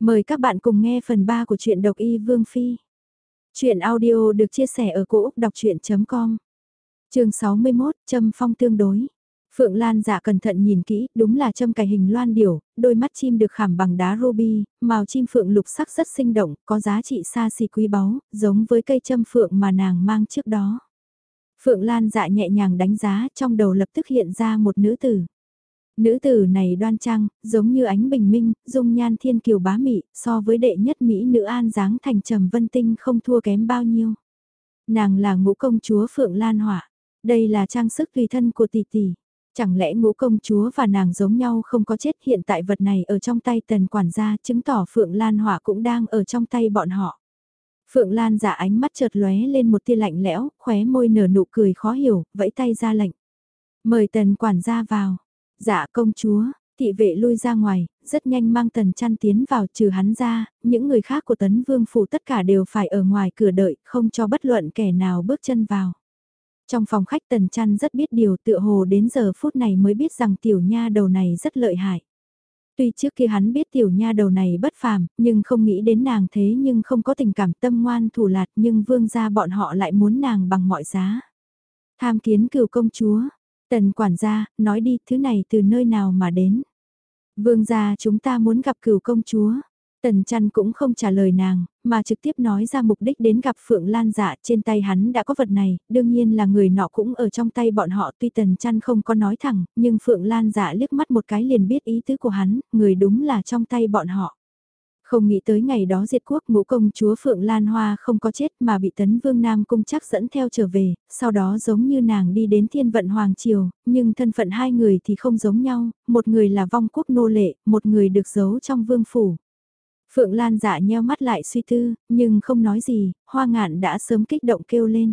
Mời các bạn cùng nghe phần 3 của truyện độc y Vương Phi. Chuyện audio được chia sẻ ở cỗ đọc chuyện.com Trường 61, châm phong tương đối. Phượng Lan dạ cẩn thận nhìn kỹ, đúng là châm cài hình loan điểu, đôi mắt chim được khảm bằng đá ruby, màu chim phượng lục sắc rất sinh động, có giá trị xa xỉ quý báu, giống với cây châm phượng mà nàng mang trước đó. Phượng Lan dạ nhẹ nhàng đánh giá, trong đầu lập tức hiện ra một nữ tử. Nữ tử này đoan trang, giống như ánh bình minh, dung nhan thiên kiều bá mị, so với đệ nhất Mỹ nữ an dáng thành trầm vân tinh không thua kém bao nhiêu. Nàng là ngũ công chúa Phượng Lan hỏa Đây là trang sức tùy thân của tỷ tỷ. Chẳng lẽ ngũ công chúa và nàng giống nhau không có chết hiện tại vật này ở trong tay tần quản gia chứng tỏ Phượng Lan hỏa cũng đang ở trong tay bọn họ. Phượng Lan giả ánh mắt chợt lóe lên một tia lạnh lẽo, khóe môi nở nụ cười khó hiểu, vẫy tay ra lệnh. Mời tần quản gia vào. Dạ công chúa, thị vệ lui ra ngoài, rất nhanh mang tần chăn tiến vào trừ hắn ra, những người khác của tấn vương phủ tất cả đều phải ở ngoài cửa đợi, không cho bất luận kẻ nào bước chân vào. Trong phòng khách tần chăn rất biết điều tựa hồ đến giờ phút này mới biết rằng tiểu nha đầu này rất lợi hại. Tuy trước kia hắn biết tiểu nha đầu này bất phàm, nhưng không nghĩ đến nàng thế nhưng không có tình cảm tâm ngoan thủ lạt nhưng vương gia bọn họ lại muốn nàng bằng mọi giá. Tham kiến cửu công chúa, Tần quản gia, nói đi thứ này từ nơi nào mà đến. Vương gia chúng ta muốn gặp cửu công chúa. Tần chăn cũng không trả lời nàng, mà trực tiếp nói ra mục đích đến gặp Phượng Lan dạ trên tay hắn đã có vật này, đương nhiên là người nọ cũng ở trong tay bọn họ tuy tần chăn không có nói thẳng, nhưng Phượng Lan dạ liếc mắt một cái liền biết ý tứ của hắn, người đúng là trong tay bọn họ. Không nghĩ tới ngày đó diệt quốc ngũ công chúa Phượng Lan Hoa không có chết mà bị tấn vương Nam cung chắc dẫn theo trở về, sau đó giống như nàng đi đến thiên vận Hoàng Triều, nhưng thân phận hai người thì không giống nhau, một người là vong quốc nô lệ, một người được giấu trong vương phủ. Phượng Lan dạ nheo mắt lại suy tư, nhưng không nói gì, hoa ngạn đã sớm kích động kêu lên.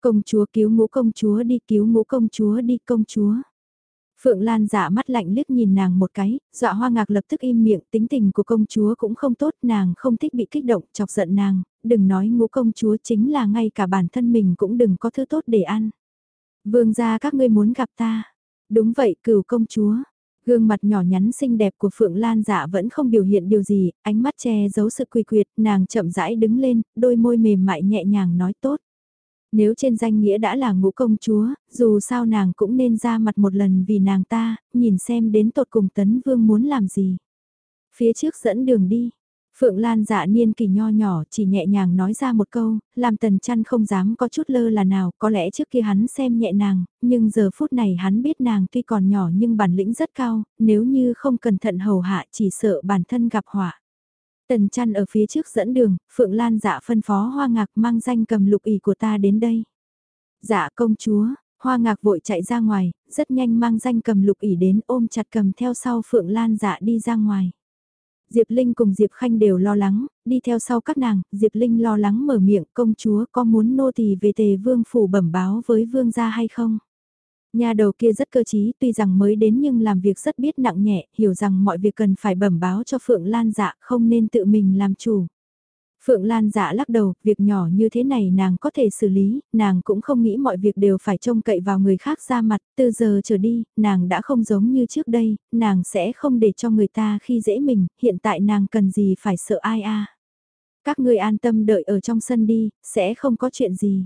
Công chúa cứu ngũ công chúa đi cứu ngũ công chúa đi công chúa. Phượng Lan giả mắt lạnh liếc nhìn nàng một cái, dọa hoa ngạc lập tức im miệng, tính tình của công chúa cũng không tốt, nàng không thích bị kích động, chọc giận nàng, đừng nói ngũ công chúa chính là ngay cả bản thân mình cũng đừng có thứ tốt để ăn. Vương gia các ngươi muốn gặp ta. Đúng vậy, cửu công chúa. Gương mặt nhỏ nhắn xinh đẹp của Phượng Lan dạ vẫn không biểu hiện điều gì, ánh mắt che giấu sự quy quyệt, nàng chậm rãi đứng lên, đôi môi mềm mại nhẹ nhàng nói tốt. Nếu trên danh nghĩa đã là ngũ công chúa, dù sao nàng cũng nên ra mặt một lần vì nàng ta, nhìn xem đến tột cùng tấn vương muốn làm gì. Phía trước dẫn đường đi. Phượng Lan dạ niên kỳ nho nhỏ chỉ nhẹ nhàng nói ra một câu, làm tần chăn không dám có chút lơ là nào, có lẽ trước kia hắn xem nhẹ nàng, nhưng giờ phút này hắn biết nàng tuy còn nhỏ nhưng bản lĩnh rất cao, nếu như không cẩn thận hầu hạ chỉ sợ bản thân gặp họa. Tần chăn ở phía trước dẫn đường, Phượng Lan dạ phân phó hoa ngạc mang danh cầm lục ỷ của ta đến đây. Dạ công chúa, hoa ngạc vội chạy ra ngoài, rất nhanh mang danh cầm lục ỷ đến ôm chặt cầm theo sau Phượng Lan dạ đi ra ngoài. Diệp Linh cùng Diệp Khanh đều lo lắng, đi theo sau các nàng, Diệp Linh lo lắng mở miệng công chúa có muốn nô tỳ về tề vương phủ bẩm báo với vương gia hay không? Nhà đầu kia rất cơ trí, tuy rằng mới đến nhưng làm việc rất biết nặng nhẹ, hiểu rằng mọi việc cần phải bẩm báo cho Phượng Lan dạ, không nên tự mình làm chủ. Phượng Lan dạ lắc đầu, việc nhỏ như thế này nàng có thể xử lý, nàng cũng không nghĩ mọi việc đều phải trông cậy vào người khác ra mặt, từ giờ trở đi, nàng đã không giống như trước đây, nàng sẽ không để cho người ta khi dễ mình, hiện tại nàng cần gì phải sợ ai a Các ngươi an tâm đợi ở trong sân đi, sẽ không có chuyện gì.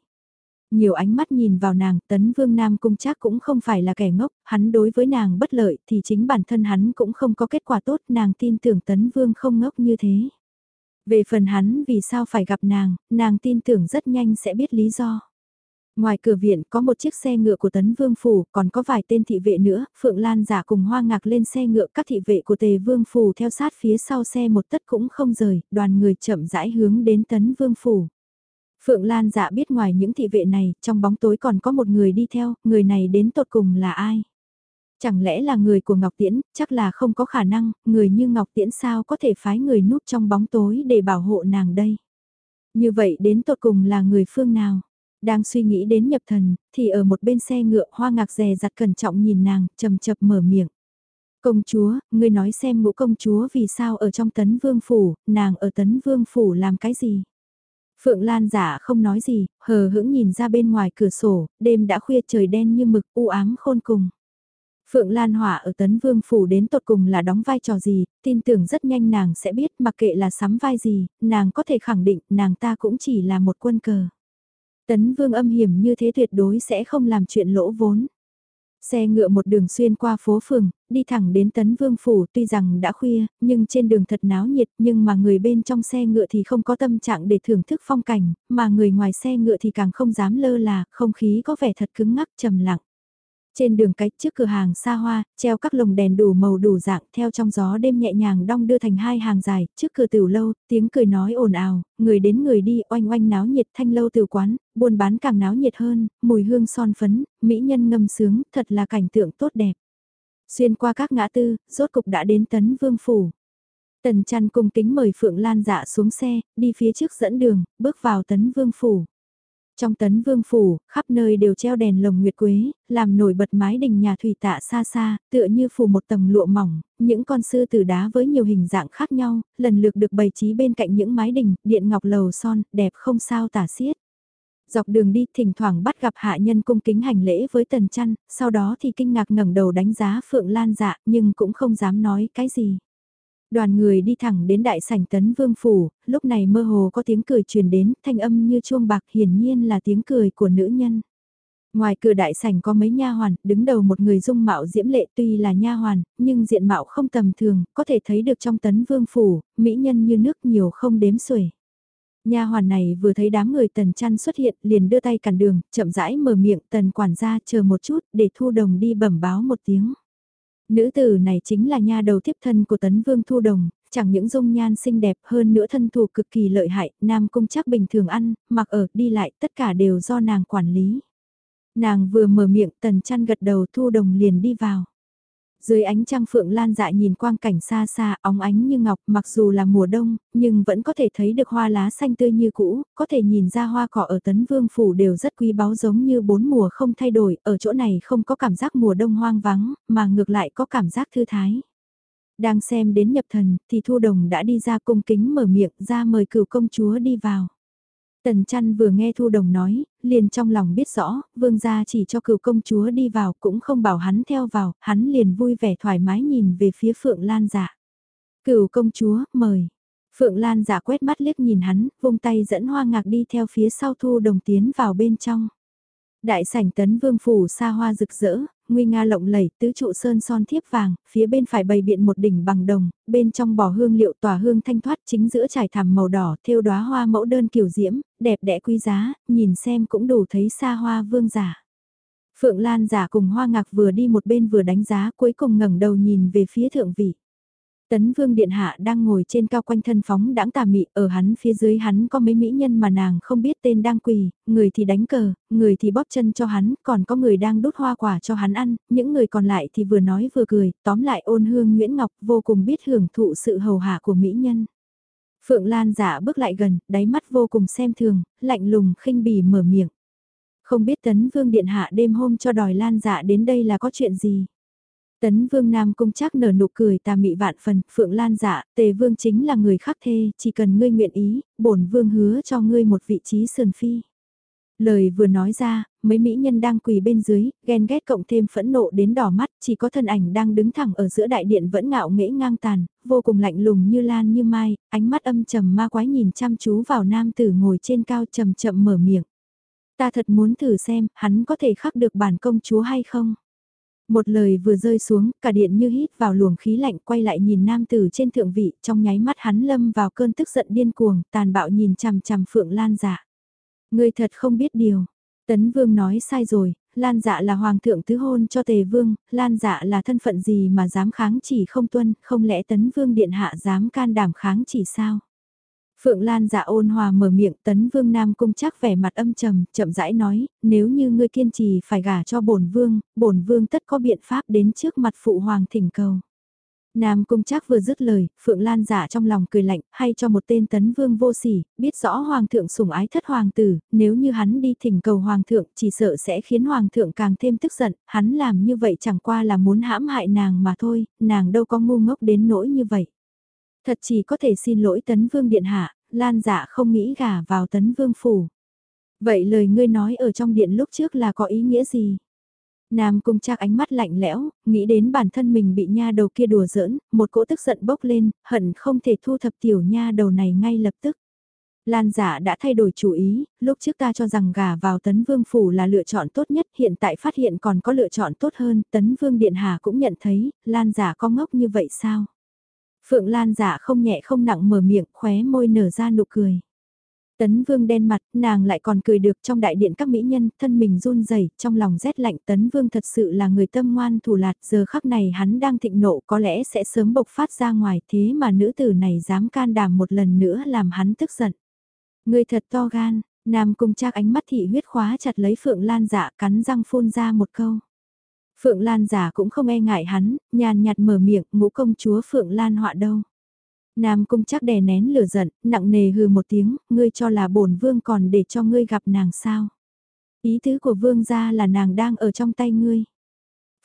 Nhiều ánh mắt nhìn vào nàng, tấn vương nam cung chắc cũng không phải là kẻ ngốc, hắn đối với nàng bất lợi thì chính bản thân hắn cũng không có kết quả tốt, nàng tin tưởng tấn vương không ngốc như thế. Về phần hắn vì sao phải gặp nàng, nàng tin tưởng rất nhanh sẽ biết lý do. Ngoài cửa viện có một chiếc xe ngựa của Tấn Vương Phủ, còn có vài tên thị vệ nữa, Phượng Lan giả cùng hoa ngạc lên xe ngựa các thị vệ của Tề Vương Phủ theo sát phía sau xe một tất cũng không rời, đoàn người chậm rãi hướng đến Tấn Vương Phủ. Phượng Lan dạ biết ngoài những thị vệ này, trong bóng tối còn có một người đi theo, người này đến tột cùng là ai? Chẳng lẽ là người của Ngọc Tiễn, chắc là không có khả năng, người như Ngọc Tiễn sao có thể phái người núp trong bóng tối để bảo hộ nàng đây? Như vậy đến tột cùng là người phương nào? Đang suy nghĩ đến nhập thần, thì ở một bên xe ngựa hoa ngạc rè giặt cẩn trọng nhìn nàng, chầm chập mở miệng. Công chúa, ngươi nói xem ngũ công chúa vì sao ở trong tấn vương phủ, nàng ở tấn vương phủ làm cái gì? Phượng Lan giả không nói gì, hờ hững nhìn ra bên ngoài cửa sổ, đêm đã khuya trời đen như mực u ám khôn cùng. Phượng Lan Hỏa ở Tấn Vương Phủ đến tột cùng là đóng vai trò gì, tin tưởng rất nhanh nàng sẽ biết mặc kệ là sắm vai gì, nàng có thể khẳng định nàng ta cũng chỉ là một quân cờ. Tấn Vương âm hiểm như thế tuyệt đối sẽ không làm chuyện lỗ vốn. Xe ngựa một đường xuyên qua phố phường, đi thẳng đến Tấn Vương Phủ tuy rằng đã khuya, nhưng trên đường thật náo nhiệt nhưng mà người bên trong xe ngựa thì không có tâm trạng để thưởng thức phong cảnh, mà người ngoài xe ngựa thì càng không dám lơ là, không khí có vẻ thật cứng ngắc trầm lặng. Trên đường cách trước cửa hàng xa hoa, treo các lồng đèn đủ màu đủ dạng theo trong gió đêm nhẹ nhàng đong đưa thành hai hàng dài, trước cửa tiểu lâu, tiếng cười nói ồn ào, người đến người đi oanh oanh náo nhiệt thanh lâu tiểu quán, buôn bán càng náo nhiệt hơn, mùi hương son phấn, mỹ nhân ngâm sướng, thật là cảnh tượng tốt đẹp. Xuyên qua các ngã tư, rốt cục đã đến tấn vương phủ. Tần chăn cung kính mời Phượng Lan dạ xuống xe, đi phía trước dẫn đường, bước vào tấn vương phủ. Trong tấn vương phủ, khắp nơi đều treo đèn lồng nguyệt quế, làm nổi bật mái đình nhà thủy tạ xa xa, tựa như phủ một tầng lụa mỏng, những con sư tử đá với nhiều hình dạng khác nhau, lần lượt được bày trí bên cạnh những mái đình, điện ngọc lầu son, đẹp không sao tả xiết. Dọc đường đi thỉnh thoảng bắt gặp hạ nhân cung kính hành lễ với tần chăn, sau đó thì kinh ngạc ngẩng đầu đánh giá Phượng Lan dạ nhưng cũng không dám nói cái gì. Đoàn người đi thẳng đến đại sảnh tấn vương phủ, lúc này mơ hồ có tiếng cười truyền đến, thanh âm như chuông bạc hiển nhiên là tiếng cười của nữ nhân. Ngoài cửa đại sảnh có mấy nha hoàn, đứng đầu một người dung mạo diễm lệ tuy là nha hoàn, nhưng diện mạo không tầm thường, có thể thấy được trong tấn vương phủ, mỹ nhân như nước nhiều không đếm xuể. Nha hoàn này vừa thấy đám người tần chăn xuất hiện liền đưa tay cản đường, chậm rãi mở miệng tần quản gia chờ một chút để thu đồng đi bẩm báo một tiếng. Nữ tử này chính là nha đầu tiếp thân của tấn vương thu đồng, chẳng những dung nhan xinh đẹp hơn nữa thân thủ cực kỳ lợi hại, nam cung chắc bình thường ăn, mặc ở, đi lại, tất cả đều do nàng quản lý. Nàng vừa mở miệng tần chăn gật đầu thu đồng liền đi vào. Dưới ánh trăng phượng lan dại nhìn quang cảnh xa xa, óng ánh như ngọc, mặc dù là mùa đông, nhưng vẫn có thể thấy được hoa lá xanh tươi như cũ, có thể nhìn ra hoa cỏ ở tấn vương phủ đều rất quý báu giống như bốn mùa không thay đổi, ở chỗ này không có cảm giác mùa đông hoang vắng, mà ngược lại có cảm giác thư thái. Đang xem đến nhập thần, thì Thu Đồng đã đi ra cung kính mở miệng ra mời cửu công chúa đi vào. Tần chăn vừa nghe Thu Đồng nói, liền trong lòng biết rõ, vương gia chỉ cho cựu công chúa đi vào cũng không bảo hắn theo vào, hắn liền vui vẻ thoải mái nhìn về phía Phượng Lan dạ. Cựu công chúa, mời. Phượng Lan dạ quét mắt liếc nhìn hắn, vung tay dẫn hoa ngạc đi theo phía sau Thu Đồng tiến vào bên trong. Đại sảnh tấn vương phủ xa hoa rực rỡ, nguy nga lộng lẫy, tứ trụ sơn son thiếp vàng, phía bên phải bày biện một đỉnh bằng đồng, bên trong bỏ hương liệu tỏa hương thanh thoát chính giữa trải thảm màu đỏ, thêu đóa hoa mẫu đơn kiểu diễm, đẹp đẽ quý giá, nhìn xem cũng đủ thấy xa hoa vương giả. Phượng Lan giả cùng hoa ngạc vừa đi một bên vừa đánh giá cuối cùng ngẩng đầu nhìn về phía thượng vị. Tấn Vương Điện Hạ đang ngồi trên cao quanh thân phóng đãng tà mị, ở hắn phía dưới hắn có mấy mỹ nhân mà nàng không biết tên đang quỳ, người thì đánh cờ, người thì bóp chân cho hắn, còn có người đang đút hoa quả cho hắn ăn, những người còn lại thì vừa nói vừa cười, tóm lại ôn hương Nguyễn Ngọc vô cùng biết hưởng thụ sự hầu hạ của mỹ nhân. Phượng Lan giả bước lại gần, đáy mắt vô cùng xem thường, lạnh lùng khinh bỉ mở miệng. Không biết Tấn Vương Điện Hạ đêm hôm cho đòi Lan dạ đến đây là có chuyện gì? Tấn Vương Nam Cung chắc nở nụ cười tà mị vạn phần, Phượng Lan dạ, Tề Vương chính là người khắc thê, chỉ cần ngươi nguyện ý, bổn Vương hứa cho ngươi một vị trí sườn phi. Lời vừa nói ra, mấy mỹ nhân đang quỳ bên dưới, ghen ghét cộng thêm phẫn nộ đến đỏ mắt, chỉ có thân ảnh đang đứng thẳng ở giữa đại điện vẫn ngạo nghễ ngang tàn, vô cùng lạnh lùng như lan như mai, ánh mắt âm trầm ma quái nhìn chăm chú vào nam tử ngồi trên cao chậm chậm mở miệng. Ta thật muốn thử xem, hắn có thể khắc được bản công chúa hay không? Một lời vừa rơi xuống, cả điện như hít vào luồng khí lạnh quay lại nhìn nam tử trên thượng vị, trong nháy mắt hắn lâm vào cơn tức giận điên cuồng, tàn bạo nhìn chằm chằm Phượng Lan dạ. Ngươi thật không biết điều. Tấn Vương nói sai rồi, Lan dạ là hoàng thượng tứ hôn cho Tề Vương, Lan dạ là thân phận gì mà dám kháng chỉ không tuân, không lẽ Tấn Vương điện hạ dám can đảm kháng chỉ sao? Phượng Lan giả ôn hòa mở miệng tấn vương Nam Cung chắc vẻ mặt âm trầm, chậm rãi nói, nếu như ngươi kiên trì phải gả cho bổn vương, bổn vương tất có biện pháp đến trước mặt phụ hoàng thỉnh cầu. Nam Cung chắc vừa dứt lời, Phượng Lan giả trong lòng cười lạnh, hay cho một tên tấn vương vô sỉ, biết rõ hoàng thượng sủng ái thất hoàng tử, nếu như hắn đi thỉnh cầu hoàng thượng chỉ sợ sẽ khiến hoàng thượng càng thêm tức giận, hắn làm như vậy chẳng qua là muốn hãm hại nàng mà thôi, nàng đâu có ngu ngốc đến nỗi như vậy. Thật chỉ có thể xin lỗi tấn vương điện hạ, lan dạ không nghĩ gả vào tấn vương phủ. Vậy lời ngươi nói ở trong điện lúc trước là có ý nghĩa gì? Nam cung trác ánh mắt lạnh lẽo, nghĩ đến bản thân mình bị nha đầu kia đùa giỡn, một cỗ tức giận bốc lên, hận không thể thu thập tiểu nha đầu này ngay lập tức. Lan giả đã thay đổi chủ ý, lúc trước ta cho rằng gà vào tấn vương phủ là lựa chọn tốt nhất, hiện tại phát hiện còn có lựa chọn tốt hơn, tấn vương điện hà cũng nhận thấy, Lan giả có ngốc như vậy sao? Phượng Lan giả không nhẹ không nặng mở miệng, khóe môi nở ra nụ cười. Tấn Vương đen mặt, nàng lại còn cười được trong đại điện các mỹ nhân, thân mình run rẩy, trong lòng rét lạnh. Tấn Vương thật sự là người tâm ngoan thủ lạt, giờ khắc này hắn đang thịnh nộ có lẽ sẽ sớm bộc phát ra ngoài, thế mà nữ tử này dám can đảm một lần nữa làm hắn tức giận. Người thật to gan, Nam Cung Trác ánh mắt thị huyết khóa chặt lấy Phượng Lan dạ cắn răng phun ra một câu. Phượng Lan giả cũng không e ngại hắn, nhàn nhạt mở miệng, ngũ công chúa Phượng Lan họa đâu. Nam cung chắc đè nén lửa giận, nặng nề hừ một tiếng, ngươi cho là bổn vương còn để cho ngươi gặp nàng sao. Ý tứ của vương gia là nàng đang ở trong tay ngươi.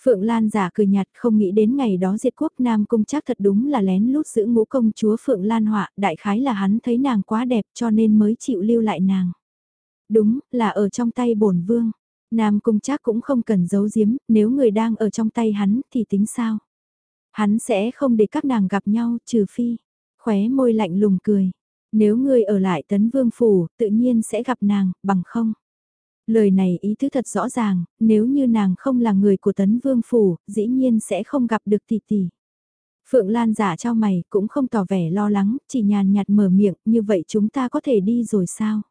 Phượng Lan giả cười nhạt không nghĩ đến ngày đó diệt quốc Nam Cung chắc thật đúng là lén lút giữ ngũ công chúa Phượng Lan họa, đại khái là hắn thấy nàng quá đẹp cho nên mới chịu lưu lại nàng. Đúng, là ở trong tay bổn vương. Nam Cung chắc cũng không cần giấu giếm, nếu người đang ở trong tay hắn thì tính sao? Hắn sẽ không để các nàng gặp nhau, trừ phi. Khóe môi lạnh lùng cười. Nếu ngươi ở lại tấn vương phủ, tự nhiên sẽ gặp nàng, bằng không. Lời này ý tứ thật rõ ràng, nếu như nàng không là người của tấn vương phủ, dĩ nhiên sẽ không gặp được tỷ tỷ. Phượng Lan giả cho mày cũng không tỏ vẻ lo lắng, chỉ nhàn nhạt mở miệng, như vậy chúng ta có thể đi rồi sao?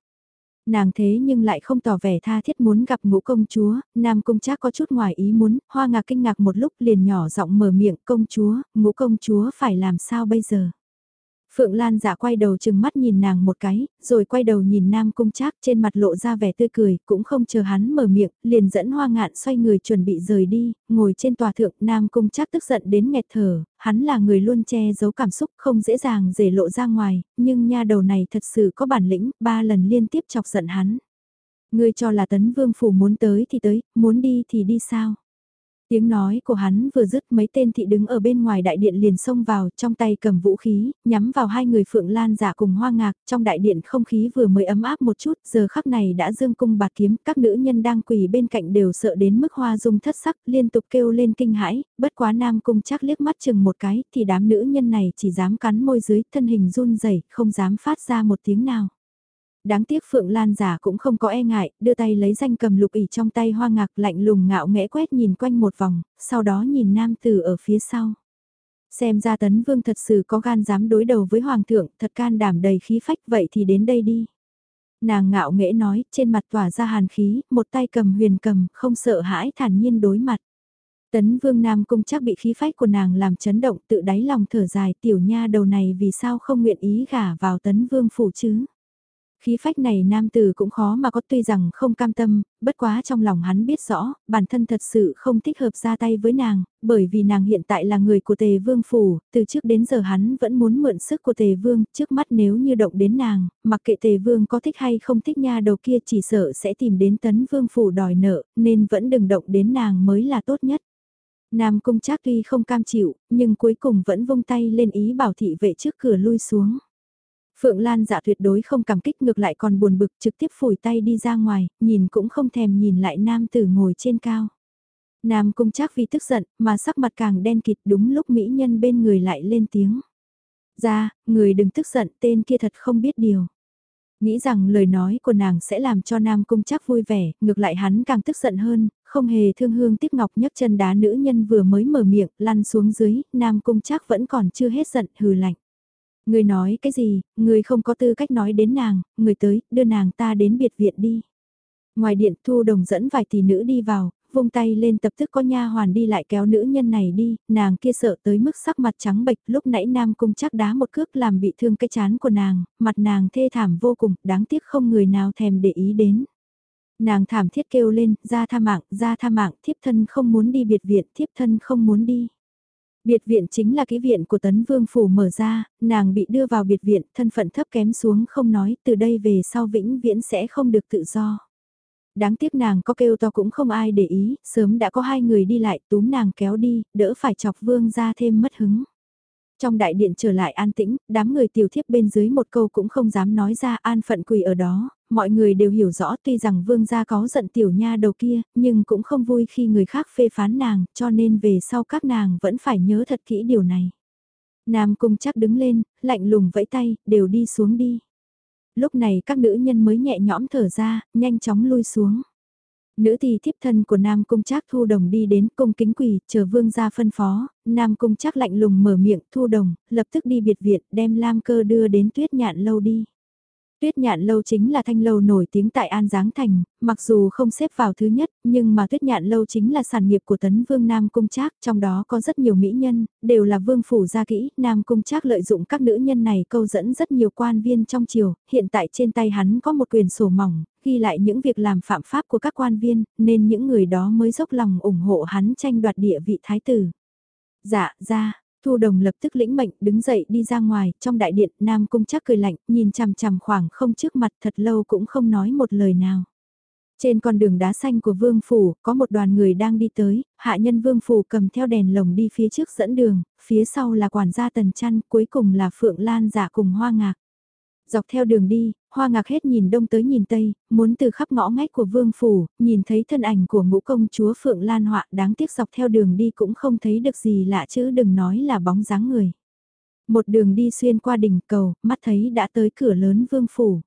Nàng thế nhưng lại không tỏ vẻ tha thiết muốn gặp ngũ công chúa, nam công chác có chút ngoài ý muốn, hoa ngạc kinh ngạc một lúc liền nhỏ giọng mở miệng công chúa, ngũ công chúa phải làm sao bây giờ? Phượng Lan giả quay đầu chừng mắt nhìn nàng một cái, rồi quay đầu nhìn Nam Cung Trác trên mặt lộ ra vẻ tươi cười, cũng không chờ hắn mở miệng, liền dẫn hoa ngạn xoay người chuẩn bị rời đi, ngồi trên tòa thượng Nam Cung Trác tức giận đến nghẹt thở, hắn là người luôn che giấu cảm xúc không dễ dàng dễ lộ ra ngoài, nhưng nha đầu này thật sự có bản lĩnh, ba lần liên tiếp chọc giận hắn. Ngươi cho là tấn vương phủ muốn tới thì tới, muốn đi thì đi sao? Tiếng nói của hắn vừa dứt mấy tên thị đứng ở bên ngoài đại điện liền xông vào, trong tay cầm vũ khí, nhắm vào hai người Phượng Lan giả cùng hoa ngạc, trong đại điện không khí vừa mới ấm áp một chút, giờ khắc này đã dương cung bạt kiếm, các nữ nhân đang quỳ bên cạnh đều sợ đến mức hoa dung thất sắc, liên tục kêu lên kinh hãi, bất quá nam cung chắc liếc mắt chừng một cái, thì đám nữ nhân này chỉ dám cắn môi dưới, thân hình run rẩy không dám phát ra một tiếng nào. Đáng tiếc Phượng Lan giả cũng không có e ngại, đưa tay lấy danh cầm lục ỉ trong tay hoa ngạc lạnh lùng ngạo nghẽ quét nhìn quanh một vòng, sau đó nhìn nam tử ở phía sau. Xem ra tấn vương thật sự có gan dám đối đầu với hoàng thượng, thật can đảm đầy khí phách vậy thì đến đây đi. Nàng ngạo nghễ nói, trên mặt tỏa ra hàn khí, một tay cầm huyền cầm, không sợ hãi thản nhiên đối mặt. Tấn vương nam cung chắc bị khí phách của nàng làm chấn động tự đáy lòng thở dài tiểu nha đầu này vì sao không nguyện ý gả vào tấn vương phủ chứ. Khí phách này nam tử cũng khó mà có tuy rằng không cam tâm, bất quá trong lòng hắn biết rõ, bản thân thật sự không thích hợp ra tay với nàng, bởi vì nàng hiện tại là người của tề vương phủ, từ trước đến giờ hắn vẫn muốn mượn sức của tề vương, trước mắt nếu như động đến nàng, mặc kệ tề vương có thích hay không thích nha đầu kia chỉ sợ sẽ tìm đến tấn vương phủ đòi nợ, nên vẫn đừng động đến nàng mới là tốt nhất. Nam cung trác tuy không cam chịu, nhưng cuối cùng vẫn vung tay lên ý bảo thị vệ trước cửa lui xuống. Phượng Lan dạ tuyệt đối không cảm kích ngược lại còn buồn bực trực tiếp phủi tay đi ra ngoài, nhìn cũng không thèm nhìn lại nam tử ngồi trên cao. Nam cung chắc vì tức giận mà sắc mặt càng đen kịt đúng lúc mỹ nhân bên người lại lên tiếng. Ra, người đừng tức giận tên kia thật không biết điều. Nghĩ rằng lời nói của nàng sẽ làm cho Nam Cung chắc vui vẻ, ngược lại hắn càng tức giận hơn, không hề thương hương tiếp ngọc nhấc chân đá nữ nhân vừa mới mở miệng, lăn xuống dưới, Nam Cung chắc vẫn còn chưa hết giận, hừ lạnh. Người nói cái gì, người không có tư cách nói đến nàng, người tới, đưa nàng ta đến biệt viện đi. Ngoài điện thu đồng dẫn vài tỷ nữ đi vào, vung tay lên tập tức có nha hoàn đi lại kéo nữ nhân này đi, nàng kia sợ tới mức sắc mặt trắng bệch lúc nãy nam cung chắc đá một cước làm bị thương cái chán của nàng, mặt nàng thê thảm vô cùng, đáng tiếc không người nào thèm để ý đến. Nàng thảm thiết kêu lên, ra tha mạng, ra tha mạng, thiếp thân không muốn đi biệt viện, thiếp thân không muốn đi. Biệt viện chính là cái viện của Tấn Vương Phủ mở ra, nàng bị đưa vào biệt viện, thân phận thấp kém xuống không nói, từ đây về sau vĩnh viễn sẽ không được tự do. Đáng tiếc nàng có kêu to cũng không ai để ý, sớm đã có hai người đi lại túm nàng kéo đi, đỡ phải chọc vương ra thêm mất hứng. Trong đại điện trở lại an tĩnh, đám người tiểu thiếp bên dưới một câu cũng không dám nói ra an phận quỳ ở đó, mọi người đều hiểu rõ tuy rằng vương gia có giận tiểu nha đầu kia, nhưng cũng không vui khi người khác phê phán nàng, cho nên về sau các nàng vẫn phải nhớ thật kỹ điều này. Nam cung chắc đứng lên, lạnh lùng vẫy tay, đều đi xuống đi. Lúc này các nữ nhân mới nhẹ nhõm thở ra, nhanh chóng lui xuống. Nữ tỳ thiếp thân của Nam Cung Trác Thu Đồng đi đến cung kính quỳ, chờ vương gia phân phó, Nam Cung Trác lạnh lùng mở miệng Thu Đồng, lập tức đi biệt viện đem Lam Cơ đưa đến tuyết nhạn lâu đi. Tuyết nhạn lâu chính là thanh lâu nổi tiếng tại An Giáng Thành, mặc dù không xếp vào thứ nhất, nhưng mà tuyết nhạn lâu chính là sản nghiệp của tấn vương Nam Cung Trác, trong đó có rất nhiều mỹ nhân, đều là vương phủ gia kỹ, Nam Cung Trác lợi dụng các nữ nhân này câu dẫn rất nhiều quan viên trong triều, hiện tại trên tay hắn có một quyền sổ mỏng, ghi lại những việc làm phạm pháp của các quan viên, nên những người đó mới dốc lòng ủng hộ hắn tranh đoạt địa vị thái tử. Dạ, ra, Thu Đồng lập tức lĩnh mệnh đứng dậy đi ra ngoài, trong đại điện Nam Cung chắc cười lạnh, nhìn chằm chằm khoảng không trước mặt thật lâu cũng không nói một lời nào. Trên con đường đá xanh của Vương Phủ, có một đoàn người đang đi tới, hạ nhân Vương Phủ cầm theo đèn lồng đi phía trước dẫn đường, phía sau là quản gia Tần Chăn, cuối cùng là Phượng Lan giả cùng Hoa Ngạc. Dọc theo đường đi, hoa ngạc hết nhìn đông tới nhìn tây, muốn từ khắp ngõ ngách của vương phủ, nhìn thấy thân ảnh của ngũ công chúa Phượng Lan họa đáng tiếc dọc theo đường đi cũng không thấy được gì lạ chứ đừng nói là bóng dáng người. Một đường đi xuyên qua đỉnh cầu, mắt thấy đã tới cửa lớn vương phủ.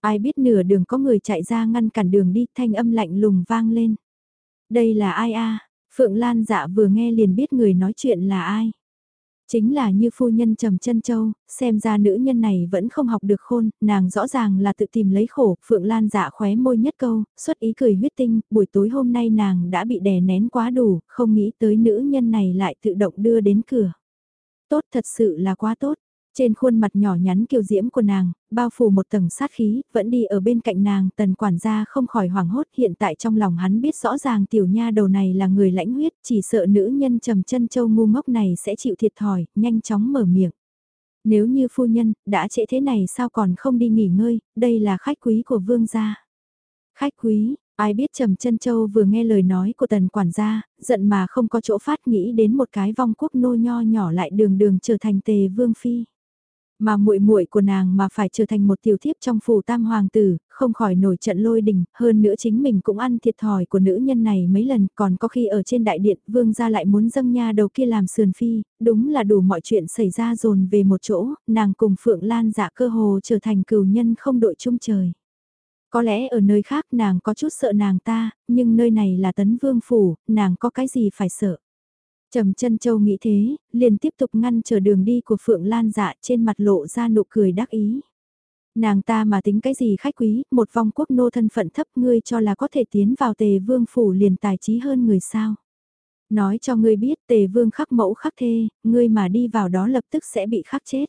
Ai biết nửa đường có người chạy ra ngăn cản đường đi, thanh âm lạnh lùng vang lên. Đây là ai a Phượng Lan dạ vừa nghe liền biết người nói chuyện là ai. Chính là như phu nhân trầm chân châu, xem ra nữ nhân này vẫn không học được khôn, nàng rõ ràng là tự tìm lấy khổ, Phượng Lan dạ khóe môi nhất câu, xuất ý cười huyết tinh, buổi tối hôm nay nàng đã bị đè nén quá đủ, không nghĩ tới nữ nhân này lại tự động đưa đến cửa. Tốt thật sự là quá tốt, trên khuôn mặt nhỏ nhắn kiều diễm của nàng, bao phủ một tầng sát khí, vẫn đi ở bên cạnh nàng, tần quản gia không khỏi hoảng hốt hiện tại trong lòng hắn biết rõ ràng tiểu nha đầu này là người lãnh huyết, chỉ sợ nữ nhân trầm chân châu ngu ngốc này sẽ chịu thiệt thòi, nhanh chóng mở miệng. Nếu như phu nhân, đã trễ thế này sao còn không đi nghỉ ngơi, đây là khách quý của vương gia. Khách quý, Ai biết Trầm Chân Châu vừa nghe lời nói của tần quản gia, giận mà không có chỗ phát nghĩ đến một cái vong quốc nô nho nhỏ lại đường đường trở thành tề vương phi. Mà muội muội của nàng mà phải trở thành một tiểu thiếp trong phủ tam hoàng tử, không khỏi nổi trận lôi đình, hơn nữa chính mình cũng ăn thiệt thòi của nữ nhân này mấy lần, còn có khi ở trên đại điện, vương gia lại muốn dâng nha đầu kia làm sườn phi, đúng là đủ mọi chuyện xảy ra dồn về một chỗ, nàng cùng Phượng Lan dạ cơ hồ trở thành cừu nhân không đội chung trời. Có lẽ ở nơi khác nàng có chút sợ nàng ta, nhưng nơi này là tấn vương phủ, nàng có cái gì phải sợ. Trầm chân châu nghĩ thế, liền tiếp tục ngăn trở đường đi của Phượng Lan dạ trên mặt lộ ra nụ cười đắc ý. Nàng ta mà tính cái gì khách quý, một vong quốc nô thân phận thấp ngươi cho là có thể tiến vào tề vương phủ liền tài trí hơn người sao. Nói cho ngươi biết tề vương khắc mẫu khắc thê, ngươi mà đi vào đó lập tức sẽ bị khắc chết.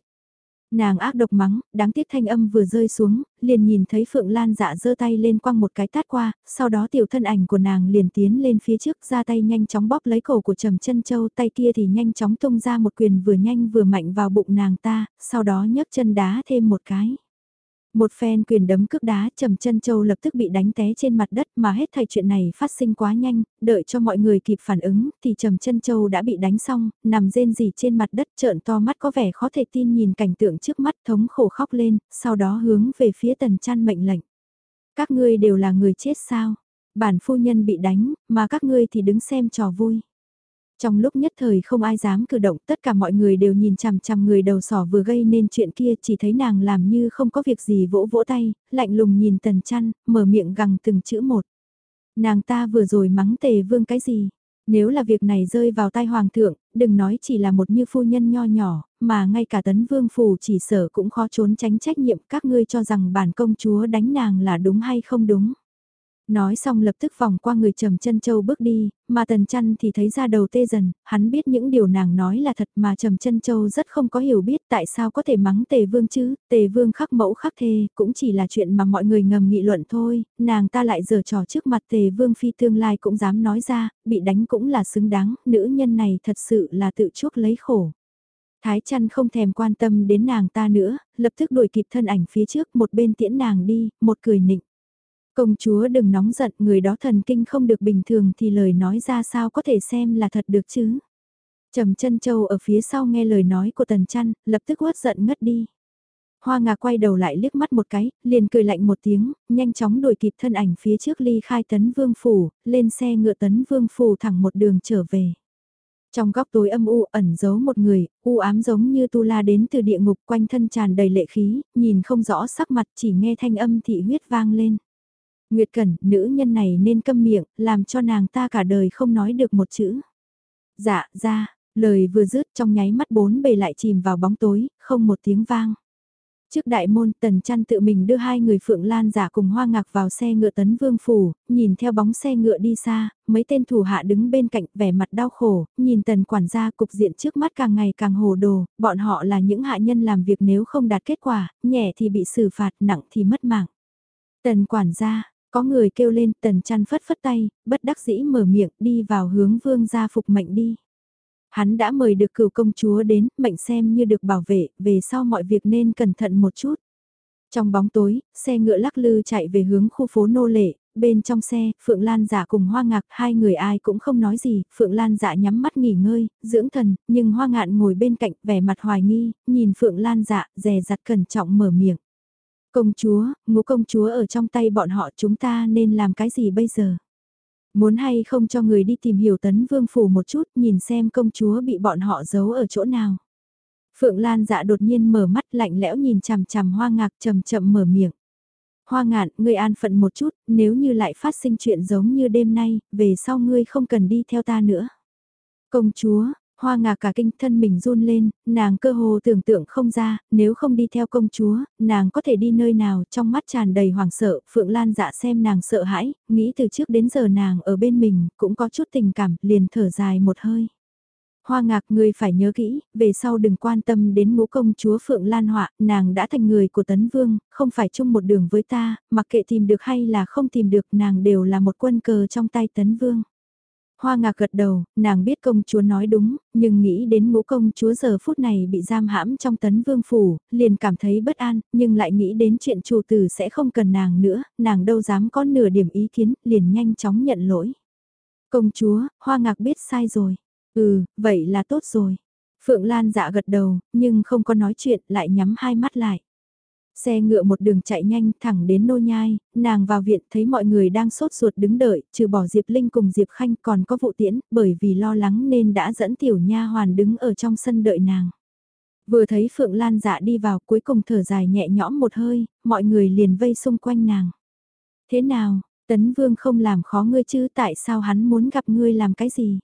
Nàng ác độc mắng, đáng tiếc thanh âm vừa rơi xuống, liền nhìn thấy Phượng Lan dạ giơ tay lên quăng một cái tát qua, sau đó tiểu thân ảnh của nàng liền tiến lên phía trước ra tay nhanh chóng bóp lấy cổ của Trầm chân Châu tay kia thì nhanh chóng tung ra một quyền vừa nhanh vừa mạnh vào bụng nàng ta, sau đó nhấc chân đá thêm một cái. Một phen quyền đấm cước đá trầm chân châu lập tức bị đánh té trên mặt đất mà hết thảy chuyện này phát sinh quá nhanh, đợi cho mọi người kịp phản ứng thì trầm chân châu đã bị đánh xong, nằm rên rỉ trên mặt đất trợn to mắt có vẻ khó thể tin nhìn cảnh tượng trước mắt thống khổ khóc lên, sau đó hướng về phía tần chăn mệnh lệnh. Các ngươi đều là người chết sao? Bản phu nhân bị đánh, mà các ngươi thì đứng xem trò vui. Trong lúc nhất thời không ai dám cử động, tất cả mọi người đều nhìn chằm chằm người đầu sỏ vừa gây nên chuyện kia, chỉ thấy nàng làm như không có việc gì vỗ vỗ tay, lạnh lùng nhìn tần chăn, mở miệng gằn từng chữ một. Nàng ta vừa rồi mắng tề vương cái gì? Nếu là việc này rơi vào tay hoàng thượng, đừng nói chỉ là một như phu nhân nho nhỏ, mà ngay cả tấn vương phủ chỉ sở cũng khó trốn tránh trách nhiệm các ngươi cho rằng bản công chúa đánh nàng là đúng hay không đúng. Nói xong lập tức vòng qua người trầm chân châu bước đi, mà tần chăn thì thấy ra đầu tê dần, hắn biết những điều nàng nói là thật mà trầm chân châu rất không có hiểu biết tại sao có thể mắng tề vương chứ, tề vương khắc mẫu khắc thê, cũng chỉ là chuyện mà mọi người ngầm nghị luận thôi, nàng ta lại giở trò trước mặt tề vương phi tương lai cũng dám nói ra, bị đánh cũng là xứng đáng, nữ nhân này thật sự là tự chuốc lấy khổ. Thái chăn không thèm quan tâm đến nàng ta nữa, lập tức đuổi kịp thân ảnh phía trước một bên tiễn nàng đi, một cười nịnh. Công chúa đừng nóng giận, người đó thần kinh không được bình thường thì lời nói ra sao có thể xem là thật được chứ. Trầm chân châu ở phía sau nghe lời nói của tần chăn, lập tức uất giận ngất đi. Hoa ngà quay đầu lại liếc mắt một cái, liền cười lạnh một tiếng, nhanh chóng đuổi kịp thân ảnh phía trước ly khai tấn vương phủ, lên xe ngựa tấn vương phủ thẳng một đường trở về. Trong góc tối âm u ẩn giấu một người, u ám giống như tu la đến từ địa ngục quanh thân tràn đầy lệ khí, nhìn không rõ sắc mặt chỉ nghe thanh âm thị huyết vang lên. Nguyệt Cẩn, nữ nhân này nên câm miệng, làm cho nàng ta cả đời không nói được một chữ. Dạ, ra, lời vừa dứt trong nháy mắt bốn bề lại chìm vào bóng tối, không một tiếng vang. Trước đại môn tần chăn tự mình đưa hai người Phượng Lan giả cùng hoa ngạc vào xe ngựa tấn vương phủ, nhìn theo bóng xe ngựa đi xa, mấy tên thủ hạ đứng bên cạnh vẻ mặt đau khổ, nhìn tần quản gia cục diện trước mắt càng ngày càng hồ đồ, bọn họ là những hạ nhân làm việc nếu không đạt kết quả, nhẹ thì bị xử phạt, nặng thì mất mạng. Tần quản gia, có người kêu lên tần chăn phất phất tay, bất đắc dĩ mở miệng đi vào hướng vương gia phục mệnh đi. Hắn đã mời được cựu công chúa đến, mệnh xem như được bảo vệ, về sau mọi việc nên cẩn thận một chút. Trong bóng tối, xe ngựa lắc lư chạy về hướng khu phố nô lệ, bên trong xe, Phượng Lan dạ cùng Hoa Ngạc hai người ai cũng không nói gì, Phượng Lan dạ nhắm mắt nghỉ ngơi, dưỡng thần, nhưng Hoa Ngạn ngồi bên cạnh vẻ mặt hoài nghi, nhìn Phượng Lan dạ, dè dặt cẩn trọng mở miệng. Công chúa, ngũ công chúa ở trong tay bọn họ chúng ta nên làm cái gì bây giờ? Muốn hay không cho người đi tìm hiểu tấn vương phủ một chút nhìn xem công chúa bị bọn họ giấu ở chỗ nào. Phượng Lan dạ đột nhiên mở mắt lạnh lẽo nhìn chằm chằm hoa ngạc chậm chậm mở miệng. Hoa ngạn, ngươi an phận một chút, nếu như lại phát sinh chuyện giống như đêm nay, về sau ngươi không cần đi theo ta nữa. Công chúa, Hoa ngà cả kinh thân mình run lên, nàng cơ hồ tưởng tượng không ra, nếu không đi theo công chúa, nàng có thể đi nơi nào trong mắt tràn đầy hoảng sợ, Phượng Lan dạ xem nàng sợ hãi, nghĩ từ trước đến giờ nàng ở bên mình, cũng có chút tình cảm, liền thở dài một hơi. Hoa ngạc người phải nhớ kỹ, về sau đừng quan tâm đến ngũ công chúa Phượng Lan Họa, nàng đã thành người của Tấn Vương, không phải chung một đường với ta, mặc kệ tìm được hay là không tìm được nàng đều là một quân cờ trong tay Tấn Vương. Hoa ngạc gật đầu, nàng biết công chúa nói đúng, nhưng nghĩ đến ngũ công chúa giờ phút này bị giam hãm trong tấn vương phủ, liền cảm thấy bất an, nhưng lại nghĩ đến chuyện chủ tử sẽ không cần nàng nữa, nàng đâu dám có nửa điểm ý kiến, liền nhanh chóng nhận lỗi. Công chúa, hoa ngạc biết sai rồi. Ừ, vậy là tốt rồi. Phượng Lan dạ gật đầu, nhưng không có nói chuyện, lại nhắm hai mắt lại. Xe ngựa một đường chạy nhanh thẳng đến nô nhai, nàng vào viện thấy mọi người đang sốt ruột đứng đợi, trừ bỏ Diệp Linh cùng Diệp Khanh còn có vụ tiễn, bởi vì lo lắng nên đã dẫn tiểu nha hoàn đứng ở trong sân đợi nàng. Vừa thấy Phượng Lan dạ đi vào cuối cùng thở dài nhẹ nhõm một hơi, mọi người liền vây xung quanh nàng. Thế nào, Tấn Vương không làm khó ngươi chứ tại sao hắn muốn gặp ngươi làm cái gì?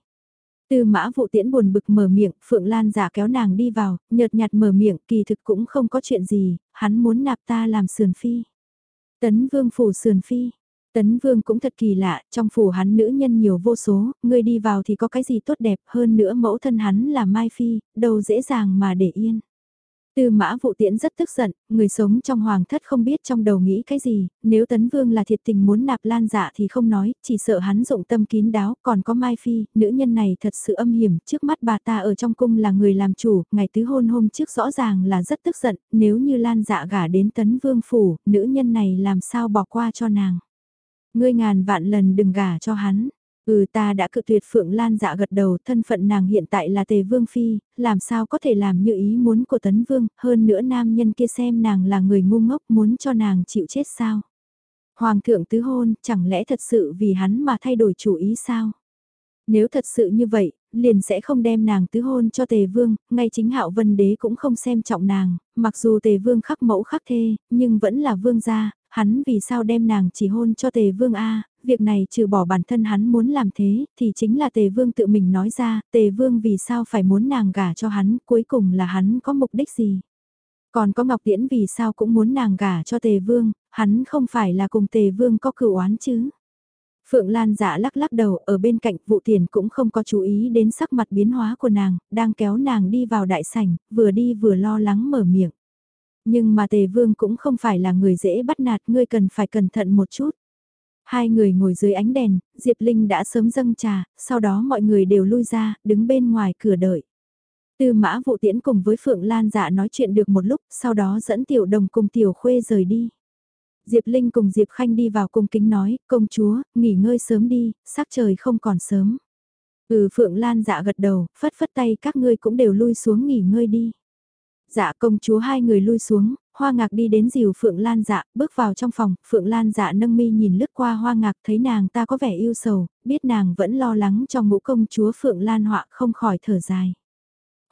Tư mã vụ tiễn buồn bực mở miệng, Phượng Lan giả kéo nàng đi vào, nhợt nhạt mở miệng, kỳ thực cũng không có chuyện gì, hắn muốn nạp ta làm sườn phi. Tấn vương phủ sườn phi. Tấn vương cũng thật kỳ lạ, trong phủ hắn nữ nhân nhiều vô số, người đi vào thì có cái gì tốt đẹp hơn nữa mẫu thân hắn là Mai Phi, đâu dễ dàng mà để yên. Tư mã vụ tiễn rất tức giận, người sống trong hoàng thất không biết trong đầu nghĩ cái gì, nếu tấn vương là thiệt tình muốn nạp lan dạ thì không nói, chỉ sợ hắn dụng tâm kín đáo, còn có Mai Phi, nữ nhân này thật sự âm hiểm, trước mắt bà ta ở trong cung là người làm chủ, ngày tứ hôn hôm trước rõ ràng là rất tức giận, nếu như lan dạ gả đến tấn vương phủ, nữ nhân này làm sao bỏ qua cho nàng. Ngươi ngàn vạn lần đừng gả cho hắn, Ừ ta đã cự tuyệt Phượng Lan dạ gật đầu thân phận nàng hiện tại là tề vương phi, làm sao có thể làm như ý muốn của tấn vương, hơn nữa nam nhân kia xem nàng là người ngu ngốc muốn cho nàng chịu chết sao. Hoàng thượng tứ hôn, chẳng lẽ thật sự vì hắn mà thay đổi chủ ý sao? Nếu thật sự như vậy, liền sẽ không đem nàng tứ hôn cho tề vương, ngay chính hạo vân đế cũng không xem trọng nàng, mặc dù tề vương khắc mẫu khắc thê, nhưng vẫn là vương gia, hắn vì sao đem nàng chỉ hôn cho tề vương A, việc này trừ bỏ bản thân hắn muốn làm thế, thì chính là tề vương tự mình nói ra, tề vương vì sao phải muốn nàng gả cho hắn, cuối cùng là hắn có mục đích gì. Còn có Ngọc Tiễn vì sao cũng muốn nàng gả cho tề vương, hắn không phải là cùng tề vương có cửu oán chứ. Phượng Lan dạ lắc lắc đầu ở bên cạnh vụ tiền cũng không có chú ý đến sắc mặt biến hóa của nàng, đang kéo nàng đi vào đại sảnh, vừa đi vừa lo lắng mở miệng. Nhưng mà tề vương cũng không phải là người dễ bắt nạt, ngươi cần phải cẩn thận một chút. Hai người ngồi dưới ánh đèn, Diệp Linh đã sớm dâng trà, sau đó mọi người đều lui ra, đứng bên ngoài cửa đợi. Tư mã vụ tiễn cùng với Phượng Lan dạ nói chuyện được một lúc, sau đó dẫn tiểu đồng cùng tiểu khuê rời đi. Diệp Linh cùng Diệp Khanh đi vào cung kính nói, công chúa, nghỉ ngơi sớm đi, sắc trời không còn sớm. Ừ Phượng Lan dạ gật đầu, phất phất tay các ngươi cũng đều lui xuống nghỉ ngơi đi. Dạ công chúa hai người lui xuống, Hoa Ngạc đi đến dìu Phượng Lan dạ, bước vào trong phòng, Phượng Lan dạ nâng mi nhìn lướt qua Hoa Ngạc thấy nàng ta có vẻ yêu sầu, biết nàng vẫn lo lắng cho ngũ công chúa Phượng Lan họa không khỏi thở dài.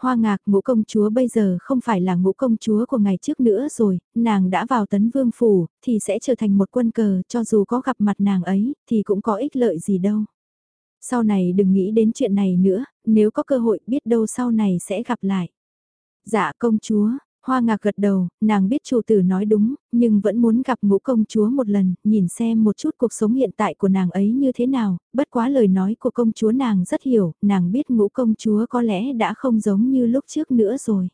Hoa ngạc ngũ công chúa bây giờ không phải là ngũ công chúa của ngày trước nữa rồi, nàng đã vào tấn vương phủ, thì sẽ trở thành một quân cờ, cho dù có gặp mặt nàng ấy, thì cũng có ích lợi gì đâu. Sau này đừng nghĩ đến chuyện này nữa, nếu có cơ hội biết đâu sau này sẽ gặp lại. Dạ công chúa, Hoa ngạc gật đầu, nàng biết chủ tử nói đúng, nhưng vẫn muốn gặp ngũ công chúa một lần, nhìn xem một chút cuộc sống hiện tại của nàng ấy như thế nào, bất quá lời nói của công chúa nàng rất hiểu, nàng biết ngũ công chúa có lẽ đã không giống như lúc trước nữa rồi.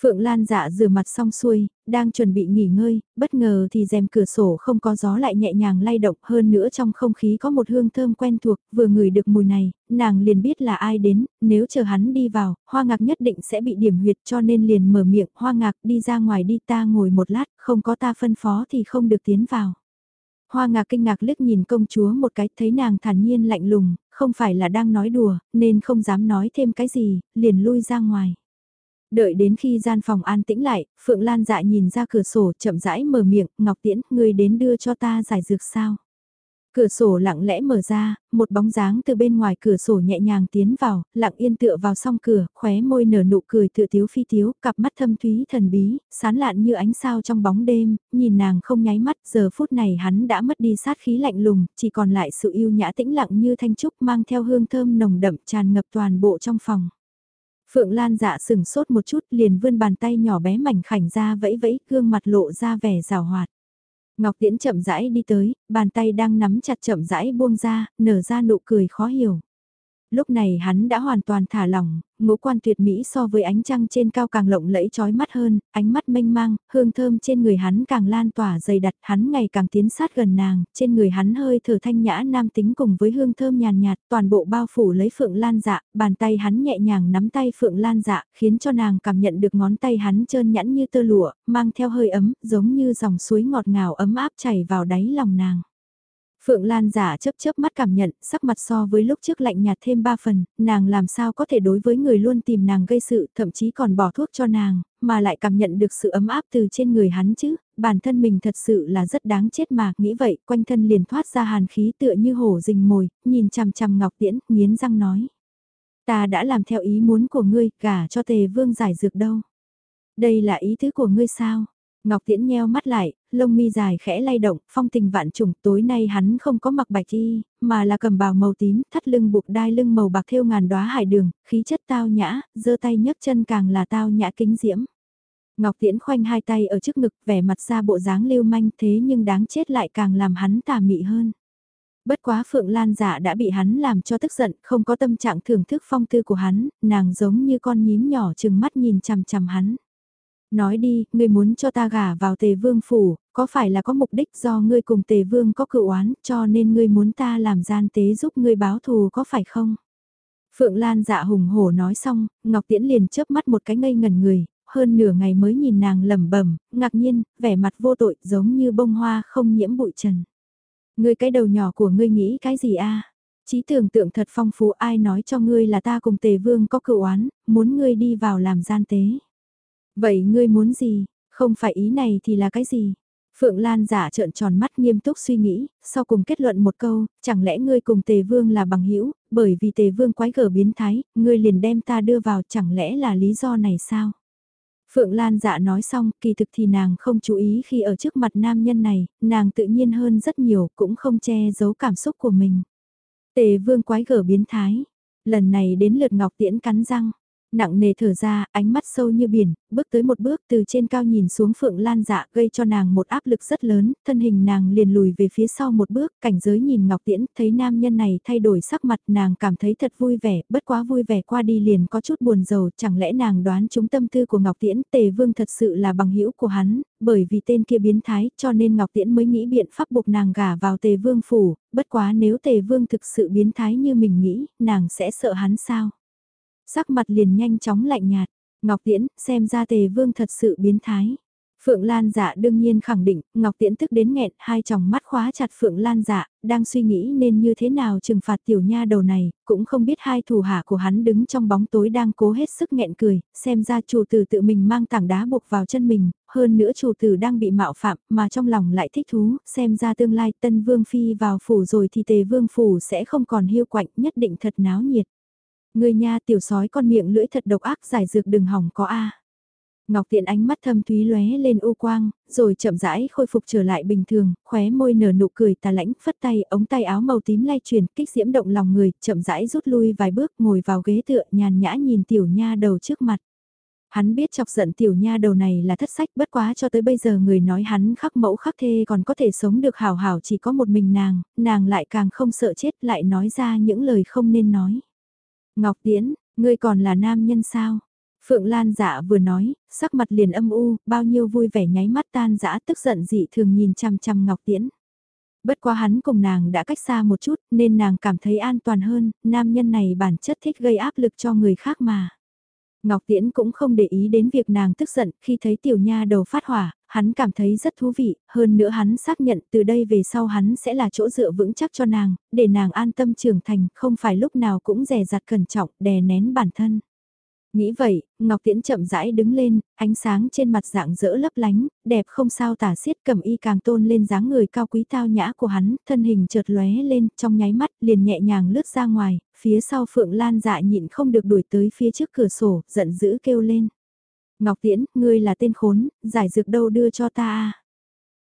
Phượng Lan dạ rửa mặt xong xuôi, đang chuẩn bị nghỉ ngơi, bất ngờ thì rèm cửa sổ không có gió lại nhẹ nhàng lay động hơn nữa trong không khí có một hương thơm quen thuộc, vừa ngửi được mùi này, nàng liền biết là ai đến, nếu chờ hắn đi vào, hoa ngạc nhất định sẽ bị điểm huyệt cho nên liền mở miệng, hoa ngạc đi ra ngoài đi ta ngồi một lát, không có ta phân phó thì không được tiến vào. Hoa ngạc kinh ngạc liếc nhìn công chúa một cái, thấy nàng thản nhiên lạnh lùng, không phải là đang nói đùa, nên không dám nói thêm cái gì, liền lui ra ngoài. Đợi đến khi gian phòng an tĩnh lại, Phượng Lan dạ nhìn ra cửa sổ chậm rãi mở miệng, Ngọc Tiễn, người đến đưa cho ta giải dược sao. Cửa sổ lặng lẽ mở ra, một bóng dáng từ bên ngoài cửa sổ nhẹ nhàng tiến vào, lặng yên tựa vào song cửa, khóe môi nở nụ cười tựa tiếu phi tiếu, cặp mắt thâm thúy thần bí, sán lạn như ánh sao trong bóng đêm, nhìn nàng không nháy mắt, giờ phút này hắn đã mất đi sát khí lạnh lùng, chỉ còn lại sự yêu nhã tĩnh lặng như thanh trúc mang theo hương thơm nồng đậm tràn ngập toàn bộ trong phòng. Phượng Lan dạ sừng sốt một chút liền vươn bàn tay nhỏ bé mảnh khảnh ra vẫy vẫy gương mặt lộ ra vẻ rào hoạt. Ngọc Tiễn chậm rãi đi tới, bàn tay đang nắm chặt chậm rãi buông ra, nở ra nụ cười khó hiểu lúc này hắn đã hoàn toàn thả lỏng, ngũ quan tuyệt mỹ so với ánh trăng trên cao càng lộng lẫy trói mắt hơn, ánh mắt mênh mang, hương thơm trên người hắn càng lan tỏa dày đặc, hắn ngày càng tiến sát gần nàng, trên người hắn hơi thở thanh nhã nam tính cùng với hương thơm nhàn nhạt, toàn bộ bao phủ lấy Phượng Lan dạ, bàn tay hắn nhẹ nhàng nắm tay Phượng Lan dạ, khiến cho nàng cảm nhận được ngón tay hắn trơn nhẵn như tơ lụa, mang theo hơi ấm, giống như dòng suối ngọt ngào ấm áp chảy vào đáy lòng nàng. Phượng Lan giả chớp chớp mắt cảm nhận, sắc mặt so với lúc trước lạnh nhạt thêm ba phần, nàng làm sao có thể đối với người luôn tìm nàng gây sự, thậm chí còn bỏ thuốc cho nàng, mà lại cảm nhận được sự ấm áp từ trên người hắn chứ, bản thân mình thật sự là rất đáng chết mà, nghĩ vậy, quanh thân liền thoát ra hàn khí tựa như hổ rình mồi, nhìn chằm chằm Ngọc Tiễn, nghiến răng nói. Ta đã làm theo ý muốn của ngươi, gả cho tề vương giải dược đâu. Đây là ý tứ của ngươi sao? Ngọc Tiễn nheo mắt lại, lông mi dài khẽ lay động, phong tình vạn trùng, tối nay hắn không có mặc bạch y, mà là cầm bào màu tím, thắt lưng buộc đai lưng màu bạc thêu ngàn đóa hải đường, khí chất tao nhã, giơ tay nhấc chân càng là tao nhã kính diễm. Ngọc Tiễn khoanh hai tay ở trước ngực, vẻ mặt ra bộ dáng lưu manh thế nhưng đáng chết lại càng làm hắn tà mị hơn. Bất quá Phượng Lan dạ đã bị hắn làm cho tức giận, không có tâm trạng thưởng thức phong tư của hắn, nàng giống như con nhím nhỏ chừng mắt nhìn chằm chằm hắn. Nói đi, ngươi muốn cho ta gả vào tề vương phủ, có phải là có mục đích do ngươi cùng tề vương có cựu oán cho nên ngươi muốn ta làm gian tế giúp ngươi báo thù có phải không? Phượng Lan dạ hùng hổ nói xong, Ngọc Tiễn liền chớp mắt một cái ngây ngẩn người, hơn nửa ngày mới nhìn nàng lẩm bẩm, ngạc nhiên, vẻ mặt vô tội giống như bông hoa không nhiễm bụi trần. Ngươi cái đầu nhỏ của ngươi nghĩ cái gì a? À? Chí tưởng tượng thật phong phú ai nói cho ngươi là ta cùng tề vương có cựu oán, muốn ngươi đi vào làm gian tế. Vậy ngươi muốn gì, không phải ý này thì là cái gì? Phượng Lan giả trợn tròn mắt nghiêm túc suy nghĩ, sau cùng kết luận một câu, chẳng lẽ ngươi cùng Tề Vương là bằng hữu bởi vì Tề Vương quái gở biến thái, ngươi liền đem ta đưa vào chẳng lẽ là lý do này sao? Phượng Lan dạ nói xong, kỳ thực thì nàng không chú ý khi ở trước mặt nam nhân này, nàng tự nhiên hơn rất nhiều, cũng không che giấu cảm xúc của mình. Tề Vương quái gở biến thái, lần này đến lượt Ngọc Tiễn cắn răng, Nặng nề thở ra, ánh mắt sâu như biển, bước tới một bước từ trên cao nhìn xuống Phượng Lan dạ gây cho nàng một áp lực rất lớn, thân hình nàng liền lùi về phía sau một bước, cảnh giới nhìn Ngọc Tiễn, thấy nam nhân này thay đổi sắc mặt nàng cảm thấy thật vui vẻ, bất quá vui vẻ qua đi liền có chút buồn rầu, chẳng lẽ nàng đoán chúng tâm tư của Ngọc Tiễn, Tề Vương thật sự là bằng hữu của hắn, bởi vì tên kia biến thái cho nên Ngọc Tiễn mới nghĩ biện pháp buộc nàng gả vào Tề Vương phủ, bất quá nếu Tề Vương thực sự biến thái như mình nghĩ, nàng sẽ sợ hắn sao? Sắc mặt liền nhanh chóng lạnh nhạt, Ngọc Tiễn, xem ra tề vương thật sự biến thái. Phượng Lan dạ đương nhiên khẳng định, Ngọc Tiễn tức đến nghẹn, hai tròng mắt khóa chặt Phượng Lan dạ, đang suy nghĩ nên như thế nào trừng phạt tiểu nha đầu này, cũng không biết hai thủ hạ của hắn đứng trong bóng tối đang cố hết sức nghẹn cười, xem ra chủ tử tự mình mang tảng đá buộc vào chân mình, hơn nữa chủ tử đang bị mạo phạm, mà trong lòng lại thích thú, xem ra tương lai tân vương phi vào phủ rồi thì tề vương phủ sẽ không còn hiu quạnh, nhất định thật náo nhiệt. Người nha tiểu sói con miệng lưỡi thật độc ác giải dược đừng hỏng có a. Ngọc Tiện ánh mắt thâm thúy lóe lên u quang, rồi chậm rãi khôi phục trở lại bình thường, khóe môi nở nụ cười tà lãnh, phất tay, ống tay áo màu tím lay chuyển, kích diễm động lòng người, chậm rãi rút lui vài bước, ngồi vào ghế tựa, nhàn nhã nhìn tiểu nha đầu trước mặt. Hắn biết chọc giận tiểu nha đầu này là thất sách bất quá cho tới bây giờ người nói hắn khắc mẫu khắc thê còn có thể sống được hảo hảo chỉ có một mình nàng, nàng lại càng không sợ chết lại nói ra những lời không nên nói. Ngọc Tiễn, ngươi còn là nam nhân sao? Phượng Lan dạ vừa nói, sắc mặt liền âm u, bao nhiêu vui vẻ nháy mắt tan dã tức giận dị thường nhìn chăm chăm Ngọc Tiễn. Bất quá hắn cùng nàng đã cách xa một chút nên nàng cảm thấy an toàn hơn, nam nhân này bản chất thích gây áp lực cho người khác mà. Ngọc Tiễn cũng không để ý đến việc nàng tức giận khi thấy tiểu nha đầu phát hỏa, hắn cảm thấy rất thú vị, hơn nữa hắn xác nhận từ đây về sau hắn sẽ là chỗ dựa vững chắc cho nàng, để nàng an tâm trưởng thành, không phải lúc nào cũng rè rặt cẩn trọng, đè nén bản thân. Nghĩ vậy, Ngọc Tiễn chậm rãi đứng lên, ánh sáng trên mặt dạng dỡ lấp lánh, đẹp không sao tả xiết cầm y càng tôn lên dáng người cao quý tao nhã của hắn, thân hình chợt lóe lên, trong nháy mắt liền nhẹ nhàng lướt ra ngoài, phía sau Phượng Lan dạ nhịn không được đuổi tới phía trước cửa sổ, giận dữ kêu lên. Ngọc Tiễn, ngươi là tên khốn, giải dược đâu đưa cho ta à?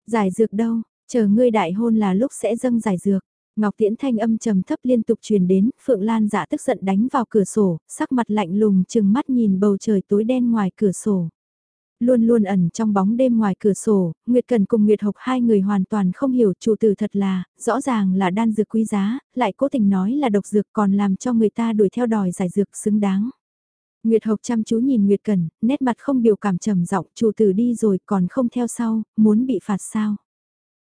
Giải dược đâu, chờ ngươi đại hôn là lúc sẽ dâng giải dược. Ngọc Tiễn thanh âm trầm thấp liên tục truyền đến, Phượng Lan dạ tức giận đánh vào cửa sổ, sắc mặt lạnh lùng chừng mắt nhìn bầu trời tối đen ngoài cửa sổ. Luôn luôn ẩn trong bóng đêm ngoài cửa sổ, Nguyệt Cần cùng Nguyệt Hộc hai người hoàn toàn không hiểu chủ tử thật là, rõ ràng là đan dược quý giá, lại cố tình nói là độc dược còn làm cho người ta đuổi theo đòi giải dược xứng đáng. Nguyệt Hộc chăm chú nhìn Nguyệt Cần, nét mặt không biểu cảm trầm giọng, chủ tử đi rồi còn không theo sau, muốn bị phạt sao?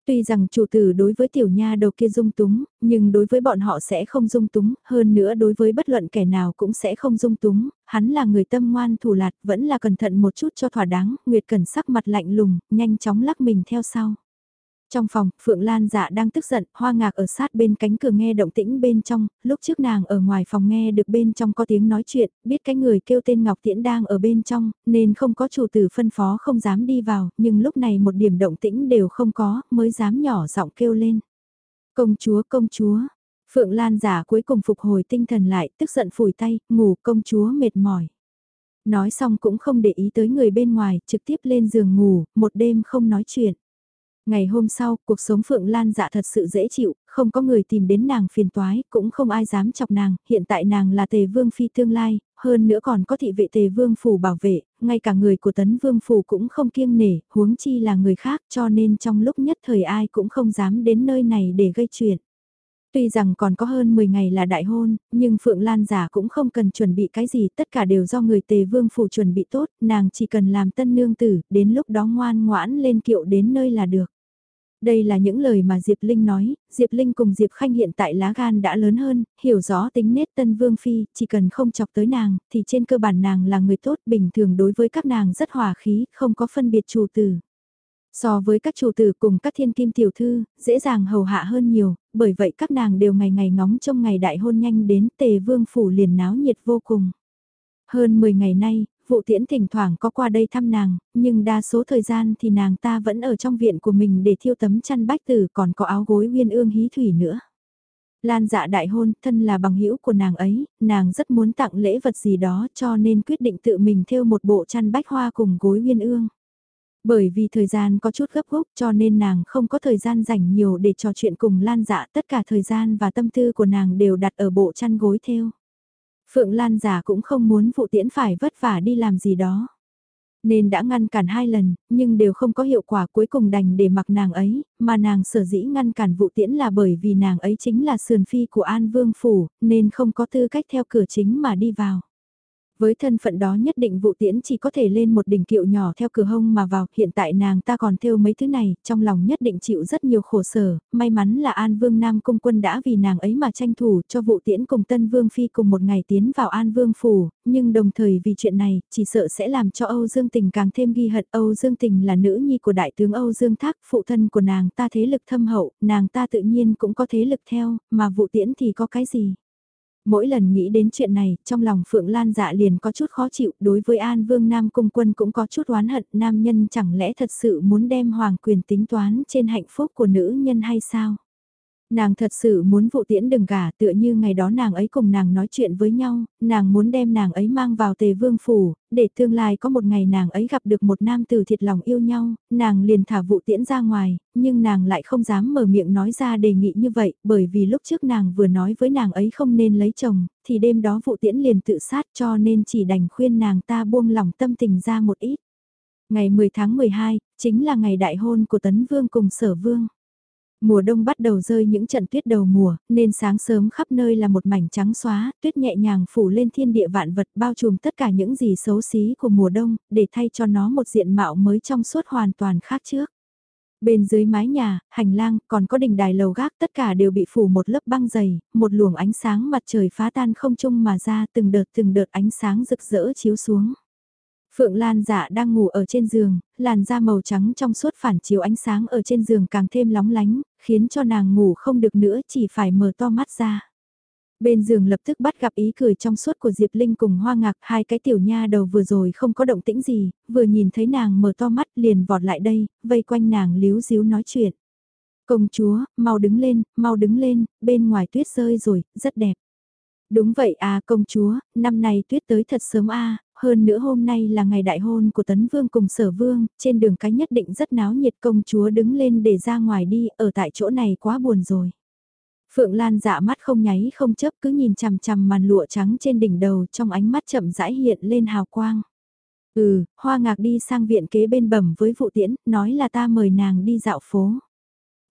Tuy rằng chủ tử đối với tiểu nha đầu kia dung túng, nhưng đối với bọn họ sẽ không dung túng, hơn nữa đối với bất luận kẻ nào cũng sẽ không dung túng, hắn là người tâm ngoan thủ lạt, vẫn là cẩn thận một chút cho thỏa đáng, Nguyệt cẩn sắc mặt lạnh lùng, nhanh chóng lắc mình theo sau. Trong phòng, Phượng Lan dạ đang tức giận, hoa ngạc ở sát bên cánh cửa nghe động tĩnh bên trong, lúc trước nàng ở ngoài phòng nghe được bên trong có tiếng nói chuyện, biết cái người kêu tên Ngọc Tiễn đang ở bên trong, nên không có chủ tử phân phó không dám đi vào, nhưng lúc này một điểm động tĩnh đều không có, mới dám nhỏ giọng kêu lên. Công chúa, công chúa. Phượng Lan giả cuối cùng phục hồi tinh thần lại, tức giận phủi tay, ngủ công chúa mệt mỏi. Nói xong cũng không để ý tới người bên ngoài, trực tiếp lên giường ngủ, một đêm không nói chuyện. Ngày hôm sau, cuộc sống Phượng Lan dạ thật sự dễ chịu, không có người tìm đến nàng phiền toái, cũng không ai dám chọc nàng, hiện tại nàng là tề vương phi tương lai, hơn nữa còn có thị vệ tề vương phủ bảo vệ, ngay cả người của tấn vương phủ cũng không kiêng nể, huống chi là người khác cho nên trong lúc nhất thời ai cũng không dám đến nơi này để gây chuyện. Tuy rằng còn có hơn 10 ngày là đại hôn, nhưng Phượng Lan giả cũng không cần chuẩn bị cái gì, tất cả đều do người tề vương phủ chuẩn bị tốt, nàng chỉ cần làm tân nương tử, đến lúc đó ngoan ngoãn lên kiệu đến nơi là được. Đây là những lời mà Diệp Linh nói, Diệp Linh cùng Diệp Khanh hiện tại lá gan đã lớn hơn, hiểu rõ tính nết tân vương phi, chỉ cần không chọc tới nàng, thì trên cơ bản nàng là người tốt, bình thường đối với các nàng rất hòa khí, không có phân biệt chủ tử. So với các chủ tử cùng các thiên kim tiểu thư, dễ dàng hầu hạ hơn nhiều, bởi vậy các nàng đều ngày ngày ngóng trong ngày đại hôn nhanh đến tề vương phủ liền náo nhiệt vô cùng. Hơn 10 ngày nay, vụ tiễn thỉnh thoảng có qua đây thăm nàng, nhưng đa số thời gian thì nàng ta vẫn ở trong viện của mình để thiêu tấm chăn bách tử còn có áo gối uyên ương hí thủy nữa. Lan dạ đại hôn, thân là bằng hữu của nàng ấy, nàng rất muốn tặng lễ vật gì đó cho nên quyết định tự mình thêu một bộ chăn bách hoa cùng gối uyên ương. Bởi vì thời gian có chút gấp gúc cho nên nàng không có thời gian dành nhiều để trò chuyện cùng Lan dạ tất cả thời gian và tâm tư của nàng đều đặt ở bộ chăn gối thêu. Phượng Lan giả cũng không muốn vụ tiễn phải vất vả đi làm gì đó. Nên đã ngăn cản hai lần, nhưng đều không có hiệu quả cuối cùng đành để mặc nàng ấy, mà nàng sở dĩ ngăn cản vụ tiễn là bởi vì nàng ấy chính là sườn phi của An Vương Phủ, nên không có tư cách theo cửa chính mà đi vào. Với thân phận đó nhất định vụ tiễn chỉ có thể lên một đỉnh kiệu nhỏ theo cửa hông mà vào, hiện tại nàng ta còn theo mấy thứ này, trong lòng nhất định chịu rất nhiều khổ sở, may mắn là An Vương Nam Cung Quân đã vì nàng ấy mà tranh thủ cho vụ tiễn cùng Tân Vương Phi cùng một ngày tiến vào An Vương Phủ, nhưng đồng thời vì chuyện này, chỉ sợ sẽ làm cho Âu Dương Tình càng thêm ghi hận. Âu Dương Tình là nữ nhi của Đại tướng Âu Dương Thác, phụ thân của nàng ta thế lực thâm hậu, nàng ta tự nhiên cũng có thế lực theo, mà vụ tiễn thì có cái gì. Mỗi lần nghĩ đến chuyện này, trong lòng Phượng Lan dạ liền có chút khó chịu, đối với An Vương Nam Cung Quân cũng có chút oán hận, nam nhân chẳng lẽ thật sự muốn đem hoàng quyền tính toán trên hạnh phúc của nữ nhân hay sao? Nàng thật sự muốn vụ tiễn đừng gả tựa như ngày đó nàng ấy cùng nàng nói chuyện với nhau, nàng muốn đem nàng ấy mang vào tề vương phủ, để tương lai có một ngày nàng ấy gặp được một nam tử thiệt lòng yêu nhau, nàng liền thả vụ tiễn ra ngoài, nhưng nàng lại không dám mở miệng nói ra đề nghị như vậy, bởi vì lúc trước nàng vừa nói với nàng ấy không nên lấy chồng, thì đêm đó vụ tiễn liền tự sát cho nên chỉ đành khuyên nàng ta buông lòng tâm tình ra một ít. Ngày 10 tháng 12, chính là ngày đại hôn của Tấn Vương cùng Sở Vương. Mùa đông bắt đầu rơi những trận tuyết đầu mùa, nên sáng sớm khắp nơi là một mảnh trắng xóa, tuyết nhẹ nhàng phủ lên thiên địa vạn vật bao trùm tất cả những gì xấu xí của mùa đông, để thay cho nó một diện mạo mới trong suốt hoàn toàn khác trước. Bên dưới mái nhà, hành lang, còn có đình đài lầu gác tất cả đều bị phủ một lớp băng dày, một luồng ánh sáng mặt trời phá tan không trung mà ra từng đợt từng đợt ánh sáng rực rỡ chiếu xuống. Phượng Lan dạ đang ngủ ở trên giường, làn da màu trắng trong suốt phản chiếu ánh sáng ở trên giường càng thêm lóng lánh, khiến cho nàng ngủ không được nữa chỉ phải mở to mắt ra. Bên giường lập tức bắt gặp ý cười trong suốt của Diệp Linh cùng hoa ngạc hai cái tiểu nha đầu vừa rồi không có động tĩnh gì, vừa nhìn thấy nàng mở to mắt liền vọt lại đây, vây quanh nàng líu díu nói chuyện. Công chúa, mau đứng lên, mau đứng lên, bên ngoài tuyết rơi rồi, rất đẹp. Đúng vậy à công chúa, năm nay tuyết tới thật sớm a hơn nữa hôm nay là ngày đại hôn của Tấn Vương cùng Sở Vương, trên đường cái nhất định rất náo nhiệt công chúa đứng lên để ra ngoài đi, ở tại chỗ này quá buồn rồi. Phượng Lan dạ mắt không nháy không chấp cứ nhìn chằm chằm màn lụa trắng trên đỉnh đầu trong ánh mắt chậm rãi hiện lên hào quang. Ừ, hoa ngạc đi sang viện kế bên bẩm với vụ tiễn, nói là ta mời nàng đi dạo phố.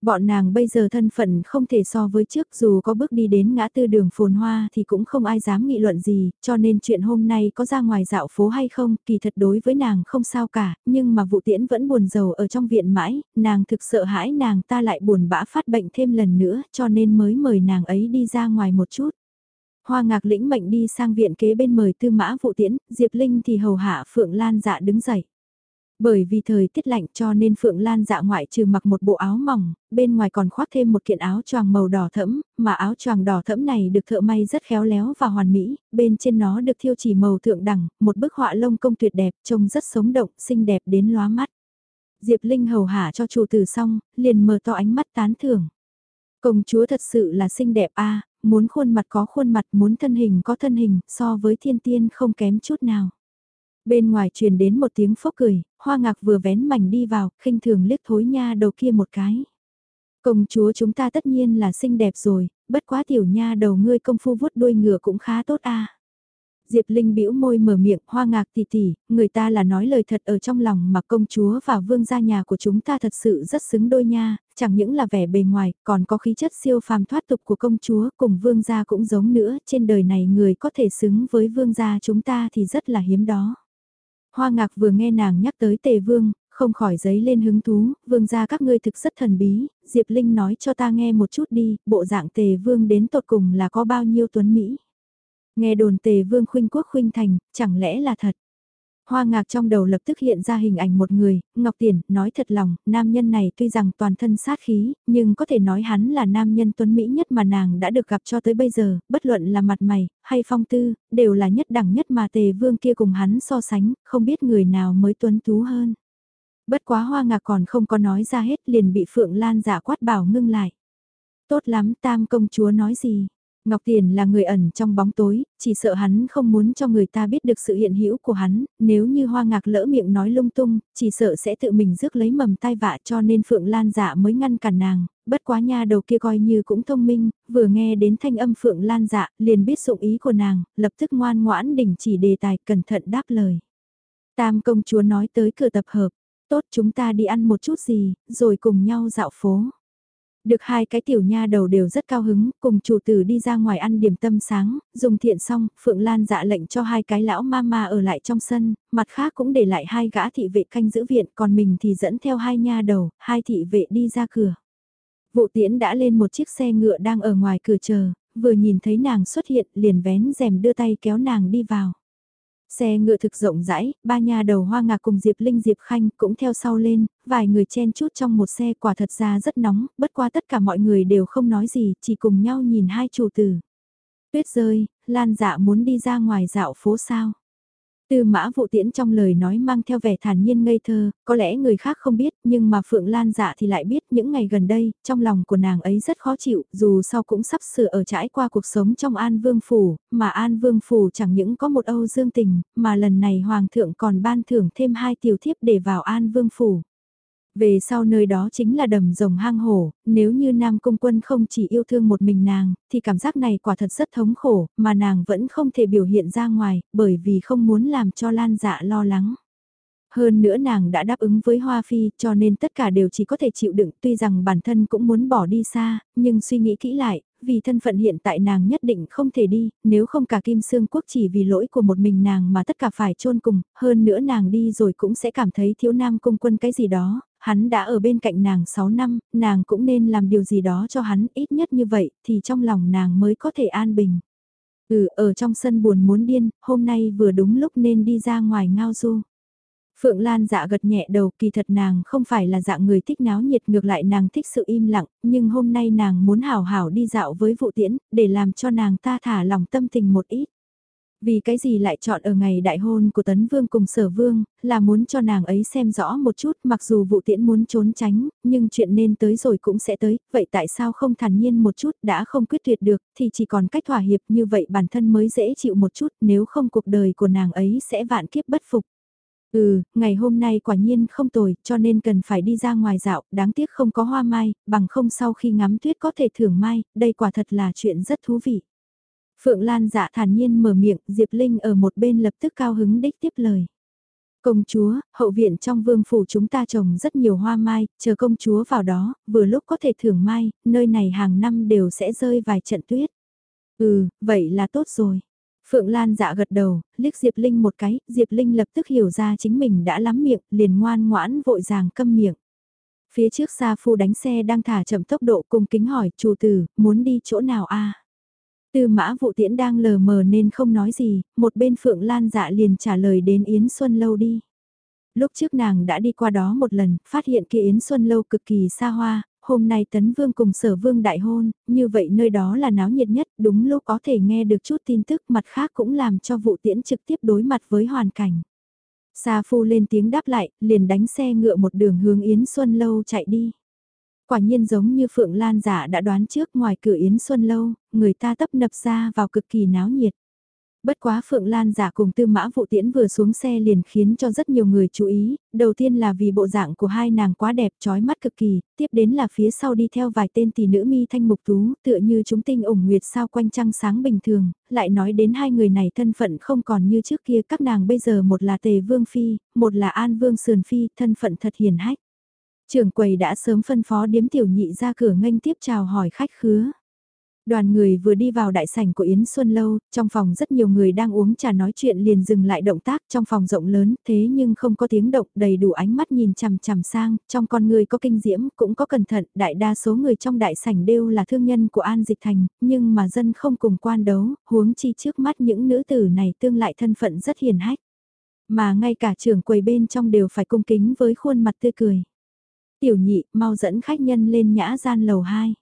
Bọn nàng bây giờ thân phận không thể so với trước dù có bước đi đến ngã tư đường phồn hoa thì cũng không ai dám nghị luận gì, cho nên chuyện hôm nay có ra ngoài dạo phố hay không, kỳ thật đối với nàng không sao cả, nhưng mà vụ tiễn vẫn buồn giàu ở trong viện mãi, nàng thực sợ hãi nàng ta lại buồn bã phát bệnh thêm lần nữa cho nên mới mời nàng ấy đi ra ngoài một chút. Hoa ngạc lĩnh mệnh đi sang viện kế bên mời tư mã vụ tiễn, Diệp Linh thì hầu hạ Phượng Lan dạ đứng dậy. Bởi vì thời tiết lạnh cho nên Phượng Lan dạ ngoại trừ mặc một bộ áo mỏng, bên ngoài còn khoác thêm một kiện áo choàng màu đỏ thẫm, mà áo choàng đỏ thẫm này được thợ may rất khéo léo và hoàn mỹ, bên trên nó được thiêu chỉ màu thượng đẳng, một bức họa lông công tuyệt đẹp, trông rất sống động, xinh đẹp đến lóa mắt. Diệp Linh hầu hạ cho chủ tử xong, liền mở to ánh mắt tán thưởng. Công chúa thật sự là xinh đẹp a, à, muốn khuôn mặt có khuôn mặt, muốn thân hình có thân hình, so với thiên tiên không kém chút nào. Bên ngoài truyền đến một tiếng phốc cười, hoa ngạc vừa vén mảnh đi vào, khinh thường liếc thối nha đầu kia một cái. Công chúa chúng ta tất nhiên là xinh đẹp rồi, bất quá tiểu nha đầu ngươi công phu vuốt đuôi ngựa cũng khá tốt a. Diệp Linh bĩu môi mở miệng, hoa ngạc tỉ tỉ, người ta là nói lời thật ở trong lòng mà công chúa và vương gia nhà của chúng ta thật sự rất xứng đôi nha, chẳng những là vẻ bề ngoài, còn có khí chất siêu phàm thoát tục của công chúa cùng vương gia cũng giống nữa, trên đời này người có thể xứng với vương gia chúng ta thì rất là hiếm đó. Hoa ngạc vừa nghe nàng nhắc tới tề vương, không khỏi giấy lên hứng thú, vương gia các ngươi thực rất thần bí, Diệp Linh nói cho ta nghe một chút đi, bộ dạng tề vương đến tột cùng là có bao nhiêu tuấn Mỹ. Nghe đồn tề vương khuynh quốc khuynh thành, chẳng lẽ là thật? Hoa ngạc trong đầu lập tức hiện ra hình ảnh một người, Ngọc Tiền, nói thật lòng, nam nhân này tuy rằng toàn thân sát khí, nhưng có thể nói hắn là nam nhân tuấn Mỹ nhất mà nàng đã được gặp cho tới bây giờ, bất luận là mặt mày, hay phong tư, đều là nhất đẳng nhất mà tề vương kia cùng hắn so sánh, không biết người nào mới tuấn tú hơn. Bất quá hoa ngạc còn không có nói ra hết liền bị Phượng Lan giả quát bảo ngưng lại. Tốt lắm tam công chúa nói gì? Ngọc Tiền là người ẩn trong bóng tối, chỉ sợ hắn không muốn cho người ta biết được sự hiện hữu của hắn, nếu như hoa ngạc lỡ miệng nói lung tung, chỉ sợ sẽ tự mình rước lấy mầm tai vạ cho nên Phượng Lan dạ mới ngăn cản nàng, bất quá nha đầu kia coi như cũng thông minh, vừa nghe đến thanh âm Phượng Lan dạ, liền biết dụng ý của nàng, lập tức ngoan ngoãn đình chỉ đề tài cẩn thận đáp lời. Tam công chúa nói tới cửa tập hợp, tốt chúng ta đi ăn một chút gì, rồi cùng nhau dạo phố. Được hai cái tiểu nha đầu đều rất cao hứng, cùng chủ tử đi ra ngoài ăn điểm tâm sáng, dùng thiện xong, Phượng Lan dạ lệnh cho hai cái lão mama ở lại trong sân, mặt khác cũng để lại hai gã thị vệ canh giữ viện, còn mình thì dẫn theo hai nha đầu, hai thị vệ đi ra cửa. Vụ tiễn đã lên một chiếc xe ngựa đang ở ngoài cửa chờ, vừa nhìn thấy nàng xuất hiện liền vén rèm đưa tay kéo nàng đi vào. Xe ngựa thực rộng rãi, ba nhà đầu hoa ngạc cùng Diệp Linh Diệp Khanh cũng theo sau lên, vài người chen chút trong một xe quả thật ra rất nóng, bất qua tất cả mọi người đều không nói gì, chỉ cùng nhau nhìn hai chủ tử. Tuyết rơi, Lan dạ muốn đi ra ngoài dạo phố sao. Tư mã vụ tiễn trong lời nói mang theo vẻ thản nhiên ngây thơ, có lẽ người khác không biết nhưng mà Phượng Lan dạ thì lại biết những ngày gần đây, trong lòng của nàng ấy rất khó chịu, dù sau cũng sắp sửa ở trải qua cuộc sống trong An Vương Phủ, mà An Vương Phủ chẳng những có một Âu Dương tình, mà lần này Hoàng thượng còn ban thưởng thêm hai tiểu thiếp để vào An Vương Phủ. Về sau nơi đó chính là đầm rồng hang hổ, nếu như Nam Cung Quân không chỉ yêu thương một mình nàng, thì cảm giác này quả thật rất thống khổ, mà nàng vẫn không thể biểu hiện ra ngoài, bởi vì không muốn làm cho Lan dạ lo lắng. Hơn nữa nàng đã đáp ứng với Hoa Phi cho nên tất cả đều chỉ có thể chịu đựng tuy rằng bản thân cũng muốn bỏ đi xa, nhưng suy nghĩ kỹ lại, vì thân phận hiện tại nàng nhất định không thể đi, nếu không cả Kim Sương Quốc chỉ vì lỗi của một mình nàng mà tất cả phải chôn cùng, hơn nữa nàng đi rồi cũng sẽ cảm thấy thiếu nam cung quân cái gì đó, hắn đã ở bên cạnh nàng 6 năm, nàng cũng nên làm điều gì đó cho hắn, ít nhất như vậy, thì trong lòng nàng mới có thể an bình. Ừ, ở trong sân buồn muốn điên, hôm nay vừa đúng lúc nên đi ra ngoài ngao du. Phượng Lan dạ gật nhẹ đầu kỳ thật nàng không phải là dạng người thích náo nhiệt ngược lại nàng thích sự im lặng, nhưng hôm nay nàng muốn hảo hảo đi dạo với vụ tiễn, để làm cho nàng ta thả lòng tâm tình một ít. Vì cái gì lại chọn ở ngày đại hôn của Tấn Vương cùng Sở Vương, là muốn cho nàng ấy xem rõ một chút mặc dù vụ tiễn muốn trốn tránh, nhưng chuyện nên tới rồi cũng sẽ tới, vậy tại sao không thản nhiên một chút đã không quyết tuyệt được, thì chỉ còn cách thỏa hiệp như vậy bản thân mới dễ chịu một chút, nếu không cuộc đời của nàng ấy sẽ vạn kiếp bất phục. Ừ, ngày hôm nay quả nhiên không tồi, cho nên cần phải đi ra ngoài dạo, đáng tiếc không có hoa mai, bằng không sau khi ngắm tuyết có thể thưởng mai, đây quả thật là chuyện rất thú vị. Phượng Lan dạ thản nhiên mở miệng, Diệp Linh ở một bên lập tức cao hứng đích tiếp lời. Công chúa, hậu viện trong vương phủ chúng ta trồng rất nhiều hoa mai, chờ công chúa vào đó, vừa lúc có thể thưởng mai, nơi này hàng năm đều sẽ rơi vài trận tuyết. Ừ, vậy là tốt rồi. Phượng Lan dạ gật đầu, liếc Diệp Linh một cái, Diệp Linh lập tức hiểu ra chính mình đã lắm miệng, liền ngoan ngoãn vội ràng câm miệng. Phía trước xa phu đánh xe đang thả chậm tốc độ cung kính hỏi, chủ tử, muốn đi chỗ nào a? Tư mã vụ tiễn đang lờ mờ nên không nói gì, một bên Phượng Lan dạ liền trả lời đến Yến Xuân Lâu đi. Lúc trước nàng đã đi qua đó một lần, phát hiện kia Yến Xuân Lâu cực kỳ xa hoa, hôm nay Tấn Vương cùng Sở Vương đại hôn, như vậy nơi đó là náo nhiệt nhất, đúng lúc có thể nghe được chút tin tức mặt khác cũng làm cho vụ tiễn trực tiếp đối mặt với hoàn cảnh. Sa Phu lên tiếng đáp lại, liền đánh xe ngựa một đường hướng Yến Xuân Lâu chạy đi. Quả nhiên giống như Phượng Lan giả đã đoán trước ngoài cửa Yến Xuân Lâu, người ta tấp nập ra vào cực kỳ náo nhiệt. Bất quá Phượng Lan giả cùng tư mã vụ tiễn vừa xuống xe liền khiến cho rất nhiều người chú ý, đầu tiên là vì bộ dạng của hai nàng quá đẹp trói mắt cực kỳ, tiếp đến là phía sau đi theo vài tên tỷ nữ mi thanh mục tú, tựa như chúng tinh ủng nguyệt sao quanh trăng sáng bình thường, lại nói đến hai người này thân phận không còn như trước kia các nàng bây giờ một là tề vương phi, một là an vương sườn phi, thân phận thật hiền hách. Trưởng quầy đã sớm phân phó điếm tiểu nhị ra cửa nghênh tiếp chào hỏi khách khứa. Đoàn người vừa đi vào đại sảnh của Yến Xuân Lâu, trong phòng rất nhiều người đang uống trà nói chuyện liền dừng lại động tác trong phòng rộng lớn thế nhưng không có tiếng động đầy đủ ánh mắt nhìn chằm chằm sang, trong con người có kinh diễm cũng có cẩn thận, đại đa số người trong đại sảnh đều là thương nhân của An Dịch Thành, nhưng mà dân không cùng quan đấu, huống chi trước mắt những nữ tử này tương lại thân phận rất hiền hách. Mà ngay cả trưởng quầy bên trong đều phải cung kính với khuôn mặt tươi cười. Tiểu nhị, mau dẫn khách nhân lên nhã gian lầu 2.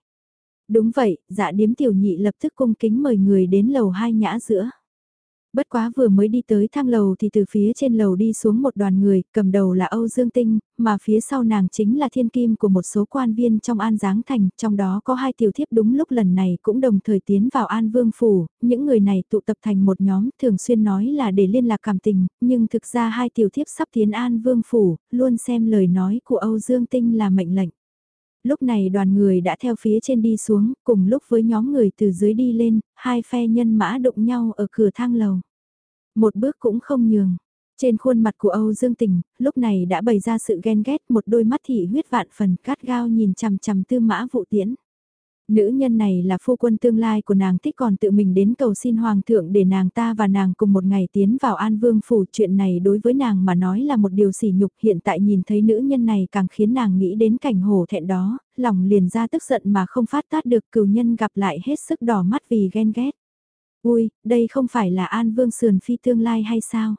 Đúng vậy, dạ điếm tiểu nhị lập tức cung kính mời người đến lầu 2 nhã giữa. Bất quá vừa mới đi tới thang lầu thì từ phía trên lầu đi xuống một đoàn người, cầm đầu là Âu Dương Tinh, mà phía sau nàng chính là thiên kim của một số quan viên trong An Giáng Thành, trong đó có hai tiểu thiếp đúng lúc lần này cũng đồng thời tiến vào An Vương Phủ, những người này tụ tập thành một nhóm thường xuyên nói là để liên lạc cảm tình, nhưng thực ra hai tiểu thiếp sắp tiến An Vương Phủ, luôn xem lời nói của Âu Dương Tinh là mệnh lệnh. Lúc này đoàn người đã theo phía trên đi xuống, cùng lúc với nhóm người từ dưới đi lên, hai phe nhân mã đụng nhau ở cửa thang lầu. Một bước cũng không nhường. Trên khuôn mặt của Âu Dương Tình, lúc này đã bày ra sự ghen ghét một đôi mắt thị huyết vạn phần cát gao nhìn chằm chằm tư mã vụ tiễn. Nữ nhân này là phu quân tương lai của nàng thích còn tự mình đến cầu xin hoàng thượng để nàng ta và nàng cùng một ngày tiến vào an vương phủ chuyện này đối với nàng mà nói là một điều sỉ nhục hiện tại nhìn thấy nữ nhân này càng khiến nàng nghĩ đến cảnh hổ thẹn đó, lòng liền ra tức giận mà không phát tát được cừu nhân gặp lại hết sức đỏ mắt vì ghen ghét. Ui, đây không phải là an vương sườn phi tương lai hay sao?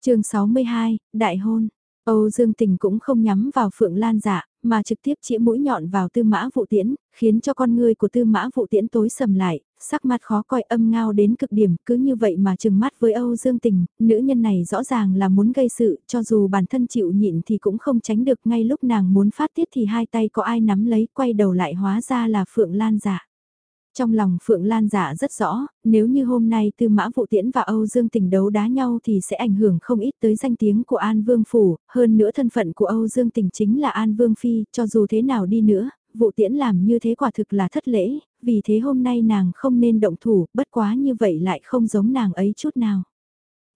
chương 62, Đại hôn. Âu Dương Tình cũng không nhắm vào Phượng Lan dạ, mà trực tiếp chĩa mũi nhọn vào tư mã vụ tiễn, khiến cho con người của tư mã vụ tiễn tối sầm lại, sắc mặt khó coi âm ngao đến cực điểm, cứ như vậy mà chừng mắt với Âu Dương Tình, nữ nhân này rõ ràng là muốn gây sự, cho dù bản thân chịu nhịn thì cũng không tránh được ngay lúc nàng muốn phát tiết thì hai tay có ai nắm lấy, quay đầu lại hóa ra là Phượng Lan giả. Trong lòng Phượng Lan dạ rất rõ, nếu như hôm nay Tư Mã Vụ Tiễn và Âu Dương Tình đấu đá nhau thì sẽ ảnh hưởng không ít tới danh tiếng của An Vương Phủ, hơn nữa thân phận của Âu Dương Tình chính là An Vương Phi, cho dù thế nào đi nữa, Vụ Tiễn làm như thế quả thực là thất lễ, vì thế hôm nay nàng không nên động thủ, bất quá như vậy lại không giống nàng ấy chút nào.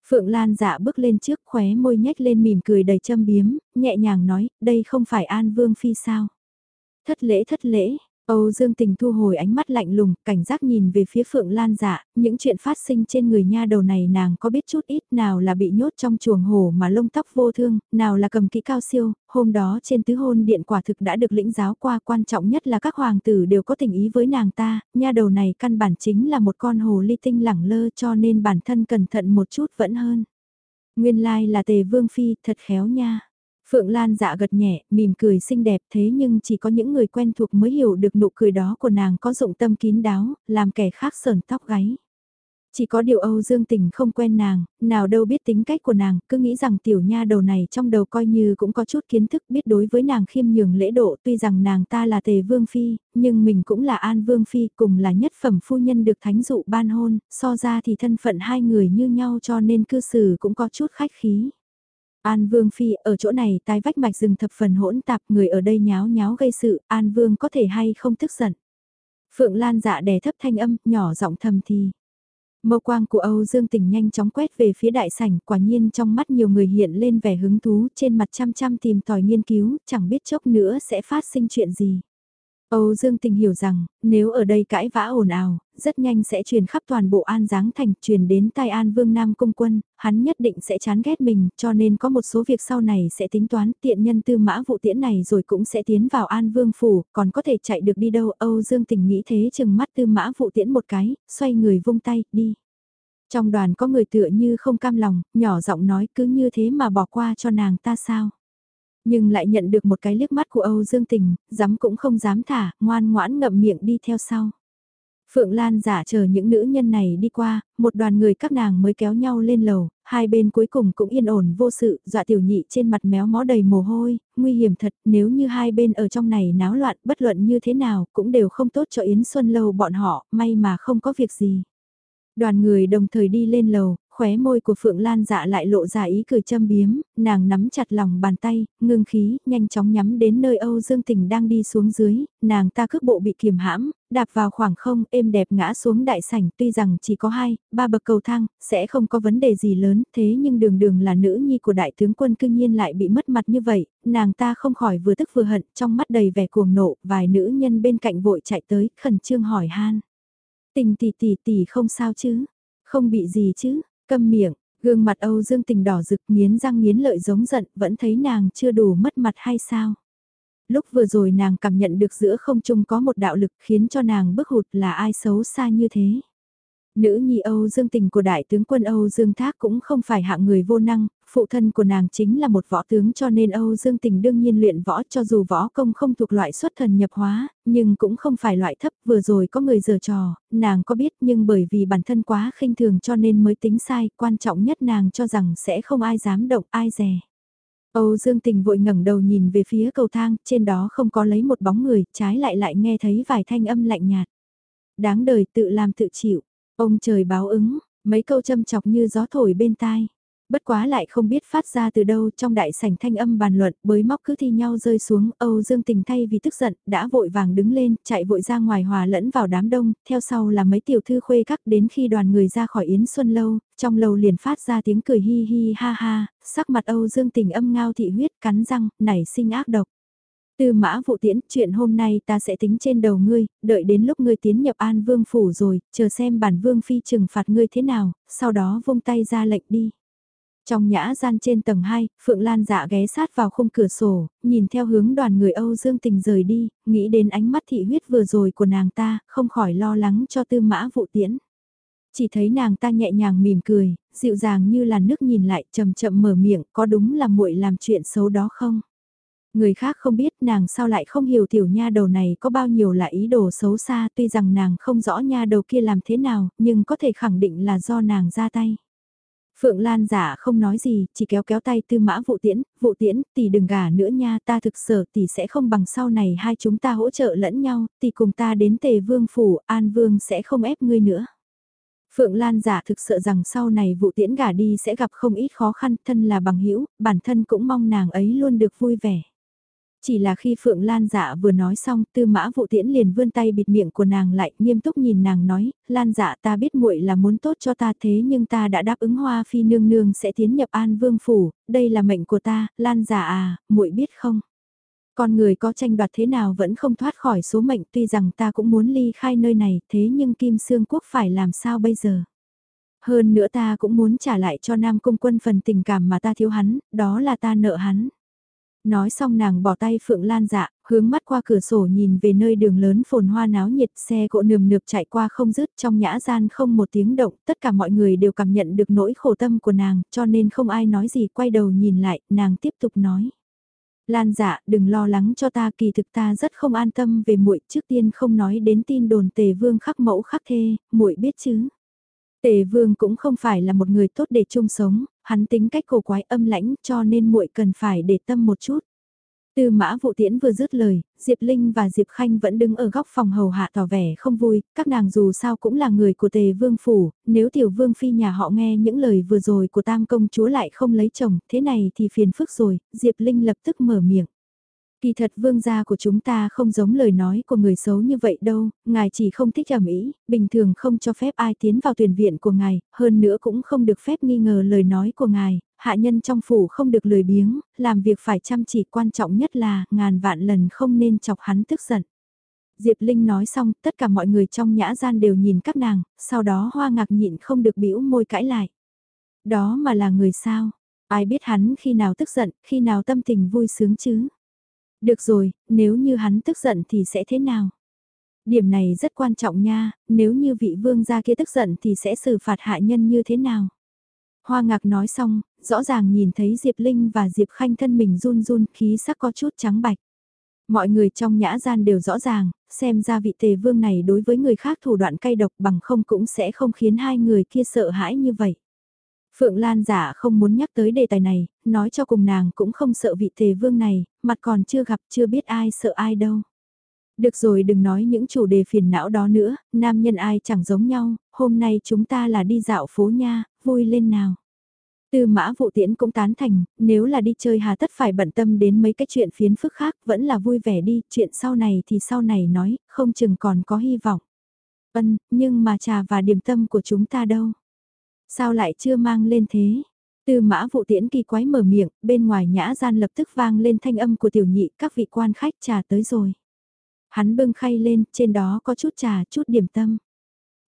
Phượng Lan dạ bước lên trước khóe môi nhếch lên mỉm cười đầy châm biếm, nhẹ nhàng nói, đây không phải An Vương Phi sao? Thất lễ thất lễ, Âu Dương Tình thu hồi ánh mắt lạnh lùng, cảnh giác nhìn về phía Phượng Lan dạ, những chuyện phát sinh trên người nha đầu này nàng có biết chút ít nào là bị nhốt trong chuồng hổ mà lông tóc vô thương, nào là cầm kỹ cao siêu, hôm đó trên tứ hôn điện quả thực đã được lĩnh giáo qua quan trọng nhất là các hoàng tử đều có tình ý với nàng ta, nha đầu này căn bản chính là một con hồ ly tinh lẳng lơ cho nên bản thân cẩn thận một chút vẫn hơn. Nguyên lai là tề vương phi, thật khéo nha. Phượng Lan dạ gật nhẹ, mỉm cười xinh đẹp thế nhưng chỉ có những người quen thuộc mới hiểu được nụ cười đó của nàng có dụng tâm kín đáo, làm kẻ khác sờn tóc gáy. Chỉ có điều Âu Dương Tình không quen nàng, nào đâu biết tính cách của nàng, cứ nghĩ rằng tiểu nha đầu này trong đầu coi như cũng có chút kiến thức biết đối với nàng khiêm nhường lễ độ tuy rằng nàng ta là tề vương phi, nhưng mình cũng là an vương phi cùng là nhất phẩm phu nhân được thánh dụ ban hôn, so ra thì thân phận hai người như nhau cho nên cư xử cũng có chút khách khí. An Vương Phi ở chỗ này tai vách mạch rừng thập phần hỗn tạp người ở đây nháo nháo gây sự, An Vương có thể hay không tức giận. Phượng Lan dạ đè thấp thanh âm, nhỏ giọng thầm thì. Mâu quang của Âu Dương Tình nhanh chóng quét về phía đại sảnh, quả nhiên trong mắt nhiều người hiện lên vẻ hứng thú, trên mặt chăm chăm tìm tòi nghiên cứu, chẳng biết chốc nữa sẽ phát sinh chuyện gì. Âu Dương Tình hiểu rằng, nếu ở đây cãi vã ồn ào, rất nhanh sẽ truyền khắp toàn bộ An Giáng Thành, truyền đến tai An Vương Nam Cung Quân, hắn nhất định sẽ chán ghét mình, cho nên có một số việc sau này sẽ tính toán tiện nhân tư mã vụ tiễn này rồi cũng sẽ tiến vào An Vương Phủ, còn có thể chạy được đi đâu. Âu Dương Tình nghĩ thế chừng mắt tư mã vụ tiễn một cái, xoay người vung tay, đi. Trong đoàn có người tựa như không cam lòng, nhỏ giọng nói cứ như thế mà bỏ qua cho nàng ta sao. Nhưng lại nhận được một cái liếc mắt của Âu Dương Tình, dám cũng không dám thả, ngoan ngoãn ngậm miệng đi theo sau. Phượng Lan giả chờ những nữ nhân này đi qua, một đoàn người các nàng mới kéo nhau lên lầu, hai bên cuối cùng cũng yên ổn vô sự, dọa tiểu nhị trên mặt méo mó đầy mồ hôi, nguy hiểm thật, nếu như hai bên ở trong này náo loạn bất luận như thế nào cũng đều không tốt cho Yến Xuân Lâu bọn họ, may mà không có việc gì. Đoàn người đồng thời đi lên lầu, khóe môi của Phượng Lan dạ lại lộ ra ý cười châm biếm, nàng nắm chặt lòng bàn tay, ngưng khí, nhanh chóng nhắm đến nơi Âu Dương Tình đang đi xuống dưới, nàng ta cước bộ bị kiềm hãm, đạp vào khoảng không, êm đẹp ngã xuống đại sảnh, tuy rằng chỉ có hai, ba bậc cầu thang, sẽ không có vấn đề gì lớn, thế nhưng đường đường là nữ nhi của đại tướng quân cương nhiên lại bị mất mặt như vậy, nàng ta không khỏi vừa tức vừa hận, trong mắt đầy vẻ cuồng nộ, vài nữ nhân bên cạnh vội chạy tới, khẩn trương hỏi han. Tình tỷ tỷ tỷ không sao chứ, không bị gì chứ, Câm miệng, gương mặt Âu Dương Tình đỏ rực nghiến răng nghiến lợi giống giận, vẫn thấy nàng chưa đủ mất mặt hay sao? Lúc vừa rồi nàng cảm nhận được giữa không trung có một đạo lực khiến cho nàng bức hụt là ai xấu xa như thế. Nữ nhi Âu Dương Tình của đại tướng quân Âu Dương Thác cũng không phải hạng người vô năng, phụ thân của nàng chính là một võ tướng cho nên Âu Dương Tình đương nhiên luyện võ cho dù võ công không thuộc loại xuất thần nhập hóa, nhưng cũng không phải loại thấp vừa rồi có người giở trò, nàng có biết nhưng bởi vì bản thân quá khinh thường cho nên mới tính sai, quan trọng nhất nàng cho rằng sẽ không ai dám động ai dè. Âu Dương Tình vội ngẩng đầu nhìn về phía cầu thang, trên đó không có lấy một bóng người, trái lại lại nghe thấy vài thanh âm lạnh nhạt. Đáng đời tự làm tự chịu, ông trời báo ứng, mấy câu châm chọc như gió thổi bên tai. Bất quá lại không biết phát ra từ đâu trong đại sảnh thanh âm bàn luận bới móc cứ thi nhau rơi xuống Âu Dương tình thay vì tức giận đã vội vàng đứng lên chạy vội ra ngoài hòa lẫn vào đám đông theo sau là mấy tiểu thư khuê các đến khi đoàn người ra khỏi Yến Xuân Lâu trong lầu liền phát ra tiếng cười hi hi ha ha sắc mặt Âu Dương tình âm ngao thị huyết cắn răng nảy sinh ác độc. Tư mã vụ tiễn, chuyện hôm nay ta sẽ tính trên đầu ngươi, đợi đến lúc ngươi tiến nhập an vương phủ rồi, chờ xem bản vương phi trừng phạt ngươi thế nào, sau đó vung tay ra lệnh đi. Trong nhã gian trên tầng 2, Phượng Lan dạ ghé sát vào khung cửa sổ, nhìn theo hướng đoàn người Âu Dương Tình rời đi, nghĩ đến ánh mắt thị huyết vừa rồi của nàng ta, không khỏi lo lắng cho tư mã vụ tiễn. Chỉ thấy nàng ta nhẹ nhàng mỉm cười, dịu dàng như là nước nhìn lại chậm chậm mở miệng, có đúng là muội làm chuyện xấu đó không? Người khác không biết nàng sao lại không hiểu tiểu nha đầu này có bao nhiêu là ý đồ xấu xa tuy rằng nàng không rõ nha đầu kia làm thế nào nhưng có thể khẳng định là do nàng ra tay. Phượng Lan giả không nói gì, chỉ kéo kéo tay tư mã vụ tiễn, vụ tiễn, tỷ đừng gả nữa nha, ta thực sở tỷ sẽ không bằng sau này hai chúng ta hỗ trợ lẫn nhau, tỷ cùng ta đến tề vương phủ, an vương sẽ không ép ngươi nữa. Phượng Lan giả thực sợ rằng sau này vụ tiễn gả đi sẽ gặp không ít khó khăn, thân là bằng hữu bản thân cũng mong nàng ấy luôn được vui vẻ. Chỉ là khi Phượng Lan dạ vừa nói xong, tư mã vụ tiễn liền vươn tay bịt miệng của nàng lại, nghiêm túc nhìn nàng nói, Lan dạ ta biết muội là muốn tốt cho ta thế nhưng ta đã đáp ứng hoa phi nương nương sẽ tiến nhập an vương phủ, đây là mệnh của ta, Lan dạ à, muội biết không? Con người có tranh đoạt thế nào vẫn không thoát khỏi số mệnh tuy rằng ta cũng muốn ly khai nơi này thế nhưng Kim Sương Quốc phải làm sao bây giờ? Hơn nữa ta cũng muốn trả lại cho Nam Cung quân phần tình cảm mà ta thiếu hắn, đó là ta nợ hắn. Nói xong nàng bỏ tay Phượng Lan dạ, hướng mắt qua cửa sổ nhìn về nơi đường lớn phồn hoa náo nhiệt xe cộ nườm nượp chạy qua không dứt trong nhã gian không một tiếng động, tất cả mọi người đều cảm nhận được nỗi khổ tâm của nàng, cho nên không ai nói gì quay đầu nhìn lại, nàng tiếp tục nói. Lan dạ, đừng lo lắng cho ta, kỳ thực ta rất không an tâm về muội, trước tiên không nói đến tin đồn Tề Vương khắc mẫu khắc thê, muội biết chứ? Tề Vương cũng không phải là một người tốt để chung sống, hắn tính cách cổ quái âm lãnh cho nên muội cần phải để tâm một chút. Tư mã vụ tiễn vừa dứt lời, Diệp Linh và Diệp Khanh vẫn đứng ở góc phòng hầu hạ tỏ vẻ không vui, các nàng dù sao cũng là người của tề vương phủ, nếu tiểu vương phi nhà họ nghe những lời vừa rồi của tam công chúa lại không lấy chồng, thế này thì phiền phức rồi, Diệp Linh lập tức mở miệng. Kỳ thật vương gia của chúng ta không giống lời nói của người xấu như vậy đâu, ngài chỉ không thích ẩm ý, bình thường không cho phép ai tiến vào tuyển viện của ngài, hơn nữa cũng không được phép nghi ngờ lời nói của ngài, hạ nhân trong phủ không được lười biếng, làm việc phải chăm chỉ quan trọng nhất là ngàn vạn lần không nên chọc hắn tức giận. Diệp Linh nói xong, tất cả mọi người trong nhã gian đều nhìn các nàng, sau đó hoa ngạc nhịn không được bĩu môi cãi lại. Đó mà là người sao? Ai biết hắn khi nào tức giận, khi nào tâm tình vui sướng chứ? Được rồi, nếu như hắn tức giận thì sẽ thế nào? Điểm này rất quan trọng nha, nếu như vị vương gia kia tức giận thì sẽ xử phạt hạ nhân như thế nào? Hoa ngạc nói xong, rõ ràng nhìn thấy Diệp Linh và Diệp Khanh thân mình run run khí sắc có chút trắng bạch. Mọi người trong nhã gian đều rõ ràng, xem ra vị tề vương này đối với người khác thủ đoạn cay độc bằng không cũng sẽ không khiến hai người kia sợ hãi như vậy. Phượng Lan giả không muốn nhắc tới đề tài này, nói cho cùng nàng cũng không sợ vị tề vương này, mặt còn chưa gặp chưa biết ai sợ ai đâu. Được rồi đừng nói những chủ đề phiền não đó nữa, nam nhân ai chẳng giống nhau, hôm nay chúng ta là đi dạo phố nha, vui lên nào. Tư mã vụ tiễn cũng tán thành, nếu là đi chơi hà tất phải bận tâm đến mấy cái chuyện phiến phức khác, vẫn là vui vẻ đi, chuyện sau này thì sau này nói, không chừng còn có hy vọng. Ân, nhưng mà trà và điểm tâm của chúng ta đâu? Sao lại chưa mang lên thế? Tư mã vụ tiễn kỳ quái mở miệng, bên ngoài nhã gian lập tức vang lên thanh âm của tiểu nhị, các vị quan khách trà tới rồi. Hắn bưng khay lên, trên đó có chút trà, chút điểm tâm.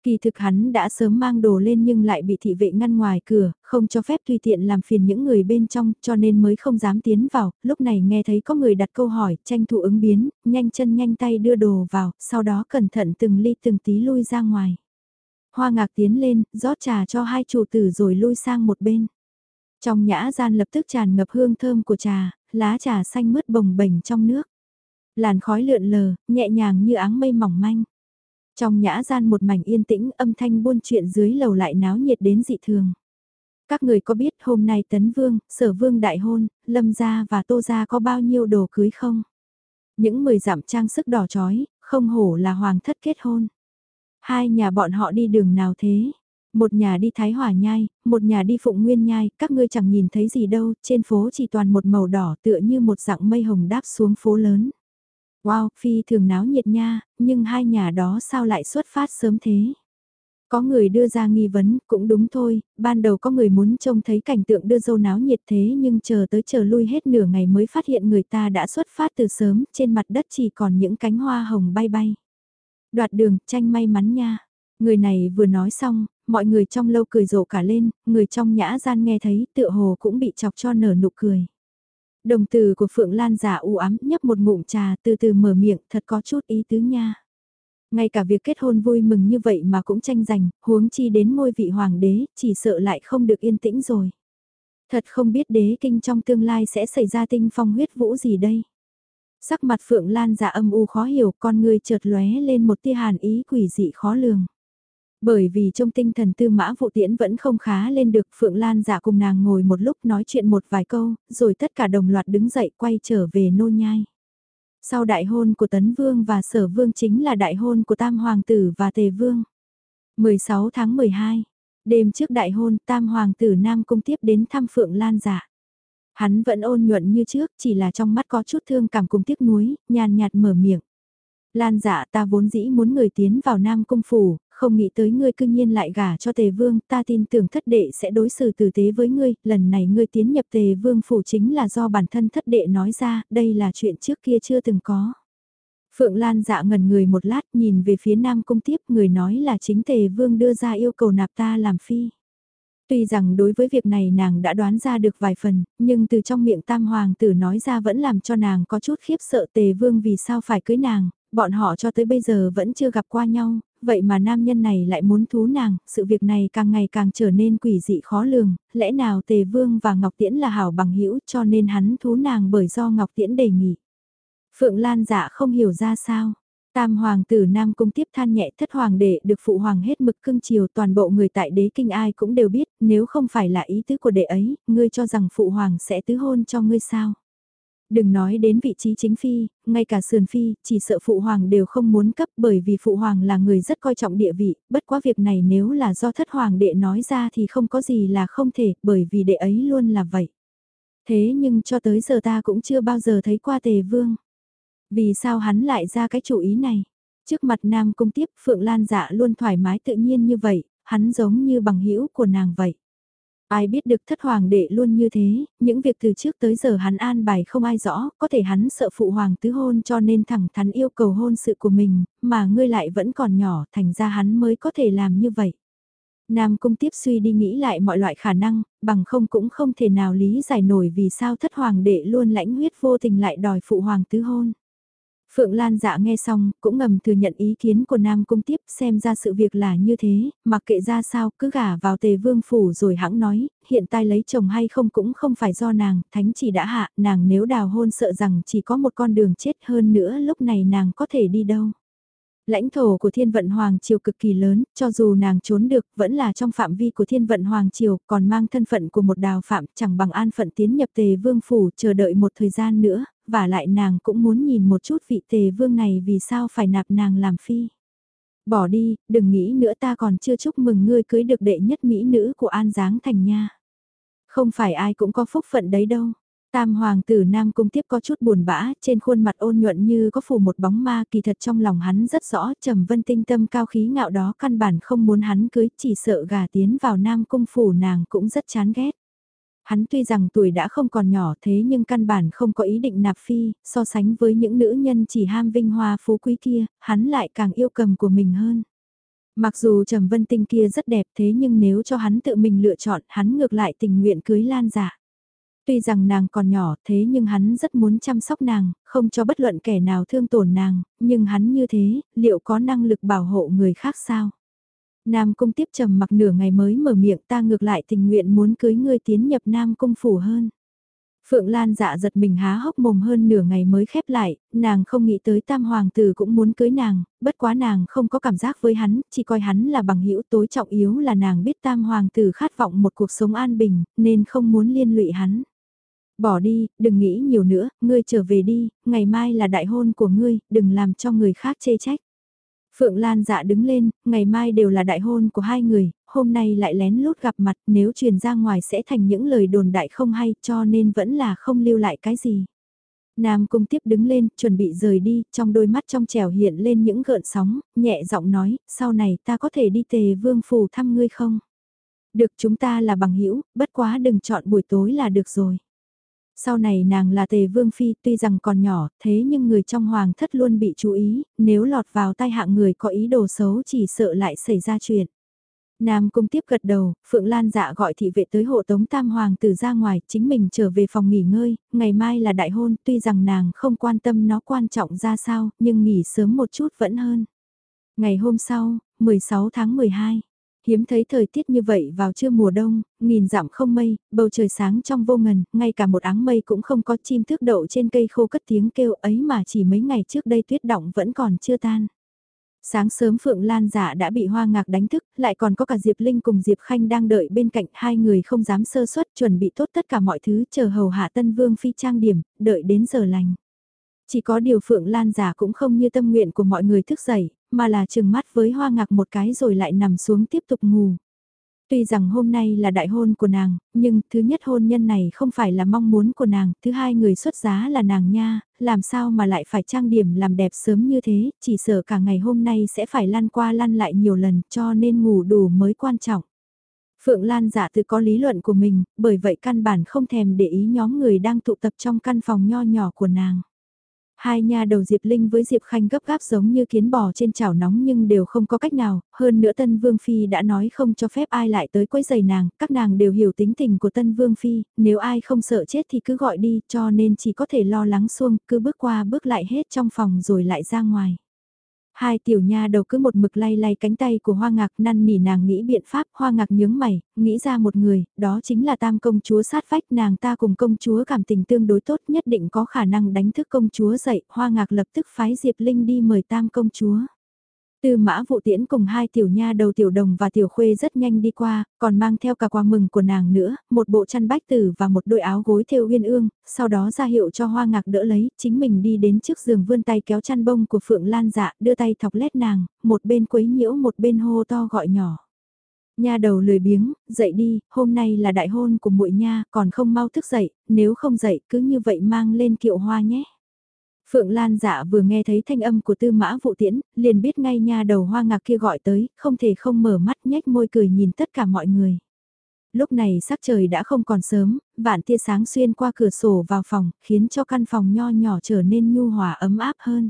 Kỳ thực hắn đã sớm mang đồ lên nhưng lại bị thị vệ ngăn ngoài cửa, không cho phép tùy tiện làm phiền những người bên trong cho nên mới không dám tiến vào, lúc này nghe thấy có người đặt câu hỏi, tranh thủ ứng biến, nhanh chân nhanh tay đưa đồ vào, sau đó cẩn thận từng ly từng tí lui ra ngoài. Hoa ngạc tiến lên, rót trà cho hai chủ tử rồi lui sang một bên. Trong nhã gian lập tức tràn ngập hương thơm của trà, lá trà xanh mướt bồng bềnh trong nước. Làn khói lượn lờ, nhẹ nhàng như áng mây mỏng manh. Trong nhã gian một mảnh yên tĩnh âm thanh buôn chuyện dưới lầu lại náo nhiệt đến dị thường. Các người có biết hôm nay Tấn Vương, Sở Vương đại hôn, Lâm Gia và Tô Gia có bao nhiêu đồ cưới không? Những mười dặm trang sức đỏ chói, không hổ là hoàng thất kết hôn. Hai nhà bọn họ đi đường nào thế? Một nhà đi Thái Hòa Nhai, một nhà đi Phụng Nguyên Nhai, các ngươi chẳng nhìn thấy gì đâu, trên phố chỉ toàn một màu đỏ tựa như một dạng mây hồng đáp xuống phố lớn. Wow, phi thường náo nhiệt nha, nhưng hai nhà đó sao lại xuất phát sớm thế? Có người đưa ra nghi vấn, cũng đúng thôi, ban đầu có người muốn trông thấy cảnh tượng đưa dâu náo nhiệt thế nhưng chờ tới chờ lui hết nửa ngày mới phát hiện người ta đã xuất phát từ sớm, trên mặt đất chỉ còn những cánh hoa hồng bay bay. Đoạt đường, tranh may mắn nha. Người này vừa nói xong, mọi người trong lâu cười rộ cả lên, người trong nhã gian nghe thấy tựa hồ cũng bị chọc cho nở nụ cười. Đồng từ của Phượng Lan giả u ám nhấp một ngụm trà từ từ mở miệng thật có chút ý tứ nha. Ngay cả việc kết hôn vui mừng như vậy mà cũng tranh giành, huống chi đến ngôi vị hoàng đế, chỉ sợ lại không được yên tĩnh rồi. Thật không biết đế kinh trong tương lai sẽ xảy ra tinh phong huyết vũ gì đây. Sắc mặt Phượng Lan dạ âm u khó hiểu, con người chợt lóe lên một tia hàn ý quỷ dị khó lường. Bởi vì trong tinh thần tư mã vụ tiễn vẫn không khá lên được Phượng Lan giả dạ cùng nàng ngồi một lúc nói chuyện một vài câu, rồi tất cả đồng loạt đứng dậy quay trở về nô nhai. Sau đại hôn của Tấn Vương và Sở Vương chính là đại hôn của Tam Hoàng tử và Tề Vương. 16 tháng 12, đêm trước đại hôn Tam Hoàng tử Nam Cung tiếp đến thăm Phượng Lan giả. Dạ. Hắn vẫn ôn nhuận như trước, chỉ là trong mắt có chút thương cảm cùng tiếc nuối, nhàn nhạt mở miệng. Lan dạ ta vốn dĩ muốn người tiến vào Nam Cung Phủ, không nghĩ tới ngươi cư nhiên lại gả cho tề vương, ta tin tưởng thất đệ sẽ đối xử tử tế với ngươi, lần này ngươi tiến nhập tề vương phủ chính là do bản thân thất đệ nói ra, đây là chuyện trước kia chưa từng có. Phượng Lan dạ ngần người một lát nhìn về phía Nam Cung tiếp người nói là chính tề vương đưa ra yêu cầu nạp ta làm phi. Tuy rằng đối với việc này nàng đã đoán ra được vài phần, nhưng từ trong miệng tam hoàng tử nói ra vẫn làm cho nàng có chút khiếp sợ tề vương vì sao phải cưới nàng, bọn họ cho tới bây giờ vẫn chưa gặp qua nhau, vậy mà nam nhân này lại muốn thú nàng, sự việc này càng ngày càng trở nên quỷ dị khó lường, lẽ nào Tề Vương và Ngọc Tiễn là hảo bằng hữu cho nên hắn thú nàng bởi do Ngọc Tiễn đề nghị. Phượng Lan dạ không hiểu ra sao. Tam hoàng tử Nam Cung tiếp than nhẹ thất hoàng đệ được phụ hoàng hết mực cưng chiều toàn bộ người tại đế kinh ai cũng đều biết nếu không phải là ý tứ của đệ ấy, ngươi cho rằng phụ hoàng sẽ tứ hôn cho ngươi sao. Đừng nói đến vị trí chính phi, ngay cả sườn phi, chỉ sợ phụ hoàng đều không muốn cấp bởi vì phụ hoàng là người rất coi trọng địa vị, bất quá việc này nếu là do thất hoàng đệ nói ra thì không có gì là không thể, bởi vì đệ ấy luôn là vậy. Thế nhưng cho tới giờ ta cũng chưa bao giờ thấy qua tề vương. Vì sao hắn lại ra cái chủ ý này? Trước mặt nam cung tiếp Phượng Lan dạ luôn thoải mái tự nhiên như vậy, hắn giống như bằng hữu của nàng vậy. Ai biết được thất hoàng đệ luôn như thế, những việc từ trước tới giờ hắn an bài không ai rõ, có thể hắn sợ phụ hoàng tứ hôn cho nên thẳng thắn yêu cầu hôn sự của mình, mà ngươi lại vẫn còn nhỏ, thành ra hắn mới có thể làm như vậy. Nam cung tiếp suy đi nghĩ lại mọi loại khả năng, bằng không cũng không thể nào lý giải nổi vì sao thất hoàng đệ luôn lãnh huyết vô tình lại đòi phụ hoàng tứ hôn. Phượng Lan dạ nghe xong, cũng ngầm thừa nhận ý kiến của Nam Cung tiếp xem ra sự việc là như thế, mặc kệ ra sao cứ gả vào tề vương phủ rồi hãng nói, hiện tại lấy chồng hay không cũng không phải do nàng, thánh chỉ đã hạ, nàng nếu đào hôn sợ rằng chỉ có một con đường chết hơn nữa lúc này nàng có thể đi đâu. Lãnh thổ của thiên vận Hoàng Triều cực kỳ lớn, cho dù nàng trốn được vẫn là trong phạm vi của thiên vận Hoàng Triều, còn mang thân phận của một đào phạm chẳng bằng an phận tiến nhập tề vương phủ chờ đợi một thời gian nữa, và lại nàng cũng muốn nhìn một chút vị tề vương này vì sao phải nạp nàng làm phi. Bỏ đi, đừng nghĩ nữa ta còn chưa chúc mừng ngươi cưới được đệ nhất mỹ nữ của An Giáng Thành nha. Không phải ai cũng có phúc phận đấy đâu. Tam hoàng tử Nam Cung tiếp có chút buồn bã, trên khuôn mặt ôn nhuận như có phủ một bóng ma kỳ thật trong lòng hắn rất rõ trầm vân tinh tâm cao khí ngạo đó căn bản không muốn hắn cưới chỉ sợ gà tiến vào Nam Cung phủ nàng cũng rất chán ghét. Hắn tuy rằng tuổi đã không còn nhỏ thế nhưng căn bản không có ý định nạp phi, so sánh với những nữ nhân chỉ ham vinh hoa phú quý kia, hắn lại càng yêu cầm của mình hơn. Mặc dù Trầm Vân Tinh kia rất đẹp thế nhưng nếu cho hắn tự mình lựa chọn hắn ngược lại tình nguyện cưới Lan giả. Tuy rằng nàng còn nhỏ thế nhưng hắn rất muốn chăm sóc nàng, không cho bất luận kẻ nào thương tổn nàng, nhưng hắn như thế, liệu có năng lực bảo hộ người khác sao? Nam Cung tiếp trầm mặc nửa ngày mới mở miệng ta ngược lại tình nguyện muốn cưới ngươi tiến nhập Nam Cung phủ hơn. Phượng Lan dạ giật mình há hốc mồm hơn nửa ngày mới khép lại, nàng không nghĩ tới tam hoàng tử cũng muốn cưới nàng, bất quá nàng không có cảm giác với hắn, chỉ coi hắn là bằng hữu tối trọng yếu là nàng biết tam hoàng tử khát vọng một cuộc sống an bình, nên không muốn liên lụy hắn. Bỏ đi, đừng nghĩ nhiều nữa, ngươi trở về đi, ngày mai là đại hôn của ngươi, đừng làm cho người khác chê trách. Phượng Lan dạ đứng lên, ngày mai đều là đại hôn của hai người, hôm nay lại lén lút gặp mặt nếu truyền ra ngoài sẽ thành những lời đồn đại không hay cho nên vẫn là không lưu lại cái gì. Nam cung tiếp đứng lên, chuẩn bị rời đi, trong đôi mắt trong trèo hiện lên những gợn sóng, nhẹ giọng nói, sau này ta có thể đi tề vương phủ thăm ngươi không? Được chúng ta là bằng hữu bất quá đừng chọn buổi tối là được rồi. Sau này nàng là tề vương phi tuy rằng còn nhỏ, thế nhưng người trong hoàng thất luôn bị chú ý, nếu lọt vào tay hạng người có ý đồ xấu chỉ sợ lại xảy ra chuyện. Nam cung tiếp gật đầu, Phượng Lan dạ gọi thị vệ tới hộ tống tam hoàng tử ra ngoài, chính mình trở về phòng nghỉ ngơi, ngày mai là đại hôn, tuy rằng nàng không quan tâm nó quan trọng ra sao, nhưng nghỉ sớm một chút vẫn hơn. Ngày hôm sau, 16 tháng 12, hiếm thấy thời tiết như vậy vào trưa mùa đông, nghìn dặm không mây, bầu trời sáng trong vô ngần, ngay cả một áng mây cũng không có chim thước đậu trên cây khô cất tiếng kêu ấy mà chỉ mấy ngày trước đây tuyết động vẫn còn chưa tan. Sáng sớm Phượng Lan giả đã bị hoa ngạc đánh thức, lại còn có cả Diệp Linh cùng Diệp Khanh đang đợi bên cạnh hai người không dám sơ suất chuẩn bị tốt tất cả mọi thứ chờ hầu hạ tân vương phi trang điểm, đợi đến giờ lành. Chỉ có điều Phượng Lan giả cũng không như tâm nguyện của mọi người thức dậy, mà là chừng mắt với hoa ngạc một cái rồi lại nằm xuống tiếp tục ngủ. Tuy rằng hôm nay là đại hôn của nàng, nhưng thứ nhất hôn nhân này không phải là mong muốn của nàng, thứ hai người xuất giá là nàng nha, làm sao mà lại phải trang điểm làm đẹp sớm như thế, chỉ sợ cả ngày hôm nay sẽ phải lăn qua lăn lại nhiều lần cho nên ngủ đủ mới quan trọng. Phượng Lan giả tự có lý luận của mình, bởi vậy căn bản không thèm để ý nhóm người đang tụ tập trong căn phòng nho nhỏ của nàng. Hai nha đầu Diệp Linh với Diệp Khanh gấp gáp giống như kiến bò trên chảo nóng nhưng đều không có cách nào, hơn nữa Tân Vương Phi đã nói không cho phép ai lại tới quấy giày nàng, các nàng đều hiểu tính tình của Tân Vương Phi, nếu ai không sợ chết thì cứ gọi đi cho nên chỉ có thể lo lắng xuông, cứ bước qua bước lại hết trong phòng rồi lại ra ngoài. Hai tiểu nha đầu cứ một mực lay lay cánh tay của hoa ngạc năn nỉ nàng nghĩ biện pháp, hoa ngạc nhướng mày, nghĩ ra một người, đó chính là tam công chúa sát vách. Nàng ta cùng công chúa cảm tình tương đối tốt nhất định có khả năng đánh thức công chúa dậy, hoa ngạc lập tức phái Diệp Linh đi mời tam công chúa. Tư mã vụ tiễn cùng hai tiểu nha đầu tiểu đồng và tiểu khuê rất nhanh đi qua, còn mang theo cả quà mừng của nàng nữa, một bộ chăn bách tử và một đôi áo gối thêu uyên ương, sau đó ra hiệu cho hoa ngạc đỡ lấy, chính mình đi đến trước giường vươn tay kéo chăn bông của Phượng Lan dạ, đưa tay thọc lét nàng, một bên quấy nhiễu một bên hô to gọi nhỏ. Nha đầu lười biếng, dậy đi, hôm nay là đại hôn của muội nha, còn không mau thức dậy, nếu không dậy cứ như vậy mang lên kiệu hoa nhé. Phượng Lan dạ vừa nghe thấy thanh âm của tư mã vụ tiễn, liền biết ngay nha đầu hoa ngạc kia gọi tới, không thể không mở mắt nhếch môi cười nhìn tất cả mọi người. Lúc này sắc trời đã không còn sớm, vạn tia sáng xuyên qua cửa sổ vào phòng, khiến cho căn phòng nho nhỏ trở nên nhu hòa ấm áp hơn.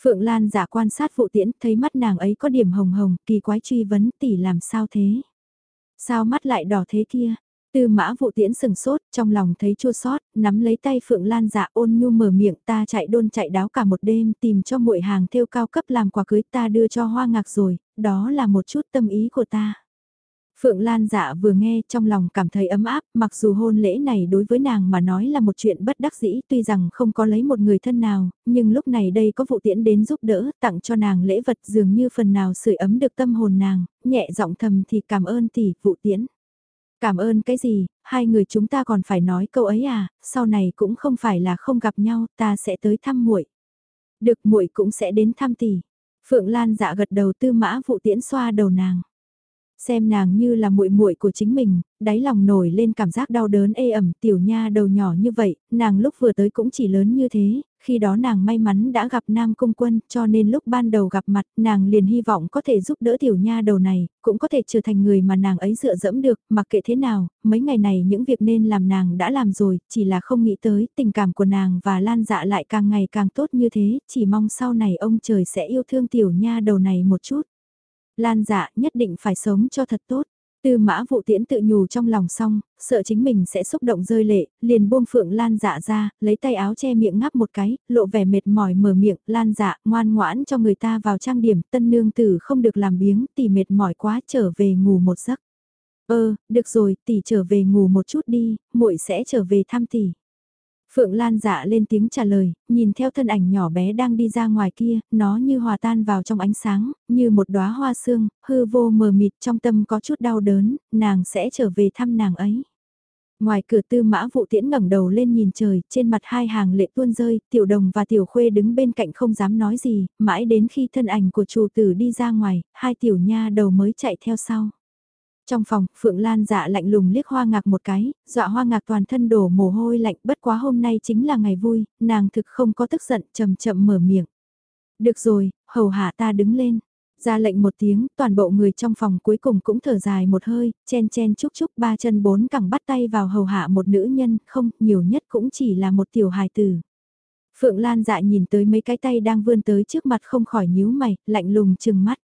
Phượng Lan giả quan sát vụ tiễn, thấy mắt nàng ấy có điểm hồng hồng, kỳ quái truy vấn tỷ làm sao thế? Sao mắt lại đỏ thế kia? Tư mã vụ tiễn sừng sốt, trong lòng thấy chua sót, nắm lấy tay Phượng Lan dạ ôn nhu mở miệng ta chạy đôn chạy đáo cả một đêm tìm cho muội hàng theo cao cấp làm quà cưới ta đưa cho hoa ngạc rồi, đó là một chút tâm ý của ta. Phượng Lan dạ vừa nghe trong lòng cảm thấy ấm áp, mặc dù hôn lễ này đối với nàng mà nói là một chuyện bất đắc dĩ tuy rằng không có lấy một người thân nào, nhưng lúc này đây có vụ tiễn đến giúp đỡ, tặng cho nàng lễ vật dường như phần nào sưởi ấm được tâm hồn nàng, nhẹ giọng thầm thì cảm ơn tỷ, vụ tiễn. Cảm ơn cái gì, hai người chúng ta còn phải nói câu ấy à, sau này cũng không phải là không gặp nhau, ta sẽ tới thăm muội. Được muội cũng sẽ đến thăm tỷ. Phượng Lan dạ gật đầu tư mã vụ tiễn xoa đầu nàng. Xem nàng như là muội muội của chính mình, đáy lòng nổi lên cảm giác đau đớn ê ẩm tiểu nha đầu nhỏ như vậy, nàng lúc vừa tới cũng chỉ lớn như thế, khi đó nàng may mắn đã gặp Nam Cung Quân cho nên lúc ban đầu gặp mặt nàng liền hy vọng có thể giúp đỡ tiểu nha đầu này, cũng có thể trở thành người mà nàng ấy dựa dẫm được, mặc kệ thế nào, mấy ngày này những việc nên làm nàng đã làm rồi, chỉ là không nghĩ tới tình cảm của nàng và lan dạ lại càng ngày càng tốt như thế, chỉ mong sau này ông trời sẽ yêu thương tiểu nha đầu này một chút. Lan dạ nhất định phải sống cho thật tốt. Tư mã vụ tiễn tự nhủ trong lòng xong, sợ chính mình sẽ xúc động rơi lệ, liền buông phượng lan dạ ra, lấy tay áo che miệng ngáp một cái, lộ vẻ mệt mỏi mở miệng, lan dạ, ngoan ngoãn cho người ta vào trang điểm, tân nương tử không được làm biếng, tỷ mệt mỏi quá trở về ngủ một giấc. Ơ, được rồi, tỷ trở về ngủ một chút đi, muội sẽ trở về thăm tỷ. Phượng Lan dạ lên tiếng trả lời, nhìn theo thân ảnh nhỏ bé đang đi ra ngoài kia, nó như hòa tan vào trong ánh sáng, như một đóa hoa sương, hư vô mờ mịt trong tâm có chút đau đớn, nàng sẽ trở về thăm nàng ấy. Ngoài cửa tư mã vụ tiễn ngẩng đầu lên nhìn trời, trên mặt hai hàng lệ tuôn rơi, tiểu đồng và tiểu khuê đứng bên cạnh không dám nói gì, mãi đến khi thân ảnh của chủ tử đi ra ngoài, hai tiểu nha đầu mới chạy theo sau. Trong phòng, Phượng Lan dạ lạnh lùng liếc hoa ngạc một cái, dọa hoa ngạc toàn thân đổ mồ hôi lạnh bất quá hôm nay chính là ngày vui, nàng thực không có tức giận chậm chậm mở miệng. Được rồi, hầu hạ ta đứng lên. Ra lệnh một tiếng, toàn bộ người trong phòng cuối cùng cũng thở dài một hơi, chen chen chúc chúc ba chân bốn cẳng bắt tay vào hầu hạ một nữ nhân, không, nhiều nhất cũng chỉ là một tiểu hài tử. Phượng Lan dạ nhìn tới mấy cái tay đang vươn tới trước mặt không khỏi nhíu mày, lạnh lùng chừng mắt.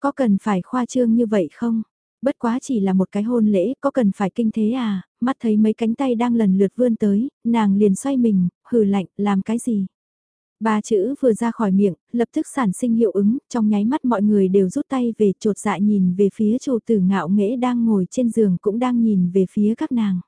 Có cần phải khoa trương như vậy không? Bất quá chỉ là một cái hôn lễ, có cần phải kinh thế à? Mắt thấy mấy cánh tay đang lần lượt vươn tới, nàng liền xoay mình, hừ lạnh, làm cái gì? Ba chữ vừa ra khỏi miệng, lập tức sản sinh hiệu ứng, trong nháy mắt mọi người đều rút tay về trột dạ nhìn về phía chủ tử ngạo nghễ đang ngồi trên giường cũng đang nhìn về phía các nàng.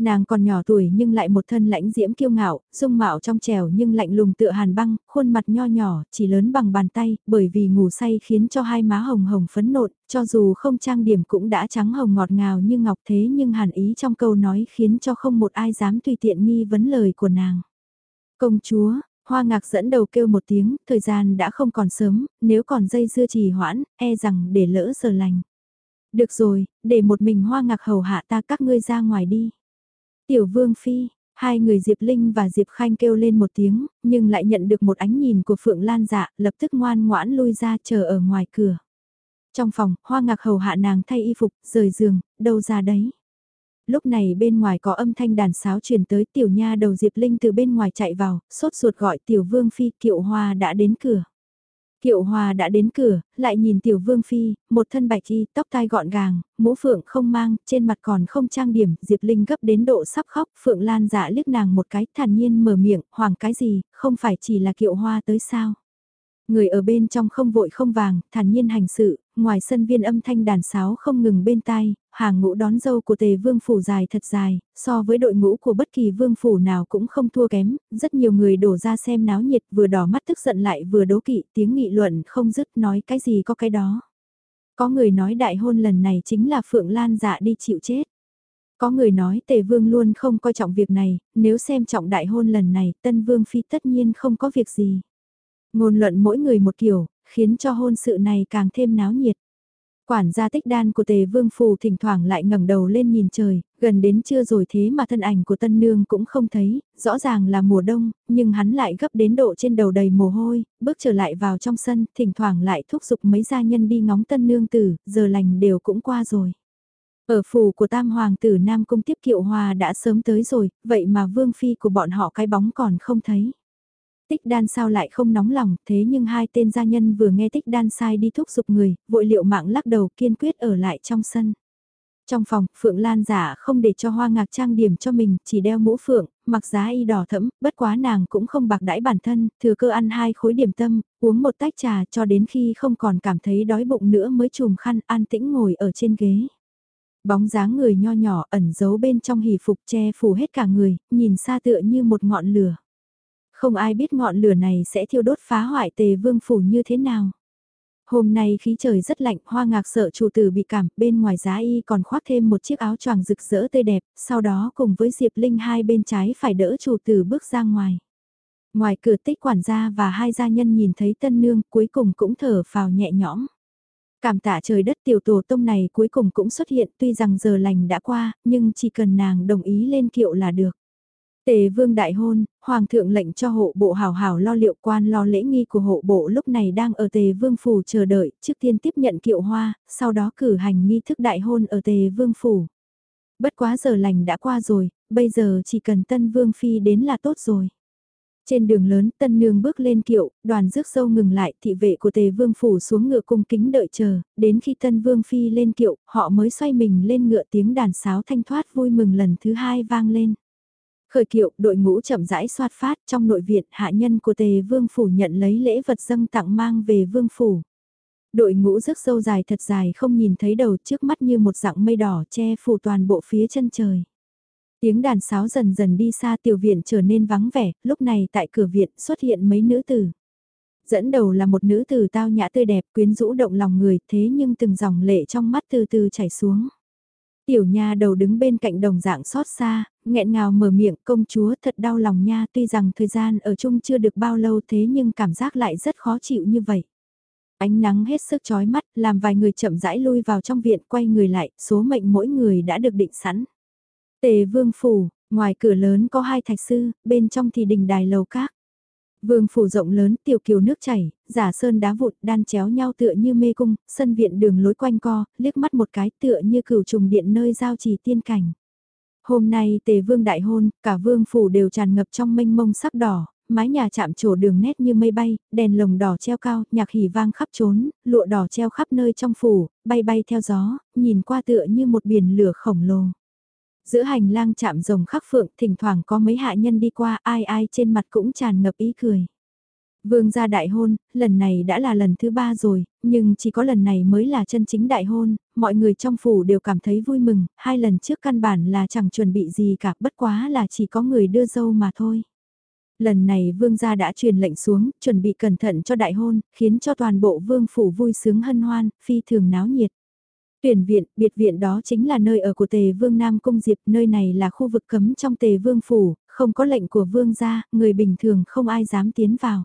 Nàng còn nhỏ tuổi nhưng lại một thân lãnh diễm kiêu ngạo, dung mạo trong trèo nhưng lạnh lùng tựa hàn băng, khuôn mặt nho nhỏ, chỉ lớn bằng bàn tay, bởi vì ngủ say khiến cho hai má hồng hồng phấn nộn, cho dù không trang điểm cũng đã trắng hồng ngọt ngào như ngọc thế nhưng hàn ý trong câu nói khiến cho không một ai dám tùy tiện nghi vấn lời của nàng. Công chúa, Hoa ngạc dẫn đầu kêu một tiếng, thời gian đã không còn sớm, nếu còn dây dưa trì hoãn, e rằng để lỡ giờ lành. Được rồi, để một mình hoa ngạc hầu hạ ta các ngươi ra ngoài đi. Tiểu vương phi, hai người Diệp Linh và Diệp Khanh kêu lên một tiếng, nhưng lại nhận được một ánh nhìn của Phượng Lan dạ, lập tức ngoan ngoãn lui ra chờ ở ngoài cửa. Trong phòng, hoa ngạc hầu hạ nàng thay y phục, rời giường, đâu ra đấy. Lúc này bên ngoài có âm thanh đàn sáo truyền tới tiểu nha đầu Diệp Linh từ bên ngoài chạy vào, sốt ruột gọi tiểu vương phi kiệu hoa đã đến cửa. Kiệu Hòa đã đến cửa, lại nhìn Tiểu Vương Phi, một thân bạch y, tóc tai gọn gàng, mũ phượng không mang, trên mặt còn không trang điểm, Diệp Linh gấp đến độ sắp khóc, Phượng Lan dạ liếc nàng một cái, thản nhiên mở miệng, hoàng cái gì, không phải chỉ là Kiệu Hoa tới sao. Người ở bên trong không vội không vàng, thản nhiên hành sự, ngoài sân viên âm thanh đàn sáo không ngừng bên tai, hàng ngũ đón dâu của tề vương phủ dài thật dài, so với đội ngũ của bất kỳ vương phủ nào cũng không thua kém, rất nhiều người đổ ra xem náo nhiệt vừa đỏ mắt tức giận lại vừa đố kỵ tiếng nghị luận không dứt nói cái gì có cái đó. Có người nói đại hôn lần này chính là Phượng Lan dạ đi chịu chết. Có người nói tề vương luôn không coi trọng việc này, nếu xem trọng đại hôn lần này tân vương phi tất nhiên không có việc gì. Ngôn luận mỗi người một kiểu, khiến cho hôn sự này càng thêm náo nhiệt. Quản gia tích đan của tề vương phù thỉnh thoảng lại ngẩng đầu lên nhìn trời, gần đến trưa rồi thế mà thân ảnh của tân nương cũng không thấy, rõ ràng là mùa đông, nhưng hắn lại gấp đến độ trên đầu đầy mồ hôi, bước trở lại vào trong sân, thỉnh thoảng lại thúc giục mấy gia nhân đi ngóng tân nương tử, giờ lành đều cũng qua rồi. Ở phủ của tam hoàng tử Nam Cung tiếp kiệu hòa đã sớm tới rồi, vậy mà vương phi của bọn họ cái bóng còn không thấy. Tích đan sao lại không nóng lòng, thế nhưng hai tên gia nhân vừa nghe tích đan sai đi thúc giục người, vội liệu mạng lắc đầu kiên quyết ở lại trong sân. Trong phòng, Phượng Lan giả không để cho hoa ngạc trang điểm cho mình, chỉ đeo mũ phượng, mặc giá y đỏ thẫm, bất quá nàng cũng không bạc đãi bản thân, thừa cơ ăn hai khối điểm tâm, uống một tách trà cho đến khi không còn cảm thấy đói bụng nữa mới chùm khăn an tĩnh ngồi ở trên ghế. Bóng dáng người nho nhỏ ẩn giấu bên trong hỉ phục che phủ hết cả người, nhìn xa tựa như một ngọn lửa. Không ai biết ngọn lửa này sẽ thiêu đốt phá hoại tề vương phủ như thế nào. Hôm nay khí trời rất lạnh, hoa ngạc sợ chủ tử bị cảm, bên ngoài giá y còn khoác thêm một chiếc áo choàng rực rỡ tươi đẹp, sau đó cùng với Diệp Linh hai bên trái phải đỡ chủ tử bước ra ngoài. Ngoài cửa tích quản gia và hai gia nhân nhìn thấy tân nương cuối cùng cũng thở phào nhẹ nhõm. Cảm tạ trời đất tiểu tổ tông này cuối cùng cũng xuất hiện tuy rằng giờ lành đã qua, nhưng chỉ cần nàng đồng ý lên kiệu là được. Tề vương đại hôn, hoàng thượng lệnh cho hộ bộ hào hào lo liệu quan lo lễ nghi của hộ bộ lúc này đang ở tề vương phủ chờ đợi, trước tiên tiếp nhận kiệu hoa, sau đó cử hành nghi thức đại hôn ở tề vương phủ. Bất quá giờ lành đã qua rồi, bây giờ chỉ cần tân vương phi đến là tốt rồi. Trên đường lớn tân nương bước lên kiệu, đoàn rước sâu ngừng lại thị vệ của tề vương phủ xuống ngựa cung kính đợi chờ, đến khi tân vương phi lên kiệu, họ mới xoay mình lên ngựa tiếng đàn sáo thanh thoát vui mừng lần thứ hai vang lên. Khởi kiệu, đội ngũ chậm rãi xoát phát trong nội viện hạ nhân của tề vương phủ nhận lấy lễ vật dâng tặng mang về vương phủ. Đội ngũ rước sâu dài thật dài không nhìn thấy đầu trước mắt như một dạng mây đỏ che phủ toàn bộ phía chân trời. Tiếng đàn sáo dần dần đi xa tiểu viện trở nên vắng vẻ, lúc này tại cửa viện xuất hiện mấy nữ tử. Dẫn đầu là một nữ tử tao nhã tươi đẹp quyến rũ động lòng người thế nhưng từng dòng lệ trong mắt từ từ chảy xuống. Tiểu nha đầu đứng bên cạnh đồng dạng xót xa, nghẹn ngào mở miệng công chúa thật đau lòng nha tuy rằng thời gian ở chung chưa được bao lâu thế nhưng cảm giác lại rất khó chịu như vậy. Ánh nắng hết sức chói mắt, làm vài người chậm rãi lui vào trong viện quay người lại, số mệnh mỗi người đã được định sẵn. Tề vương phủ, ngoài cửa lớn có hai thạch sư, bên trong thì đình đài lầu các. Vương phủ rộng lớn, tiểu kiều nước chảy, giả sơn đá vụt, đan chéo nhau tựa như mê cung, sân viện đường lối quanh co, liếc mắt một cái tựa như cửu trùng điện nơi giao trì tiên cảnh. Hôm nay tề vương đại hôn, cả vương phủ đều tràn ngập trong mênh mông sắc đỏ, mái nhà chạm trổ đường nét như mây bay, đèn lồng đỏ treo cao, nhạc hỉ vang khắp trốn, lụa đỏ treo khắp nơi trong phủ, bay bay theo gió, nhìn qua tựa như một biển lửa khổng lồ. Giữa hành lang chạm rồng khắc phượng, thỉnh thoảng có mấy hạ nhân đi qua, ai ai trên mặt cũng tràn ngập ý cười. Vương gia đại hôn, lần này đã là lần thứ ba rồi, nhưng chỉ có lần này mới là chân chính đại hôn, mọi người trong phủ đều cảm thấy vui mừng, hai lần trước căn bản là chẳng chuẩn bị gì cả, bất quá là chỉ có người đưa dâu mà thôi. Lần này vương gia đã truyền lệnh xuống, chuẩn bị cẩn thận cho đại hôn, khiến cho toàn bộ vương phủ vui sướng hân hoan, phi thường náo nhiệt. Tuyển viện, biệt viện đó chính là nơi ở của tề vương Nam Cung Diệp, nơi này là khu vực cấm trong tề vương phủ, không có lệnh của vương gia, người bình thường không ai dám tiến vào.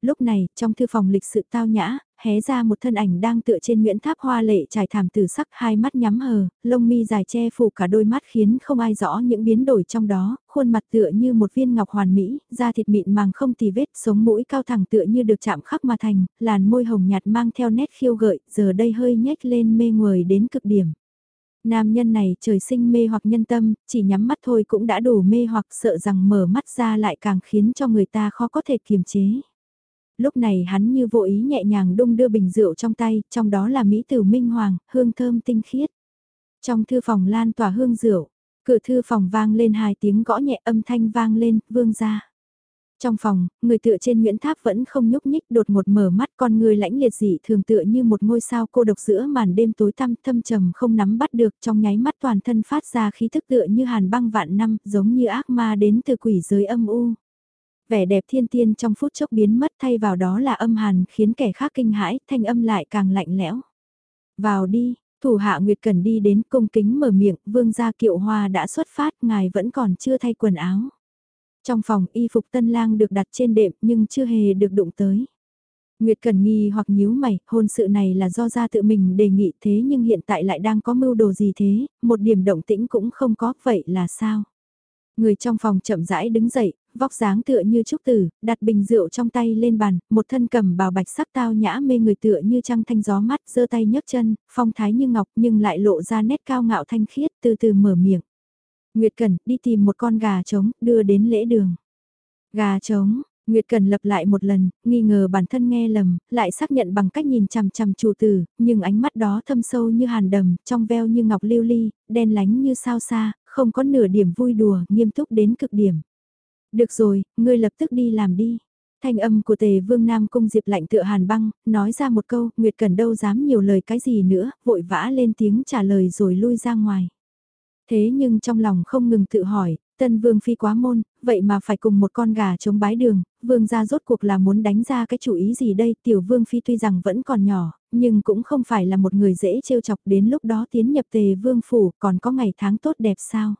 Lúc này, trong thư phòng lịch sự tao nhã, hé ra một thân ảnh đang tựa trên Nguyễn Tháp hoa lệ trải thảm tử sắc hai mắt nhắm hờ, lông mi dài che phủ cả đôi mắt khiến không ai rõ những biến đổi trong đó, khuôn mặt tựa như một viên ngọc hoàn mỹ, da thịt mịn màng không tì vết, sống mũi cao thẳng tựa như được chạm khắc mà thành, làn môi hồng nhạt mang theo nét khiêu gợi, giờ đây hơi nhếch lên mê người đến cực điểm. Nam nhân này trời sinh mê hoặc nhân tâm, chỉ nhắm mắt thôi cũng đã đủ mê hoặc sợ rằng mở mắt ra lại càng khiến cho người ta khó có thể kiềm chế. Lúc này hắn như vô ý nhẹ nhàng đung đưa bình rượu trong tay, trong đó là Mỹ tử minh hoàng, hương thơm tinh khiết. Trong thư phòng lan tỏa hương rượu, cửa thư phòng vang lên hai tiếng gõ nhẹ âm thanh vang lên, vương ra. Trong phòng, người tựa trên Nguyễn Tháp vẫn không nhúc nhích đột một mở mắt con người lãnh liệt dị thường tựa như một ngôi sao cô độc giữa màn đêm tối tăm thâm trầm không nắm bắt được trong nháy mắt toàn thân phát ra khí thức tựa như hàn băng vạn năm giống như ác ma đến từ quỷ giới âm u. Vẻ đẹp thiên tiên trong phút chốc biến mất thay vào đó là âm hàn khiến kẻ khác kinh hãi, thanh âm lại càng lạnh lẽo. Vào đi, thủ hạ Nguyệt Cần đi đến cung kính mở miệng, vương gia kiệu hoa đã xuất phát, ngài vẫn còn chưa thay quần áo. Trong phòng y phục tân lang được đặt trên đệm nhưng chưa hề được đụng tới. Nguyệt Cần nghi hoặc nhíu mày, hôn sự này là do gia tự mình đề nghị thế nhưng hiện tại lại đang có mưu đồ gì thế, một điểm động tĩnh cũng không có, vậy là sao? Người trong phòng chậm rãi đứng dậy, vóc dáng tựa như trúc tử, đặt bình rượu trong tay lên bàn, một thân cầm bào bạch sắc tao nhã mê người tựa như trăng thanh gió mắt, giơ tay nhấc chân, phong thái như ngọc nhưng lại lộ ra nét cao ngạo thanh khiết, từ từ mở miệng. Nguyệt Cần đi tìm một con gà trống, đưa đến lễ đường. Gà trống, Nguyệt Cần lập lại một lần, nghi ngờ bản thân nghe lầm, lại xác nhận bằng cách nhìn chằm chằm chủ tử, nhưng ánh mắt đó thâm sâu như hàn đầm, trong veo như ngọc lưu ly, đen lánh như sao xa, không có nửa điểm vui đùa, nghiêm túc đến cực điểm. Được rồi, ngươi lập tức đi làm đi. Thanh âm của tề vương Nam Cung Diệp lạnh tựa hàn băng, nói ra một câu, Nguyệt Cần đâu dám nhiều lời cái gì nữa, vội vã lên tiếng trả lời rồi lui ra ngoài. Thế nhưng trong lòng không ngừng tự hỏi, tân vương phi quá môn, vậy mà phải cùng một con gà chống bái đường, vương gia rốt cuộc là muốn đánh ra cái chủ ý gì đây, tiểu vương phi tuy rằng vẫn còn nhỏ, nhưng cũng không phải là một người dễ trêu chọc đến lúc đó tiến nhập tề vương phủ còn có ngày tháng tốt đẹp sao.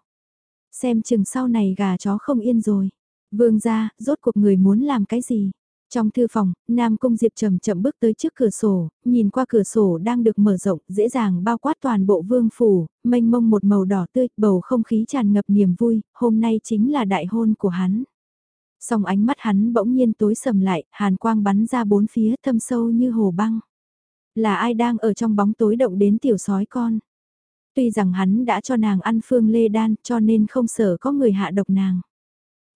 Xem chừng sau này gà chó không yên rồi. Vương gia, rốt cuộc người muốn làm cái gì? Trong thư phòng, Nam Cung Diệp chậm chậm bước tới trước cửa sổ, nhìn qua cửa sổ đang được mở rộng, dễ dàng bao quát toàn bộ vương phủ, mênh mông một màu đỏ tươi, bầu không khí tràn ngập niềm vui, hôm nay chính là đại hôn của hắn. Song ánh mắt hắn bỗng nhiên tối sầm lại, hàn quang bắn ra bốn phía thâm sâu như hồ băng. Là ai đang ở trong bóng tối động đến tiểu sói con? Tuy rằng hắn đã cho nàng ăn phương lê đan cho nên không sợ có người hạ độc nàng.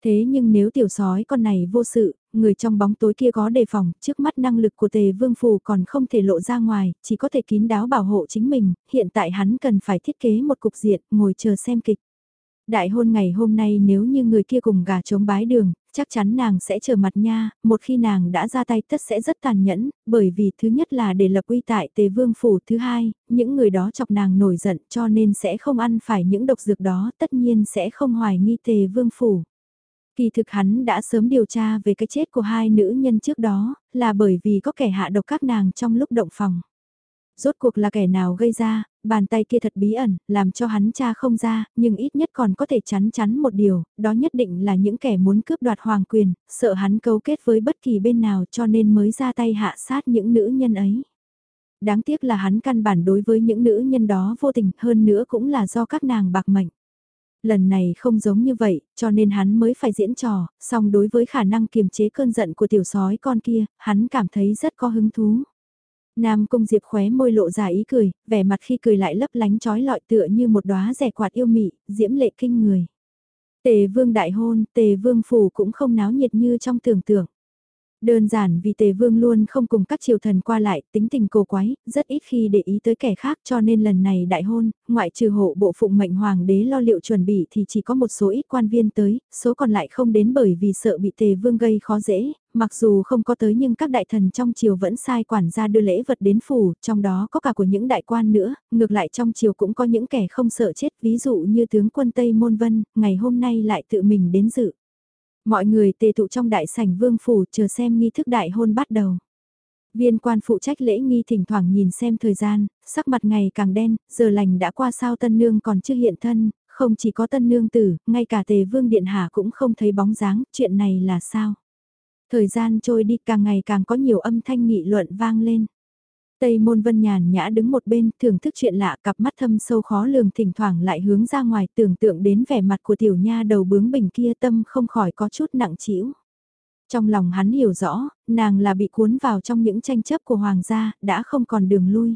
Thế nhưng nếu tiểu sói con này vô sự, người trong bóng tối kia có đề phòng, trước mắt năng lực của tề vương phù còn không thể lộ ra ngoài, chỉ có thể kín đáo bảo hộ chính mình, hiện tại hắn cần phải thiết kế một cục diện, ngồi chờ xem kịch. Đại hôn ngày hôm nay nếu như người kia cùng gà chống bái đường, chắc chắn nàng sẽ chờ mặt nha, một khi nàng đã ra tay tất sẽ rất tàn nhẫn, bởi vì thứ nhất là để lập uy tại tề vương phủ, thứ hai, những người đó chọc nàng nổi giận cho nên sẽ không ăn phải những độc dược đó, tất nhiên sẽ không hoài nghi tề vương phủ. Kỳ thực hắn đã sớm điều tra về cái chết của hai nữ nhân trước đó, là bởi vì có kẻ hạ độc các nàng trong lúc động phòng. Rốt cuộc là kẻ nào gây ra, bàn tay kia thật bí ẩn, làm cho hắn cha không ra, nhưng ít nhất còn có thể chắn chắn một điều, đó nhất định là những kẻ muốn cướp đoạt hoàng quyền, sợ hắn cấu kết với bất kỳ bên nào cho nên mới ra tay hạ sát những nữ nhân ấy. Đáng tiếc là hắn căn bản đối với những nữ nhân đó vô tình hơn nữa cũng là do các nàng bạc mệnh. Lần này không giống như vậy, cho nên hắn mới phải diễn trò, song đối với khả năng kiềm chế cơn giận của tiểu sói con kia, hắn cảm thấy rất có hứng thú. Nam Cung Diệp khóe môi lộ ra ý cười, vẻ mặt khi cười lại lấp lánh trói lọi tựa như một đóa rẻ quạt yêu mị, diễm lệ kinh người. Tề vương đại hôn, tề vương phủ cũng không náo nhiệt như trong tưởng tượng. Đơn giản vì tề vương luôn không cùng các triều thần qua lại, tính tình cổ quái, rất ít khi để ý tới kẻ khác cho nên lần này đại hôn, ngoại trừ hộ bộ phụng mệnh hoàng đế lo liệu chuẩn bị thì chỉ có một số ít quan viên tới, số còn lại không đến bởi vì sợ bị tề vương gây khó dễ, mặc dù không có tới nhưng các đại thần trong triều vẫn sai quản gia đưa lễ vật đến phủ, trong đó có cả của những đại quan nữa, ngược lại trong triều cũng có những kẻ không sợ chết, ví dụ như tướng quân Tây Môn Vân, ngày hôm nay lại tự mình đến dự. Mọi người tề tụ trong đại sảnh vương phủ chờ xem nghi thức đại hôn bắt đầu. Viên quan phụ trách lễ nghi thỉnh thoảng nhìn xem thời gian, sắc mặt ngày càng đen, giờ lành đã qua sao tân nương còn chưa hiện thân, không chỉ có tân nương tử, ngay cả tề vương điện hạ cũng không thấy bóng dáng, chuyện này là sao? Thời gian trôi đi càng ngày càng có nhiều âm thanh nghị luận vang lên. Tây môn vân nhàn nhã đứng một bên, thưởng thức chuyện lạ cặp mắt thâm sâu khó lường thỉnh thoảng lại hướng ra ngoài tưởng tượng đến vẻ mặt của tiểu nha đầu bướng bình kia tâm không khỏi có chút nặng trĩu. Trong lòng hắn hiểu rõ, nàng là bị cuốn vào trong những tranh chấp của hoàng gia, đã không còn đường lui.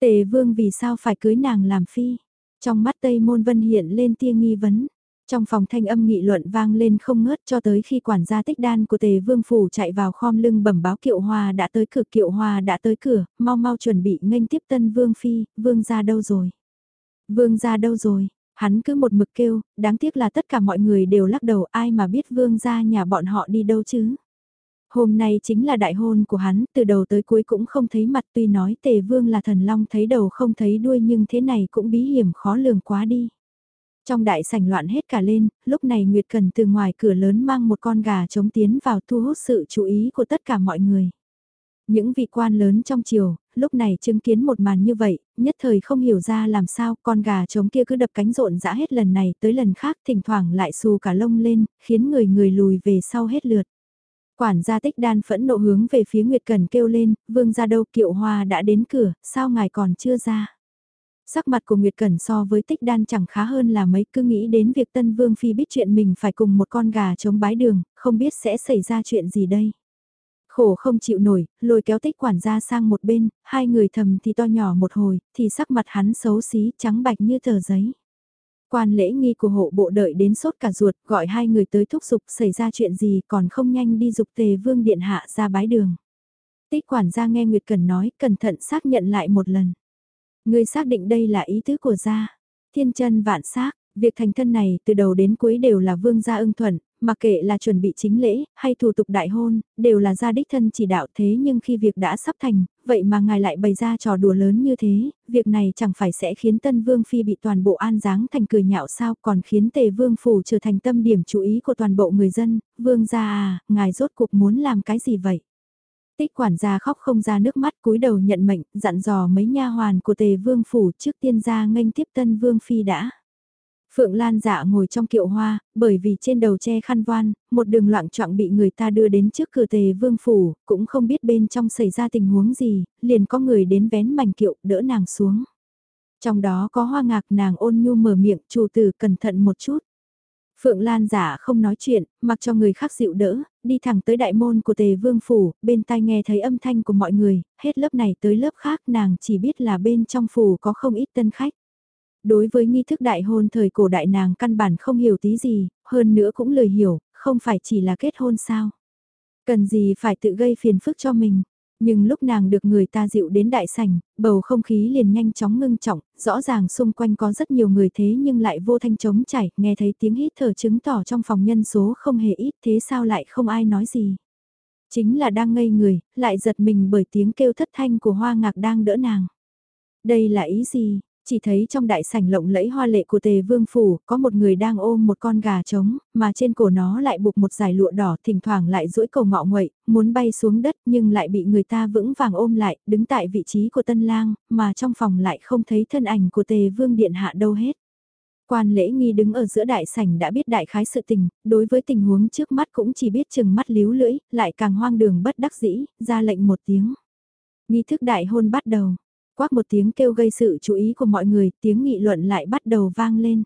Tề vương vì sao phải cưới nàng làm phi? Trong mắt Tây môn vân hiện lên tia nghi vấn. Trong phòng thanh âm nghị luận vang lên không ngớt cho tới khi quản gia tích đan của tề vương phủ chạy vào khom lưng bẩm báo kiệu hoa đã tới cửa kiệu hoa đã tới cửa, mau mau chuẩn bị nghênh tiếp tân vương phi, vương ra đâu rồi? Vương ra đâu rồi? Hắn cứ một mực kêu, đáng tiếc là tất cả mọi người đều lắc đầu ai mà biết vương ra nhà bọn họ đi đâu chứ? Hôm nay chính là đại hôn của hắn, từ đầu tới cuối cũng không thấy mặt tuy nói tề vương là thần long thấy đầu không thấy đuôi nhưng thế này cũng bí hiểm khó lường quá đi. Trong đại sảnh loạn hết cả lên, lúc này Nguyệt Cần từ ngoài cửa lớn mang một con gà trống tiến vào thu hút sự chú ý của tất cả mọi người. Những vị quan lớn trong triều, lúc này chứng kiến một màn như vậy, nhất thời không hiểu ra làm sao con gà trống kia cứ đập cánh rộn rã hết lần này tới lần khác thỉnh thoảng lại xù cả lông lên, khiến người người lùi về sau hết lượt. Quản gia tích đan phẫn nộ hướng về phía Nguyệt Cần kêu lên, vương ra đâu kiệu hoa đã đến cửa, sao ngài còn chưa ra. Sắc mặt của Nguyệt Cẩn so với tích đan chẳng khá hơn là mấy cứ nghĩ đến việc Tân Vương Phi biết chuyện mình phải cùng một con gà chống bái đường, không biết sẽ xảy ra chuyện gì đây. Khổ không chịu nổi, lôi kéo tích quản gia sang một bên, hai người thầm thì to nhỏ một hồi, thì sắc mặt hắn xấu xí trắng bạch như tờ giấy. Quan lễ nghi của hộ bộ đợi đến sốt cả ruột, gọi hai người tới thúc giục xảy ra chuyện gì còn không nhanh đi dục tề vương điện hạ ra bái đường. Tích quản gia nghe Nguyệt Cần nói, cẩn thận xác nhận lại một lần. Ngươi xác định đây là ý tứ của gia. Thiên chân vạn xác, việc thành thân này từ đầu đến cuối đều là vương gia ưng thuận, mà kệ là chuẩn bị chính lễ, hay thủ tục đại hôn, đều là gia đích thân chỉ đạo thế nhưng khi việc đã sắp thành, vậy mà ngài lại bày ra trò đùa lớn như thế, việc này chẳng phải sẽ khiến tân vương phi bị toàn bộ an dáng thành cười nhạo sao còn khiến tề vương phủ trở thành tâm điểm chú ý của toàn bộ người dân, vương gia à, ngài rốt cuộc muốn làm cái gì vậy? Tích quản gia khóc không ra nước mắt cúi đầu nhận mệnh, dặn dò mấy nha hoàn của tề vương phủ trước tiên ra nghênh tiếp tân vương phi đã. Phượng Lan dạ ngồi trong kiệu hoa, bởi vì trên đầu che khăn voan, một đường loạn trọng bị người ta đưa đến trước cửa tề vương phủ, cũng không biết bên trong xảy ra tình huống gì, liền có người đến vén mảnh kiệu, đỡ nàng xuống. Trong đó có hoa ngạc nàng ôn nhu mở miệng, chủ tử cẩn thận một chút. Phượng Lan giả không nói chuyện, mặc cho người khác dịu đỡ, đi thẳng tới đại môn của tề vương phủ, bên tai nghe thấy âm thanh của mọi người, hết lớp này tới lớp khác nàng chỉ biết là bên trong phủ có không ít tân khách. Đối với nghi thức đại hôn thời cổ đại nàng căn bản không hiểu tí gì, hơn nữa cũng lời hiểu, không phải chỉ là kết hôn sao. Cần gì phải tự gây phiền phức cho mình. Nhưng lúc nàng được người ta dịu đến đại sảnh, bầu không khí liền nhanh chóng ngưng trọng, rõ ràng xung quanh có rất nhiều người thế nhưng lại vô thanh trống chảy, nghe thấy tiếng hít thở chứng tỏ trong phòng nhân số không hề ít thế sao lại không ai nói gì. Chính là đang ngây người, lại giật mình bởi tiếng kêu thất thanh của hoa ngạc đang đỡ nàng. Đây là ý gì? Chỉ thấy trong đại sảnh lộng lẫy hoa lệ của tề vương phủ, có một người đang ôm một con gà trống, mà trên cổ nó lại buộc một dải lụa đỏ, thỉnh thoảng lại duỗi cầu ngọ nguậy, muốn bay xuống đất nhưng lại bị người ta vững vàng ôm lại, đứng tại vị trí của tân lang, mà trong phòng lại không thấy thân ảnh của tề vương điện hạ đâu hết. Quan lễ nghi đứng ở giữa đại sảnh đã biết đại khái sự tình, đối với tình huống trước mắt cũng chỉ biết chừng mắt líu lưỡi, lại càng hoang đường bất đắc dĩ, ra lệnh một tiếng. Nghi thức đại hôn bắt đầu, quát một tiếng kêu gây sự chú ý của mọi người, tiếng nghị luận lại bắt đầu vang lên.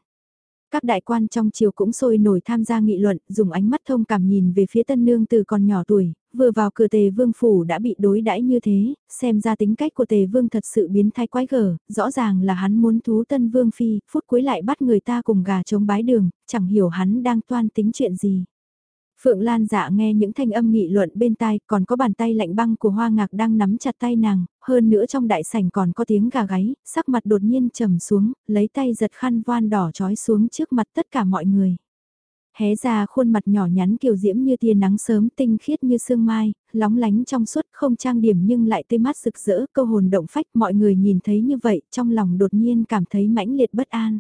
Các đại quan trong triều cũng sôi nổi tham gia nghị luận, dùng ánh mắt thông cảm nhìn về phía tân nương từ còn nhỏ tuổi, vừa vào cửa tề vương phủ đã bị đối đãi như thế, xem ra tính cách của tề vương thật sự biến thái quái gở, rõ ràng là hắn muốn thú tân vương phi, phút cuối lại bắt người ta cùng gà chống bái đường, chẳng hiểu hắn đang toan tính chuyện gì. Phượng Lan dạ nghe những thanh âm nghị luận bên tai, còn có bàn tay lạnh băng của hoa ngạc đang nắm chặt tay nàng, hơn nữa trong đại sảnh còn có tiếng gà gáy, sắc mặt đột nhiên trầm xuống, lấy tay giật khăn voan đỏ trói xuống trước mặt tất cả mọi người. Hé ra khuôn mặt nhỏ nhắn kiều diễm như tia nắng sớm tinh khiết như sương mai, lóng lánh trong suốt không trang điểm nhưng lại tươi mát rực rỡ câu hồn động phách mọi người nhìn thấy như vậy trong lòng đột nhiên cảm thấy mãnh liệt bất an.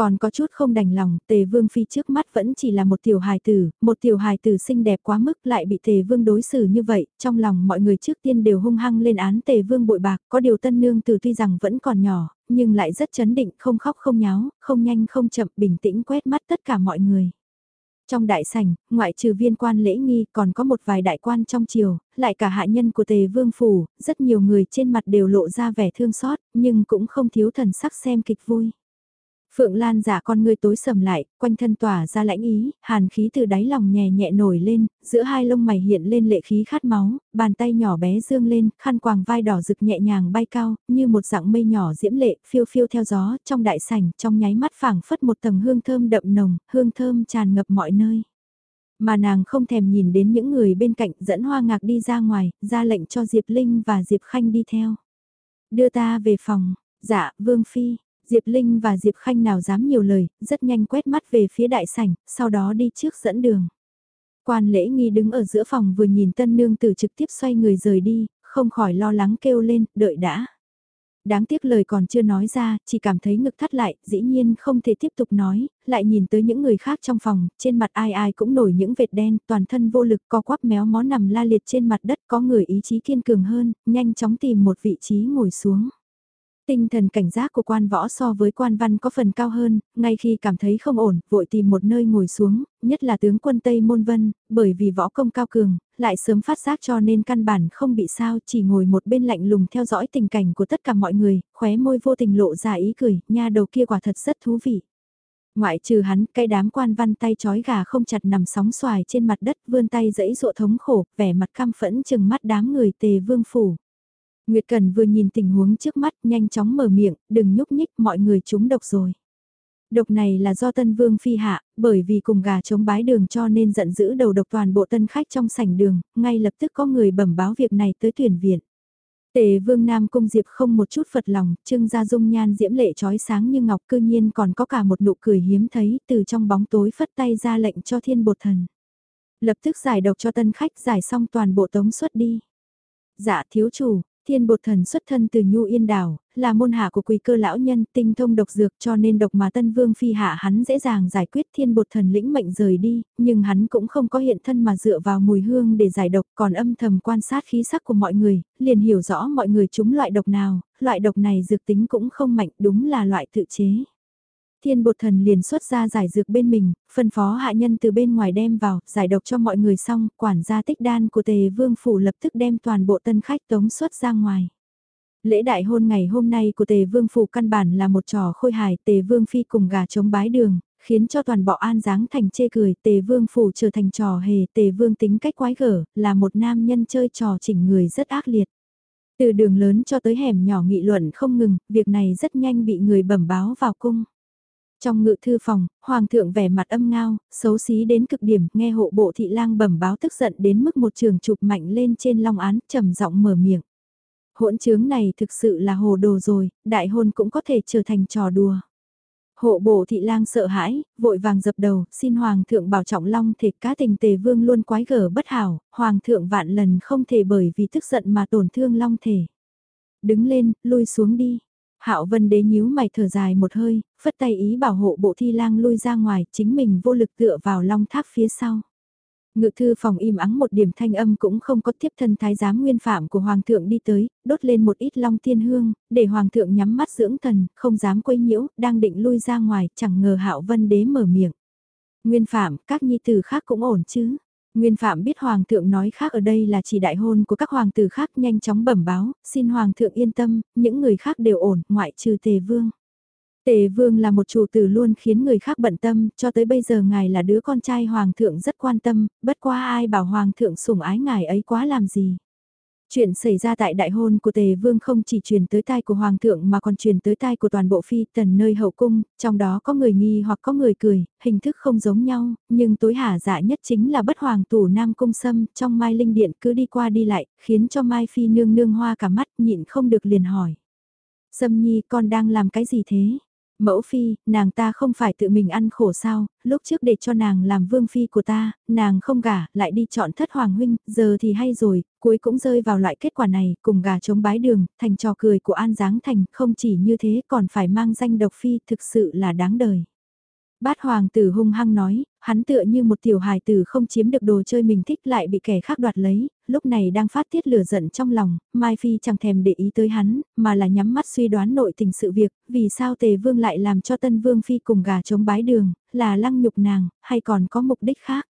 Còn có chút không đành lòng, tề vương phi trước mắt vẫn chỉ là một tiểu hài tử, một tiểu hài tử xinh đẹp quá mức lại bị tề vương đối xử như vậy, trong lòng mọi người trước tiên đều hung hăng lên án tề vương bội bạc, có điều tân nương từ tuy rằng vẫn còn nhỏ, nhưng lại rất chấn định, không khóc không nháo, không nhanh không chậm, bình tĩnh quét mắt tất cả mọi người. Trong đại sảnh, ngoại trừ viên quan lễ nghi còn có một vài đại quan trong triều, lại cả hạ nhân của tề vương phủ, rất nhiều người trên mặt đều lộ ra vẻ thương xót, nhưng cũng không thiếu thần sắc xem kịch vui. Phượng Lan giả con ngươi tối sầm lại, quanh thân tỏa ra lãnh ý, hàn khí từ đáy lòng nhẹ nhẹ nổi lên, giữa hai lông mày hiện lên lệ khí khát máu, bàn tay nhỏ bé dương lên, khăn quàng vai đỏ rực nhẹ nhàng bay cao, như một dạng mây nhỏ diễm lệ, phiêu phiêu theo gió, trong đại sảnh, trong nháy mắt phảng phất một tầng hương thơm đậm nồng, hương thơm tràn ngập mọi nơi. Mà nàng không thèm nhìn đến những người bên cạnh dẫn hoa ngạc đi ra ngoài, ra lệnh cho Diệp Linh và Diệp Khanh đi theo. Đưa ta về phòng, dạ, Vương Phi, Diệp Linh và Diệp Khanh nào dám nhiều lời, rất nhanh quét mắt về phía đại sảnh, sau đó đi trước dẫn đường. Quan lễ nghi đứng ở giữa phòng vừa nhìn tân nương tử trực tiếp xoay người rời đi, không khỏi lo lắng kêu lên, đợi đã. Đáng tiếc lời còn chưa nói ra, chỉ cảm thấy ngực thắt lại, dĩ nhiên không thể tiếp tục nói, lại nhìn tới những người khác trong phòng, trên mặt ai ai cũng nổi những vệt đen, toàn thân vô lực co quắp méo mó nằm la liệt trên mặt đất có người ý chí kiên cường hơn, nhanh chóng tìm một vị trí ngồi xuống. Tinh thần cảnh giác của quan võ so với quan văn có phần cao hơn, ngay khi cảm thấy không ổn, vội tìm một nơi ngồi xuống, nhất là tướng quân Tây Môn Vân, bởi vì võ công cao cường, lại sớm phát giác cho nên căn bản không bị sao, chỉ ngồi một bên lạnh lùng theo dõi tình cảnh của tất cả mọi người, khóe môi vô tình lộ ra ý cười, nha đầu kia quả thật rất thú vị. Ngoại trừ hắn, cái đám quan văn tay chói gà không chặt nằm sóng xoài trên mặt đất vươn tay dẫy dụa thống khổ, vẻ mặt cam phẫn chừng mắt đám người tề vương phủ. Nguyệt Cần vừa nhìn tình huống trước mắt nhanh chóng mở miệng, đừng nhúc nhích mọi người chúng độc rồi. Độc này là do Tân Vương phi hạ, bởi vì cùng gà chống bái đường cho nên giận dữ đầu độc toàn bộ tân khách trong sảnh đường, ngay lập tức có người bẩm báo việc này tới tuyển viện. Tề vương Nam Cung Diệp không một chút phật lòng, trưng ra dung nhan diễm lệ trói sáng như ngọc cư nhiên còn có cả một nụ cười hiếm thấy từ trong bóng tối phất tay ra lệnh cho thiên bột thần. Lập tức giải độc cho tân khách giải xong toàn bộ tống xuất đi. Dạ thiếu chủ, Thiên bột thần xuất thân từ Nhu Yên Đảo, là môn hạ của quỳ cơ lão nhân tinh thông độc dược cho nên độc mà tân vương phi hạ hắn dễ dàng giải quyết thiên bột thần lĩnh mệnh rời đi, nhưng hắn cũng không có hiện thân mà dựa vào mùi hương để giải độc còn âm thầm quan sát khí sắc của mọi người, liền hiểu rõ mọi người chúng loại độc nào, loại độc này dược tính cũng không mạnh đúng là loại tự chế. Thiên bột thần liền xuất ra giải dược bên mình, phân phó hạ nhân từ bên ngoài đem vào, giải độc cho mọi người xong, quản gia tích đan của tề vương phủ lập tức đem toàn bộ tân khách tống xuất ra ngoài. Lễ đại hôn ngày hôm nay của tề vương phủ căn bản là một trò khôi hài tề vương phi cùng gà chống bái đường, khiến cho toàn bộ an dáng thành chê cười tề vương phủ trở thành trò hề tề vương tính cách quái gở, là một nam nhân chơi trò chỉnh người rất ác liệt. Từ đường lớn cho tới hẻm nhỏ nghị luận không ngừng, việc này rất nhanh bị người bẩm báo vào cung. Trong ngự thư phòng, hoàng thượng vẻ mặt âm ngao, xấu xí đến cực điểm, nghe hộ bộ thị lang bẩm báo tức giận đến mức một trường chụp mạnh lên trên long án, trầm giọng mở miệng. Hỗn trướng này thực sự là hồ đồ rồi, đại hôn cũng có thể trở thành trò đùa. Hộ bộ thị lang sợ hãi, vội vàng dập đầu, xin hoàng thượng bảo trọng long thể cá tình tề vương luôn quái gở bất hảo, hoàng thượng vạn lần không thể bởi vì tức giận mà tổn thương long thể. Đứng lên, lui xuống đi, Hạo Vân Đế nhíu mày thở dài một hơi, phất tay ý bảo hộ bộ thi lang lui ra ngoài, chính mình vô lực tựa vào long tháp phía sau. Ngự thư phòng im ắng một điểm thanh âm cũng không có tiếp thân thái giám nguyên phạm của hoàng thượng đi tới, đốt lên một ít long tiên hương, để hoàng thượng nhắm mắt dưỡng thần, không dám quấy nhiễu, đang định lui ra ngoài, chẳng ngờ Hạo Vân Đế mở miệng. Nguyên phạm, các nhi tử khác cũng ổn chứ? Nguyên Phạm biết Hoàng thượng nói khác ở đây là chỉ đại hôn của các hoàng tử khác nhanh chóng bẩm báo, xin Hoàng thượng yên tâm, những người khác đều ổn, ngoại trừ Tề Vương. Tề Vương là một chủ tử luôn khiến người khác bận tâm, cho tới bây giờ ngài là đứa con trai Hoàng thượng rất quan tâm, bất qua ai bảo Hoàng thượng sủng ái ngài ấy quá làm gì. Chuyện xảy ra tại đại hôn của Tề Vương không chỉ truyền tới tai của Hoàng thượng mà còn truyền tới tai của toàn bộ phi tần nơi hậu cung, trong đó có người nghi hoặc có người cười, hình thức không giống nhau, nhưng tối hả dạ nhất chính là bất hoàng tủ Nam Cung Sâm trong Mai Linh Điện cứ đi qua đi lại, khiến cho Mai Phi nương nương hoa cả mắt nhịn không được liền hỏi. Sâm Nhi con đang làm cái gì thế? Mẫu phi, nàng ta không phải tự mình ăn khổ sao, lúc trước để cho nàng làm vương phi của ta, nàng không gả, lại đi chọn thất hoàng huynh, giờ thì hay rồi, cuối cũng rơi vào loại kết quả này, cùng gà chống bái đường, thành trò cười của An Giáng Thành, không chỉ như thế còn phải mang danh độc phi, thực sự là đáng đời. Bát hoàng tử hung hăng nói, hắn tựa như một tiểu hài tử không chiếm được đồ chơi mình thích lại bị kẻ khác đoạt lấy, lúc này đang phát tiết lửa giận trong lòng, Mai Phi chẳng thèm để ý tới hắn, mà là nhắm mắt suy đoán nội tình sự việc, vì sao tề vương lại làm cho tân vương Phi cùng gà chống bái đường, là lăng nhục nàng, hay còn có mục đích khác.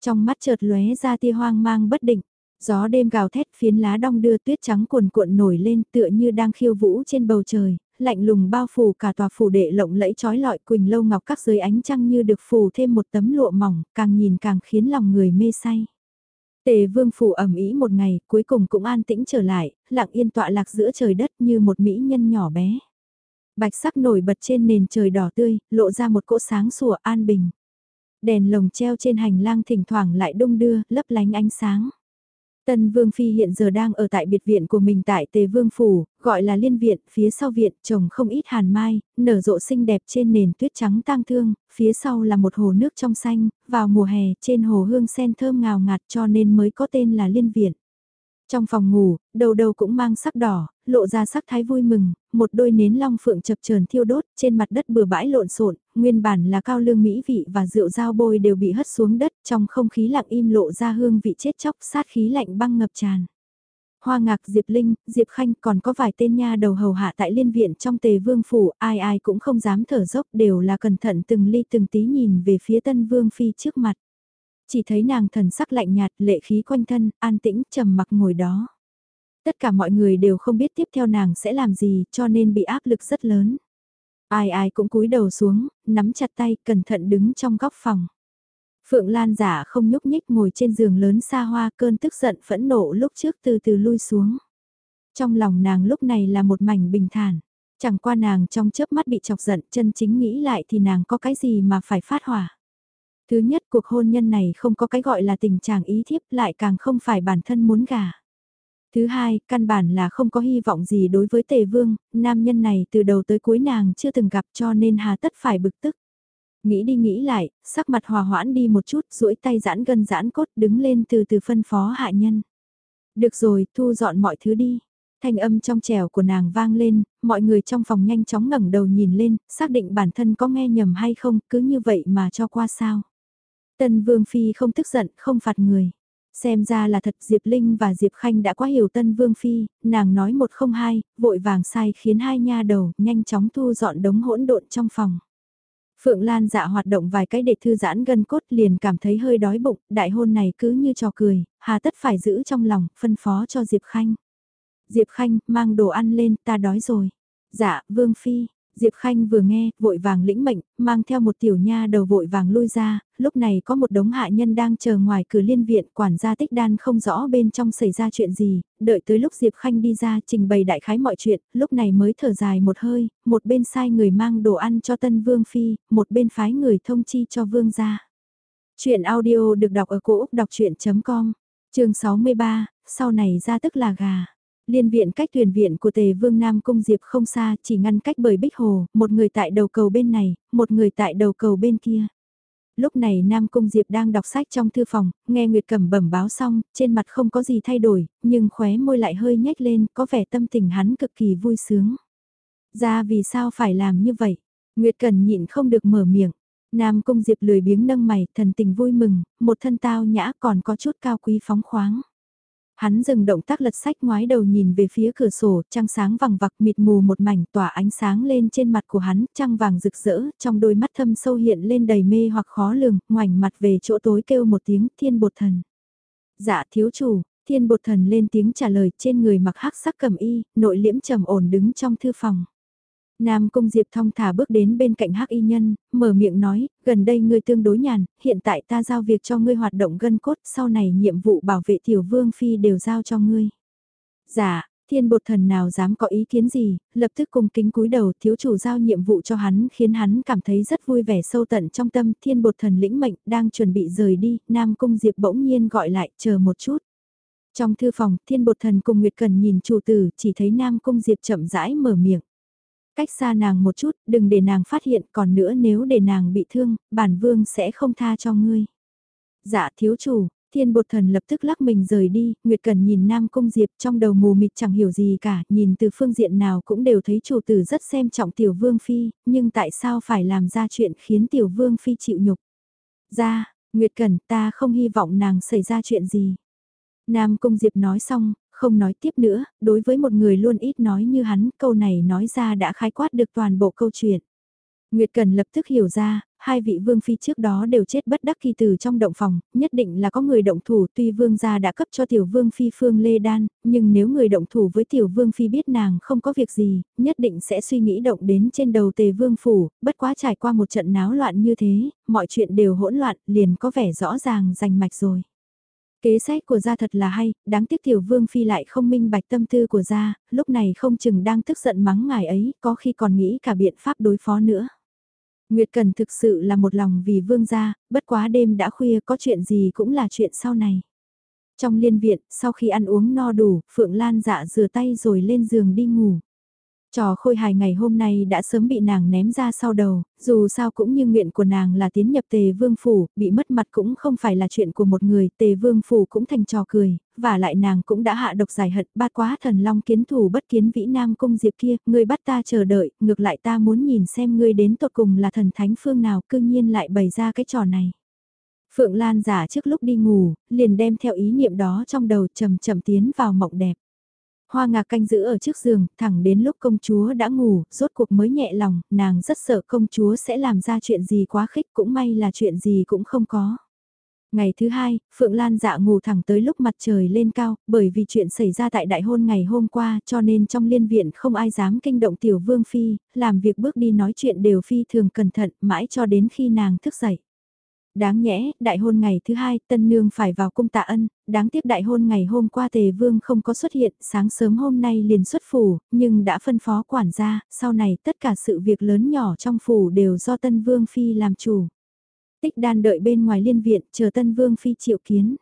Trong mắt chợt lóe ra tia hoang mang bất định, Gió đêm gào thét phiến lá đong đưa tuyết trắng cuồn cuộn nổi lên tựa như đang khiêu vũ trên bầu trời, lạnh lùng bao phủ cả tòa phủ đệ lộng lẫy trói lọi quỳnh lâu ngọc các dưới ánh trăng như được phủ thêm một tấm lụa mỏng, càng nhìn càng khiến lòng người mê say. Tề vương phủ ẩm ý một ngày, cuối cùng cũng an tĩnh trở lại, lặng yên tọa lạc giữa trời đất như một mỹ nhân nhỏ bé. Bạch sắc nổi bật trên nền trời đỏ tươi, lộ ra một cỗ sáng sủa an bình. Đèn lồng treo trên hành lang thỉnh thoảng lại đông đưa, lấp lánh ánh sáng. Tân Vương Phi hiện giờ đang ở tại biệt viện của mình tại Tề Vương Phủ, gọi là liên viện, phía sau viện trồng không ít hàn mai, nở rộ xinh đẹp trên nền tuyết trắng tang thương, phía sau là một hồ nước trong xanh, vào mùa hè trên hồ hương sen thơm ngào ngạt cho nên mới có tên là liên viện. Trong phòng ngủ, đầu đầu cũng mang sắc đỏ, lộ ra sắc thái vui mừng, một đôi nến long phượng chập chờn thiêu đốt, trên mặt đất bừa bãi lộn xộn, nguyên bản là cao lương mỹ vị và rượu dao bôi đều bị hất xuống đất, trong không khí lặng im lộ ra hương vị chết chóc, sát khí lạnh băng ngập tràn. Hoa ngạc Diệp Linh, Diệp Khanh còn có vài tên nha đầu hầu hạ tại liên viện trong tề vương phủ, ai ai cũng không dám thở dốc đều là cẩn thận từng ly từng tí nhìn về phía tân vương phi trước mặt. Chỉ thấy nàng thần sắc lạnh nhạt, lệ khí quanh thân, an tĩnh, trầm mặc ngồi đó. Tất cả mọi người đều không biết tiếp theo nàng sẽ làm gì, cho nên bị áp lực rất lớn. Ai ai cũng cúi đầu xuống, nắm chặt tay, cẩn thận đứng trong góc phòng. Phượng Lan giả không nhúc nhích ngồi trên giường lớn xa hoa cơn tức giận phẫn nộ lúc trước từ từ lui xuống. Trong lòng nàng lúc này là một mảnh bình thản. Chẳng qua nàng trong chớp mắt bị chọc giận chân chính nghĩ lại thì nàng có cái gì mà phải phát hỏa. Thứ nhất cuộc hôn nhân này không có cái gọi là tình trạng ý thiếp lại càng không phải bản thân muốn gả. Thứ hai, căn bản là không có hy vọng gì đối với tề vương, nam nhân này từ đầu tới cuối nàng chưa từng gặp cho nên hà tất phải bực tức. Nghĩ đi nghĩ lại, sắc mặt hòa hoãn đi một chút, duỗi tay giãn gân giãn cốt đứng lên từ từ phân phó hạ nhân. Được rồi, thu dọn mọi thứ đi. Thanh âm trong trèo của nàng vang lên, mọi người trong phòng nhanh chóng ngẩng đầu nhìn lên, xác định bản thân có nghe nhầm hay không, cứ như vậy mà cho qua sao. Tân Vương Phi không tức giận, không phạt người. Xem ra là thật Diệp Linh và Diệp Khanh đã quá hiểu Tân Vương Phi, nàng nói một không hai, vội vàng sai khiến hai nha đầu nhanh chóng thu dọn đống hỗn độn trong phòng. Phượng Lan dạ hoạt động vài cái để thư giãn gân cốt liền cảm thấy hơi đói bụng, đại hôn này cứ như trò cười, hà tất phải giữ trong lòng, phân phó cho Diệp Khanh. Diệp Khanh, mang đồ ăn lên, ta đói rồi. Dạ, Vương Phi, Diệp Khanh vừa nghe, vội vàng lĩnh mệnh, mang theo một tiểu nha đầu vội vàng lui ra, lúc này có một đống hạ nhân đang chờ ngoài cửa liên viện, quản gia tích đan không rõ bên trong xảy ra chuyện gì, đợi tới lúc Diệp Khanh đi ra trình bày đại khái mọi chuyện, lúc này mới thở dài một hơi, một bên sai người mang đồ ăn cho tân vương phi, một bên phái người thông chi cho vương gia. Chuyện audio được đọc ở cổ Úc đọc chuyện.com, trường 63, sau này ra tức là gà. Liên viện cách thuyền viện của tề vương Nam Cung Diệp không xa, chỉ ngăn cách bởi bích hồ, một người tại đầu cầu bên này, một người tại đầu cầu bên kia. Lúc này Nam Cung Diệp đang đọc sách trong thư phòng, nghe Nguyệt Cẩm bẩm báo xong, trên mặt không có gì thay đổi, nhưng khóe môi lại hơi nhếch lên, có vẻ tâm tình hắn cực kỳ vui sướng. Ra vì sao phải làm như vậy? Nguyệt Cẩn nhịn không được mở miệng. Nam Cung Diệp lười biếng nâng mày, thần tình vui mừng, một thân tao nhã còn có chút cao quý phóng khoáng. Hắn dừng động tác lật sách ngoái đầu nhìn về phía cửa sổ, trăng sáng vằng vặc mịt mù một mảnh tỏa ánh sáng lên trên mặt của hắn, trăng vàng rực rỡ, trong đôi mắt thâm sâu hiện lên đầy mê hoặc khó lường, ngoảnh mặt về chỗ tối kêu một tiếng thiên bột thần. Dạ thiếu chủ, thiên bột thần lên tiếng trả lời trên người mặc hắc sắc cầm y, nội liễm trầm ổn đứng trong thư phòng. Nam Cung Diệp thong thả bước đến bên cạnh hắc y nhân, mở miệng nói, gần đây ngươi tương đối nhàn, hiện tại ta giao việc cho ngươi hoạt động gân cốt, sau này nhiệm vụ bảo vệ tiểu vương phi đều giao cho ngươi. Dạ, thiên bột thần nào dám có ý kiến gì, lập tức cung kính cúi đầu thiếu chủ giao nhiệm vụ cho hắn khiến hắn cảm thấy rất vui vẻ sâu tận trong tâm thiên bột thần lĩnh mệnh đang chuẩn bị rời đi, Nam Cung Diệp bỗng nhiên gọi lại chờ một chút. Trong thư phòng, thiên bột thần cùng Nguyệt Cần nhìn chủ tử chỉ thấy Nam Cung Diệp chậm rãi mở miệng. Cách xa nàng một chút, đừng để nàng phát hiện, còn nữa nếu để nàng bị thương, bản vương sẽ không tha cho ngươi. Dạ thiếu chủ, thiên bột thần lập tức lắc mình rời đi, Nguyệt Cần nhìn Nam Cung Diệp trong đầu mù mịt chẳng hiểu gì cả, nhìn từ phương diện nào cũng đều thấy chủ tử rất xem trọng tiểu vương phi, nhưng tại sao phải làm ra chuyện khiến tiểu vương phi chịu nhục. Ra, Nguyệt Cần ta không hy vọng nàng xảy ra chuyện gì. Nam Cung Diệp nói xong, không nói tiếp nữa, đối với một người luôn ít nói như hắn, câu này nói ra đã khái quát được toàn bộ câu chuyện. Nguyệt Cần lập tức hiểu ra, hai vị vương phi trước đó đều chết bất đắc kỳ từ trong động phòng, nhất định là có người động thủ tuy vương gia đã cấp cho tiểu vương phi phương lê đan, nhưng nếu người động thủ với tiểu vương phi biết nàng không có việc gì, nhất định sẽ suy nghĩ động đến trên đầu tề vương phủ, bất quá trải qua một trận náo loạn như thế, mọi chuyện đều hỗn loạn, liền có vẻ rõ ràng rành mạch rồi. Kế sách của gia thật là hay, đáng tiếc tiểu vương phi lại không minh bạch tâm tư của gia, lúc này không chừng đang tức giận mắng ngài ấy, có khi còn nghĩ cả biện pháp đối phó nữa. Nguyệt Cần thực sự là một lòng vì vương gia, bất quá đêm đã khuya có chuyện gì cũng là chuyện sau này. Trong liên viện, sau khi ăn uống no đủ, Phượng Lan dạ rửa tay rồi lên giường đi ngủ. Trò khôi hài ngày hôm nay đã sớm bị nàng ném ra sau đầu, dù sao cũng như nguyện của nàng là tiến nhập tề vương phủ, bị mất mặt cũng không phải là chuyện của một người, tề vương phủ cũng thành trò cười, và lại nàng cũng đã hạ độc giải hận bát quá thần long kiến thủ bất kiến vĩ nam cung diệp kia, ngươi bắt ta chờ đợi, ngược lại ta muốn nhìn xem ngươi đến tột cùng là thần thánh phương nào, cương nhiên lại bày ra cái trò này. Phượng Lan giả trước lúc đi ngủ, liền đem theo ý niệm đó trong đầu chậm chậm tiến vào mộng đẹp. Hoa ngạc canh giữ ở trước giường, thẳng đến lúc công chúa đã ngủ, rốt cuộc mới nhẹ lòng, nàng rất sợ công chúa sẽ làm ra chuyện gì quá khích, cũng may là chuyện gì cũng không có. Ngày thứ hai, Phượng Lan dạ ngủ thẳng tới lúc mặt trời lên cao, bởi vì chuyện xảy ra tại đại hôn ngày hôm qua cho nên trong liên viện không ai dám kinh động tiểu vương phi, làm việc bước đi nói chuyện đều phi thường cẩn thận mãi cho đến khi nàng thức dậy. Đáng nhẽ, đại hôn ngày thứ hai, tân nương phải vào cung tạ ân, đáng tiếc đại hôn ngày hôm qua tề vương không có xuất hiện, sáng sớm hôm nay liền xuất phủ, nhưng đã phân phó quản gia, sau này tất cả sự việc lớn nhỏ trong phủ đều do tân vương phi làm chủ. Tích đan đợi bên ngoài liên viện, chờ tân vương phi triệu kiến.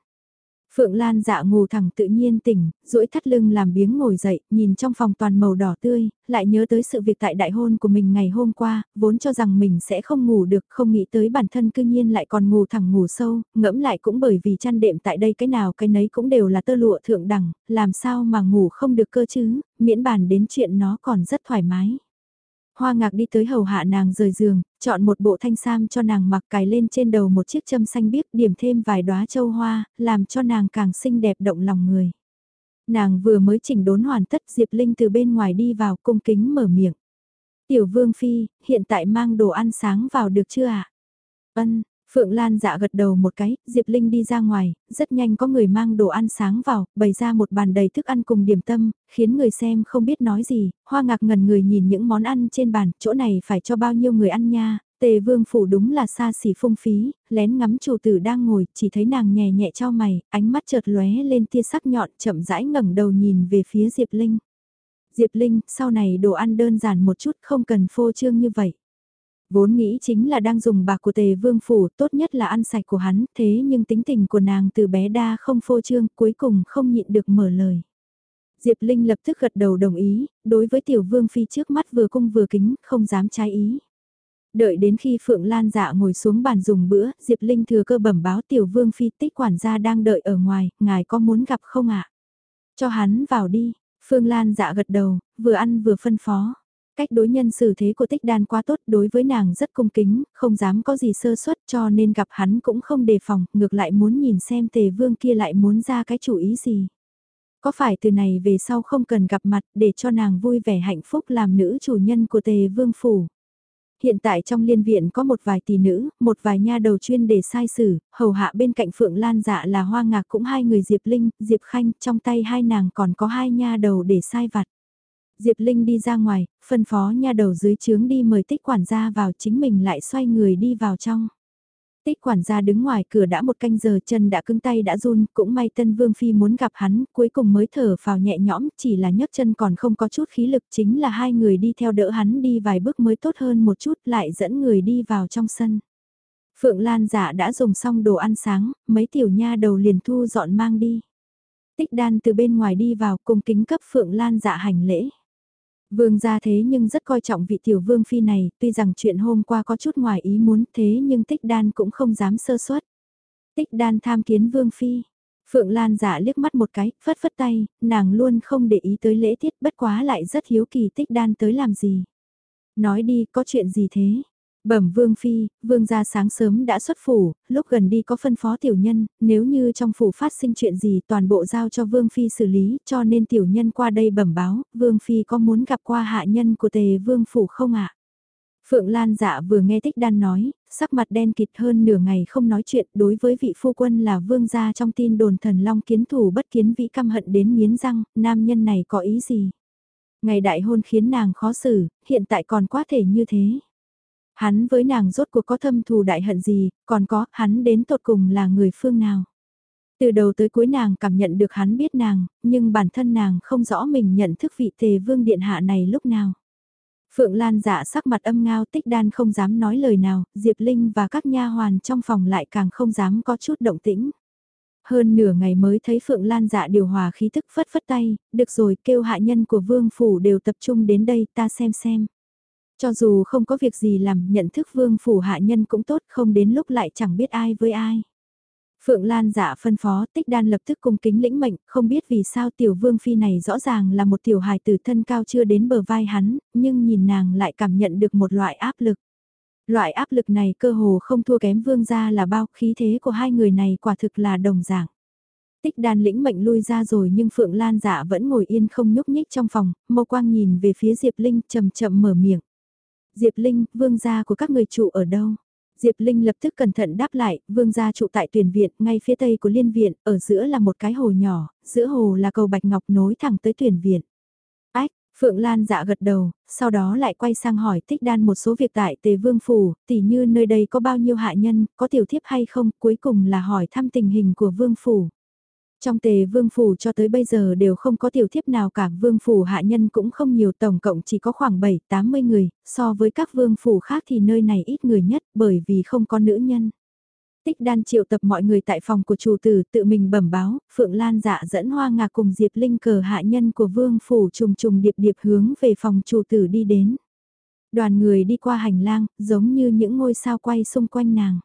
Phượng Lan dạ ngủ thẳng tự nhiên tỉnh, duỗi thắt lưng làm biếng ngồi dậy, nhìn trong phòng toàn màu đỏ tươi, lại nhớ tới sự việc tại đại hôn của mình ngày hôm qua, vốn cho rằng mình sẽ không ngủ được, không nghĩ tới bản thân cư nhiên lại còn ngủ thẳng ngủ sâu, ngẫm lại cũng bởi vì chăn đệm tại đây cái nào cái nấy cũng đều là tơ lụa thượng đẳng, làm sao mà ngủ không được cơ chứ, miễn bàn đến chuyện nó còn rất thoải mái. Hoa ngạc đi tới hầu hạ nàng rời giường, chọn một bộ thanh sam cho nàng mặc cài lên trên đầu một chiếc châm xanh biếc điểm thêm vài đóa châu hoa, làm cho nàng càng xinh đẹp động lòng người. Nàng vừa mới chỉnh đốn hoàn tất Diệp Linh từ bên ngoài đi vào cung kính mở miệng. Tiểu Vương Phi, hiện tại mang đồ ăn sáng vào được chưa ạ? À? Ân, Phượng Lan dạ gật đầu một cái, Diệp Linh đi ra ngoài, rất nhanh có người mang đồ ăn sáng vào, bày ra một bàn đầy thức ăn cùng điểm tâm, khiến người xem không biết nói gì, hoa ngạc ngần người nhìn những món ăn trên bàn, chỗ này phải cho bao nhiêu người ăn nha, tề vương phủ đúng là xa xỉ phung phí, lén ngắm chủ tử đang ngồi, chỉ thấy nàng nhẹ nhẹ cho mày, ánh mắt chợt lóe lên tia sắc nhọn, chậm rãi ngẩng đầu nhìn về phía Diệp Linh. Diệp Linh, sau này đồ ăn đơn giản một chút không cần phô trương như vậy. Vốn nghĩ chính là đang dùng bạc của tề vương phủ, tốt nhất là ăn sạch của hắn, thế nhưng tính tình của nàng từ bé đa không phô trương, cuối cùng không nhịn được mở lời. Diệp Linh lập tức gật đầu đồng ý, đối với tiểu vương phi trước mắt vừa cung vừa kính, không dám trái ý. Đợi đến khi Phượng Lan dạ ngồi xuống bàn dùng bữa, Diệp Linh thừa cơ bẩm báo tiểu vương phi tích quản gia đang đợi ở ngoài, ngài có muốn gặp không ạ? Cho hắn vào đi, Phương Lan dạ gật đầu, vừa ăn vừa phân phó. Cách đối nhân xử thế của tích đan quá tốt đối với nàng rất cung kính, không dám có gì sơ suất cho nên gặp hắn cũng không đề phòng, ngược lại muốn nhìn xem tề vương kia lại muốn ra cái chủ ý gì. Có phải từ này về sau không cần gặp mặt để cho nàng vui vẻ hạnh phúc làm nữ chủ nhân của tề vương phủ. Hiện tại trong liên viện có một vài tỷ nữ, một vài nha đầu chuyên để sai xử, hầu hạ bên cạnh Phượng Lan dạ là hoa ngạc cũng hai người Diệp Linh, Diệp Khanh, trong tay hai nàng còn có hai nha đầu để sai vặt. Diệp Linh đi ra ngoài, phân phó nha đầu dưới trướng đi mời tích quản gia vào chính mình lại xoay người đi vào trong. Tích quản gia đứng ngoài cửa đã một canh giờ chân đã cứng tay đã run, cũng may tân vương phi muốn gặp hắn, cuối cùng mới thở vào nhẹ nhõm, chỉ là nhấc chân còn không có chút khí lực chính là hai người đi theo đỡ hắn đi vài bước mới tốt hơn một chút lại dẫn người đi vào trong sân. Phượng Lan giả dạ đã dùng xong đồ ăn sáng, mấy tiểu nha đầu liền thu dọn mang đi. Tích đan từ bên ngoài đi vào cùng kính cấp Phượng Lan dạ hành lễ. Vương gia thế nhưng rất coi trọng vị tiểu vương phi này, tuy rằng chuyện hôm qua có chút ngoài ý muốn thế nhưng tích đan cũng không dám sơ suất. Tích đan tham kiến vương phi. Phượng Lan giả liếc mắt một cái, phất phất tay, nàng luôn không để ý tới lễ tiết bất quá lại rất hiếu kỳ tích đan tới làm gì. Nói đi, có chuyện gì thế? Bẩm vương phi, vương gia sáng sớm đã xuất phủ, lúc gần đi có phân phó tiểu nhân, nếu như trong phủ phát sinh chuyện gì toàn bộ giao cho vương phi xử lý, cho nên tiểu nhân qua đây bẩm báo, vương phi có muốn gặp qua hạ nhân của tề vương phủ không ạ? Phượng Lan dạ vừa nghe Tích Đan nói, sắc mặt đen kịt hơn nửa ngày không nói chuyện đối với vị phu quân là vương gia trong tin đồn thần long kiến thủ bất kiến vĩ căm hận đến miến răng, nam nhân này có ý gì? Ngày đại hôn khiến nàng khó xử, hiện tại còn quá thể như thế. Hắn với nàng rốt cuộc có thâm thù đại hận gì, còn có, hắn đến tột cùng là người phương nào. Từ đầu tới cuối nàng cảm nhận được hắn biết nàng, nhưng bản thân nàng không rõ mình nhận thức vị tề vương điện hạ này lúc nào. Phượng Lan dạ sắc mặt âm ngao tích đan không dám nói lời nào, Diệp Linh và các nha hoàn trong phòng lại càng không dám có chút động tĩnh. Hơn nửa ngày mới thấy Phượng Lan dạ điều hòa khí thức phất phất tay, được rồi kêu hạ nhân của vương phủ đều tập trung đến đây ta xem xem. Cho dù không có việc gì làm nhận thức vương phủ hạ nhân cũng tốt không đến lúc lại chẳng biết ai với ai. Phượng Lan dạ phân phó tích đan lập tức cung kính lĩnh mệnh, không biết vì sao tiểu vương phi này rõ ràng là một tiểu hài tử thân cao chưa đến bờ vai hắn, nhưng nhìn nàng lại cảm nhận được một loại áp lực. Loại áp lực này cơ hồ không thua kém vương gia là bao khí thế của hai người này quả thực là đồng dạng. Tích đan lĩnh mệnh lui ra rồi nhưng Phượng Lan dạ vẫn ngồi yên không nhúc nhích trong phòng, mâu quang nhìn về phía Diệp Linh chậm chậm mở miệng. Diệp Linh, vương gia của các người trụ ở đâu? Diệp Linh lập tức cẩn thận đáp lại, vương gia trụ tại tuyển viện, ngay phía tây của liên viện, ở giữa là một cái hồ nhỏ, giữa hồ là cầu bạch ngọc nối thẳng tới tuyển viện. Ách, Phượng Lan dạ gật đầu, sau đó lại quay sang hỏi tích đan một số việc tại tề vương phủ, tỉ như nơi đây có bao nhiêu hạ nhân, có tiểu thiếp hay không, cuối cùng là hỏi thăm tình hình của vương phủ. Trong tề vương phủ cho tới bây giờ đều không có tiểu thiếp nào cả, vương phủ hạ nhân cũng không nhiều, tổng cộng chỉ có khoảng 7-80 người, so với các vương phủ khác thì nơi này ít người nhất bởi vì không có nữ nhân. Tích đan triệu tập mọi người tại phòng của chủ tử tự mình bẩm báo, Phượng Lan dạ dẫn hoa ngạc cùng Diệp Linh cờ hạ nhân của vương phủ trùng trùng điệp điệp hướng về phòng chủ tử đi đến. Đoàn người đi qua hành lang, giống như những ngôi sao quay xung quanh nàng.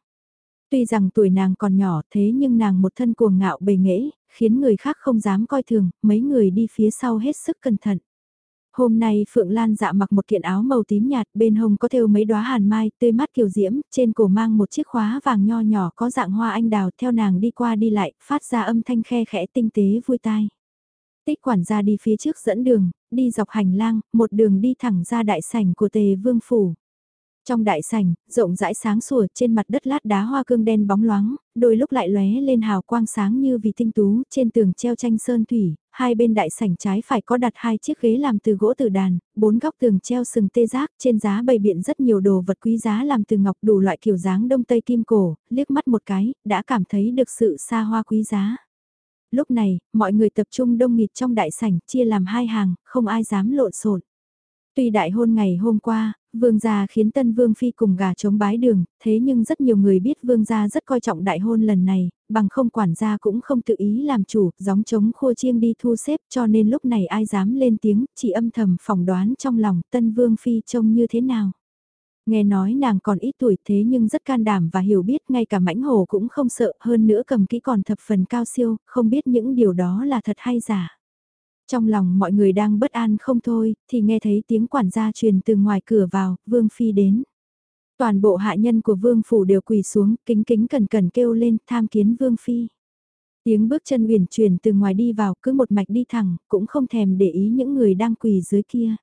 Tuy rằng tuổi nàng còn nhỏ thế nhưng nàng một thân cuồng ngạo bề nghễ, khiến người khác không dám coi thường, mấy người đi phía sau hết sức cẩn thận. Hôm nay Phượng Lan dạ mặc một kiện áo màu tím nhạt, bên hông có thêu mấy đóa hàn mai, tươi mát kiều diễm, trên cổ mang một chiếc khóa vàng nho nhỏ có dạng hoa anh đào theo nàng đi qua đi lại, phát ra âm thanh khe khẽ tinh tế vui tai. Tích quản gia đi phía trước dẫn đường, đi dọc hành lang, một đường đi thẳng ra đại sảnh của tề vương phủ. Trong đại sảnh, rộng rãi sáng sủa trên mặt đất lát đá hoa cương đen bóng loáng, đôi lúc lại lóe lên hào quang sáng như vì tinh tú, trên tường treo tranh sơn thủy, hai bên đại sảnh trái phải có đặt hai chiếc ghế làm từ gỗ từ đàn, bốn góc tường treo sừng tê giác, trên giá bày biện rất nhiều đồ vật quý giá làm từ ngọc đủ loại kiểu dáng đông tây kim cổ, liếc mắt một cái, đã cảm thấy được sự xa hoa quý giá. Lúc này, mọi người tập trung đông nghịt trong đại sảnh, chia làm hai hàng, không ai dám lộn xộn. Tuy đại hôn ngày hôm qua, vương gia khiến tân vương phi cùng gà chống bái đường, thế nhưng rất nhiều người biết vương gia rất coi trọng đại hôn lần này, bằng không quản gia cũng không tự ý làm chủ, gióng chống khua chiêng đi thu xếp cho nên lúc này ai dám lên tiếng, chỉ âm thầm phỏng đoán trong lòng tân vương phi trông như thế nào. Nghe nói nàng còn ít tuổi thế nhưng rất can đảm và hiểu biết ngay cả mãnh hồ cũng không sợ hơn nữa cầm kỹ còn thập phần cao siêu, không biết những điều đó là thật hay giả. Trong lòng mọi người đang bất an không thôi, thì nghe thấy tiếng quản gia truyền từ ngoài cửa vào, Vương Phi đến. Toàn bộ hạ nhân của Vương Phủ đều quỳ xuống, kính kính cẩn cẩn kêu lên, tham kiến Vương Phi. Tiếng bước chân uyển chuyển từ ngoài đi vào, cứ một mạch đi thẳng, cũng không thèm để ý những người đang quỳ dưới kia.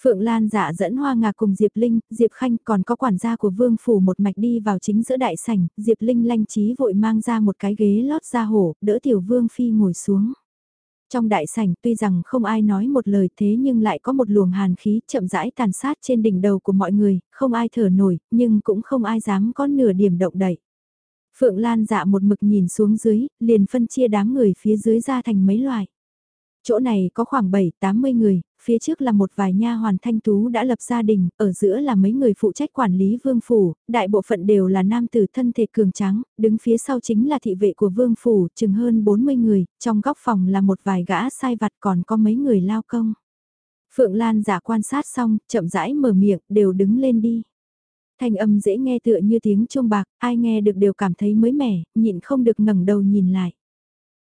Phượng Lan dạ dẫn Hoa Ngạc cùng Diệp Linh, Diệp Khanh còn có quản gia của Vương Phủ một mạch đi vào chính giữa đại sảnh, Diệp Linh lanh trí vội mang ra một cái ghế lót ra hổ, đỡ tiểu Vương Phi ngồi xuống. Trong đại sảnh tuy rằng không ai nói một lời thế nhưng lại có một luồng hàn khí chậm rãi tàn sát trên đỉnh đầu của mọi người, không ai thở nổi, nhưng cũng không ai dám có nửa điểm động đậy. Phượng Lan dạ một mực nhìn xuống dưới, liền phân chia đám người phía dưới ra thành mấy loại. Chỗ này có khoảng 7-80 người, phía trước là một vài nha hoàn thanh tú đã lập gia đình, ở giữa là mấy người phụ trách quản lý vương phủ, đại bộ phận đều là nam tử thân thể cường trắng, đứng phía sau chính là thị vệ của vương phủ, chừng hơn 40 người, trong góc phòng là một vài gã sai vặt còn có mấy người lao công. Phượng Lan giả quan sát xong, chậm rãi mở miệng, đều đứng lên đi. Thanh âm dễ nghe tựa như tiếng chuông bạc, ai nghe được đều cảm thấy mới mẻ, nhịn không được ngẩng đầu nhìn lại.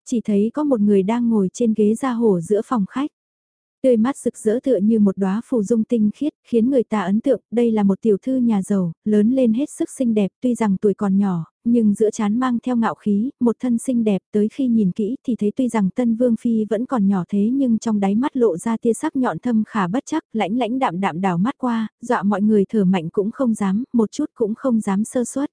Chỉ thấy có một người đang ngồi trên ghế ra hổ giữa phòng khách. Tươi mắt rực rỡ tựa như một đóa phù dung tinh khiết, khiến người ta ấn tượng, đây là một tiểu thư nhà giàu, lớn lên hết sức xinh đẹp, tuy rằng tuổi còn nhỏ, nhưng giữa chán mang theo ngạo khí, một thân xinh đẹp tới khi nhìn kỹ thì thấy tuy rằng tân vương phi vẫn còn nhỏ thế nhưng trong đáy mắt lộ ra tia sắc nhọn thâm khả bất chắc, lãnh lãnh đạm đạm đảo mắt qua, dọa mọi người thở mạnh cũng không dám, một chút cũng không dám sơ suất.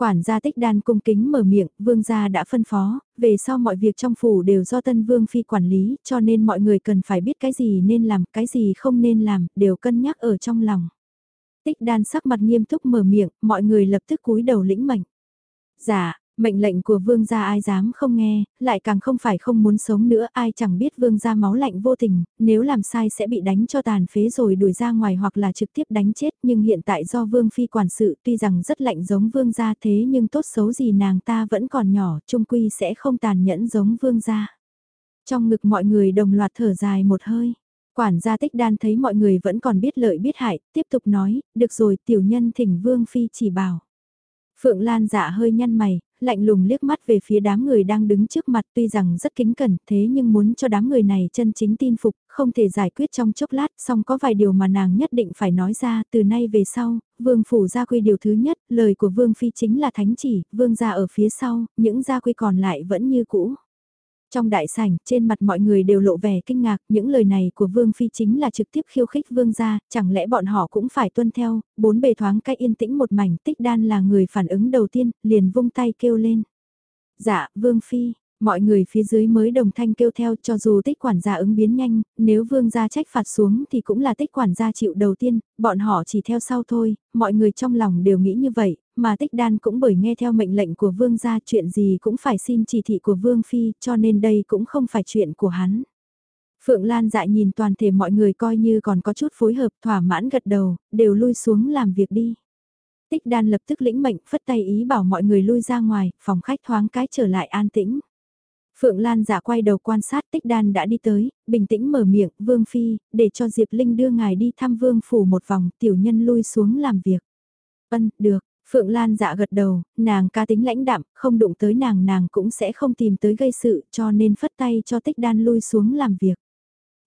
Quản gia tích đan cung kính mở miệng, vương gia đã phân phó, về sau mọi việc trong phủ đều do tân vương phi quản lý, cho nên mọi người cần phải biết cái gì nên làm, cái gì không nên làm, đều cân nhắc ở trong lòng. Tích đan sắc mặt nghiêm túc mở miệng, mọi người lập tức cúi đầu lĩnh mệnh. Dạ, Mệnh lệnh của vương gia ai dám không nghe, lại càng không phải không muốn sống nữa, ai chẳng biết vương gia máu lạnh vô tình, nếu làm sai sẽ bị đánh cho tàn phế rồi đuổi ra ngoài hoặc là trực tiếp đánh chết, nhưng hiện tại do vương phi quản sự tuy rằng rất lạnh giống vương gia thế nhưng tốt xấu gì nàng ta vẫn còn nhỏ, trung quy sẽ không tàn nhẫn giống vương gia. Trong ngực mọi người đồng loạt thở dài một hơi. Quản gia tích đan thấy mọi người vẫn còn biết lợi biết hại, tiếp tục nói, được rồi tiểu nhân thỉnh vương phi chỉ bảo. Phượng Lan dạ hơi nhăn mày, lạnh lùng liếc mắt về phía đám người đang đứng trước mặt tuy rằng rất kính cẩn thế nhưng muốn cho đám người này chân chính tin phục, không thể giải quyết trong chốc lát, song có vài điều mà nàng nhất định phải nói ra từ nay về sau, vương phủ gia quy điều thứ nhất, lời của vương phi chính là thánh chỉ, vương gia ở phía sau, những gia quy còn lại vẫn như cũ. Trong đại sảnh, trên mặt mọi người đều lộ vẻ kinh ngạc, những lời này của Vương Phi chính là trực tiếp khiêu khích Vương gia, chẳng lẽ bọn họ cũng phải tuân theo, bốn bề thoáng cách yên tĩnh một mảnh, tích đan là người phản ứng đầu tiên, liền vung tay kêu lên. Dạ, Vương Phi, mọi người phía dưới mới đồng thanh kêu theo cho dù tích quản gia ứng biến nhanh, nếu vương gia trách phạt xuống thì cũng là tích quản gia chịu đầu tiên, bọn họ chỉ theo sau thôi, mọi người trong lòng đều nghĩ như vậy, mà tích đan cũng bởi nghe theo mệnh lệnh của vương gia chuyện gì cũng phải xin chỉ thị của vương phi cho nên đây cũng không phải chuyện của hắn. Phượng Lan dại nhìn toàn thể mọi người coi như còn có chút phối hợp thỏa mãn gật đầu, đều lui xuống làm việc đi. Tích đan lập tức lĩnh mệnh phất tay ý bảo mọi người lui ra ngoài, phòng khách thoáng cái trở lại an tĩnh. Phượng Lan giả quay đầu quan sát tích đan đã đi tới, bình tĩnh mở miệng, Vương Phi, để cho Diệp Linh đưa ngài đi thăm Vương Phủ một vòng, tiểu nhân lui xuống làm việc. Ân, được, Phượng Lan dạ gật đầu, nàng ca tính lãnh đạm, không đụng tới nàng nàng cũng sẽ không tìm tới gây sự cho nên phất tay cho tích đan lui xuống làm việc.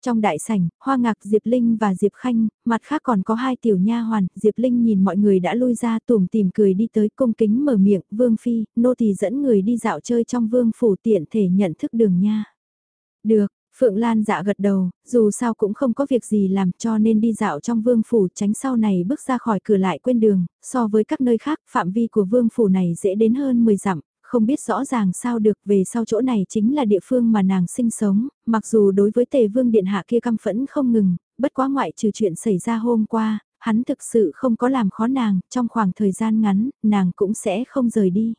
Trong đại sảnh, Hoa Ngạc Diệp Linh và Diệp Khanh, mặt khác còn có hai tiểu nha hoàn, Diệp Linh nhìn mọi người đã lui ra tùm tìm cười đi tới cung kính mở miệng, Vương Phi, nô tỳ dẫn người đi dạo chơi trong Vương Phủ tiện thể nhận thức đường nha. Được, Phượng Lan dạ gật đầu, dù sao cũng không có việc gì làm cho nên đi dạo trong vương phủ tránh sau này bước ra khỏi cửa lại quên đường, so với các nơi khác phạm vi của vương phủ này dễ đến hơn 10 dặm, không biết rõ ràng sao được về sau chỗ này chính là địa phương mà nàng sinh sống, mặc dù đối với tề vương điện hạ kia căm phẫn không ngừng, bất quá ngoại trừ chuyện xảy ra hôm qua, hắn thực sự không có làm khó nàng, trong khoảng thời gian ngắn, nàng cũng sẽ không rời đi.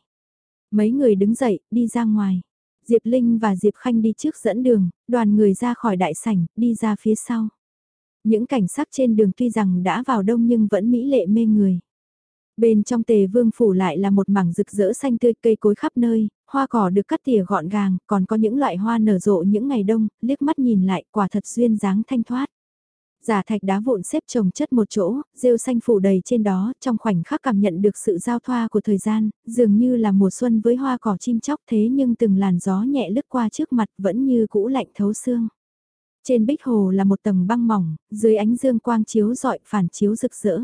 Mấy người đứng dậy, đi ra ngoài. Diệp Linh và Diệp Khanh đi trước dẫn đường, đoàn người ra khỏi đại sảnh, đi ra phía sau. Những cảnh sắc trên đường tuy rằng đã vào đông nhưng vẫn mỹ lệ mê người. Bên trong tề vương phủ lại là một mảng rực rỡ xanh tươi cây cối khắp nơi, hoa cỏ được cắt tỉa gọn gàng, còn có những loại hoa nở rộ những ngày đông, liếc mắt nhìn lại quả thật duyên dáng thanh thoát. Giả thạch đá vụn xếp trồng chất một chỗ, rêu xanh phủ đầy trên đó, trong khoảnh khắc cảm nhận được sự giao thoa của thời gian, dường như là mùa xuân với hoa cỏ chim chóc thế nhưng từng làn gió nhẹ lướt qua trước mặt vẫn như cũ lạnh thấu xương. Trên bích hồ là một tầng băng mỏng, dưới ánh dương quang chiếu rọi phản chiếu rực rỡ.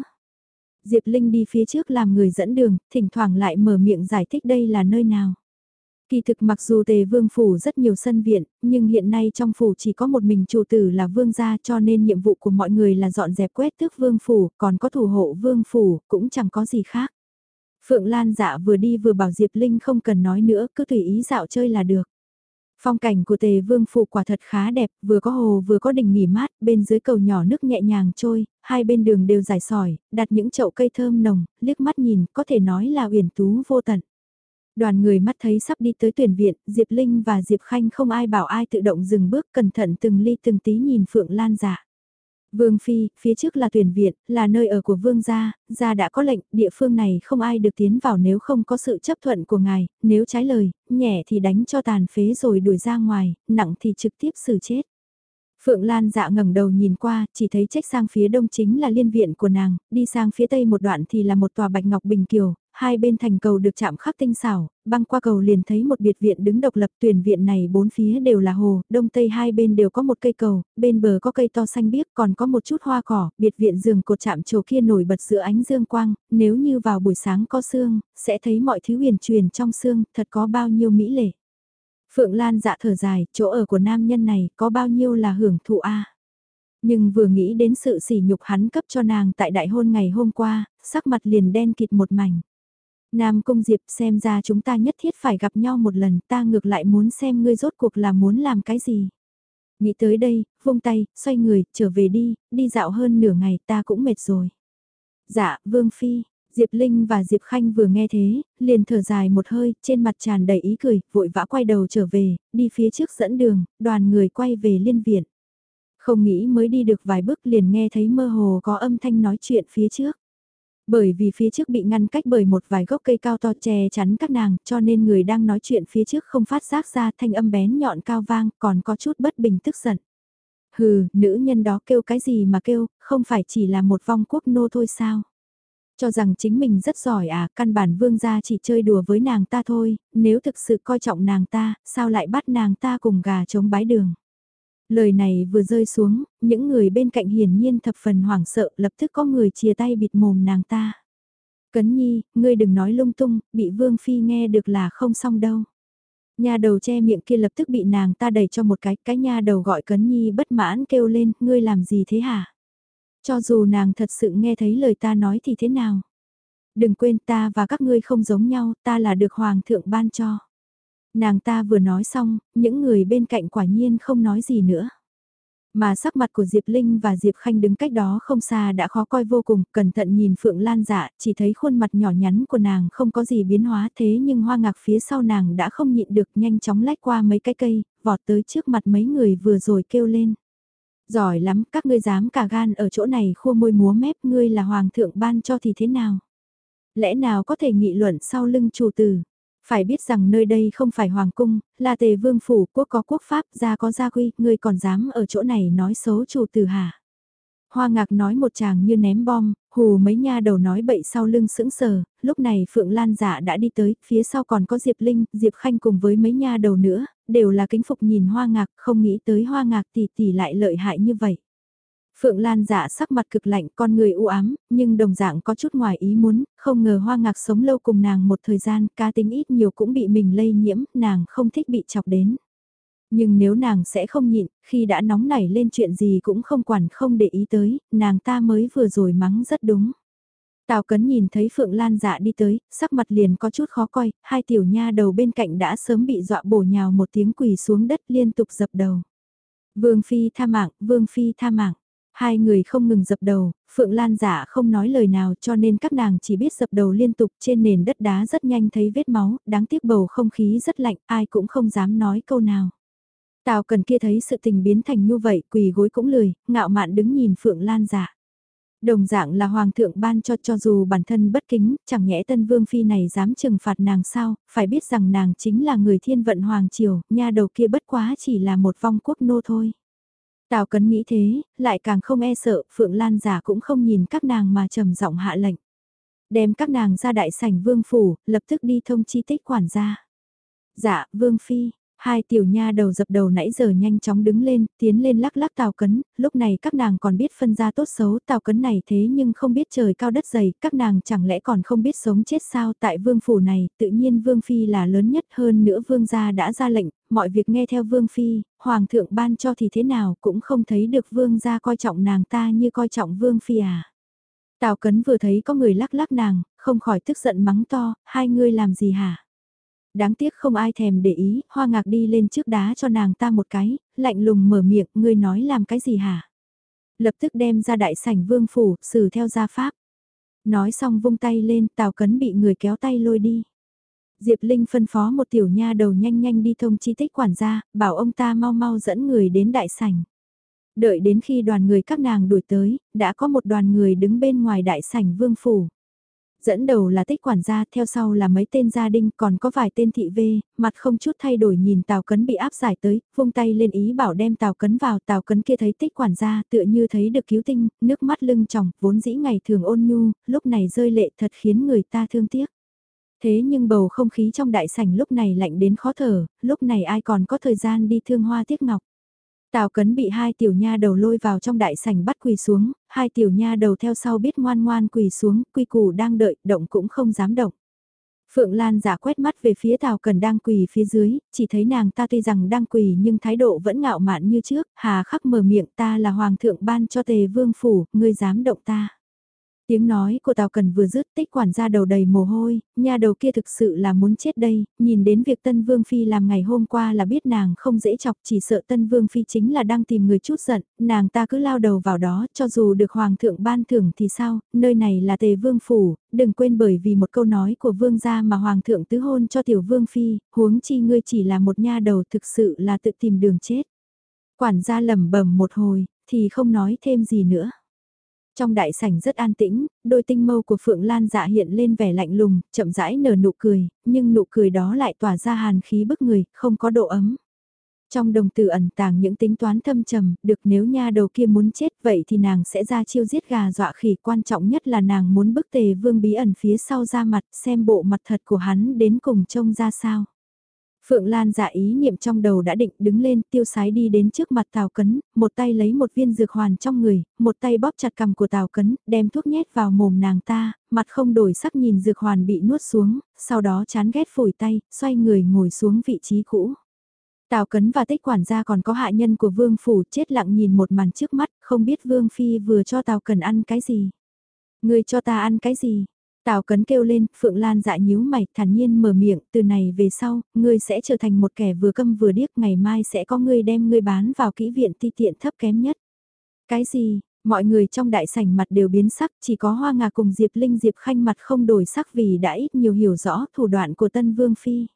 Diệp Linh đi phía trước làm người dẫn đường, thỉnh thoảng lại mở miệng giải thích đây là nơi nào. Kỳ thực mặc dù tề vương phủ rất nhiều sân viện, nhưng hiện nay trong phủ chỉ có một mình chủ tử là vương gia cho nên nhiệm vụ của mọi người là dọn dẹp quét tước vương phủ, còn có thủ hộ vương phủ, cũng chẳng có gì khác. Phượng Lan dạ vừa đi vừa bảo Diệp Linh không cần nói nữa, cứ tùy ý dạo chơi là được. Phong cảnh của tề vương phủ quả thật khá đẹp, vừa có hồ vừa có đỉnh nghỉ mát, bên dưới cầu nhỏ nước nhẹ nhàng trôi, hai bên đường đều dài sỏi, đặt những chậu cây thơm nồng, liếc mắt nhìn, có thể nói là uyển tú vô tận. Đoàn người mắt thấy sắp đi tới tuyển viện, Diệp Linh và Diệp Khanh không ai bảo ai tự động dừng bước cẩn thận từng ly từng tí nhìn Phượng Lan giả. Vương Phi, phía trước là tuyển viện, là nơi ở của Vương gia, gia đã có lệnh, địa phương này không ai được tiến vào nếu không có sự chấp thuận của ngài, nếu trái lời, nhẹ thì đánh cho tàn phế rồi đuổi ra ngoài, nặng thì trực tiếp xử chết. Phượng Lan dạ ngẩng đầu nhìn qua, chỉ thấy trách sang phía đông chính là liên viện của nàng, đi sang phía tây một đoạn thì là một tòa bạch ngọc bình kiều, hai bên thành cầu được chạm khắc tinh xảo, băng qua cầu liền thấy một biệt viện đứng độc lập tuyển viện này bốn phía đều là hồ, đông tây hai bên đều có một cây cầu, bên bờ có cây to xanh biếc còn có một chút hoa cỏ, biệt viện giường cột chạm trổ kia nổi bật giữa ánh dương quang, nếu như vào buổi sáng có sương, sẽ thấy mọi thứ huyền truyền trong sương, thật có bao nhiêu mỹ lệ. Phượng Lan dạ thở dài, chỗ ở của nam nhân này có bao nhiêu là hưởng thụ a Nhưng vừa nghĩ đến sự sỉ nhục hắn cấp cho nàng tại đại hôn ngày hôm qua, sắc mặt liền đen kịt một mảnh. Nam Cung Diệp xem ra chúng ta nhất thiết phải gặp nhau một lần ta ngược lại muốn xem ngươi rốt cuộc là muốn làm cái gì. Nghĩ tới đây, vung tay, xoay người, trở về đi, đi dạo hơn nửa ngày ta cũng mệt rồi. Dạ, Vương Phi, Diệp Linh và Diệp Khanh vừa nghe thế, liền thở dài một hơi, trên mặt tràn đầy ý cười, vội vã quay đầu trở về, đi phía trước dẫn đường, đoàn người quay về liên viện. Không nghĩ mới đi được vài bước liền nghe thấy mơ hồ có âm thanh nói chuyện phía trước. Bởi vì phía trước bị ngăn cách bởi một vài gốc cây cao to che chắn các nàng, cho nên người đang nói chuyện phía trước không phát giác ra thanh âm bén nhọn cao vang, còn có chút bất bình tức giận. Hừ, nữ nhân đó kêu cái gì mà kêu, không phải chỉ là một vong quốc nô thôi sao? Cho rằng chính mình rất giỏi à, căn bản vương gia chỉ chơi đùa với nàng ta thôi, nếu thực sự coi trọng nàng ta, sao lại bắt nàng ta cùng gà chống bái đường? Lời này vừa rơi xuống, những người bên cạnh hiển nhiên thập phần hoảng sợ, lập tức có người chia tay bịt mồm nàng ta. Cấn nhi, ngươi đừng nói lung tung, bị vương phi nghe được là không xong đâu. Nhà đầu che miệng kia lập tức bị nàng ta đẩy cho một cái, cái nha đầu gọi cấn nhi bất mãn kêu lên, ngươi làm gì thế hả? Cho dù nàng thật sự nghe thấy lời ta nói thì thế nào? Đừng quên ta và các ngươi không giống nhau, ta là được hoàng thượng ban cho. Nàng ta vừa nói xong, những người bên cạnh quả nhiên không nói gì nữa. Mà sắc mặt của Diệp Linh và Diệp Khanh đứng cách đó không xa đã khó coi vô cùng, cẩn thận nhìn Phượng Lan dạ, chỉ thấy khuôn mặt nhỏ nhắn của nàng không có gì biến hóa thế nhưng hoa ngạc phía sau nàng đã không nhịn được nhanh chóng lách qua mấy cái cây, vọt tới trước mặt mấy người vừa rồi kêu lên. Giỏi lắm, các ngươi dám cả gan ở chỗ này khua môi múa mép ngươi là hoàng thượng ban cho thì thế nào? Lẽ nào có thể nghị luận sau lưng chủ tử? Phải biết rằng nơi đây không phải hoàng cung, là tề vương phủ, quốc có quốc pháp, gia có gia quy, ngươi còn dám ở chỗ này nói xấu chủ tử hả? Hoa ngạc nói một chàng như ném bom, hù mấy nha đầu nói bậy sau lưng sững sờ, lúc này Phượng Lan giả đã đi tới, phía sau còn có Diệp Linh, Diệp Khanh cùng với mấy nha đầu nữa, đều là kính phục nhìn hoa ngạc, không nghĩ tới hoa ngạc tỷ tỷ lại lợi hại như vậy. Phượng Lan dạ sắc mặt cực lạnh con người u ám, nhưng đồng dạng có chút ngoài ý muốn, không ngờ hoa ngạc sống lâu cùng nàng một thời gian, cá tính ít nhiều cũng bị mình lây nhiễm, nàng không thích bị chọc đến. Nhưng nếu nàng sẽ không nhịn, khi đã nóng nảy lên chuyện gì cũng không quản không để ý tới, nàng ta mới vừa rồi mắng rất đúng. Tào Cấn nhìn thấy Phượng Lan dạ đi tới, sắc mặt liền có chút khó coi, hai tiểu nha đầu bên cạnh đã sớm bị dọa bổ nhào một tiếng quỳ xuống đất liên tục dập đầu. Vương Phi tha mạng, Vương Phi tha mạng. Hai người không ngừng dập đầu, Phượng Lan giả không nói lời nào cho nên các nàng chỉ biết dập đầu liên tục trên nền đất đá rất nhanh thấy vết máu, đáng tiếc bầu không khí rất lạnh, ai cũng không dám nói câu nào. Tào cần kia thấy sự tình biến thành như vậy, quỳ gối cũng lười, ngạo mạn đứng nhìn Phượng Lan giả. Đồng dạng là hoàng thượng ban cho cho dù bản thân bất kính, chẳng nhẽ tân vương phi này dám trừng phạt nàng sao, phải biết rằng nàng chính là người thiên vận hoàng triều, nha đầu kia bất quá chỉ là một vong quốc nô thôi. Tào Cấn nghĩ thế, lại càng không e sợ, Phượng Lan giả cũng không nhìn các nàng mà trầm giọng hạ lệnh. Đem các nàng ra đại sảnh vương phủ, lập tức đi thông chi tích quản gia. Dạ, vương phi, Hai tiểu nha đầu dập đầu nãy giờ nhanh chóng đứng lên, tiến lên lắc lắc tào cấn, lúc này các nàng còn biết phân ra tốt xấu tào cấn này thế nhưng không biết trời cao đất dày, các nàng chẳng lẽ còn không biết sống chết sao tại vương phủ này, tự nhiên vương phi là lớn nhất hơn nữa vương gia đã ra lệnh, mọi việc nghe theo vương phi, hoàng thượng ban cho thì thế nào cũng không thấy được vương gia coi trọng nàng ta như coi trọng vương phi à. Tào cấn vừa thấy có người lắc lắc nàng, không khỏi tức giận mắng to, hai ngươi làm gì hả? Đáng tiếc không ai thèm để ý, hoa ngạc đi lên trước đá cho nàng ta một cái, lạnh lùng mở miệng, ngươi nói làm cái gì hả? Lập tức đem ra đại sảnh vương phủ, xử theo gia pháp. Nói xong vung tay lên, tào cấn bị người kéo tay lôi đi. Diệp Linh phân phó một tiểu nha đầu nhanh nhanh đi thông chi tích quản gia, bảo ông ta mau mau dẫn người đến đại sảnh. Đợi đến khi đoàn người các nàng đuổi tới, đã có một đoàn người đứng bên ngoài đại sảnh vương phủ dẫn đầu là tích quản gia, theo sau là mấy tên gia đình, còn có vài tên thị vê, mặt không chút thay đổi nhìn Tào Cấn bị áp giải tới, vung tay lên ý bảo đem Tào Cấn vào, Tào Cấn kia thấy tích quản gia, tựa như thấy được cứu tinh, nước mắt lưng tròng, vốn dĩ ngày thường ôn nhu, lúc này rơi lệ thật khiến người ta thương tiếc. Thế nhưng bầu không khí trong đại sảnh lúc này lạnh đến khó thở, lúc này ai còn có thời gian đi thương hoa tiếc ngọc. Tào Cấn bị hai tiểu nha đầu lôi vào trong đại sảnh bắt quỳ xuống, hai tiểu nha đầu theo sau biết ngoan ngoan quỳ xuống, quy củ đang đợi, động cũng không dám động. Phượng Lan giả quét mắt về phía Tào Cần đang quỳ phía dưới, chỉ thấy nàng ta tuy rằng đang quỳ nhưng thái độ vẫn ngạo mạn như trước, hà khắc mở miệng ta là hoàng thượng ban cho tề vương phủ, ngươi dám động ta. Tiếng nói của Tào Cần vừa dứt tích quản ra đầu đầy mồ hôi, nhà đầu kia thực sự là muốn chết đây, nhìn đến việc Tân Vương Phi làm ngày hôm qua là biết nàng không dễ chọc chỉ sợ Tân Vương Phi chính là đang tìm người chút giận, nàng ta cứ lao đầu vào đó cho dù được Hoàng thượng ban thưởng thì sao, nơi này là tề Vương Phủ, đừng quên bởi vì một câu nói của Vương gia mà Hoàng thượng tứ hôn cho Tiểu Vương Phi, huống chi ngươi chỉ là một nha đầu thực sự là tự tìm đường chết. Quản gia lẩm bẩm một hồi, thì không nói thêm gì nữa. Trong đại sảnh rất an tĩnh, đôi tinh mâu của Phượng Lan dạ hiện lên vẻ lạnh lùng, chậm rãi nở nụ cười, nhưng nụ cười đó lại tỏa ra hàn khí bức người, không có độ ấm. Trong đồng tử ẩn tàng những tính toán thâm trầm, được nếu nha đầu kia muốn chết vậy thì nàng sẽ ra chiêu giết gà dọa khỉ quan trọng nhất là nàng muốn bức tề vương bí ẩn phía sau ra mặt xem bộ mặt thật của hắn đến cùng trông ra sao. Phượng Lan giả ý niệm trong đầu đã định đứng lên tiêu sái đi đến trước mặt Tào Cấn, một tay lấy một viên dược hoàn trong người, một tay bóp chặt cầm của Tào Cấn, đem thuốc nhét vào mồm nàng ta, mặt không đổi sắc nhìn dược hoàn bị nuốt xuống, sau đó chán ghét phủi tay, xoay người ngồi xuống vị trí cũ. Tào Cấn và tích quản gia còn có hạ nhân của Vương Phủ chết lặng nhìn một màn trước mắt, không biết Vương Phi vừa cho Tào Cần ăn cái gì. Người cho ta ăn cái gì? Tào Cấn kêu lên, Phượng Lan dạ nhíu mày, thản nhiên mở miệng, từ này về sau, ngươi sẽ trở thành một kẻ vừa câm vừa điếc, ngày mai sẽ có ngươi đem ngươi bán vào kỹ viện ti tiện thấp kém nhất. Cái gì, mọi người trong đại sảnh mặt đều biến sắc, chỉ có Hoa Ngà cùng Diệp Linh Diệp Khanh mặt không đổi sắc vì đã ít nhiều hiểu rõ thủ đoạn của Tân Vương Phi.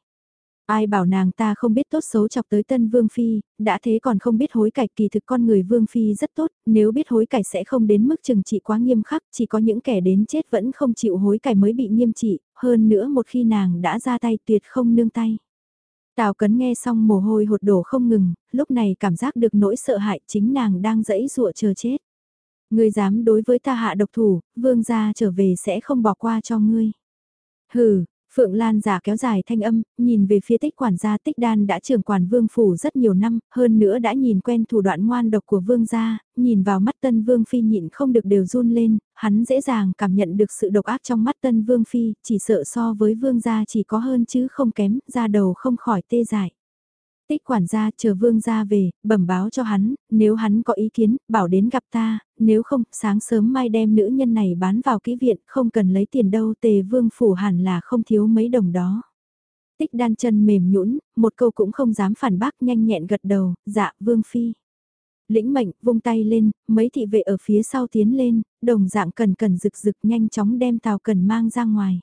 Ai bảo nàng ta không biết tốt xấu chọc tới tân vương phi, đã thế còn không biết hối cải kỳ thực con người vương phi rất tốt, nếu biết hối cải sẽ không đến mức trừng trị quá nghiêm khắc, chỉ có những kẻ đến chết vẫn không chịu hối cải mới bị nghiêm trị, hơn nữa một khi nàng đã ra tay tuyệt không nương tay. Tào cấn nghe xong mồ hôi hột đổ không ngừng, lúc này cảm giác được nỗi sợ hãi chính nàng đang dẫy dụa chờ chết. Ngươi dám đối với ta hạ độc thủ, vương gia trở về sẽ không bỏ qua cho ngươi. Hừ, Phượng Lan giả kéo dài thanh âm, nhìn về phía tích quản gia tích đan đã trưởng quản vương phủ rất nhiều năm, hơn nữa đã nhìn quen thủ đoạn ngoan độc của vương gia, nhìn vào mắt tân vương phi nhịn không được đều run lên, hắn dễ dàng cảm nhận được sự độc ác trong mắt tân vương phi, chỉ sợ so với vương gia chỉ có hơn chứ không kém, ra đầu không khỏi tê dại. Tích quản gia chờ vương gia về, bẩm báo cho hắn, nếu hắn có ý kiến, bảo đến gặp ta, nếu không, sáng sớm mai đem nữ nhân này bán vào kỹ viện, không cần lấy tiền đâu, tề vương phủ hẳn là không thiếu mấy đồng đó. Tích đan chân mềm nhũn, một câu cũng không dám phản bác nhanh nhẹn gật đầu, dạ vương phi. Lĩnh mệnh, vung tay lên, mấy thị vệ ở phía sau tiến lên, đồng dạng cần cần rực rực nhanh chóng đem tàu cần mang ra ngoài.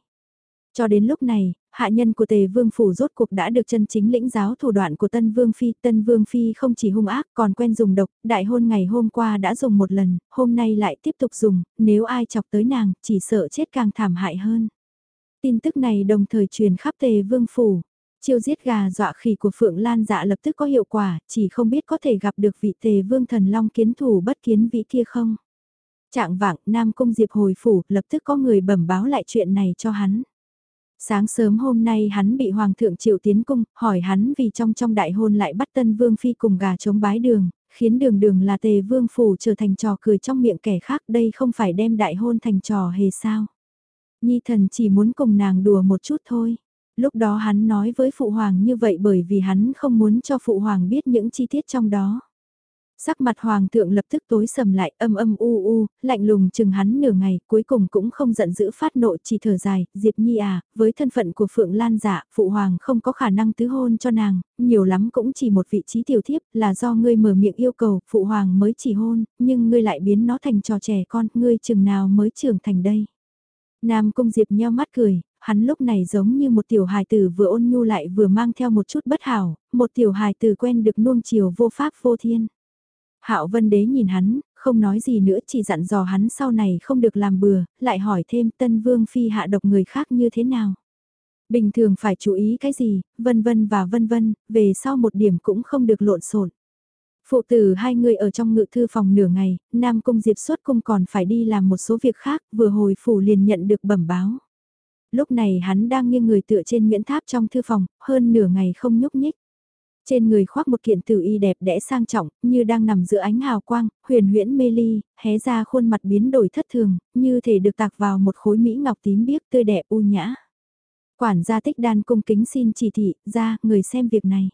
Cho đến lúc này, hạ nhân của tề vương phủ rốt cuộc đã được chân chính lĩnh giáo thủ đoạn của tân vương phi. Tân vương phi không chỉ hung ác còn quen dùng độc, đại hôn ngày hôm qua đã dùng một lần, hôm nay lại tiếp tục dùng, nếu ai chọc tới nàng, chỉ sợ chết càng thảm hại hơn. Tin tức này đồng thời truyền khắp tề vương phủ. Chiêu giết gà dọa khỉ của Phượng Lan dạ lập tức có hiệu quả, chỉ không biết có thể gặp được vị tề vương thần long kiến thủ bất kiến vị kia không. Trạng vạng Nam Cung Diệp hồi phủ, lập tức có người bẩm báo lại chuyện này cho hắn. Sáng sớm hôm nay hắn bị Hoàng thượng triệu tiến cung, hỏi hắn vì trong trong đại hôn lại bắt tân vương phi cùng gà chống bái đường, khiến đường đường là tề vương phủ trở thành trò cười trong miệng kẻ khác đây không phải đem đại hôn thành trò hề sao. Nhi thần chỉ muốn cùng nàng đùa một chút thôi. Lúc đó hắn nói với Phụ Hoàng như vậy bởi vì hắn không muốn cho Phụ Hoàng biết những chi tiết trong đó. Sắc mặt hoàng thượng lập tức tối sầm lại âm âm u u, lạnh lùng chừng hắn nửa ngày, cuối cùng cũng không giận dữ phát nộ chỉ thở dài, Diệp Nhi à, với thân phận của Phượng Lan dạ, phụ hoàng không có khả năng tứ hôn cho nàng, nhiều lắm cũng chỉ một vị trí tiểu thiếp, là do ngươi mở miệng yêu cầu, phụ hoàng mới chỉ hôn, nhưng ngươi lại biến nó thành trò trẻ con, ngươi chừng nào mới trưởng thành đây. Nam Cung Diệp nheo mắt cười, hắn lúc này giống như một tiểu hài tử vừa ôn nhu lại vừa mang theo một chút bất hảo, một tiểu hài tử quen được nuông chiều vô pháp vô thiên. Hạo Vân Đế nhìn hắn, không nói gì nữa chỉ dặn dò hắn sau này không được làm bừa, lại hỏi thêm Tân Vương Phi hạ độc người khác như thế nào. Bình thường phải chú ý cái gì, vân vân và vân vân, về sau một điểm cũng không được lộn xộn. Phụ tử hai người ở trong ngự thư phòng nửa ngày, Nam Cung Diệp xuất cung còn phải đi làm một số việc khác, vừa hồi phủ liền nhận được bẩm báo. Lúc này hắn đang nghiêng người tựa trên nguyễn tháp trong thư phòng, hơn nửa ngày không nhúc nhích. Trên người khoác một kiện tử y đẹp đẽ sang trọng, như đang nằm giữa ánh hào quang, huyền huyễn mê ly, hé ra khuôn mặt biến đổi thất thường, như thể được tạc vào một khối mỹ ngọc tím biếc tươi đẹp u nhã. Quản gia tích đan cung kính xin chỉ thị, ra, người xem việc này.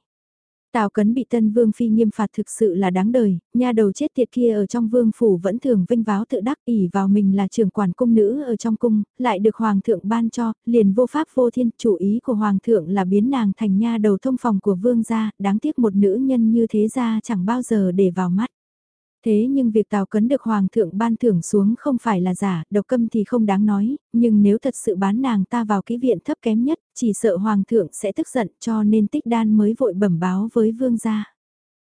Tào Cấn bị Tân Vương Phi nghiêm phạt thực sự là đáng đời, nha đầu chết tiệt kia ở trong vương phủ vẫn thường vinh váo tự đắc ỉ vào mình là trưởng quản cung nữ ở trong cung, lại được Hoàng thượng ban cho, liền vô pháp vô thiên, chủ ý của Hoàng thượng là biến nàng thành nha đầu thông phòng của vương gia, đáng tiếc một nữ nhân như thế ra chẳng bao giờ để vào mắt. Thế nhưng việc Tào Cấn được Hoàng thượng ban thưởng xuống không phải là giả, độc câm thì không đáng nói, nhưng nếu thật sự bán nàng ta vào cái viện thấp kém nhất, chỉ sợ Hoàng thượng sẽ tức giận cho nên tích đan mới vội bẩm báo với vương gia.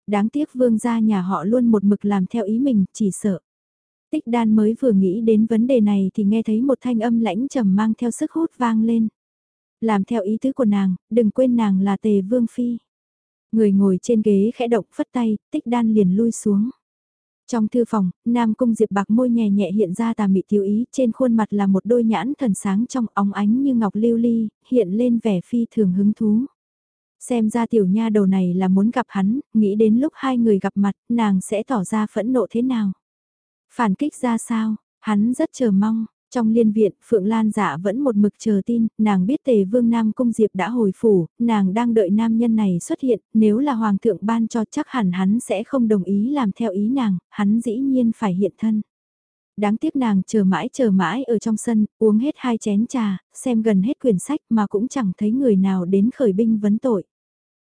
Đáng tiếc vương gia nhà họ luôn một mực làm theo ý mình, chỉ sợ. Tích đan mới vừa nghĩ đến vấn đề này thì nghe thấy một thanh âm lãnh trầm mang theo sức hút vang lên. Làm theo ý tứ của nàng, đừng quên nàng là tề vương phi. Người ngồi trên ghế khẽ động phất tay, tích đan liền lui xuống. Trong thư phòng, Nam Cung Diệp bạc môi nhẹ nhẹ hiện ra tà mị thiếu ý, trên khuôn mặt là một đôi nhãn thần sáng trong óng ánh như ngọc lưu ly, hiện lên vẻ phi thường hứng thú. Xem ra tiểu nha đầu này là muốn gặp hắn, nghĩ đến lúc hai người gặp mặt, nàng sẽ tỏ ra phẫn nộ thế nào. Phản kích ra sao, hắn rất chờ mong, trong liên viện, Phượng Lan dạ vẫn một mực chờ tin, nàng biết tề vương Nam Cung Diệp đã hồi phủ, nàng đang đợi nam nhân này xuất hiện, nếu là Hoàng thượng ban cho chắc hẳn hắn sẽ không đồng ý làm theo ý nàng, hắn dĩ nhiên phải hiện thân. Đáng tiếc nàng chờ mãi chờ mãi ở trong sân, uống hết hai chén trà, xem gần hết quyển sách mà cũng chẳng thấy người nào đến khởi binh vấn tội.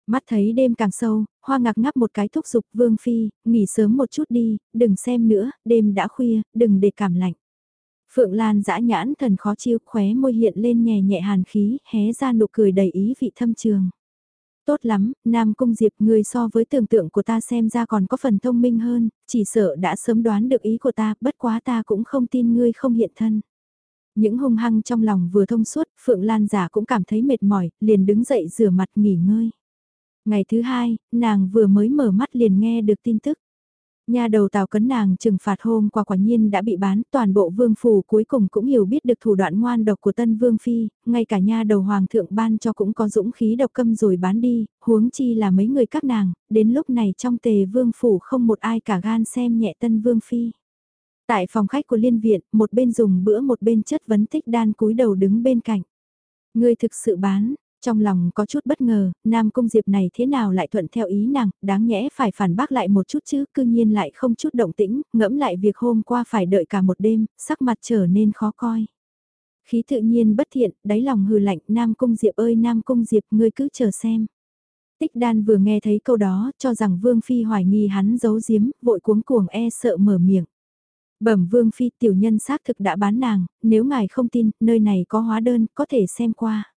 Mắt thấy đêm càng sâu, hoa ngạc ngắp một cái thúc giục vương phi, nghỉ sớm một chút đi, đừng xem nữa, đêm đã khuya, đừng để cảm lạnh. Phượng Lan dã nhãn thần khó chiêu khóe môi hiện lên nhẹ nhẹ hàn khí, hé ra nụ cười đầy ý vị thâm trường. Tốt lắm, Nam Cung Diệp người so với tưởng tượng của ta xem ra còn có phần thông minh hơn, chỉ sợ đã sớm đoán được ý của ta, bất quá ta cũng không tin ngươi không hiện thân. Những hung hăng trong lòng vừa thông suốt, Phượng Lan giả cũng cảm thấy mệt mỏi, liền đứng dậy rửa mặt nghỉ ngơi. Ngày thứ hai, nàng vừa mới mở mắt liền nghe được tin tức. Nhà đầu tào cấn nàng trừng phạt hôm qua quả nhiên đã bị bán, toàn bộ vương phủ cuối cùng cũng hiểu biết được thủ đoạn ngoan độc của tân vương phi, ngay cả nha đầu hoàng thượng ban cho cũng có dũng khí độc câm rồi bán đi, huống chi là mấy người các nàng, đến lúc này trong tề vương phủ không một ai cả gan xem nhẹ tân vương phi. Tại phòng khách của liên viện, một bên dùng bữa một bên chất vấn thích đan cúi đầu đứng bên cạnh. Người thực sự bán, trong lòng có chút bất ngờ, Nam Cung Diệp này thế nào lại thuận theo ý nàng, đáng nhẽ phải phản bác lại một chút chứ, cư nhiên lại không chút động tĩnh, ngẫm lại việc hôm qua phải đợi cả một đêm, sắc mặt trở nên khó coi. Khí tự nhiên bất thiện, đáy lòng hừ lạnh, Nam Cung Diệp ơi Nam Cung Diệp, ngươi cứ chờ xem. Tích đan vừa nghe thấy câu đó, cho rằng Vương Phi hoài nghi hắn giấu giếm, vội cuống cuồng e sợ mở miệng. Bẩm Vương Phi tiểu nhân xác thực đã bán nàng, nếu ngài không tin, nơi này có hóa đơn, có thể xem qua.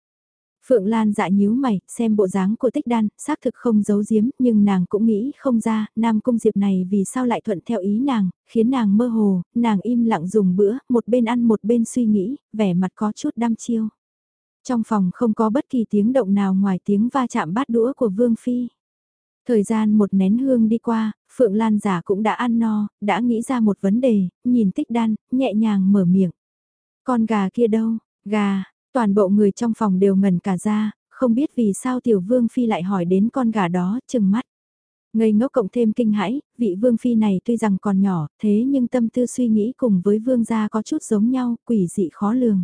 Phượng Lan dạ nhíu mày, xem bộ dáng của tích đan, xác thực không giấu giếm, nhưng nàng cũng nghĩ không ra, Nam Cung Diệp này vì sao lại thuận theo ý nàng, khiến nàng mơ hồ, nàng im lặng dùng bữa, một bên ăn một bên suy nghĩ, vẻ mặt có chút đăm chiêu. Trong phòng không có bất kỳ tiếng động nào ngoài tiếng va chạm bát đũa của Vương Phi. Thời gian một nén hương đi qua, Phượng Lan giả cũng đã ăn no, đã nghĩ ra một vấn đề, nhìn tích đan, nhẹ nhàng mở miệng. Con gà kia đâu, gà, Toàn bộ người trong phòng đều ngẩn cả ra, không biết vì sao tiểu vương phi lại hỏi đến con gà đó, chừng mắt. Ngây ngốc cộng thêm kinh hãi, vị vương phi này tuy rằng còn nhỏ, thế nhưng tâm tư suy nghĩ cùng với vương gia có chút giống nhau, quỷ dị khó lường.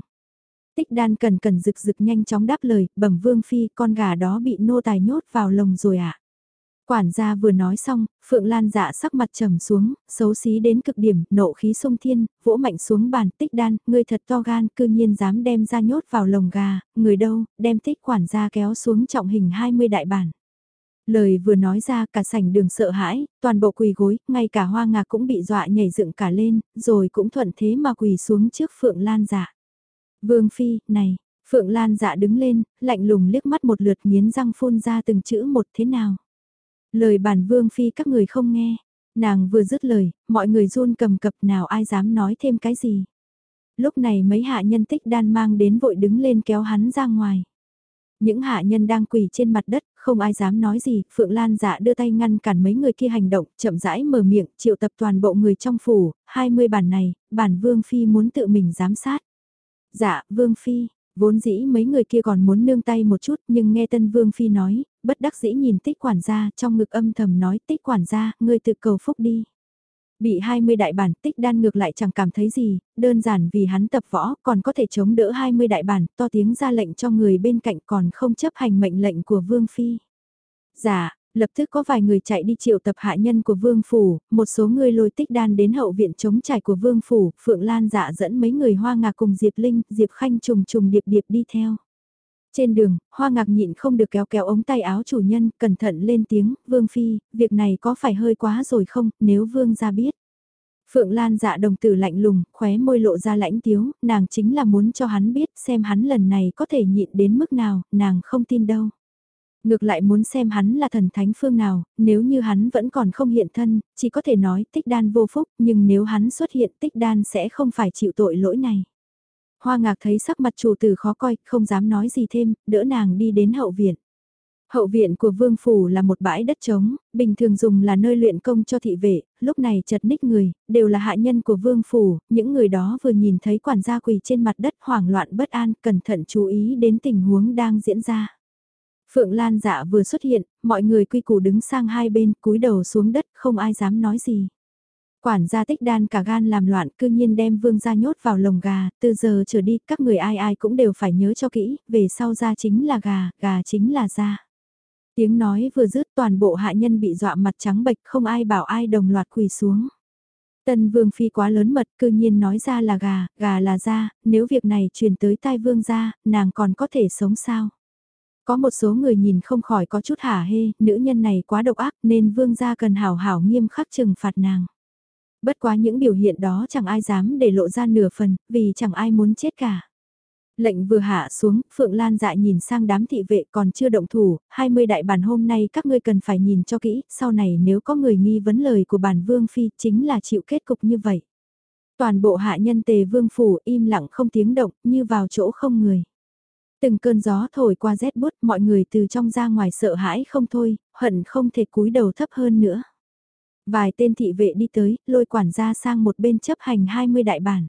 Tích đan cần cần rực rực nhanh chóng đáp lời, bẩm vương phi, con gà đó bị nô tài nhốt vào lồng rồi ạ. À? Quản gia vừa nói xong, Phượng Lan dạ sắc mặt trầm xuống, xấu xí đến cực điểm, nộ khí sung thiên, vỗ mạnh xuống bàn tích đan, ngươi thật to gan, cư nhiên dám đem ra nhốt vào lồng gà, người đâu, đem tích quản gia kéo xuống trọng hình 20 đại bản. Lời vừa nói ra cả sảnh đường sợ hãi, toàn bộ quỳ gối, ngay cả hoa ngạc cũng bị dọa nhảy dựng cả lên, rồi cũng thuận thế mà quỳ xuống trước Phượng Lan dạ. Vương Phi, này, Phượng Lan dạ đứng lên, lạnh lùng liếc mắt một lượt miến răng phun ra từng chữ một thế nào. Lời bản Vương Phi các người không nghe, nàng vừa dứt lời, mọi người run cầm cập nào ai dám nói thêm cái gì. Lúc này mấy hạ nhân tích đan mang đến vội đứng lên kéo hắn ra ngoài. Những hạ nhân đang quỳ trên mặt đất, không ai dám nói gì, Phượng Lan dạ đưa tay ngăn cản mấy người kia hành động, chậm rãi mở miệng, triệu tập toàn bộ người trong phủ, 20 bản này, bản Vương Phi muốn tự mình giám sát. Dạ, Vương Phi, vốn dĩ mấy người kia còn muốn nương tay một chút nhưng nghe Tân Vương Phi nói, bất đắc dĩ nhìn tích quản gia trong ngực âm thầm nói tích quản gia, ngươi tự cầu phúc đi. Bị 20 đại bản tích đan ngược lại chẳng cảm thấy gì, đơn giản vì hắn tập võ còn có thể chống đỡ 20 đại bản, to tiếng ra lệnh cho người bên cạnh còn không chấp hành mệnh lệnh của Vương Phi. Dạ, lập tức có vài người chạy đi triệu tập hạ nhân của Vương Phủ, một số người lôi tích đan đến hậu viện chống trải của Vương Phủ, Phượng Lan dạ dẫn mấy người hoa ngạc cùng Diệp Linh, Diệp Khanh trùng trùng điệp điệp đi theo. Trên đường, hoa ngạc nhịn không được kéo kéo ống tay áo chủ nhân, cẩn thận lên tiếng, Vương Phi, việc này có phải hơi quá rồi không, nếu Vương ra biết. Phượng Lan dạ đồng tử lạnh lùng, khóe môi lộ ra lãnh tiếu, nàng chính là muốn cho hắn biết xem hắn lần này có thể nhịn đến mức nào, nàng không tin đâu. Ngược lại muốn xem hắn là thần thánh phương nào, nếu như hắn vẫn còn không hiện thân, chỉ có thể nói tích đan vô phúc, nhưng nếu hắn xuất hiện tích đan sẽ không phải chịu tội lỗi này. Hoa ngạc thấy sắc mặt chủ tử khó coi, không dám nói gì thêm, đỡ nàng đi đến hậu viện. Hậu viện của Vương Phủ là một bãi đất trống, bình thường dùng là nơi luyện công cho thị vệ, lúc này chật ních người, đều là hạ nhân của Vương Phủ, những người đó vừa nhìn thấy quản gia quỳ trên mặt đất hoảng loạn bất an, cẩn thận chú ý đến tình huống đang diễn ra. Phượng Lan dạ vừa xuất hiện, mọi người quy củ đứng sang hai bên, cúi đầu xuống đất, không ai dám nói gì. Quản gia tích đan cả gan làm loạn cư nhiên đem vương gia nhốt vào lồng gà, từ giờ trở đi các người ai ai cũng đều phải nhớ cho kỹ, về sau ra chính là gà, gà chính là da. Tiếng nói vừa dứt toàn bộ hạ nhân bị dọa mặt trắng bệch không ai bảo ai đồng loạt quỳ xuống. Tân vương phi quá lớn mật cư nhiên nói ra là gà, gà là da, nếu việc này truyền tới tai vương gia, nàng còn có thể sống sao? Có một số người nhìn không khỏi có chút hả hê, nữ nhân này quá độc ác nên vương gia cần hảo hảo nghiêm khắc trừng phạt nàng. Bất quá những biểu hiện đó chẳng ai dám để lộ ra nửa phần, vì chẳng ai muốn chết cả. Lệnh vừa hạ xuống, Phượng Lan dại nhìn sang đám thị vệ còn chưa động thủ, 20 đại bản hôm nay các ngươi cần phải nhìn cho kỹ, sau này nếu có người nghi vấn lời của bản Vương Phi chính là chịu kết cục như vậy. Toàn bộ hạ nhân tề Vương Phủ im lặng không tiếng động như vào chỗ không người. Từng cơn gió thổi qua rét bút mọi người từ trong ra ngoài sợ hãi không thôi, hận không thể cúi đầu thấp hơn nữa. Vài tên thị vệ đi tới, lôi quản gia sang một bên chấp hành 20 đại bản.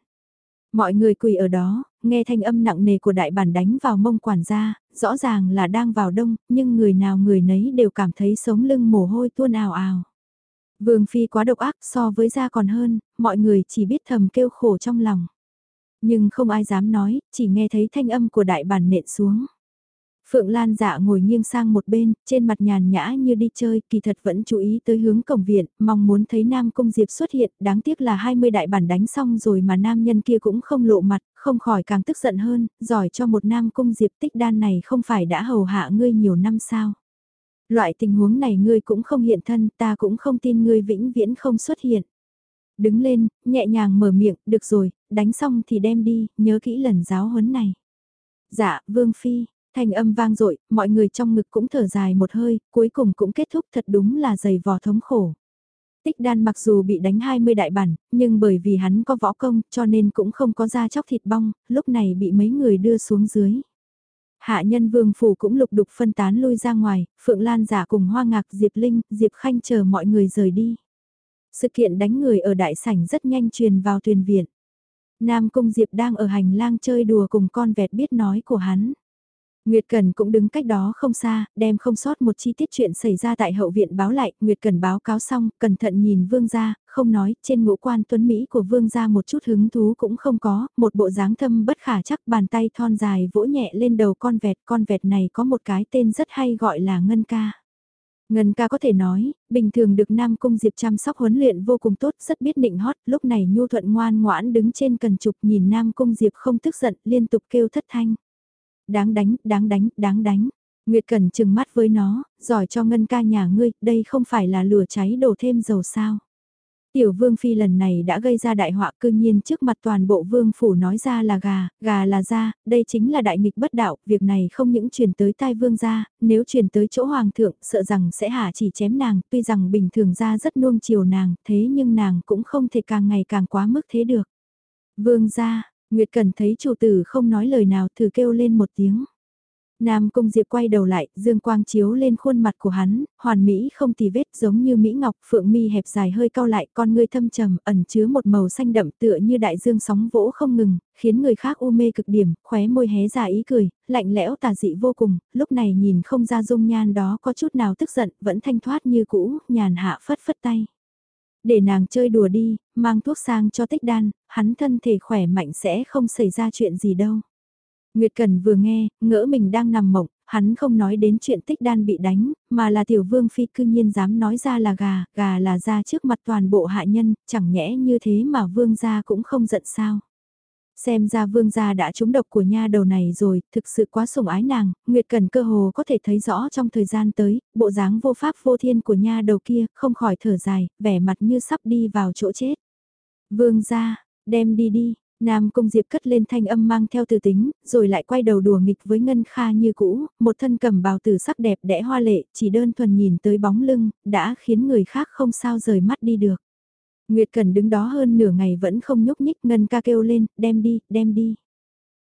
Mọi người quỳ ở đó, nghe thanh âm nặng nề của đại bản đánh vào mông quản gia, rõ ràng là đang vào đông, nhưng người nào người nấy đều cảm thấy sống lưng mồ hôi tuôn ào ào. Vương Phi quá độc ác so với gia còn hơn, mọi người chỉ biết thầm kêu khổ trong lòng. Nhưng không ai dám nói, chỉ nghe thấy thanh âm của đại bản nện xuống. Phượng Lan dạ ngồi nghiêng sang một bên, trên mặt nhàn nhã như đi chơi, kỳ thật vẫn chú ý tới hướng cổng viện, mong muốn thấy Nam Cung Diệp xuất hiện, đáng tiếc là 20 đại bản đánh xong rồi mà nam nhân kia cũng không lộ mặt, không khỏi càng tức giận hơn, giỏi cho một Nam Cung Diệp tích đan này không phải đã hầu hạ ngươi nhiều năm sao. Loại tình huống này ngươi cũng không hiện thân, ta cũng không tin ngươi vĩnh viễn không xuất hiện. Đứng lên, nhẹ nhàng mở miệng, được rồi, đánh xong thì đem đi, nhớ kỹ lần giáo huấn này. Dạ, Vương Phi, thành âm vang dội, mọi người trong ngực cũng thở dài một hơi, cuối cùng cũng kết thúc thật đúng là dày vò thống khổ. Tích đan mặc dù bị đánh 20 đại bản, nhưng bởi vì hắn có võ công cho nên cũng không có da chóc thịt bong, lúc này bị mấy người đưa xuống dưới. Hạ nhân vương phủ cũng lục đục phân tán lui ra ngoài, Phượng Lan giả cùng Hoa Ngạc Diệp Linh, Diệp Khanh chờ mọi người rời đi. Sự kiện đánh người ở đại sảnh rất nhanh truyền vào thuyền viện. Nam Cung Diệp đang ở hành lang chơi đùa cùng con vẹt biết nói của hắn. Nguyệt Cần cũng đứng cách đó không xa, đem không sót một chi tiết chuyện xảy ra tại hậu viện báo lại, Nguyệt Cần báo cáo xong, cẩn thận nhìn Vương gia, không nói, trên ngũ quan tuấn Mỹ của Vương gia một chút hứng thú cũng không có, một bộ dáng thâm bất khả chắc bàn tay thon dài vỗ nhẹ lên đầu con vẹt, con vẹt này có một cái tên rất hay gọi là Ngân Ca. Ngân ca có thể nói, bình thường được Nam Cung Diệp chăm sóc huấn luyện vô cùng tốt, rất biết định hót, lúc này nhu thuận ngoan ngoãn đứng trên cần trục nhìn Nam Cung Diệp không tức giận, liên tục kêu thất thanh. Đáng đánh, đáng đánh, đáng đánh. Nguyệt Cẩn chừng mắt với nó, giỏi cho Ngân ca nhà ngươi, đây không phải là lửa cháy đổ thêm dầu sao. Tiểu vương phi lần này đã gây ra đại họa cư nhiên trước mặt toàn bộ vương phủ nói ra là gà, gà là ra, đây chính là đại nghịch bất đạo, việc này không những truyền tới tai vương gia, nếu truyền tới chỗ hoàng thượng sợ rằng sẽ hạ chỉ chém nàng, tuy rằng bình thường ra rất nuông chiều nàng, thế nhưng nàng cũng không thể càng ngày càng quá mức thế được. Vương gia, Nguyệt Cần thấy chủ tử không nói lời nào thử kêu lên một tiếng. Nam Cung Diệp quay đầu lại, dương quang chiếu lên khuôn mặt của hắn, hoàn mỹ không tì vết giống như mỹ ngọc, phượng mi hẹp dài hơi cau lại, con ngươi thâm trầm, ẩn chứa một màu xanh đậm tựa như đại dương sóng vỗ không ngừng, khiến người khác u mê cực điểm, khóe môi hé ra ý cười, lạnh lẽo tà dị vô cùng, lúc này nhìn không ra dung nhan đó có chút nào tức giận, vẫn thanh thoát như cũ, nhàn hạ phất phất tay. Để nàng chơi đùa đi, mang thuốc sang cho tích đan, hắn thân thể khỏe mạnh sẽ không xảy ra chuyện gì đâu. Nguyệt Cần vừa nghe, ngỡ mình đang nằm mộng, hắn không nói đến chuyện tích đan bị đánh, mà là tiểu vương phi cư nhiên dám nói ra là gà, gà là ra trước mặt toàn bộ hạ nhân, chẳng nhẽ như thế mà vương gia cũng không giận sao. Xem ra vương gia đã trúng độc của nha đầu này rồi, thực sự quá sủng ái nàng, Nguyệt Cần cơ hồ có thể thấy rõ trong thời gian tới, bộ dáng vô pháp vô thiên của nha đầu kia, không khỏi thở dài, vẻ mặt như sắp đi vào chỗ chết. Vương gia, đem đi đi, Nam Cung Diệp cất lên thanh âm mang theo từ tính, rồi lại quay đầu đùa nghịch với Ngân Kha như cũ, một thân cầm bào tử sắc đẹp đẽ hoa lệ, chỉ đơn thuần nhìn tới bóng lưng, đã khiến người khác không sao rời mắt đi được. Nguyệt Cần đứng đó hơn nửa ngày vẫn không nhúc nhích, Ngân ca kêu lên, đem đi, đem đi.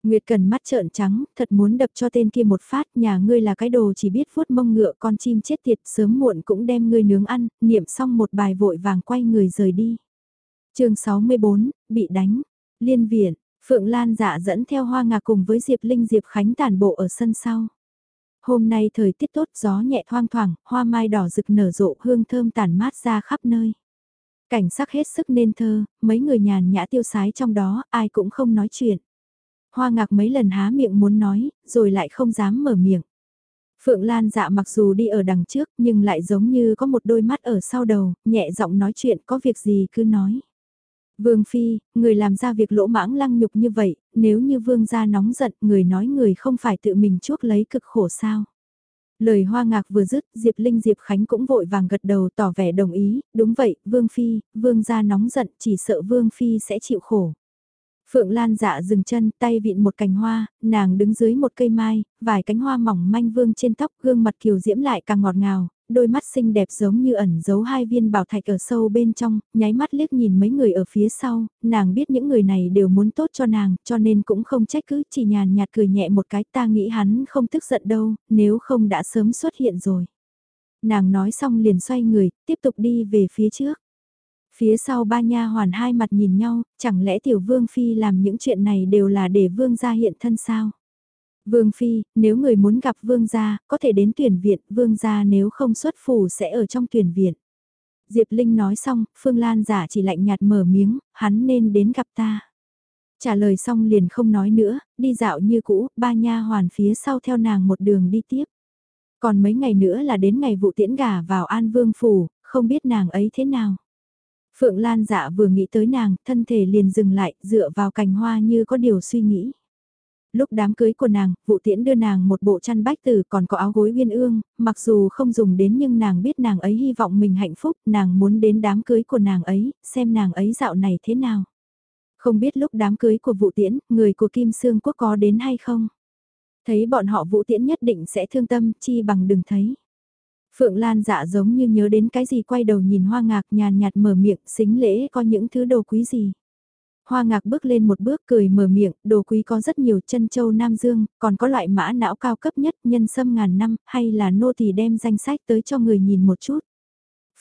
Nguyệt Cần mắt trợn trắng, thật muốn đập cho tên kia một phát, nhà ngươi là cái đồ chỉ biết vuốt mông ngựa con chim chết tiệt, sớm muộn cũng đem ngươi nướng ăn, niệm xong một bài vội vàng quay người rời đi. chương 64, bị đánh. Liên viện, Phượng Lan dạ dẫn theo hoa ngạc cùng với Diệp Linh Diệp Khánh tàn bộ ở sân sau. Hôm nay thời tiết tốt gió nhẹ thoang thoảng, hoa mai đỏ rực nở rộ hương thơm tản mát ra khắp nơi. Cảnh sắc hết sức nên thơ, mấy người nhàn nhã tiêu sái trong đó, ai cũng không nói chuyện. Hoa ngạc mấy lần há miệng muốn nói, rồi lại không dám mở miệng. Phượng Lan dạ mặc dù đi ở đằng trước nhưng lại giống như có một đôi mắt ở sau đầu, nhẹ giọng nói chuyện có việc gì cứ nói. Vương Phi, người làm ra việc lỗ mãng lăng nhục như vậy, nếu như Vương gia nóng giận người nói người không phải tự mình chuốc lấy cực khổ sao. Lời hoa ngạc vừa dứt, Diệp Linh Diệp Khánh cũng vội vàng gật đầu tỏ vẻ đồng ý, đúng vậy, Vương Phi, Vương gia nóng giận, chỉ sợ Vương Phi sẽ chịu khổ. Phượng Lan dạ dừng chân, tay vịn một cành hoa, nàng đứng dưới một cây mai, vài cánh hoa mỏng manh vương trên tóc, gương mặt kiều diễm lại càng ngọt ngào, đôi mắt xinh đẹp giống như ẩn giấu hai viên bảo thạch ở sâu bên trong, nháy mắt liếc nhìn mấy người ở phía sau, nàng biết những người này đều muốn tốt cho nàng, cho nên cũng không trách cứ, chỉ nhàn nhạt cười nhẹ một cái ta nghĩ hắn không tức giận đâu, nếu không đã sớm xuất hiện rồi. Nàng nói xong liền xoay người, tiếp tục đi về phía trước. Phía sau ba nha hoàn hai mặt nhìn nhau, chẳng lẽ tiểu vương phi làm những chuyện này đều là để vương gia hiện thân sao? Vương Phi, nếu người muốn gặp Vương gia, có thể đến tuyển viện, Vương gia nếu không xuất phủ sẽ ở trong tuyển viện. Diệp Linh nói xong, Phương Lan giả chỉ lạnh nhạt mở miếng, hắn nên đến gặp ta. Trả lời xong liền không nói nữa, đi dạo như cũ, ba nha hoàn phía sau theo nàng một đường đi tiếp. Còn mấy ngày nữa là đến ngày vụ tiễn gà vào An Vương Phủ, không biết nàng ấy thế nào. Phượng Lan dạ vừa nghĩ tới nàng, thân thể liền dừng lại, dựa vào cành hoa như có điều suy nghĩ lúc đám cưới của nàng, vụ tiễn đưa nàng một bộ chăn bách tử còn có áo gối uyên ương, mặc dù không dùng đến nhưng nàng biết nàng ấy hy vọng mình hạnh phúc, nàng muốn đến đám cưới của nàng ấy, xem nàng ấy dạo này thế nào. Không biết lúc đám cưới của vụ tiễn, người của Kim Sương Quốc có đến hay không? Thấy bọn họ vụ tiễn nhất định sẽ thương tâm, chi bằng đừng thấy. Phượng Lan dạ giống như nhớ đến cái gì quay đầu nhìn hoa ngạc nhàn nhạt mở miệng, xính lễ có những thứ đồ quý gì. Hoa ngạc bước lên một bước cười mở miệng, đồ quý có rất nhiều chân châu Nam Dương, còn có loại mã não cao cấp nhất nhân sâm ngàn năm, hay là nô tỳ đem danh sách tới cho người nhìn một chút.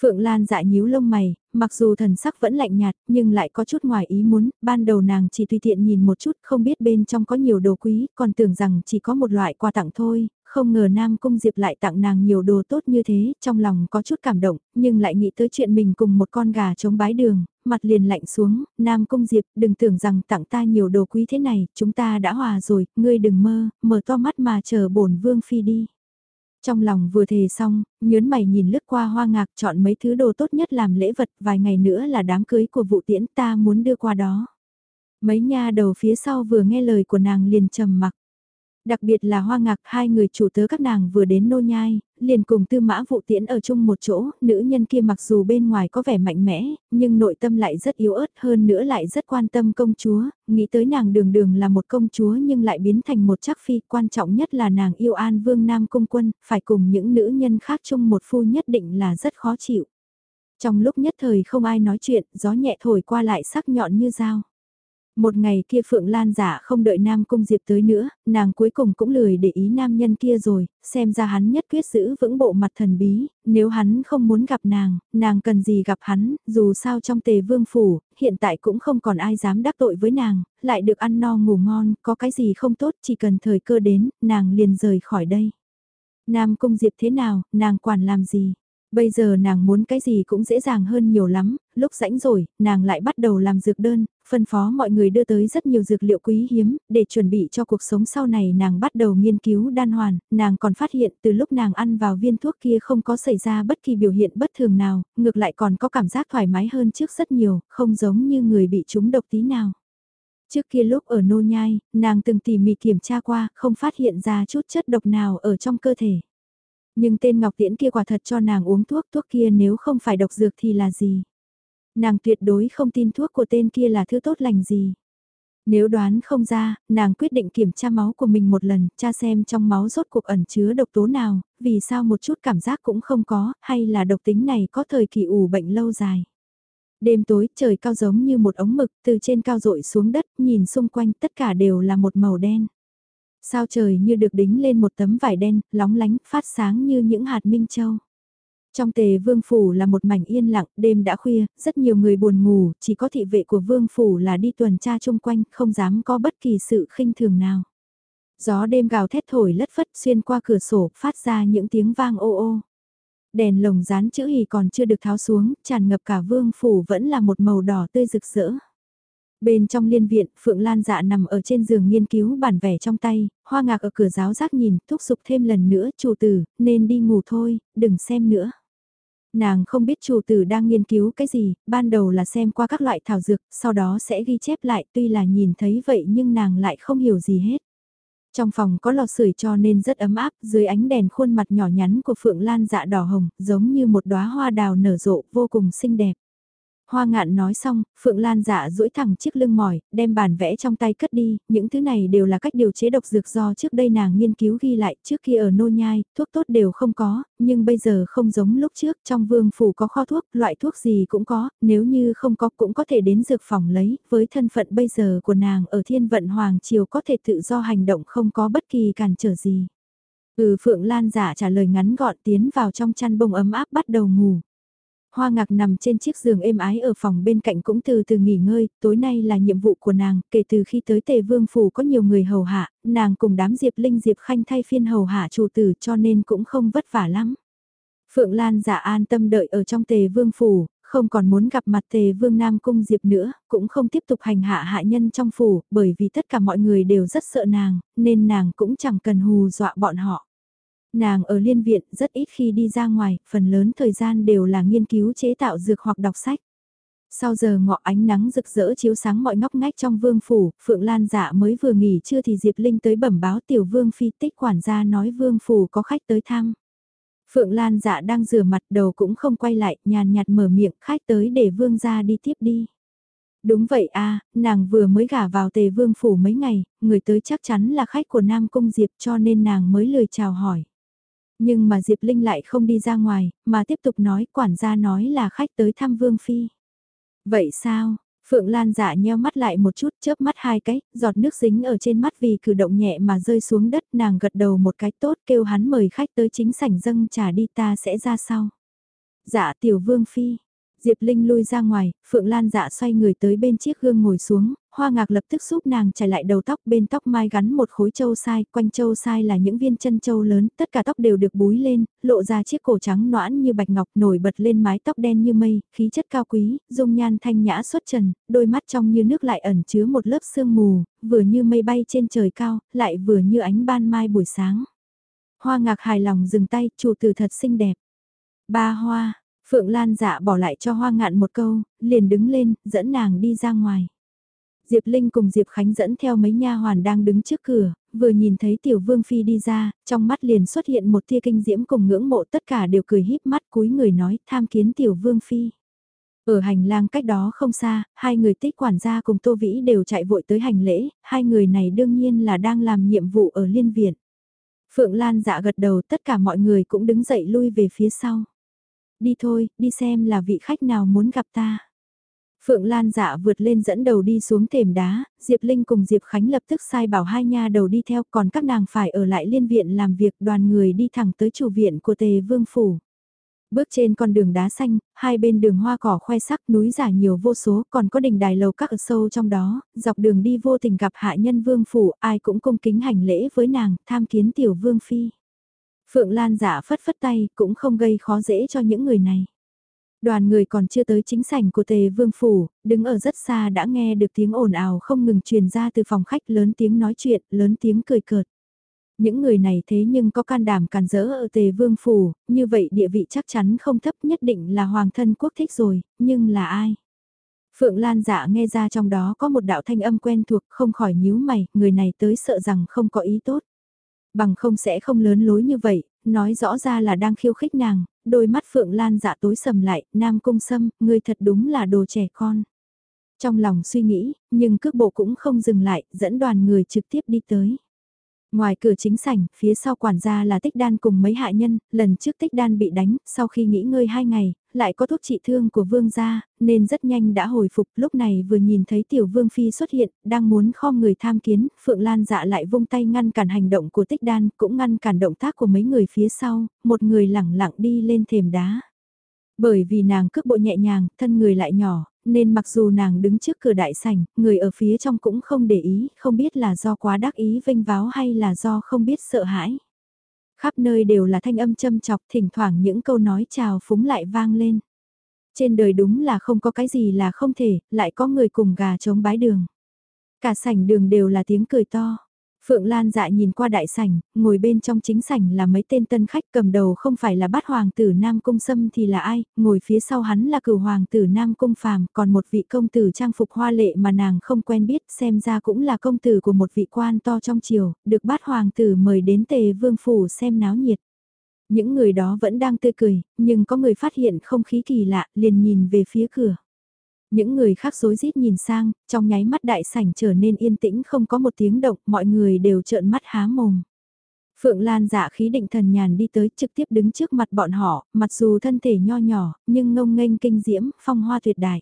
Phượng Lan dạ nhíu lông mày, mặc dù thần sắc vẫn lạnh nhạt, nhưng lại có chút ngoài ý muốn, ban đầu nàng chỉ tùy tiện nhìn một chút, không biết bên trong có nhiều đồ quý, còn tưởng rằng chỉ có một loại quà tặng thôi, không ngờ Nam Cung Diệp lại tặng nàng nhiều đồ tốt như thế, trong lòng có chút cảm động, nhưng lại nghĩ tới chuyện mình cùng một con gà chống bái đường, mặt liền lạnh xuống, Nam Cung Diệp đừng tưởng rằng tặng ta nhiều đồ quý thế này, chúng ta đã hòa rồi, ngươi đừng mơ, mở to mắt mà chờ bổn vương phi đi. Trong lòng vừa thề xong, nhớn mày nhìn lướt qua hoa ngạc chọn mấy thứ đồ tốt nhất làm lễ vật vài ngày nữa là đám cưới của vụ tiễn ta muốn đưa qua đó. Mấy nha đầu phía sau vừa nghe lời của nàng liền trầm mặc. Đặc biệt là hoa ngạc hai người chủ tớ các nàng vừa đến nô nhai, liền cùng tư mã vụ tiễn ở chung một chỗ, nữ nhân kia mặc dù bên ngoài có vẻ mạnh mẽ, nhưng nội tâm lại rất yếu ớt hơn nữa lại rất quan tâm công chúa, nghĩ tới nàng đường đường là một công chúa nhưng lại biến thành một chắc phi, quan trọng nhất là nàng yêu an vương nam cung quân, phải cùng những nữ nhân khác chung một phu nhất định là rất khó chịu. Trong lúc nhất thời không ai nói chuyện, gió nhẹ thổi qua lại sắc nhọn như dao. Một ngày kia Phượng Lan giả không đợi Nam Cung Diệp tới nữa, nàng cuối cùng cũng lười để ý nam nhân kia rồi, xem ra hắn nhất quyết giữ vững bộ mặt thần bí, nếu hắn không muốn gặp nàng, nàng cần gì gặp hắn, dù sao trong tề vương phủ, hiện tại cũng không còn ai dám đắc tội với nàng, lại được ăn no ngủ ngon, có cái gì không tốt chỉ cần thời cơ đến, nàng liền rời khỏi đây. Nam Cung Diệp thế nào, nàng quản làm gì? Bây giờ nàng muốn cái gì cũng dễ dàng hơn nhiều lắm, lúc rãnh rồi, nàng lại bắt đầu làm dược đơn, phân phó mọi người đưa tới rất nhiều dược liệu quý hiếm, để chuẩn bị cho cuộc sống sau này nàng bắt đầu nghiên cứu đan hoàn, nàng còn phát hiện từ lúc nàng ăn vào viên thuốc kia không có xảy ra bất kỳ biểu hiện bất thường nào, ngược lại còn có cảm giác thoải mái hơn trước rất nhiều, không giống như người bị trúng độc tí nào. Trước kia lúc ở nô nhai, nàng từng tỉ mỉ kiểm tra qua, không phát hiện ra chút chất độc nào ở trong cơ thể. Nhưng tên Ngọc Tiễn kia quả thật cho nàng uống thuốc, thuốc kia nếu không phải độc dược thì là gì? Nàng tuyệt đối không tin thuốc của tên kia là thứ tốt lành gì. Nếu đoán không ra, nàng quyết định kiểm tra máu của mình một lần, tra xem trong máu rốt cuộc ẩn chứa độc tố nào, vì sao một chút cảm giác cũng không có, hay là độc tính này có thời kỳ ủ bệnh lâu dài. Đêm tối trời cao giống như một ống mực từ trên cao rội xuống đất, nhìn xung quanh tất cả đều là một màu đen. Sao trời như được đính lên một tấm vải đen, lóng lánh, phát sáng như những hạt minh châu. Trong tề vương phủ là một mảnh yên lặng, đêm đã khuya, rất nhiều người buồn ngủ, chỉ có thị vệ của vương phủ là đi tuần tra chung quanh, không dám có bất kỳ sự khinh thường nào. Gió đêm gào thét thổi lất phất xuyên qua cửa sổ, phát ra những tiếng vang ô ô. Đèn lồng dán chữ hì còn chưa được tháo xuống, tràn ngập cả vương phủ vẫn là một màu đỏ tươi rực rỡ. Bên trong liên viện, Phượng Lan dạ nằm ở trên giường nghiên cứu bản vẽ trong tay, hoa ngạc ở cửa giáo giác nhìn, thúc giục thêm lần nữa, chủ tử, nên đi ngủ thôi, đừng xem nữa. Nàng không biết chủ tử đang nghiên cứu cái gì, ban đầu là xem qua các loại thảo dược, sau đó sẽ ghi chép lại tuy là nhìn thấy vậy nhưng nàng lại không hiểu gì hết. Trong phòng có lò sưởi cho nên rất ấm áp, dưới ánh đèn khuôn mặt nhỏ nhắn của Phượng Lan dạ đỏ hồng, giống như một đóa hoa đào nở rộ vô cùng xinh đẹp. Hoa ngạn nói xong, Phượng Lan dạ duỗi thẳng chiếc lưng mỏi, đem bản vẽ trong tay cất đi, những thứ này đều là cách điều chế độc dược do trước đây nàng nghiên cứu ghi lại, trước kia ở nô nhai, thuốc tốt đều không có, nhưng bây giờ không giống lúc trước, trong vương phủ có kho thuốc, loại thuốc gì cũng có, nếu như không có cũng có thể đến dược phòng lấy, với thân phận bây giờ của nàng ở thiên vận hoàng triều có thể tự do hành động không có bất kỳ cản trở gì. Ừ Phượng Lan giả trả lời ngắn gọn tiến vào trong chăn bông ấm áp bắt đầu ngủ. Hoa ngạc nằm trên chiếc giường êm ái ở phòng bên cạnh cũng từ từ nghỉ ngơi, tối nay là nhiệm vụ của nàng, kể từ khi tới tề vương phủ có nhiều người hầu hạ, nàng cùng đám Diệp Linh Diệp Khanh thay phiên hầu hạ chủ tử cho nên cũng không vất vả lắm. Phượng Lan giả an tâm đợi ở trong tề vương phủ, không còn muốn gặp mặt tề vương Nam Cung Diệp nữa, cũng không tiếp tục hành hạ hạ nhân trong phủ, bởi vì tất cả mọi người đều rất sợ nàng, nên nàng cũng chẳng cần hù dọa bọn họ. Nàng ở liên viện rất ít khi đi ra ngoài, phần lớn thời gian đều là nghiên cứu chế tạo dược hoặc đọc sách. Sau giờ ngọ ánh nắng rực rỡ chiếu sáng mọi ngóc ngách trong vương phủ, Phượng Lan dạ mới vừa nghỉ trưa thì Diệp Linh tới bẩm báo tiểu vương phi tích quản gia nói vương phủ có khách tới thăm. Phượng Lan dạ đang rửa mặt đầu cũng không quay lại, nhàn nhạt mở miệng khách tới để vương gia đi tiếp đi. Đúng vậy a nàng vừa mới gả vào tề vương phủ mấy ngày, người tới chắc chắn là khách của Nam Cung Diệp cho nên nàng mới lời chào hỏi. Nhưng mà Diệp Linh lại không đi ra ngoài, mà tiếp tục nói quản gia nói là khách tới thăm Vương Phi. Vậy sao? Phượng Lan dạ nheo mắt lại một chút chớp mắt hai cái, giọt nước dính ở trên mắt vì cử động nhẹ mà rơi xuống đất nàng gật đầu một cái tốt kêu hắn mời khách tới chính sảnh dâng trà đi ta sẽ ra sau. Dạ tiểu vương phi, Diệp Linh lui ra ngoài, Phượng Lan dạ xoay người tới bên chiếc gương ngồi xuống, hoa ngạc lập tức giúp nàng trải lại đầu tóc bên tóc mai gắn một khối châu sai, quanh châu sai là những viên chân châu lớn, tất cả tóc đều được búi lên, lộ ra chiếc cổ trắng noãn như bạch ngọc nổi bật lên mái tóc đen như mây, khí chất cao quý, dung nhan thanh nhã xuất trần, đôi mắt trong như nước lại ẩn chứa một lớp sương mù, vừa như mây bay trên trời cao, lại vừa như ánh ban mai buổi sáng. Hoa ngạc hài lòng dừng tay, chủ tử thật xinh đẹp. Ba hoa, Phượng Lan dạ bỏ lại cho hoa ngạn một câu, liền đứng lên, dẫn nàng đi ra ngoài. Diệp Linh cùng Diệp Khánh dẫn theo mấy nha hoàn đang đứng trước cửa, vừa nhìn thấy tiểu vương phi đi ra, trong mắt liền xuất hiện một tia kinh diễm cùng ngưỡng mộ tất cả đều cười híp mắt cúi người nói tham kiến tiểu vương phi. Ở hành lang cách đó không xa, hai người tích quản gia cùng Tô Vĩ đều chạy vội tới hành lễ, hai người này đương nhiên là đang làm nhiệm vụ ở liên viện. Phượng Lan dạ gật đầu tất cả mọi người cũng đứng dậy lui về phía sau đi thôi, đi xem là vị khách nào muốn gặp ta. Phượng Lan dạ vượt lên dẫn đầu đi xuống thềm đá, Diệp Linh cùng Diệp Khánh lập tức sai bảo hai nha đầu đi theo còn các nàng phải ở lại liên viện làm việc đoàn người đi thẳng tới chủ viện của tề vương phủ. Bước trên con đường đá xanh, hai bên đường hoa cỏ khoe sắc núi giả nhiều vô số còn có đỉnh đài lầu các ở sâu trong đó, dọc đường đi vô tình gặp hạ nhân vương phủ ai cũng cung kính hành lễ với nàng, tham kiến tiểu vương phi. Phượng Lan giả phất phất tay cũng không gây khó dễ cho những người này. Đoàn người còn chưa tới chính sảnh của tề vương phủ, đứng ở rất xa đã nghe được tiếng ồn ào không ngừng truyền ra từ phòng khách lớn tiếng nói chuyện, lớn tiếng cười cợt. Những người này thế nhưng có can đảm càn rỡ ở tề vương phủ, như vậy địa vị chắc chắn không thấp nhất định là hoàng thân quốc thích rồi, nhưng là ai? Phượng Lan dạ nghe ra trong đó có một đạo thanh âm quen thuộc không khỏi nhíu mày, người này tới sợ rằng không có ý tốt. Bằng không sẽ không lớn lối như vậy, nói rõ ra là đang khiêu khích nàng, đôi mắt Phượng Lan dạ tối sầm lại, Nam Cung Sâm, ngươi thật đúng là đồ trẻ con. Trong lòng suy nghĩ, nhưng cước bộ cũng không dừng lại, dẫn đoàn người trực tiếp đi tới. Ngoài cửa chính sảnh, phía sau quản gia là tích đan cùng mấy hạ nhân, lần trước tích đan bị đánh, sau khi nghỉ ngơi hai ngày, lại có thuốc trị thương của vương gia, nên rất nhanh đã hồi phục, lúc này vừa nhìn thấy tiểu vương phi xuất hiện, đang muốn kho người tham kiến, Phượng Lan dạ lại vung tay ngăn cản hành động của tích đan, cũng ngăn cản động tác của mấy người phía sau, một người lẳng lặng đi lên thềm đá. Bởi vì nàng cước bộ nhẹ nhàng, thân người lại nhỏ, nên mặc dù nàng đứng trước cửa đại sảnh, người ở phía trong cũng không để ý, không biết là do quá đắc ý vinh váo hay là do không biết sợ hãi. Khắp nơi đều là thanh âm châm chọc, thỉnh thoảng những câu nói chào phúng lại vang lên. Trên đời đúng là không có cái gì là không thể, lại có người cùng gà chống bái đường. Cả sảnh đường đều là tiếng cười to. Phượng Lan dạ nhìn qua đại sảnh, ngồi bên trong chính sảnh là mấy tên tân khách cầm đầu không phải là bát hoàng tử Nam Cung Sâm thì là ai, ngồi phía sau hắn là cửu hoàng tử Nam Cung Phàm còn một vị công tử trang phục hoa lệ mà nàng không quen biết xem ra cũng là công tử của một vị quan to trong triều, được bát hoàng tử mời đến tề vương phủ xem náo nhiệt. Những người đó vẫn đang tươi cười, nhưng có người phát hiện không khí kỳ lạ liền nhìn về phía cửa. Những người khác rối rít nhìn sang, trong nháy mắt đại sảnh trở nên yên tĩnh không có một tiếng động, mọi người đều trợn mắt há mồm. Phượng Lan dạ khí định thần nhàn đi tới trực tiếp đứng trước mặt bọn họ, mặc dù thân thể nho nhỏ, nhưng ngông nghênh kinh diễm, phong hoa tuyệt đại.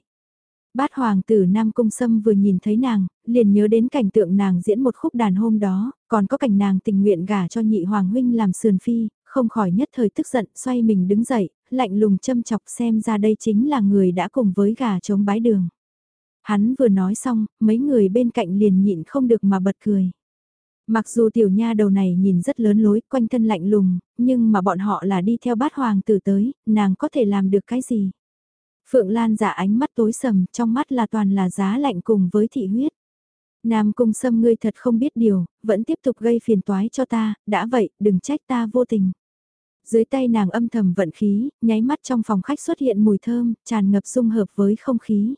Bát hoàng tử Nam Cung Sâm vừa nhìn thấy nàng, liền nhớ đến cảnh tượng nàng diễn một khúc đàn hôm đó, còn có cảnh nàng tình nguyện gả cho nhị hoàng huynh làm sườn phi, không khỏi nhất thời tức giận xoay mình đứng dậy, lạnh lùng châm chọc xem ra đây chính là người đã cùng với gà chống bái đường. Hắn vừa nói xong, mấy người bên cạnh liền nhịn không được mà bật cười. Mặc dù tiểu nha đầu này nhìn rất lớn lối, quanh thân lạnh lùng, nhưng mà bọn họ là đi theo bát hoàng tử tới, nàng có thể làm được cái gì? Phượng Lan giả ánh mắt tối sầm, trong mắt là toàn là giá lạnh cùng với thị huyết. Nam cung sâm ngươi thật không biết điều, vẫn tiếp tục gây phiền toái cho ta, đã vậy, đừng trách ta vô tình. Dưới tay nàng âm thầm vận khí, nháy mắt trong phòng khách xuất hiện mùi thơm, tràn ngập dung hợp với không khí.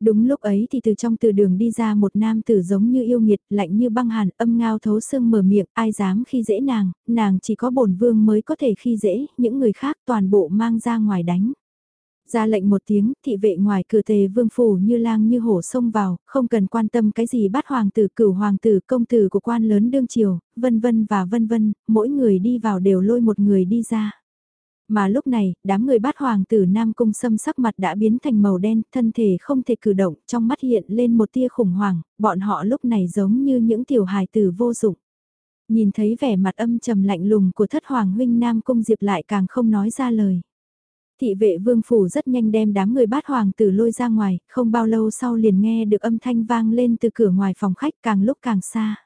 Đúng lúc ấy thì từ trong từ đường đi ra một nam tử giống như yêu nghiệt, lạnh như băng hàn, âm ngao thấu xương mở miệng, ai dám khi dễ nàng, nàng chỉ có bổn vương mới có thể khi dễ, những người khác toàn bộ mang ra ngoài đánh. Ra lệnh một tiếng, thị vệ ngoài cửa tề vương phủ như lang như hổ xông vào, không cần quan tâm cái gì bắt hoàng tử cửu hoàng tử công tử của quan lớn đương triều, vân vân và vân vân, mỗi người đi vào đều lôi một người đi ra. Mà lúc này, đám người bát hoàng tử Nam Cung xâm sắc mặt đã biến thành màu đen, thân thể không thể cử động, trong mắt hiện lên một tia khủng hoảng, bọn họ lúc này giống như những tiểu hài tử vô dụng. Nhìn thấy vẻ mặt âm trầm lạnh lùng của thất hoàng huynh Nam Cung Diệp lại càng không nói ra lời. Thị vệ vương phủ rất nhanh đem đám người bát hoàng tử lôi ra ngoài, không bao lâu sau liền nghe được âm thanh vang lên từ cửa ngoài phòng khách càng lúc càng xa.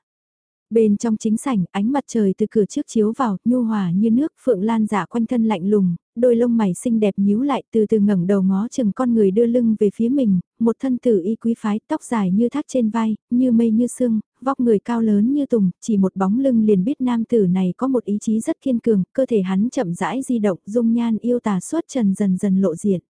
Bên trong chính sảnh, ánh mặt trời từ cửa trước chiếu vào, nhu hòa như nước, Phượng Lan giả quanh thân lạnh lùng, đôi lông mày xinh đẹp nhíu lại từ từ ngẩng đầu ngó chừng con người đưa lưng về phía mình, một thân tử y quý phái, tóc dài như thác trên vai, như mây như sương, vóc người cao lớn như tùng, chỉ một bóng lưng liền biết nam tử này có một ý chí rất kiên cường, cơ thể hắn chậm rãi di động, dung nhan yêu tà suốt trần dần dần lộ diện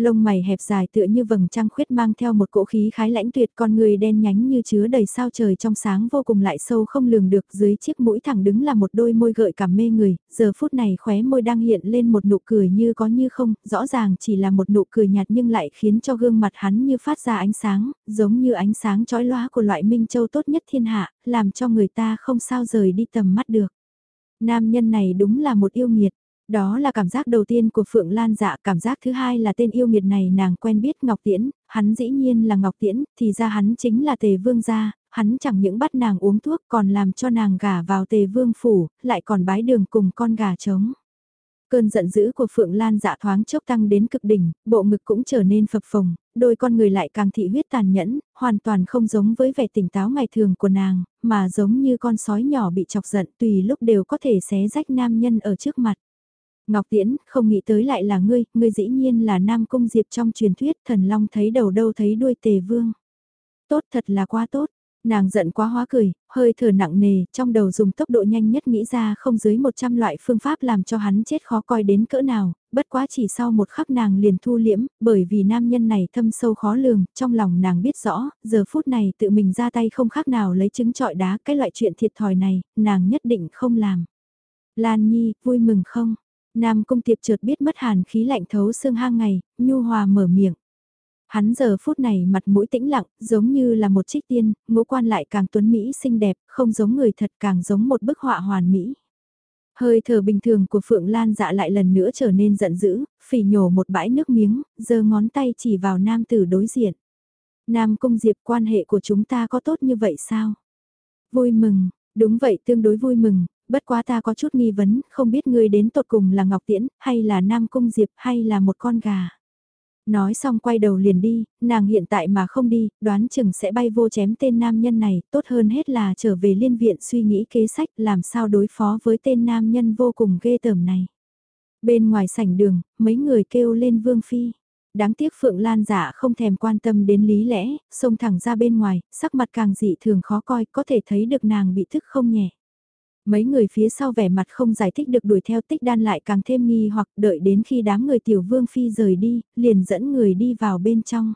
lông mày hẹp dài tựa như vầng trăng khuyết mang theo một cỗ khí khái lãnh tuyệt con người đen nhánh như chứa đầy sao trời trong sáng vô cùng lại sâu không lường được dưới chiếc mũi thẳng đứng là một đôi môi gợi cảm mê người, giờ phút này khóe môi đang hiện lên một nụ cười như có như không, rõ ràng chỉ là một nụ cười nhạt nhưng lại khiến cho gương mặt hắn như phát ra ánh sáng, giống như ánh sáng chói lóa của loại minh châu tốt nhất thiên hạ, làm cho người ta không sao rời đi tầm mắt được. Nam nhân này đúng là một yêu nghiệt. Đó là cảm giác đầu tiên của Phượng Lan dạ, cảm giác thứ hai là tên yêu nghiệt này nàng quen biết Ngọc Tiễn, hắn dĩ nhiên là Ngọc Tiễn, thì ra hắn chính là Tề Vương gia, hắn chẳng những bắt nàng uống thuốc còn làm cho nàng gả vào Tề Vương phủ, lại còn bái đường cùng con gà trống. Cơn giận dữ của Phượng Lan dạ thoáng chốc tăng đến cực đỉnh, bộ ngực cũng trở nên phập phồng, đôi con người lại càng thị huyết tàn nhẫn, hoàn toàn không giống với vẻ tỉnh táo ngày thường của nàng, mà giống như con sói nhỏ bị chọc giận tùy lúc đều có thể xé rách nam nhân ở trước mặt. Ngọc Tiễn, không nghĩ tới lại là ngươi, ngươi dĩ nhiên là Nam Cung Diệp trong truyền thuyết thần long thấy đầu đâu thấy đuôi tề vương. Tốt thật là quá tốt, nàng giận quá hóa cười, hơi thở nặng nề, trong đầu dùng tốc độ nhanh nhất nghĩ ra không dưới 100 loại phương pháp làm cho hắn chết khó coi đến cỡ nào, bất quá chỉ sau một khắc nàng liền thu liễm, bởi vì nam nhân này thâm sâu khó lường, trong lòng nàng biết rõ, giờ phút này tự mình ra tay không khác nào lấy trứng trọi đá, cái loại chuyện thiệt thòi này, nàng nhất định không làm. Lan Nhi, vui mừng không? Nam Cung Tiệp chợt biết mất hàn khí lạnh thấu xương hang ngày, nhu hòa mở miệng. Hắn giờ phút này mặt mũi tĩnh lặng, giống như là một trích tiên, ngũ quan lại càng tuấn Mỹ xinh đẹp, không giống người thật càng giống một bức họa hoàn mỹ. Hơi thở bình thường của Phượng Lan dạ lại lần nữa trở nên giận dữ, phỉ nhổ một bãi nước miếng, giơ ngón tay chỉ vào nam tử đối diện. Nam Cung Diệp quan hệ của chúng ta có tốt như vậy sao? Vui mừng, đúng vậy tương đối vui mừng, bất quá ta có chút nghi vấn, không biết ngươi đến tột cùng là Ngọc Tiễn, hay là Nam Cung Diệp, hay là một con gà. Nói xong quay đầu liền đi, nàng hiện tại mà không đi, đoán chừng sẽ bay vô chém tên nam nhân này, tốt hơn hết là trở về liên viện suy nghĩ kế sách làm sao đối phó với tên nam nhân vô cùng ghê tởm này. Bên ngoài sảnh đường, mấy người kêu lên Vương Phi. Đáng tiếc Phượng Lan giả không thèm quan tâm đến lý lẽ, xông thẳng ra bên ngoài, sắc mặt càng dị thường khó coi, có thể thấy được nàng bị thức không nhẹ. Mấy người phía sau vẻ mặt không giải thích được đuổi theo tích đan lại càng thêm nghi hoặc đợi đến khi đám người tiểu vương phi rời đi, liền dẫn người đi vào bên trong.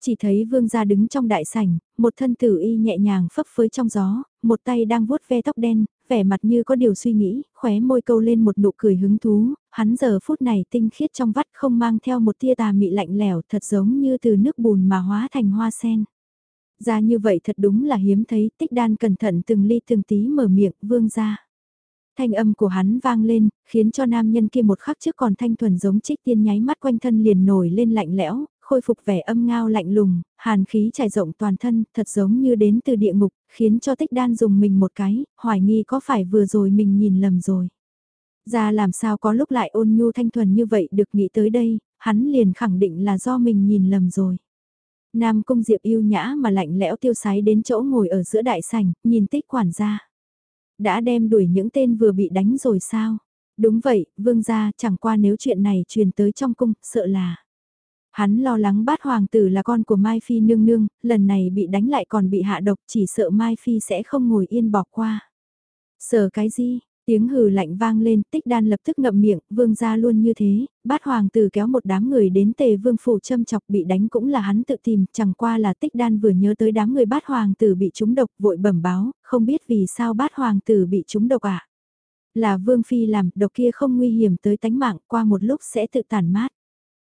Chỉ thấy vương gia đứng trong đại sảnh, một thân tử y nhẹ nhàng phấp phới trong gió, một tay đang vuốt ve tóc đen, vẻ mặt như có điều suy nghĩ, khóe môi câu lên một nụ cười hứng thú, hắn giờ phút này tinh khiết trong vắt không mang theo một tia tà mị lạnh lẻo thật giống như từ nước bùn mà hóa thành hoa sen. Ra như vậy thật đúng là hiếm thấy, tích đan cẩn thận từng ly từng tí mở miệng, vương ra. Thanh âm của hắn vang lên, khiến cho nam nhân kia một khắc trước còn thanh thuần giống trích tiên nháy mắt quanh thân liền nổi lên lạnh lẽo, khôi phục vẻ âm ngao lạnh lùng, hàn khí trải rộng toàn thân, thật giống như đến từ địa ngục, khiến cho tích đan dùng mình một cái, hoài nghi có phải vừa rồi mình nhìn lầm rồi. Ra làm sao có lúc lại ôn nhu thanh thuần như vậy được nghĩ tới đây, hắn liền khẳng định là do mình nhìn lầm rồi. Nam Cung Diệp yêu nhã mà lạnh lẽo tiêu sái đến chỗ ngồi ở giữa đại sảnh, nhìn tích quản gia. Đã đem đuổi những tên vừa bị đánh rồi sao? Đúng vậy, vương gia chẳng qua nếu chuyện này truyền tới trong cung, sợ là. Hắn lo lắng bát hoàng tử là con của Mai Phi nương nương, lần này bị đánh lại còn bị hạ độc chỉ sợ Mai Phi sẽ không ngồi yên bỏ qua. Sợ cái gì, Tiếng hừ lạnh vang lên, tích đan lập tức ngậm miệng, vương gia luôn như thế, bát hoàng tử kéo một đám người đến tề vương phủ châm chọc bị đánh cũng là hắn tự tìm, chẳng qua là tích đan vừa nhớ tới đám người bát hoàng tử bị trúng độc vội bẩm báo, không biết vì sao bát hoàng tử bị trúng độc. À? Là vương phi làm, độc kia không nguy hiểm tới tánh mạng, qua một lúc sẽ tự tàn mát.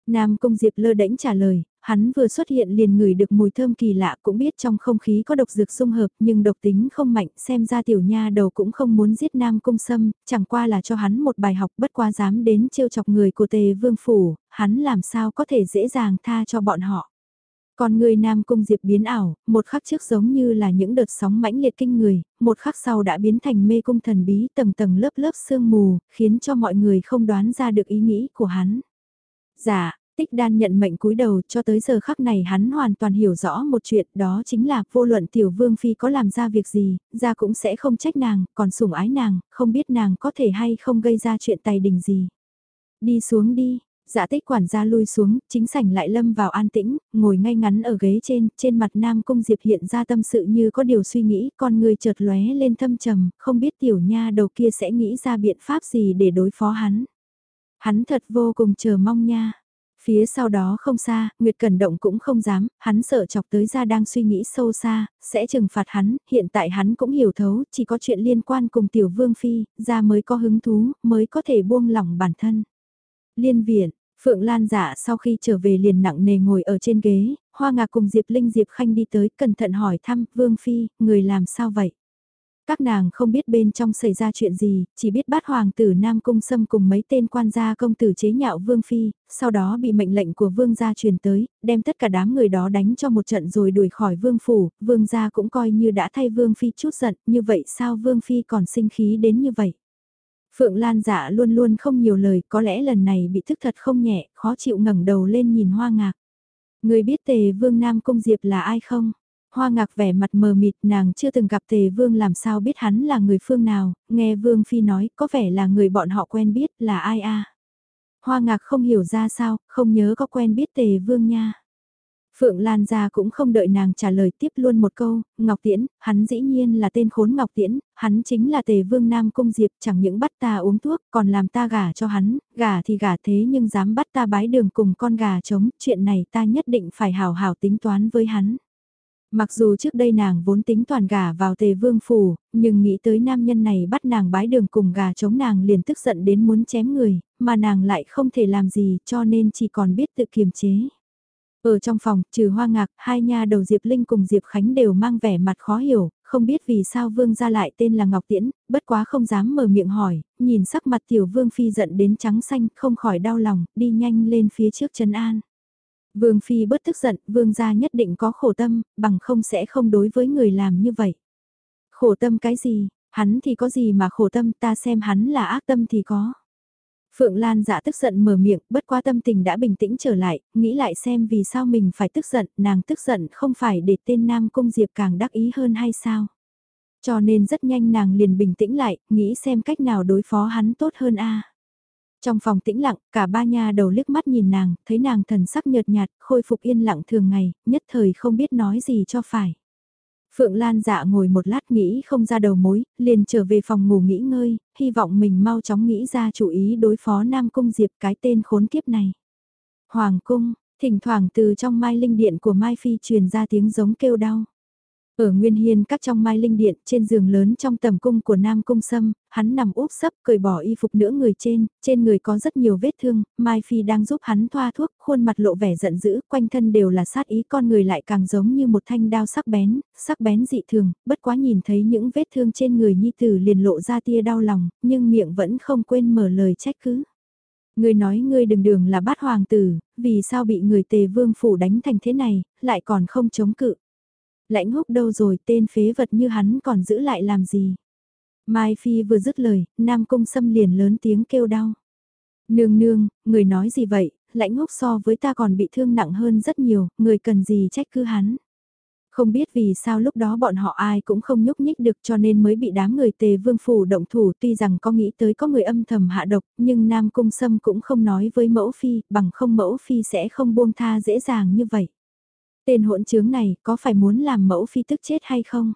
Nam công Diệp lơ đễnh trả lời, hắn vừa xuất hiện liền ngửi được mùi thơm kỳ lạ cũng biết trong không khí có độc dược xung hợp nhưng độc tính không mạnh xem ra tiểu nha đầu cũng không muốn giết Nam Cung Sâm, chẳng qua là cho hắn một bài học bất quá dám đến trêu chọc người của tề vương phủ, hắn làm sao có thể dễ dàng tha cho bọn họ. Còn người Nam Cung Diệp biến ảo, một khắc trước giống như là những đợt sóng mãnh liệt kinh người, một khắc sau đã biến thành mê cung thần bí tầng tầng lớp lớp sương mù, khiến cho mọi người không đoán ra được ý nghĩ của hắn. Dạ, tích đan nhận mệnh cúi đầu cho tới giờ khắc này hắn hoàn toàn hiểu rõ một chuyện đó chính là vô luận tiểu vương phi có làm ra việc gì, ra cũng sẽ không trách nàng, còn sủng ái nàng, không biết nàng có thể hay không gây ra chuyện tài đình gì. Đi xuống đi, Dạ tích quản gia lui xuống, chính sảnh lại lâm vào an tĩnh, ngồi ngay ngắn ở ghế trên, trên mặt Nam Cung Diệp hiện ra tâm sự như có điều suy nghĩ, con người chợt lóe lên thâm trầm, không biết tiểu nha đầu kia sẽ nghĩ ra biện pháp gì để đối phó hắn. Hắn thật vô cùng chờ mong nha. Phía sau đó không xa, Nguyệt Cẩn Động cũng không dám, hắn sợ chọc tới ra đang suy nghĩ sâu xa, sẽ trừng phạt hắn, hiện tại hắn cũng hiểu thấu, chỉ có chuyện liên quan cùng tiểu vương phi, ra mới có hứng thú, mới có thể buông lỏng bản thân. Liên viện, Phượng Lan dạ sau khi trở về liền nặng nề ngồi ở trên ghế, Hoa Ngạc cùng Diệp Linh Diệp Khanh đi tới cẩn thận hỏi thăm Vương Phi, người làm sao vậy? Các nàng không biết bên trong xảy ra chuyện gì, chỉ biết bắt hoàng tử Nam Cung Sâm cùng mấy tên quan gia công tử chế nhạo Vương Phi, sau đó bị mệnh lệnh của Vương gia truyền tới, đem tất cả đám người đó đánh cho một trận rồi đuổi khỏi Vương Phủ, Vương gia cũng coi như đã thay Vương Phi chút giận, như vậy sao Vương Phi còn sinh khí đến như vậy? Phượng Lan dạ luôn luôn không nhiều lời, có lẽ lần này bị thức thật không nhẹ, khó chịu ngẩng đầu lên nhìn hoa ngạc. Người biết tề vương Nam Cung Diệp là ai không? Hoa ngạc vẻ mặt mờ mịt nàng chưa từng gặp tề vương làm sao biết hắn là người phương nào, nghe vương phi nói có vẻ là người bọn họ quen biết là ai a Hoa ngạc không hiểu ra sao, không nhớ có quen biết tề vương nha. Phượng Lan ra cũng không đợi nàng trả lời tiếp luôn một câu, Ngọc Tiễn, hắn dĩ nhiên là tên khốn Ngọc Tiễn, hắn chính là tề vương Nam Cung Diệp chẳng những bắt ta uống thuốc còn làm ta gả cho hắn, gả thì gả thế nhưng dám bắt ta bái đường cùng con gà trống, chuyện này ta nhất định phải hào hào tính toán với hắn. Mặc dù trước đây nàng vốn tính toàn gả vào tề vương phủ, nhưng nghĩ tới nam nhân này bắt nàng bái đường cùng gà chống nàng liền tức giận đến muốn chém người, mà nàng lại không thể làm gì cho nên chỉ còn biết tự kiềm chế. Ở trong phòng, trừ hoa ngạc, hai nha đầu Diệp Linh cùng Diệp Khánh đều mang vẻ mặt khó hiểu, không biết vì sao vương ra lại tên là Ngọc Tiễn, bất quá không dám mở miệng hỏi, nhìn sắc mặt tiểu vương phi giận đến trắng xanh, không khỏi đau lòng, đi nhanh lên phía trước chân an. Vương phi bất tức giận, vương gia nhất định có khổ tâm, bằng không sẽ không đối với người làm như vậy. Khổ tâm cái gì, hắn thì có gì mà khổ tâm ta xem hắn là ác tâm thì có. Phượng Lan dạ tức giận mở miệng, bất quá tâm tình đã bình tĩnh trở lại, nghĩ lại xem vì sao mình phải tức giận, nàng tức giận không phải để tên Nam Cung Diệp càng đắc ý hơn hay sao. Cho nên rất nhanh nàng liền bình tĩnh lại, nghĩ xem cách nào đối phó hắn tốt hơn a. Trong phòng tĩnh lặng, cả ba nha đầu liếc mắt nhìn nàng, thấy nàng thần sắc nhợt nhạt, khôi phục yên lặng thường ngày, nhất thời không biết nói gì cho phải. Phượng Lan dạ ngồi một lát nghĩ không ra đầu mối, liền trở về phòng ngủ nghỉ ngơi, hy vọng mình mau chóng nghĩ ra chủ ý đối phó Nam Cung Diệp cái tên khốn kiếp này. Hoàng Cung, thỉnh thoảng từ trong mai linh điện của Mai Phi truyền ra tiếng giống kêu đau. Ở Nguyên Hiên các trong mai linh điện, trên giường lớn trong tầm cung của Nam Cung Sâm, hắn nằm úp sấp cởi bỏ y phục nửa người trên, trên người có rất nhiều vết thương, Mai Phi đang giúp hắn thoa thuốc, khuôn mặt lộ vẻ giận dữ, quanh thân đều là sát ý con người lại càng giống như một thanh đao sắc bén, sắc bén dị thường, bất quá nhìn thấy những vết thương trên người nhi tử liền lộ ra tia đau lòng, nhưng miệng vẫn không quên mở lời trách cứ. Ngươi nói ngươi đừng đường là bát hoàng tử, vì sao bị người tề vương phủ đánh thành thế này, lại còn không chống cự. Lãnh húc đâu rồi tên phế vật như hắn còn giữ lại làm gì. Mai Phi vừa dứt lời, Nam Cung Sâm liền lớn tiếng kêu đau. Nương nương, người nói gì vậy, lãnh húc so với ta còn bị thương nặng hơn rất nhiều, người cần gì trách cứ hắn. Không biết vì sao lúc đó bọn họ ai cũng không nhúc nhích được cho nên mới bị đám người tề vương phủ động thủ tuy rằng có nghĩ tới có người âm thầm hạ độc nhưng Nam Cung Sâm cũng không nói với mẫu phi bằng không mẫu phi sẽ không buông tha dễ dàng như vậy. Tên hỗn trướng này có phải muốn làm mẫu phi tức chết hay không?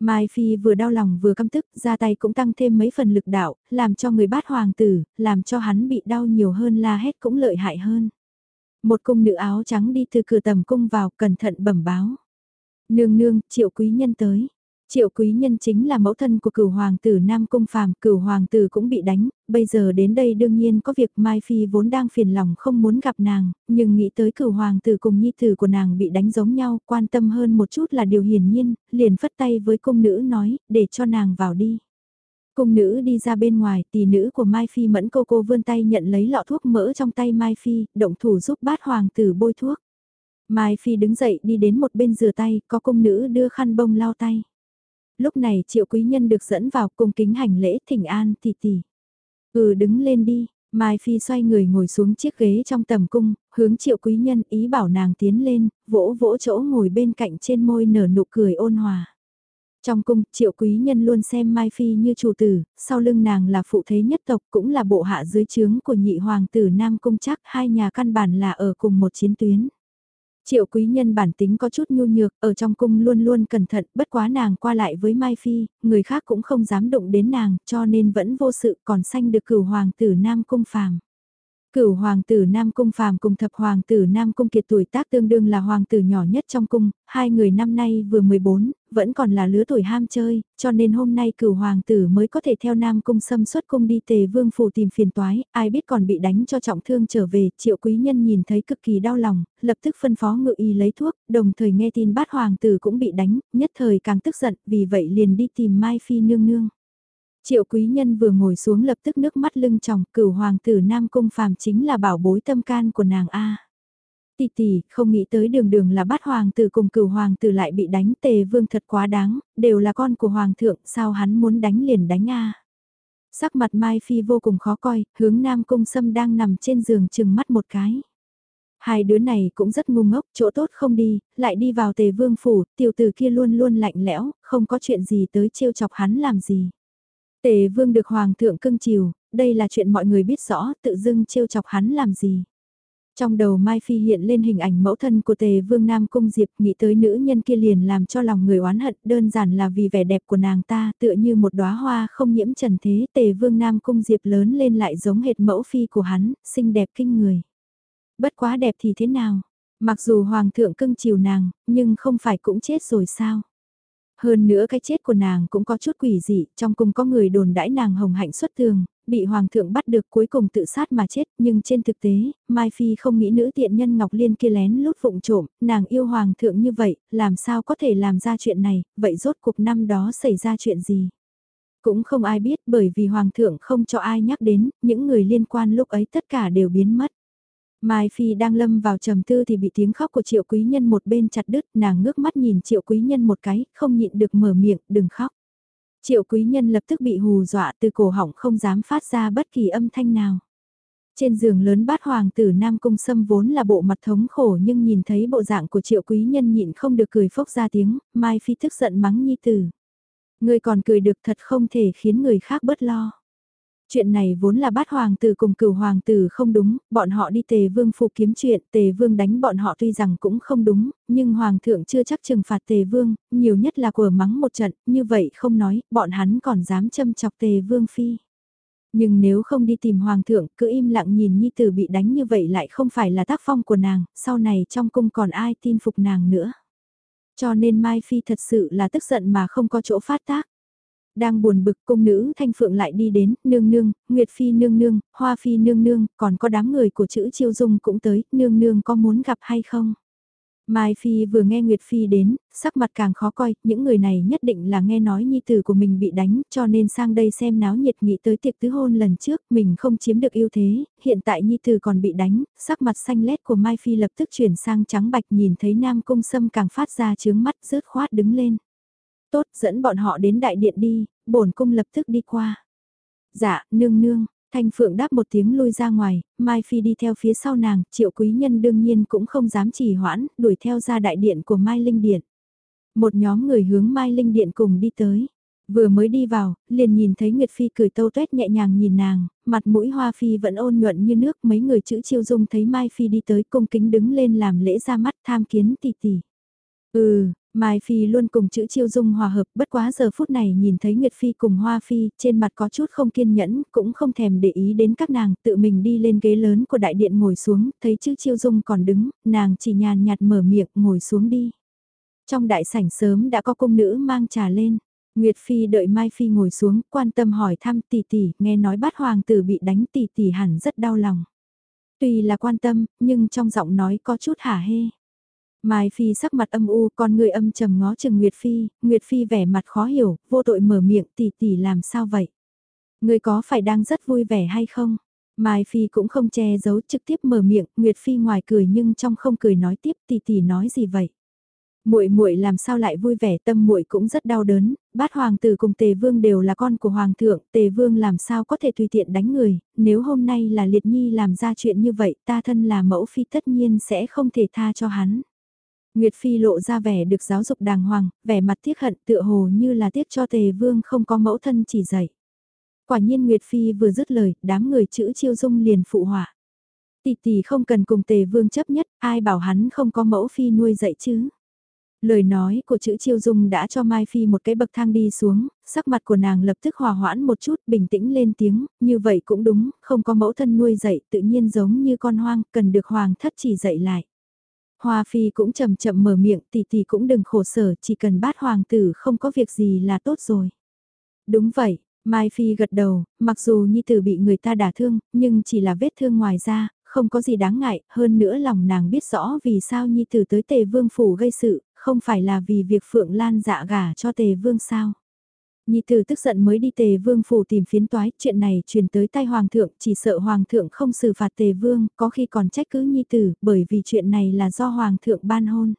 Mai Phi vừa đau lòng vừa căm tức, ra tay cũng tăng thêm mấy phần lực đạo, làm cho người bát hoàng tử, làm cho hắn bị đau nhiều hơn la hét cũng lợi hại hơn. Một cung nữ áo trắng đi từ cửa tầm cung vào, cẩn thận bẩm báo. Nương nương, triệu quý nhân tới. Triệu quý nhân chính là mẫu thân của cửu hoàng tử Nam Cung Phàm, cửu hoàng tử cũng bị đánh, bây giờ đến đây đương nhiên có việc Mai Phi vốn đang phiền lòng không muốn gặp nàng, nhưng nghĩ tới cửu hoàng tử cùng nhi tử của nàng bị đánh giống nhau, quan tâm hơn một chút là điều hiển nhiên, liền phất tay với cung nữ nói, để cho nàng vào đi. Cung nữ đi ra bên ngoài, tỷ nữ của Mai Phi mẫn cô cô vươn tay nhận lấy lọ thuốc mỡ trong tay Mai Phi, động thủ giúp bát hoàng tử bôi thuốc. Mai Phi đứng dậy đi đến một bên rửa tay, có cung nữ đưa khăn bông lau tay lúc này triệu quý nhân được dẫn vào cung kính hành lễ thỉnh an tỷ tỷ. Ừ đứng lên đi, Mai Phi xoay người ngồi xuống chiếc ghế trong tầm cung, hướng triệu quý nhân ý bảo nàng tiến lên, vỗ vỗ chỗ ngồi bên cạnh trên môi nở nụ cười ôn hòa. Trong cung, triệu quý nhân luôn xem Mai Phi như chủ tử, sau lưng nàng là phụ thế nhất tộc cũng là bộ hạ dưới trướng của nhị hoàng tử Nam Cung chắc hai nhà căn bản là ở cùng một chiến tuyến. Triệu quý nhân bản tính có chút nhu nhược, ở trong cung luôn luôn cẩn thận, bất quá nàng qua lại với Mai Phi, người khác cũng không dám động đến nàng, cho nên vẫn vô sự còn sanh được cửu hoàng tử Nam Cung phàm. Cửu hoàng tử Nam Cung phàm cùng thập hoàng tử Nam Cung kiệt tuổi tác tương đương là hoàng tử nhỏ nhất trong cung, hai người năm nay vừa 14, vẫn còn là lứa tuổi ham chơi, cho nên hôm nay cửu hoàng tử mới có thể theo Nam Cung xâm xuất cung đi tề vương phủ tìm phiền toái, ai biết còn bị đánh cho trọng thương trở về, triệu quý nhân nhìn thấy cực kỳ đau lòng, lập tức phân phó ngự y lấy thuốc, đồng thời nghe tin bát hoàng tử cũng bị đánh, nhất thời càng tức giận, vì vậy liền đi tìm Mai Phi nương nương. Triệu quý nhân vừa ngồi xuống lập tức nước mắt lưng tròng, cửu hoàng tử Nam Cung phàm chính là bảo bối tâm can của nàng A. Tỷ tỷ, không nghĩ tới đường đường là bắt hoàng tử cùng cửu hoàng tử lại bị đánh tề vương thật quá đáng, đều là con của hoàng thượng, sao hắn muốn đánh liền đánh A. Sắc mặt Mai Phi vô cùng khó coi, hướng Nam Cung Sâm đang nằm trên giường chừng mắt một cái. Hai đứa này cũng rất ngu ngốc, chỗ tốt không đi, lại đi vào tề vương phủ, tiểu tử kia luôn luôn lạnh lẽo, không có chuyện gì tới trêu chọc hắn làm gì. Tề vương được hoàng thượng cưng chiều, đây là chuyện mọi người biết rõ, tự dưng trêu chọc hắn làm gì. Trong đầu Mai Phi hiện lên hình ảnh mẫu thân của tề vương Nam Cung Diệp nghĩ tới nữ nhân kia liền làm cho lòng người oán hận đơn giản là vì vẻ đẹp của nàng ta tựa như một đóa hoa không nhiễm trần thế tề vương Nam Cung Diệp lớn lên lại giống hệt mẫu phi của hắn, xinh đẹp kinh người. Bất quá đẹp thì thế nào? Mặc dù hoàng thượng cưng chiều nàng, nhưng không phải cũng chết rồi sao? Hơn nữa cái chết của nàng cũng có chút quỷ dị, trong cung có người đồn đãi nàng hồng hạnh xuất tường, bị hoàng thượng bắt được cuối cùng tự sát mà chết, nhưng trên thực tế, Mai Phi không nghĩ nữ tiện nhân Ngọc Liên kia lén lút vụng trộm, nàng yêu hoàng thượng như vậy, làm sao có thể làm ra chuyện này, vậy rốt cuộc năm đó xảy ra chuyện gì? Cũng không ai biết bởi vì hoàng thượng không cho ai nhắc đến, những người liên quan lúc ấy tất cả đều biến mất. Mai Phi đang lâm vào trầm tư thì bị tiếng khóc của triệu quý nhân một bên chặt đứt, nàng ngước mắt nhìn triệu quý nhân một cái, không nhịn được mở miệng, đừng khóc. Triệu quý nhân lập tức bị hù dọa từ cổ họng không dám phát ra bất kỳ âm thanh nào. Trên giường lớn bát hoàng tử Nam Cung Sâm vốn là bộ mặt thống khổ nhưng nhìn thấy bộ dạng của triệu quý nhân nhịn không được cười phốc ra tiếng, Mai Phi tức giận mắng nhi tử. Người còn cười được thật không thể khiến người khác bớt lo. Chuyện này vốn là bát hoàng tử cùng cửu hoàng tử không đúng, bọn họ đi tề vương phụ kiếm chuyện, tề vương đánh bọn họ tuy rằng cũng không đúng, nhưng hoàng thượng chưa chắc trừng phạt tề vương, nhiều nhất là của mắng một trận, như vậy không nói, bọn hắn còn dám châm chọc tề vương phi. Nhưng nếu không đi tìm hoàng thượng, cứ im lặng nhìn nhi tử bị đánh như vậy lại không phải là tác phong của nàng, sau này trong cung còn ai tin phục nàng nữa. Cho nên Mai Phi thật sự là tức giận mà không có chỗ phát tác. Đang buồn bực cung nữ thanh phượng lại đi đến, nương nương, nguyệt phi nương nương, hoa phi nương nương, còn có đám người của chữ chiêu dung cũng tới, nương nương có muốn gặp hay không? Mai Phi vừa nghe Nguyệt Phi đến, sắc mặt càng khó coi, những người này nhất định là nghe nói nhi tử của mình bị đánh, cho nên sang đây xem náo nhiệt nghĩ tới tiệc tứ hôn lần trước, mình không chiếm được ưu thế, hiện tại nhi tử còn bị đánh, sắc mặt xanh lét của Mai Phi lập tức chuyển sang trắng bạch nhìn thấy Nam Cung Sâm càng phát ra chướng mắt rớt khoát đứng lên. Tốt, dẫn bọn họ đến đại điện đi, bổn cung lập tức đi qua. Dạ, nương nương, Thanh Phượng đáp một tiếng lui ra ngoài, Mai Phi đi theo phía sau nàng, triệu quý nhân đương nhiên cũng không dám trì hoãn, đuổi theo ra đại điện của Mai Linh Điện. Một nhóm người hướng Mai Linh Điện cùng đi tới. Vừa mới đi vào, liền nhìn thấy Nguyệt Phi cười tâu tuét nhẹ nhàng nhìn nàng, mặt mũi Hoa Phi vẫn ôn nhuận như nước, mấy người chữ chiêu dung thấy Mai Phi đi tới cung kính đứng lên làm lễ ra mắt tham kiến tỷ tỷ. Ừ, Mai Phi luôn cùng chữ chiêu dung hòa hợp, bất quá giờ phút này nhìn thấy Nguyệt Phi cùng Hoa Phi, trên mặt có chút không kiên nhẫn, cũng không thèm để ý đến các nàng, tự mình đi lên ghế lớn của đại điện ngồi xuống, thấy chữ chiêu dung còn đứng, nàng chỉ nhàn nhạt mở miệng ngồi xuống đi. Trong đại sảnh sớm đã có công nữ mang trà lên. Nguyệt Phi đợi Mai Phi ngồi xuống, quan tâm hỏi thăm tỷ tỷ, nghe nói bát hoàng tử bị đánh tỷ tỷ hẳn rất đau lòng. Tuy là quan tâm, nhưng trong giọng nói có chút hả hê. Mai Phi sắc mặt âm u, con người âm trầm ngó chừng Nguyệt Phi, Nguyệt Phi vẻ mặt khó hiểu, vô tội mở miệng tỷ tỷ làm sao vậy? Người có phải đang rất vui vẻ hay không? Mai Phi cũng không che giấu trực tiếp mở miệng, Nguyệt Phi ngoài cười nhưng trong không cười nói tiếp tỷ tỷ nói gì vậy? Muội muội làm sao lại vui vẻ, tâm muội cũng rất đau đớn, bát hoàng tử cùng Tề Vương đều là con của hoàng thượng, Tề Vương làm sao có thể tùy tiện đánh người, nếu hôm nay là Liệt Nhi làm ra chuyện như vậy, ta thân là mẫu phi tất nhiên sẽ không thể tha cho hắn. Nguyệt Phi lộ ra vẻ được giáo dục đàng hoàng, vẻ mặt tiếc hận tựa hồ như là tiếc cho Tề Vương không có mẫu thân chỉ dạy. Quả nhiên Nguyệt Phi vừa dứt lời, đám người chữ chiêu dung liền phụ họa. Tỷ tỷ không cần cùng Tề Vương chấp nhất, ai bảo hắn không có mẫu phi nuôi dạy chứ. Lời nói của chữ chiêu dung đã cho Mai Phi một cái bậc thang đi xuống, sắc mặt của nàng lập tức hòa hoãn một chút, bình tĩnh lên tiếng, như vậy cũng đúng, không có mẫu thân nuôi dạy tự nhiên giống như con hoang, cần được hoàng thất chỉ dạy lại. Hoa Phi cũng chậm chậm mở miệng, tỷ tỷ cũng đừng khổ sở, chỉ cần bát hoàng tử không có việc gì là tốt rồi. Đúng vậy, Mai Phi gật đầu, mặc dù Nhi Tử bị người ta đả thương, nhưng chỉ là vết thương ngoài da, không có gì đáng ngại, hơn nữa lòng nàng biết rõ vì sao Nhi Tử tới Tề Vương Phủ gây sự, không phải là vì việc Phượng Lan dạ gả cho Tề Vương sao. Nhi tử tức giận mới đi tề vương phủ tìm phiến toái, chuyện này truyền tới tay hoàng thượng, chỉ sợ hoàng thượng không xử phạt tề vương, có khi còn trách cứ nhi tử, bởi vì chuyện này là do hoàng thượng ban hôn.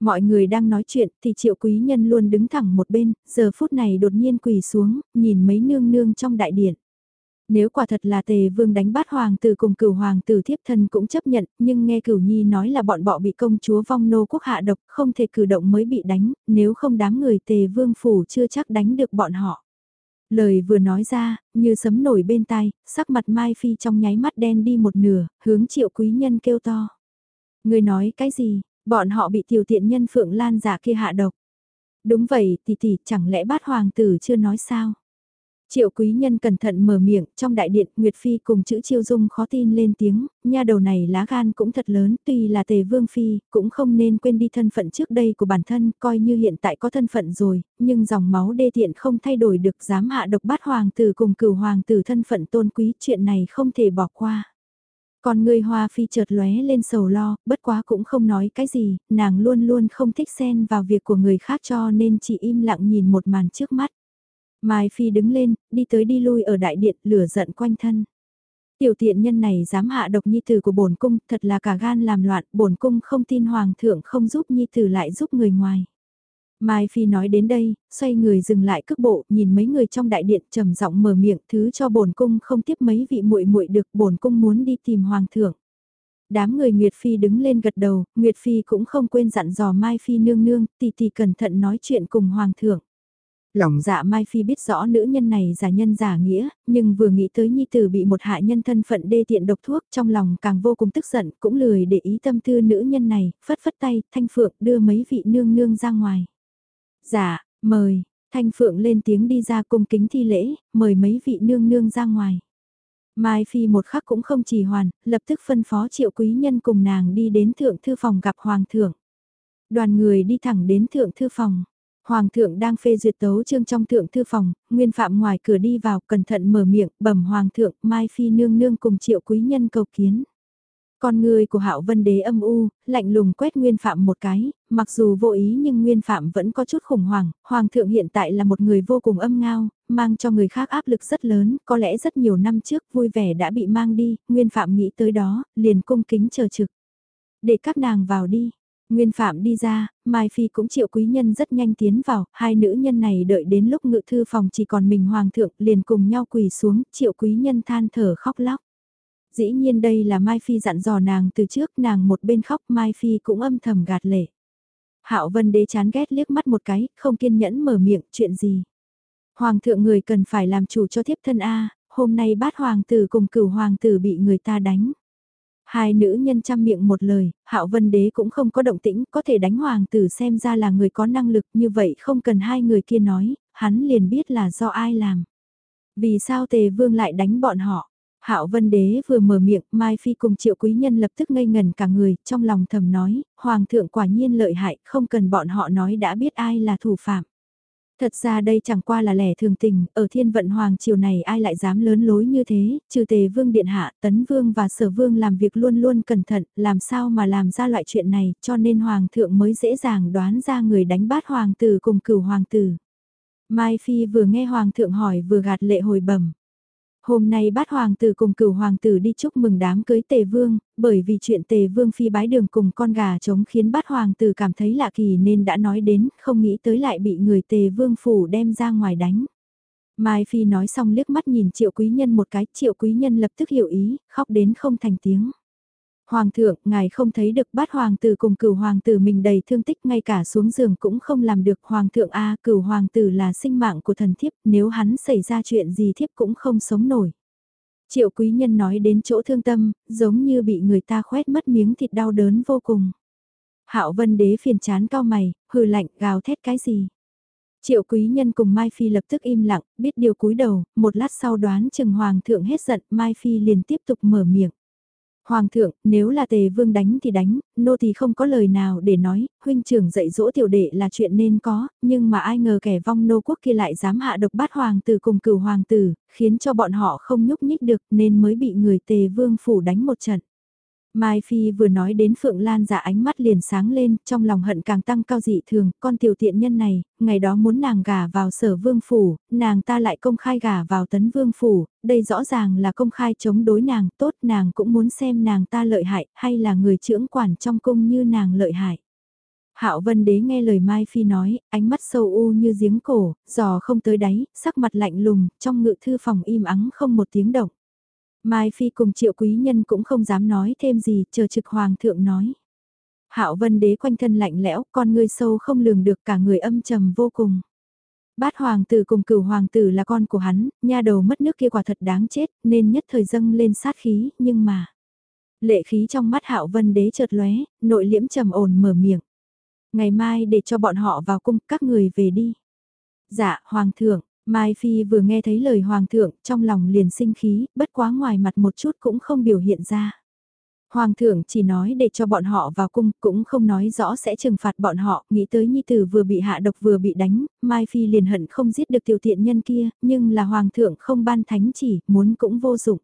Mọi người đang nói chuyện thì triệu quý nhân luôn đứng thẳng một bên, giờ phút này đột nhiên quỳ xuống, nhìn mấy nương nương trong đại điện. Nếu quả thật là tề vương đánh bát hoàng tử cùng cửu hoàng tử thiếp thân cũng chấp nhận, nhưng nghe cửu nhi nói là bọn bọ bị công chúa vong nô quốc hạ độc, không thể cử động mới bị đánh, nếu không đám người tề vương phủ chưa chắc đánh được bọn họ. Lời vừa nói ra, như sấm nổi bên tai, sắc mặt Mai Phi trong nháy mắt đen đi một nửa, hướng triệu quý nhân kêu to. Người nói cái gì, bọn họ bị tiểu tiện nhân Phượng Lan giả kia hạ độc. Đúng vậy, tỷ tỷ, chẳng lẽ bát hoàng tử chưa nói sao? Triệu quý nhân cẩn thận mở miệng, trong đại điện, Nguyệt Phi cùng chữ chiêu dung khó tin lên tiếng, nha đầu này lá gan cũng thật lớn, tuy là tề vương phi, cũng không nên quên đi thân phận trước đây của bản thân, coi như hiện tại có thân phận rồi, nhưng dòng máu đê tiện không thay đổi được dám hạ độc bát hoàng tử cùng cửu hoàng tử thân phận tôn quý, chuyện này không thể bỏ qua. Còn người hoa phi chợt lóe lên sầu lo, bất quá cũng không nói cái gì, nàng luôn luôn không thích xen vào việc của người khác cho nên chỉ im lặng nhìn một màn trước mắt. Mai Phi đứng lên, đi tới đi lui ở đại điện, lửa giận quanh thân. Tiểu tiện nhân này dám hạ độc nhi tử của bổn cung, thật là cả gan làm loạn, bổn cung không tin hoàng thượng không giúp nhi tử lại giúp người ngoài. Mai Phi nói đến đây, xoay người dừng lại cước bộ, nhìn mấy người trong đại điện trầm giọng mở miệng, thứ cho bổn cung không tiếp mấy vị muội muội được, bổn cung muốn đi tìm hoàng thượng. Đám người Nguyệt Phi đứng lên gật đầu, Nguyệt Phi cũng không quên dặn dò Mai Phi nương nương, tỷ tỷ cẩn thận nói chuyện cùng hoàng thượng. Lòng dạ Mai Phi biết rõ nữ nhân này giả nhân giả nghĩa, nhưng vừa nghĩ tới nhi tử bị một hạ nhân thân phận đê tiện độc thuốc trong lòng càng vô cùng tức giận, cũng lười để ý tâm tư nữ nhân này, phất phất tay, Thanh Phượng đưa mấy vị nương nương ra ngoài. Dạ, mời, Thanh Phượng lên tiếng đi ra cung kính thi lễ, mời mấy vị nương nương ra ngoài. Mai Phi một khắc cũng không trì hoàn, lập tức phân phó triệu quý nhân cùng nàng đi đến thượng thư phòng gặp hoàng thượng. Đoàn người đi thẳng đến thượng thư phòng. Hoàng thượng đang phê duyệt tấu chương trong thượng thư phòng, nguyên phạm ngoài cửa đi vào, cẩn thận mở miệng, bẩm hoàng thượng, Mai Phi nương nương cùng triệu quý nhân cầu kiến. Con người của hạo vân đế âm u, lạnh lùng quét nguyên phạm một cái, mặc dù vô ý nhưng nguyên phạm vẫn có chút khủng hoảng, hoàng thượng hiện tại là một người vô cùng âm ngao, mang cho người khác áp lực rất lớn, có lẽ rất nhiều năm trước vui vẻ đã bị mang đi, nguyên phạm nghĩ tới đó, liền cung kính chờ trực. Để các nàng vào đi, Nguyên Phạm đi ra, Mai Phi cũng chịu quý nhân rất nhanh tiến vào, hai nữ nhân này đợi đến lúc ngự thư phòng chỉ còn mình Hoàng thượng liền cùng nhau quỳ xuống, triệu quý nhân than thở khóc lóc. Dĩ nhiên đây là Mai Phi dặn dò nàng từ trước nàng một bên khóc Mai Phi cũng âm thầm gạt lệ. Hạo Vân Đế chán ghét liếc mắt một cái, không kiên nhẫn mở miệng, chuyện gì? Hoàng thượng người cần phải làm chủ cho thiếp thân A, hôm nay bát hoàng tử cùng cửu hoàng tử bị người ta đánh. Hai nữ nhân chăm miệng một lời, hạo vân đế cũng không có động tĩnh, có thể đánh hoàng tử xem ra là người có năng lực như vậy không cần hai người kia nói, hắn liền biết là do ai làm. Vì sao tề vương lại đánh bọn họ? Hạo Vân Đế vừa mở miệng, Mai Phi cùng Triệu Quý Nhân lập tức ngây ngần cả người, trong lòng thầm nói, Hoàng thượng quả nhiên lợi hại, không cần bọn họ nói đã biết ai là thủ phạm. Thật ra đây chẳng qua là lẻ thường tình, ở thiên vận hoàng triều này ai lại dám lớn lối như thế, trừ tề vương điện hạ, tấn vương và sở vương làm việc luôn luôn cẩn thận, làm sao mà làm ra loại chuyện này, cho nên hoàng thượng mới dễ dàng đoán ra người đánh bát hoàng tử cùng cửu hoàng tử. Mai Phi vừa nghe hoàng thượng hỏi vừa gạt lệ hồi bẩm Hôm nay bát hoàng tử cùng cửu hoàng tử đi chúc mừng đám cưới tề vương, bởi vì chuyện tề vương phi bái đường cùng con gà trống khiến bát hoàng tử cảm thấy lạ kỳ nên đã nói đến, không nghĩ tới lại bị người tề vương phủ đem ra ngoài đánh. Mai Phi nói xong liếc mắt nhìn triệu quý nhân một cái, triệu quý nhân lập tức hiểu ý, khóc đến không thành tiếng. Hoàng thượng, ngài không thấy được bát hoàng tử cùng cửu hoàng tử mình đầy thương tích ngay cả xuống giường cũng không làm được. Hoàng thượng A cửu hoàng tử là sinh mạng của thần thiếp, nếu hắn xảy ra chuyện gì thiếp cũng không sống nổi. Triệu quý nhân nói đến chỗ thương tâm, giống như bị người ta khoét mất miếng thịt đau đớn vô cùng. Hạo vân đế phiền chán cao mày, hừ lạnh gào thét cái gì. Triệu quý nhân cùng Mai Phi lập tức im lặng, biết điều cúi đầu, một lát sau đoán chừng hoàng thượng hết giận, Mai Phi liền tiếp tục mở miệng. Hoàng thượng, nếu là tề vương đánh thì đánh, nô thì không có lời nào để nói, huynh trưởng dạy dỗ tiểu đệ là chuyện nên có, nhưng mà ai ngờ kẻ vong nô quốc kia lại dám hạ độc bát hoàng tử cùng cửu hoàng tử, khiến cho bọn họ không nhúc nhích được nên mới bị người tề vương phủ đánh một trận. Mai Phi vừa nói đến Phượng Lan dạ ánh mắt liền sáng lên, trong lòng hận càng tăng cao dị thường, con tiểu tiện nhân này, ngày đó muốn nàng gả vào sở vương phủ, nàng ta lại công khai gả vào tấn vương phủ, đây rõ ràng là công khai chống đối nàng, tốt nàng cũng muốn xem nàng ta lợi hại, hay là người trưởng quản trong cung như nàng lợi hại. Hạo Vân Đế nghe lời Mai Phi nói, ánh mắt sâu u như giếng cổ, giò không tới đáy, sắc mặt lạnh lùng, trong ngự thư phòng im ắng không một tiếng động. Mai Phi cùng triệu quý nhân cũng không dám nói thêm gì, chờ trực hoàng thượng nói. Hạo vân đế quanh thân lạnh lẽo, con người sâu không lường được cả người âm trầm vô cùng. Bát hoàng tử cùng cửu hoàng tử là con của hắn, nha đầu mất nước kia quả thật đáng chết, nên nhất thời dâng lên sát khí, nhưng mà... Lệ khí trong mắt hạo vân đế chợt lóe, nội liễm trầm ổn mở miệng. Ngày mai để cho bọn họ vào cung, các người về đi. Dạ, hoàng thượng, Mai Phi vừa nghe thấy lời Hoàng thượng, trong lòng liền sinh khí, bất quá ngoài mặt một chút cũng không biểu hiện ra. Hoàng thượng chỉ nói để cho bọn họ vào cung, cũng không nói rõ sẽ trừng phạt bọn họ, nghĩ tới Nhi Tử vừa bị hạ độc vừa bị đánh, Mai Phi liền hận không giết được tiểu tiện nhân kia, nhưng là Hoàng thượng không ban thánh chỉ, muốn cũng vô dụng.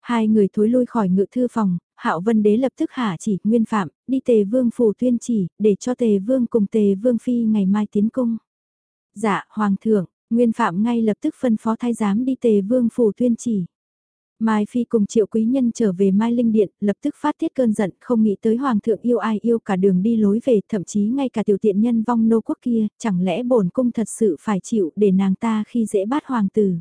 Hai người thối lui khỏi ngự thư phòng, Hạo Vân Đế lập tức hạ chỉ, nguyên phạm, đi tề vương phủ tuyên chỉ, để cho tề vương cùng tề vương phi ngày mai tiến cung. Dạ, Hoàng thượng, Nguyên Phạm ngay lập tức phân phó thái giám đi tề vương phủ tuyên chỉ. Mai Phi cùng triệu quý nhân trở về Mai Linh Điện, lập tức phát tiết cơn giận, không nghĩ tới Hoàng thượng yêu ai yêu cả đường đi lối về, thậm chí ngay cả tiểu tiện nhân vong nô quốc kia, chẳng lẽ bổn cung thật sự phải chịu để nàng ta khi dễ bắt Hoàng tử.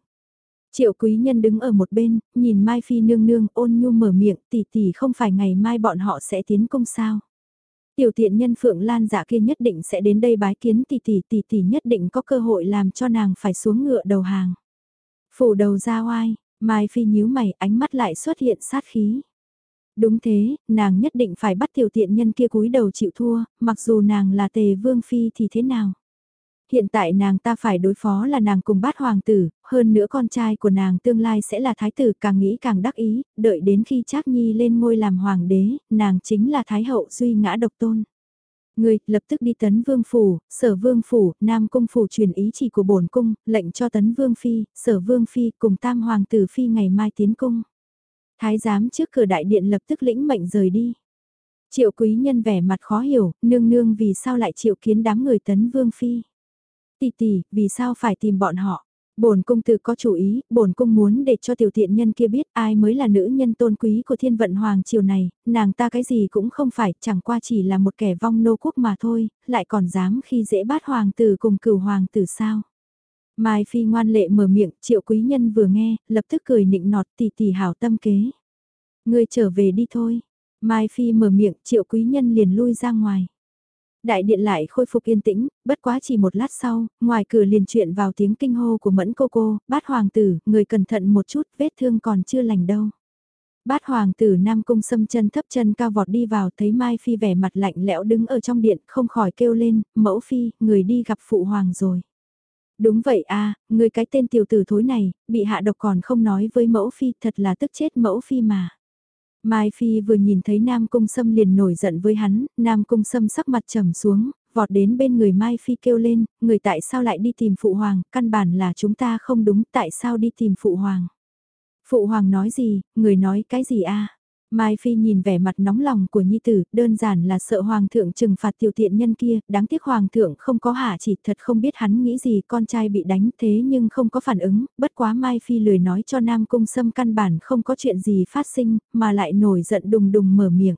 Triệu quý nhân đứng ở một bên, nhìn Mai Phi nương nương ôn nhu mở miệng tỷ tỷ không phải ngày mai bọn họ sẽ tiến công sao. Tiểu tiện nhân Phượng Lan dạ kia nhất định sẽ đến đây bái kiến tỷ tỷ tỷ tỷ nhất định có cơ hội làm cho nàng phải xuống ngựa đầu hàng. Phủ đầu ra oai, Mai Phi nhíu mày ánh mắt lại xuất hiện sát khí. Đúng thế, nàng nhất định phải bắt tiểu tiện nhân kia cúi đầu chịu thua, mặc dù nàng là tề vương phi thì thế nào. Hiện tại nàng ta phải đối phó là nàng cùng bát hoàng tử, hơn nữa con trai của nàng tương lai sẽ là thái tử càng nghĩ càng đắc ý, đợi đến khi Trác Nhi lên ngôi làm hoàng đế, nàng chính là thái hậu duy ngã độc tôn. Người lập tức đi tấn vương phủ, sở vương phủ, nam cung phủ truyền ý chỉ của bổn cung, lệnh cho tấn vương phi, sở vương phi cùng tam hoàng tử phi ngày mai tiến cung. Thái giám trước cửa đại điện lập tức lĩnh mệnh rời đi. Triệu quý nhân vẻ mặt khó hiểu, nương nương vì sao lại triệu kiến đám người tấn vương phi. Tỷ tỷ, vì sao phải tìm bọn họ? Bổn cung tự có chủ ý, bổn cung muốn để cho tiểu thiện nhân kia biết ai mới là nữ nhân tôn quý của thiên vận hoàng triều này, nàng ta cái gì cũng không phải, chẳng qua chỉ là một kẻ vong nô quốc mà thôi, lại còn dám khi dễ bát hoàng tử cùng cửu hoàng tử sao. Mai Phi ngoan lệ mở miệng, triệu quý nhân vừa nghe, lập tức cười nịnh nọt tỷ tỷ hảo tâm kế. Ngươi trở về đi thôi. Mai Phi mở miệng, triệu quý nhân liền lui ra ngoài. Đại điện lại khôi phục yên tĩnh, bất quá chỉ một lát sau, ngoài cửa liền chuyện vào tiếng kinh hô của mẫn cô cô, bát hoàng tử, người cẩn thận một chút, vết thương còn chưa lành đâu. Bát hoàng tử Nam Cung xâm chân thấp chân cao vọt đi vào thấy Mai Phi vẻ mặt lạnh lẽo đứng ở trong điện không khỏi kêu lên, mẫu Phi, người đi gặp phụ hoàng rồi. Đúng vậy a người cái tên tiểu tử thối này, bị hạ độc còn không nói với mẫu Phi thật là tức chết mẫu Phi mà. Mai Phi vừa nhìn thấy Nam Cung Sâm liền nổi giận với hắn, Nam Cung Sâm sắc mặt trầm xuống, vọt đến bên người Mai Phi kêu lên, người tại sao lại đi tìm Phụ Hoàng, căn bản là chúng ta không đúng, tại sao đi tìm Phụ Hoàng. Phụ Hoàng nói gì, người nói cái gì a Mai Phi nhìn vẻ mặt nóng lòng của Nhi Tử, đơn giản là sợ Hoàng thượng trừng phạt tiểu tiện nhân kia, đáng tiếc Hoàng thượng không có hạ chỉ thật không biết hắn nghĩ gì con trai bị đánh thế nhưng không có phản ứng, bất quá Mai Phi lười nói cho Nam Cung Sâm căn bản không có chuyện gì phát sinh, mà lại nổi giận đùng đùng mở miệng.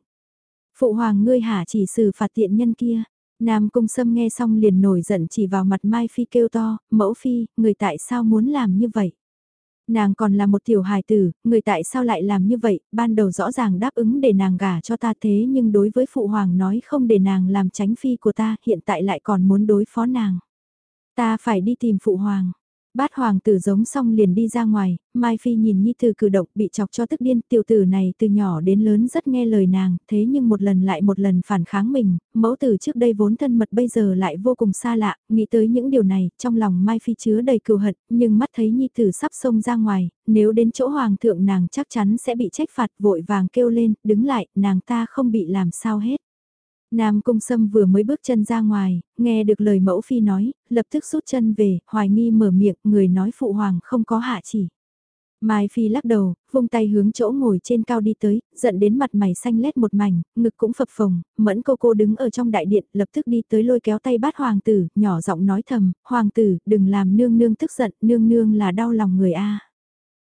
Phụ Hoàng ngươi hạ chỉ xử phạt tiện nhân kia. Nam Cung Sâm nghe xong liền nổi giận chỉ vào mặt Mai Phi kêu to, mẫu Phi, người tại sao muốn làm như vậy? Nàng còn là một tiểu hài tử, người tại sao lại làm như vậy, ban đầu rõ ràng đáp ứng để nàng gả cho ta thế nhưng đối với phụ hoàng nói không để nàng làm tránh phi của ta, hiện tại lại còn muốn đối phó nàng. Ta phải đi tìm phụ hoàng. Bát hoàng tử giống xong liền đi ra ngoài, Mai Phi nhìn Nhi Tử cử động bị chọc cho tức điên, tiểu tử này từ nhỏ đến lớn rất nghe lời nàng, thế nhưng một lần lại một lần phản kháng mình, mẫu tử trước đây vốn thân mật bây giờ lại vô cùng xa lạ, nghĩ tới những điều này, trong lòng Mai Phi chứa đầy cừu hận, nhưng mắt thấy Nhi Tử sắp xông ra ngoài, nếu đến chỗ hoàng thượng nàng chắc chắn sẽ bị trách phạt vội vàng kêu lên, đứng lại, nàng ta không bị làm sao hết. Nam Cung Sâm vừa mới bước chân ra ngoài, nghe được lời mẫu phi nói, lập tức rút chân về, hoài nghi mở miệng, người nói phụ hoàng không có hạ chỉ. Mai Phi lắc đầu, vung tay hướng chỗ ngồi trên cao đi tới, giận đến mặt mày xanh lét một mảnh, ngực cũng phập phồng, mẫn cô cô đứng ở trong đại điện, lập tức đi tới lôi kéo tay bát hoàng tử, nhỏ giọng nói thầm, hoàng tử, đừng làm nương nương tức giận, nương nương là đau lòng người a.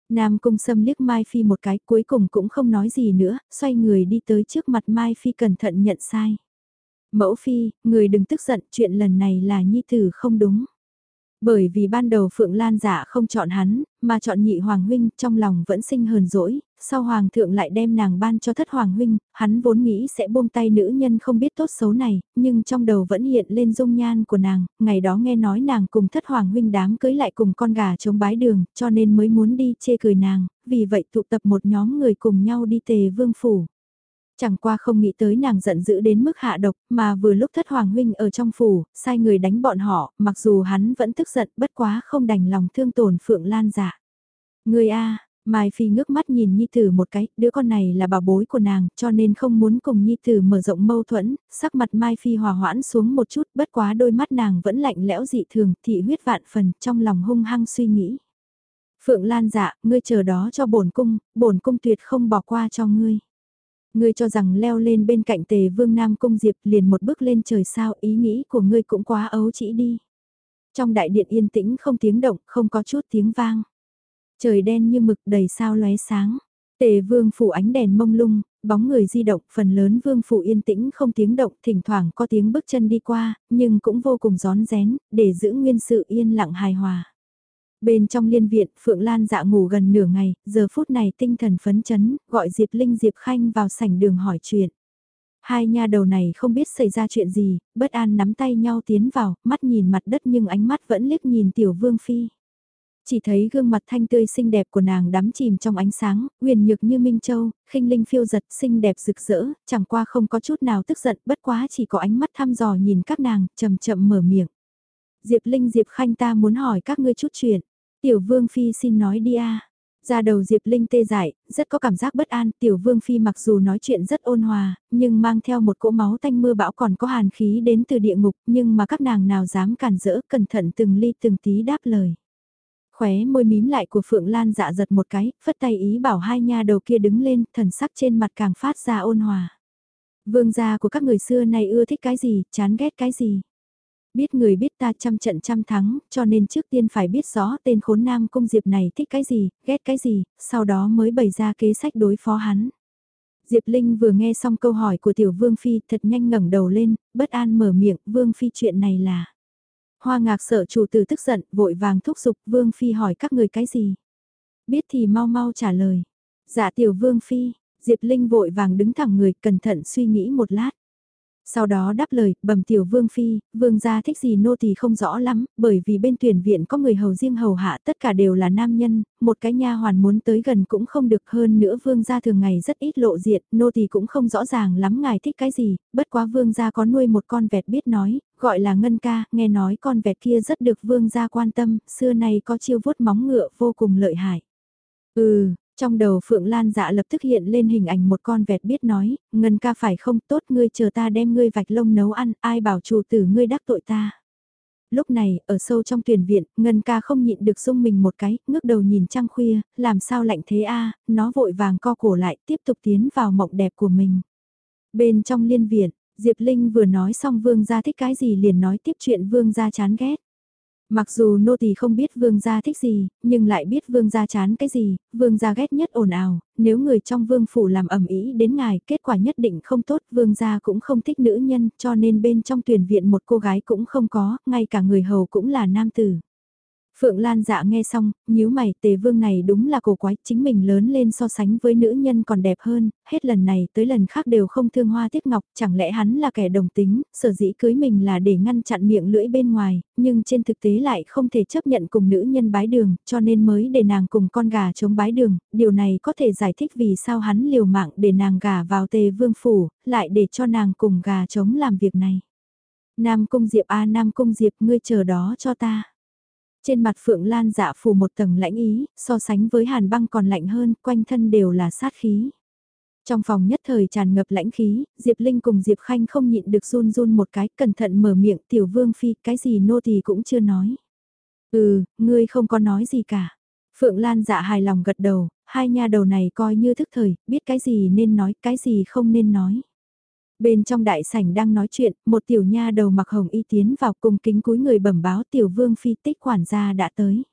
Nam Cung Sâm liếc Mai Phi một cái, cuối cùng cũng không nói gì nữa, xoay người đi tới trước mặt Mai Phi cẩn thận nhận sai. Mẫu phi, người đừng tức giận, chuyện lần này là nhi tử không đúng. Bởi vì ban đầu Phượng Lan giả không chọn hắn, mà chọn nhị Hoàng Huynh trong lòng vẫn sinh hờn dỗi, sau Hoàng thượng lại đem nàng ban cho thất Hoàng Huynh, hắn vốn nghĩ sẽ buông tay nữ nhân không biết tốt xấu này, nhưng trong đầu vẫn hiện lên dung nhan của nàng, ngày đó nghe nói nàng cùng thất Hoàng Huynh đám cưới lại cùng con gà chống bái đường, cho nên mới muốn đi chê cười nàng, vì vậy tụ tập một nhóm người cùng nhau đi tề vương phủ. Chẳng qua không nghĩ tới nàng giận dữ đến mức hạ độc, mà vừa lúc thất hoàng huynh ở trong phủ, sai người đánh bọn họ, mặc dù hắn vẫn tức giận bất quá không đành lòng thương tổn Phượng Lan dạ. Người A, Mai Phi ngước mắt nhìn Nhi Tử một cái, đứa con này là bảo bối của nàng, cho nên không muốn cùng Nhi Tử mở rộng mâu thuẫn, sắc mặt Mai Phi hòa hoãn xuống một chút, bất quá đôi mắt nàng vẫn lạnh lẽo dị thường, thị huyết vạn phần, trong lòng hung hăng suy nghĩ. Phượng Lan dạ, ngươi chờ đó cho bổn cung, bổn cung tuyệt không bỏ qua cho ngươi. Ngươi cho rằng leo lên bên cạnh tề vương Nam Cung Diệp liền một bước lên trời sao ý nghĩ của ngươi cũng quá ấu chỉ đi. Trong đại điện yên tĩnh không tiếng động, không có chút tiếng vang. Trời đen như mực đầy sao lóe sáng. Tề vương phủ ánh đèn mông lung, bóng người di động, phần lớn vương phủ yên tĩnh không tiếng động, thỉnh thoảng có tiếng bước chân đi qua, nhưng cũng vô cùng gión rén, để giữ nguyên sự yên lặng hài hòa. Bên trong liên viện, Phượng Lan dạ ngủ gần nửa ngày, giờ phút này tinh thần phấn chấn, gọi Diệp Linh Diệp Khanh vào sảnh đường hỏi chuyện. Hai nha đầu này không biết xảy ra chuyện gì, bất an nắm tay nhau tiến vào, mắt nhìn mặt đất nhưng ánh mắt vẫn liếc nhìn tiểu vương phi. Chỉ thấy gương mặt thanh tươi xinh đẹp của nàng đắm chìm trong ánh sáng, huyền nhược như Minh Châu, khinh linh phiêu giật xinh đẹp rực rỡ, chẳng qua không có chút nào tức giận, bất quá chỉ có ánh mắt thăm dò nhìn các nàng, chậm chậm mở miệng. Diệp Linh Diệp Khanh ta muốn hỏi các ngươi chút chuyện. Tiểu Vương Phi xin nói đi a. Ra đầu Diệp Linh tê dại, rất có cảm giác bất an, Tiểu Vương Phi mặc dù nói chuyện rất ôn hòa, nhưng mang theo một cỗ máu tanh mưa bão còn có hàn khí đến từ địa ngục, nhưng mà các nàng nào dám cản rỡ, cẩn thận từng ly từng tí đáp lời. Khóe môi mím lại của Phượng Lan dạ giật một cái, phất tay ý bảo hai nha đầu kia đứng lên, thần sắc trên mặt càng phát ra ôn hòa. Vương gia của các người xưa này ưa thích cái gì, chán ghét cái gì. Biết người biết ta trăm trận trăm thắng, cho nên trước tiên phải biết rõ tên khốn nam cung diệp này thích cái gì, ghét cái gì, sau đó mới bày ra kế sách đối phó hắn. Diệp Linh vừa nghe xong câu hỏi của tiểu Vương Phi thật nhanh ngẩng đầu lên, bất an mở miệng, Vương Phi chuyện này là. Hoa ngạc sợ chủ tử tức giận, vội vàng thúc giục Vương Phi hỏi các người cái gì. Biết thì mau mau trả lời. Dạ tiểu Vương Phi, Diệp Linh vội vàng đứng thẳng người, cẩn thận suy nghĩ một lát. Sau đó đáp lời, bẩm tiểu vương phi, vương gia thích gì nô thì không rõ lắm, bởi vì bên tuyển viện có người hầu riêng hầu hạ tất cả đều là nam nhân, một cái nha hoàn muốn tới gần cũng không được hơn nữa vương gia thường ngày rất ít lộ diện, nô thì cũng không rõ ràng lắm ngài thích cái gì, bất quá vương gia có nuôi một con vẹt biết nói, gọi là ngân ca, nghe nói con vẹt kia rất được vương gia quan tâm, xưa nay có chiêu vuốt móng ngựa vô cùng lợi hại. Ừ, trong đầu Phượng Lan dạ lập tức hiện lên hình ảnh một con vẹt biết nói, ngân ca phải không tốt ngươi chờ ta đem ngươi vạch lông nấu ăn, ai bảo chủ tử ngươi đắc tội ta. lúc này, ở sâu trong tuyển viện, Ngân ca không nhịn được sung mình một cái, ngước đầu nhìn trăng khuya, làm sao lạnh thế a nó vội vàng co cổ lại, tiếp tục tiến vào mộng đẹp của mình. Bên trong liên viện, Diệp Linh vừa nói xong vương gia thích cái gì liền nói tiếp chuyện vương gia chán ghét. Mặc dù nô tỳ không biết vương gia thích gì, nhưng lại biết vương gia chán cái gì, vương gia ghét nhất ồn ào, nếu người trong vương phủ làm ẩm ý đến ngài, kết quả nhất định không tốt, vương gia cũng không thích nữ nhân, cho nên bên trong tuyển viện một cô gái cũng không có, ngay cả người hầu cũng là nam tử. Phượng Lan dạ nghe xong, nhíu mày, tề vương này đúng là cổ quái, chính mình lớn lên so sánh với nữ nhân còn đẹp hơn, hết lần này tới lần khác đều không thương hoa tiếc ngọc, chẳng lẽ hắn là kẻ đồng tính, sở dĩ cưới mình là để ngăn chặn miệng lưỡi bên ngoài, nhưng trên thực tế lại không thể chấp nhận cùng nữ nhân bái đường, cho nên mới để nàng cùng con gà chống bái đường, điều này có thể giải thích vì sao hắn liều mạng để nàng gà vào tề vương phủ, lại để cho nàng cùng gà chống làm việc này. Nam Cung Diệp a Nam Cung Diệp ngươi chờ đó cho ta. Trên mặt Phượng Lan dạ phủ một tầng lãnh ý, so sánh với hàn băng còn lạnh hơn, quanh thân đều là sát khí. Trong phòng nhất thời tràn ngập lãnh khí, Diệp Linh cùng Diệp Khanh không nhịn được run run một cái, cẩn thận mở miệng tiểu vương phi, cái gì nô thì cũng chưa nói. Ừ, ngươi không có nói gì cả. Phượng Lan dạ hài lòng gật đầu, hai nha đầu này coi như thức thời, biết cái gì nên nói, cái gì không nên nói. Bên trong đại sảnh đang nói chuyện, một tiểu nha đầu mặc hồng y tiến vào cùng kính cúi người bẩm báo tiểu vương phi tích quản gia đã tới.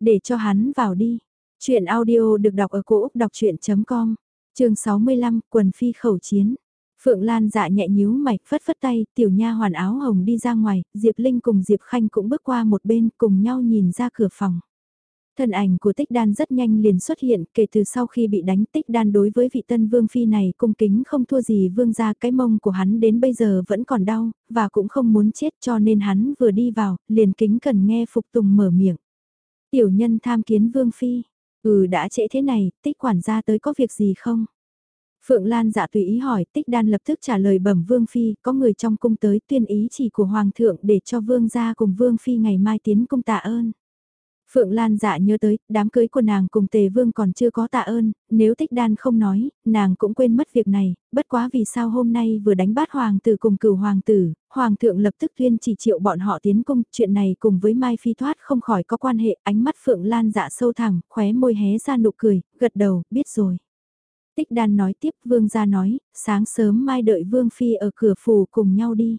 Để cho hắn vào đi. Chuyện audio được đọc ở cổ Úc đọc chuyện.com, trường 65, quần phi khẩu chiến. Phượng Lan dạ nhẹ nhíu mày, phất phất tay, tiểu nha hoàn áo hồng đi ra ngoài, Diệp Linh cùng Diệp Khanh cũng bước qua một bên cùng nhau nhìn ra cửa phòng. Thân ảnh của tích đan rất nhanh liền xuất hiện kể từ sau khi bị đánh tích đan đối với vị tân vương phi này cung kính không thua gì vương ra cái mông của hắn đến bây giờ vẫn còn đau, và cũng không muốn chết cho nên hắn vừa đi vào, liền kính cần nghe phục tùng mở miệng. Tiểu nhân tham kiến vương phi, ừ đã trễ thế này, tích quản gia tới có việc gì không? Phượng Lan dạ tùy ý hỏi, tích đan lập tức trả lời bẩm vương phi, có người trong cung tới tuyên ý chỉ của hoàng thượng để cho vương gia cùng vương phi ngày mai tiến cung tạ ơn. Phượng Lan dạ nhớ tới, đám cưới của nàng cùng Tề Vương còn chưa có tạ ơn, nếu tích đan không nói, nàng cũng quên mất việc này, bất quá vì sao hôm nay vừa đánh bát hoàng tử cùng cửu hoàng tử, hoàng thượng lập tức tuyên chỉ triệu bọn họ tiến cung, chuyện này cùng với Mai Phi thoát không khỏi có quan hệ, ánh mắt Phượng Lan dạ sâu thẳng, khóe môi hé ra nụ cười, gật đầu, biết rồi. Tích đan nói tiếp, Vương gia nói, sáng sớm mai đợi Vương Phi ở cửa phủ cùng nhau đi.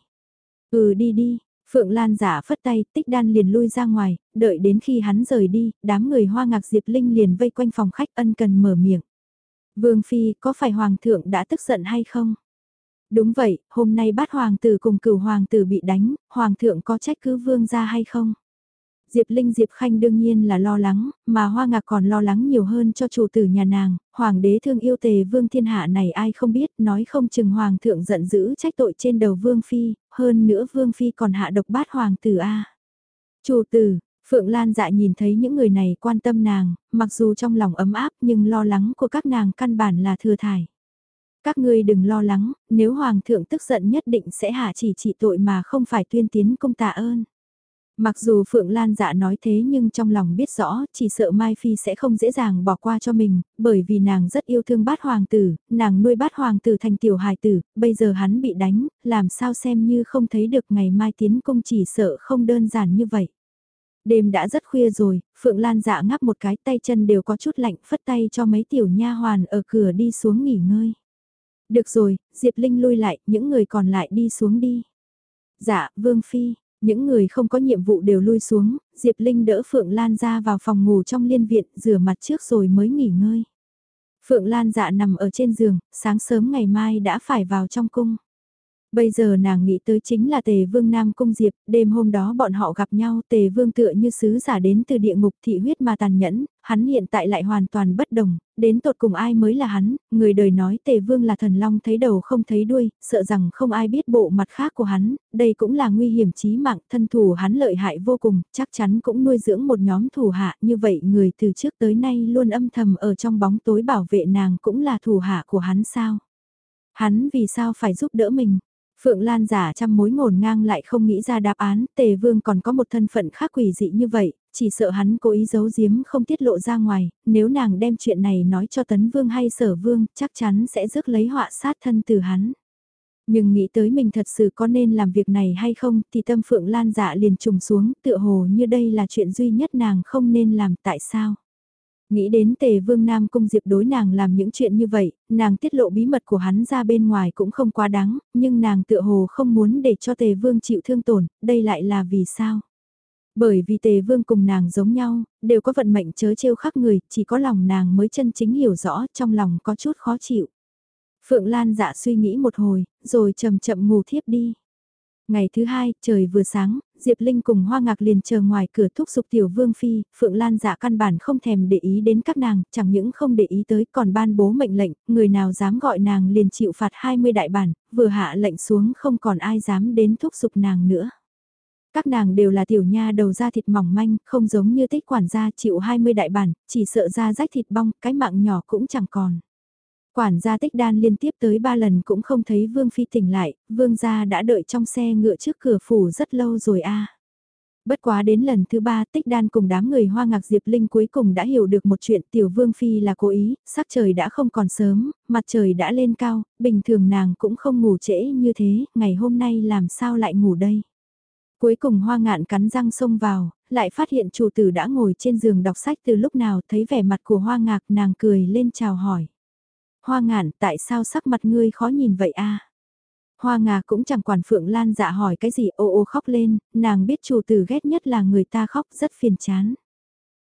Ừ đi đi, Phượng Lan giả phất tay, tích đan liền lui ra ngoài, đợi đến khi hắn rời đi, đám người hoa ngạc Diệp Linh liền vây quanh phòng khách ân cần mở miệng. Vương Phi, có phải Hoàng thượng đã tức giận hay không? Đúng vậy, hôm nay bắt Hoàng tử cùng cửu Hoàng tử bị đánh, Hoàng thượng có trách cứ Vương ra hay không? Diệp Linh Diệp Khanh đương nhiên là lo lắng, mà Hoa Ngạc còn lo lắng nhiều hơn cho chủ tử nhà nàng, Hoàng đế thương yêu tề vương thiên hạ này ai không biết, nói không chừng Hoàng thượng giận dữ trách tội trên đầu Vương Phi, hơn nữa Vương Phi còn hạ độc bát Hoàng tử A. Chủ tử, Phượng Lan dạ nhìn thấy những người này quan tâm nàng, mặc dù trong lòng ấm áp nhưng lo lắng của các nàng căn bản là thừa thải. Các ngươi đừng lo lắng, nếu Hoàng thượng tức giận nhất định sẽ hạ chỉ trị tội mà không phải tuyên tiến công tạ ơn. Mặc dù Phượng Lan dạ nói thế nhưng trong lòng biết rõ, chỉ sợ Mai Phi sẽ không dễ dàng bỏ qua cho mình, bởi vì nàng rất yêu thương bát hoàng tử, nàng nuôi bát hoàng tử thành tiểu hài tử, bây giờ hắn bị đánh, làm sao xem như không thấy được ngày mai tiến công chỉ sợ không đơn giản như vậy. Đêm đã rất khuya rồi, Phượng Lan dạ ngắp một cái tay chân đều có chút lạnh phất tay cho mấy tiểu nha hoàn ở cửa đi xuống nghỉ ngơi. Được rồi, Diệp Linh lui lại, những người còn lại đi xuống đi. Dạ, Vương Phi, những người không có nhiệm vụ đều lui xuống, Diệp Linh đỡ Phượng Lan ra vào phòng ngủ trong liên viện, rửa mặt trước rồi mới nghỉ ngơi. Phượng Lan dạ nằm ở trên giường, sáng sớm ngày mai đã phải vào trong cung. Bây giờ nàng nghĩ tới chính là tề vương Nam Cung Diệp, đêm hôm đó bọn họ gặp nhau tề vương tựa như sứ giả đến từ địa ngục thị huyết mà tàn nhẫn, hắn hiện tại lại hoàn toàn bất đồng, đến tột cùng ai mới là hắn, người đời nói tề vương là thần long thấy đầu không thấy đuôi, sợ rằng không ai biết bộ mặt khác của hắn, đây cũng là nguy hiểm chí mạng, thân thủ hắn lợi hại vô cùng, chắc chắn cũng nuôi dưỡng một nhóm thủ hạ, như vậy người từ trước tới nay luôn âm thầm ở trong bóng tối bảo vệ nàng cũng là thủ hạ của hắn sao. Hắn vì sao phải giúp đỡ mình, Phượng Lan giả trăm mối ngổn ngang lại không nghĩ ra đáp án, tề vương còn có một thân phận khác quỷ dị như vậy, chỉ sợ hắn cố ý giấu giếm không tiết lộ ra ngoài, nếu nàng đem chuyện này nói cho tấn vương hay sở vương, chắc chắn sẽ rước lấy họa sát thân từ hắn. Nhưng nghĩ tới mình thật sự có nên làm việc này hay không thì tâm Phượng Lan dạ liền trùng xuống tựa hồ như đây là chuyện duy nhất nàng không nên làm tại sao. Nghĩ đến tề vương Nam Cung Diệp đối nàng làm những chuyện như vậy, nàng tiết lộ bí mật của hắn ra bên ngoài cũng không quá đáng, nhưng nàng tựa hồ không muốn để cho tề vương chịu thương tổn, đây lại là vì sao? Bởi vì tề vương cùng nàng giống nhau, đều có vận mệnh chớ trêu khắc người, chỉ có lòng nàng mới chân chính hiểu rõ, trong lòng có chút khó chịu. Phượng Lan dạ suy nghĩ một hồi, rồi chậm chậm ngủ thiếp đi. Ngày thứ hai, trời vừa sáng, Diệp Linh cùng Hoa Ngạc liền chờ ngoài cửa thúc giục tiểu vương phi, Phượng Lan dạ căn bản không thèm để ý đến các nàng, chẳng những không để ý tới còn ban bố mệnh lệnh, người nào dám gọi nàng liền chịu phạt 20 đại bản, vừa hạ lệnh xuống không còn ai dám đến thúc giục nàng nữa. Các nàng đều là tiểu nha đầu da thịt mỏng manh, không giống như tích quản gia chịu 20 đại bản, chỉ sợ ra rách thịt bong, cái mạng nhỏ cũng chẳng còn. Quản gia tích đan liên tiếp tới ba lần cũng không thấy Vương Phi tỉnh lại, Vương gia đã đợi trong xe ngựa trước cửa phủ rất lâu rồi a. Bất quá đến lần thứ ba tích đan cùng đám người hoa ngạc Diệp Linh cuối cùng đã hiểu được một chuyện tiểu Vương Phi là cố ý, sắc trời đã không còn sớm, mặt trời đã lên cao, bình thường nàng cũng không ngủ trễ như thế, ngày hôm nay làm sao lại ngủ đây. Cuối cùng hoa ngạn cắn răng xông vào, lại phát hiện chủ tử đã ngồi trên giường đọc sách từ lúc nào thấy vẻ mặt của hoa ngạc nàng cười lên chào hỏi. Hoa ngạn tại sao sắc mặt ngươi khó nhìn vậy a? Hoa ngà cũng chẳng quản Phượng Lan dạ hỏi cái gì ô ô khóc lên, nàng biết chủ tử ghét nhất là người ta khóc rất phiền chán.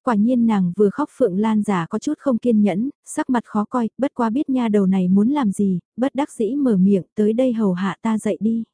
Quả nhiên nàng vừa khóc Phượng Lan giả có chút không kiên nhẫn, sắc mặt khó coi, bất qua biết nha đầu này muốn làm gì, bất đắc dĩ mở miệng tới đây hầu hạ ta dậy đi.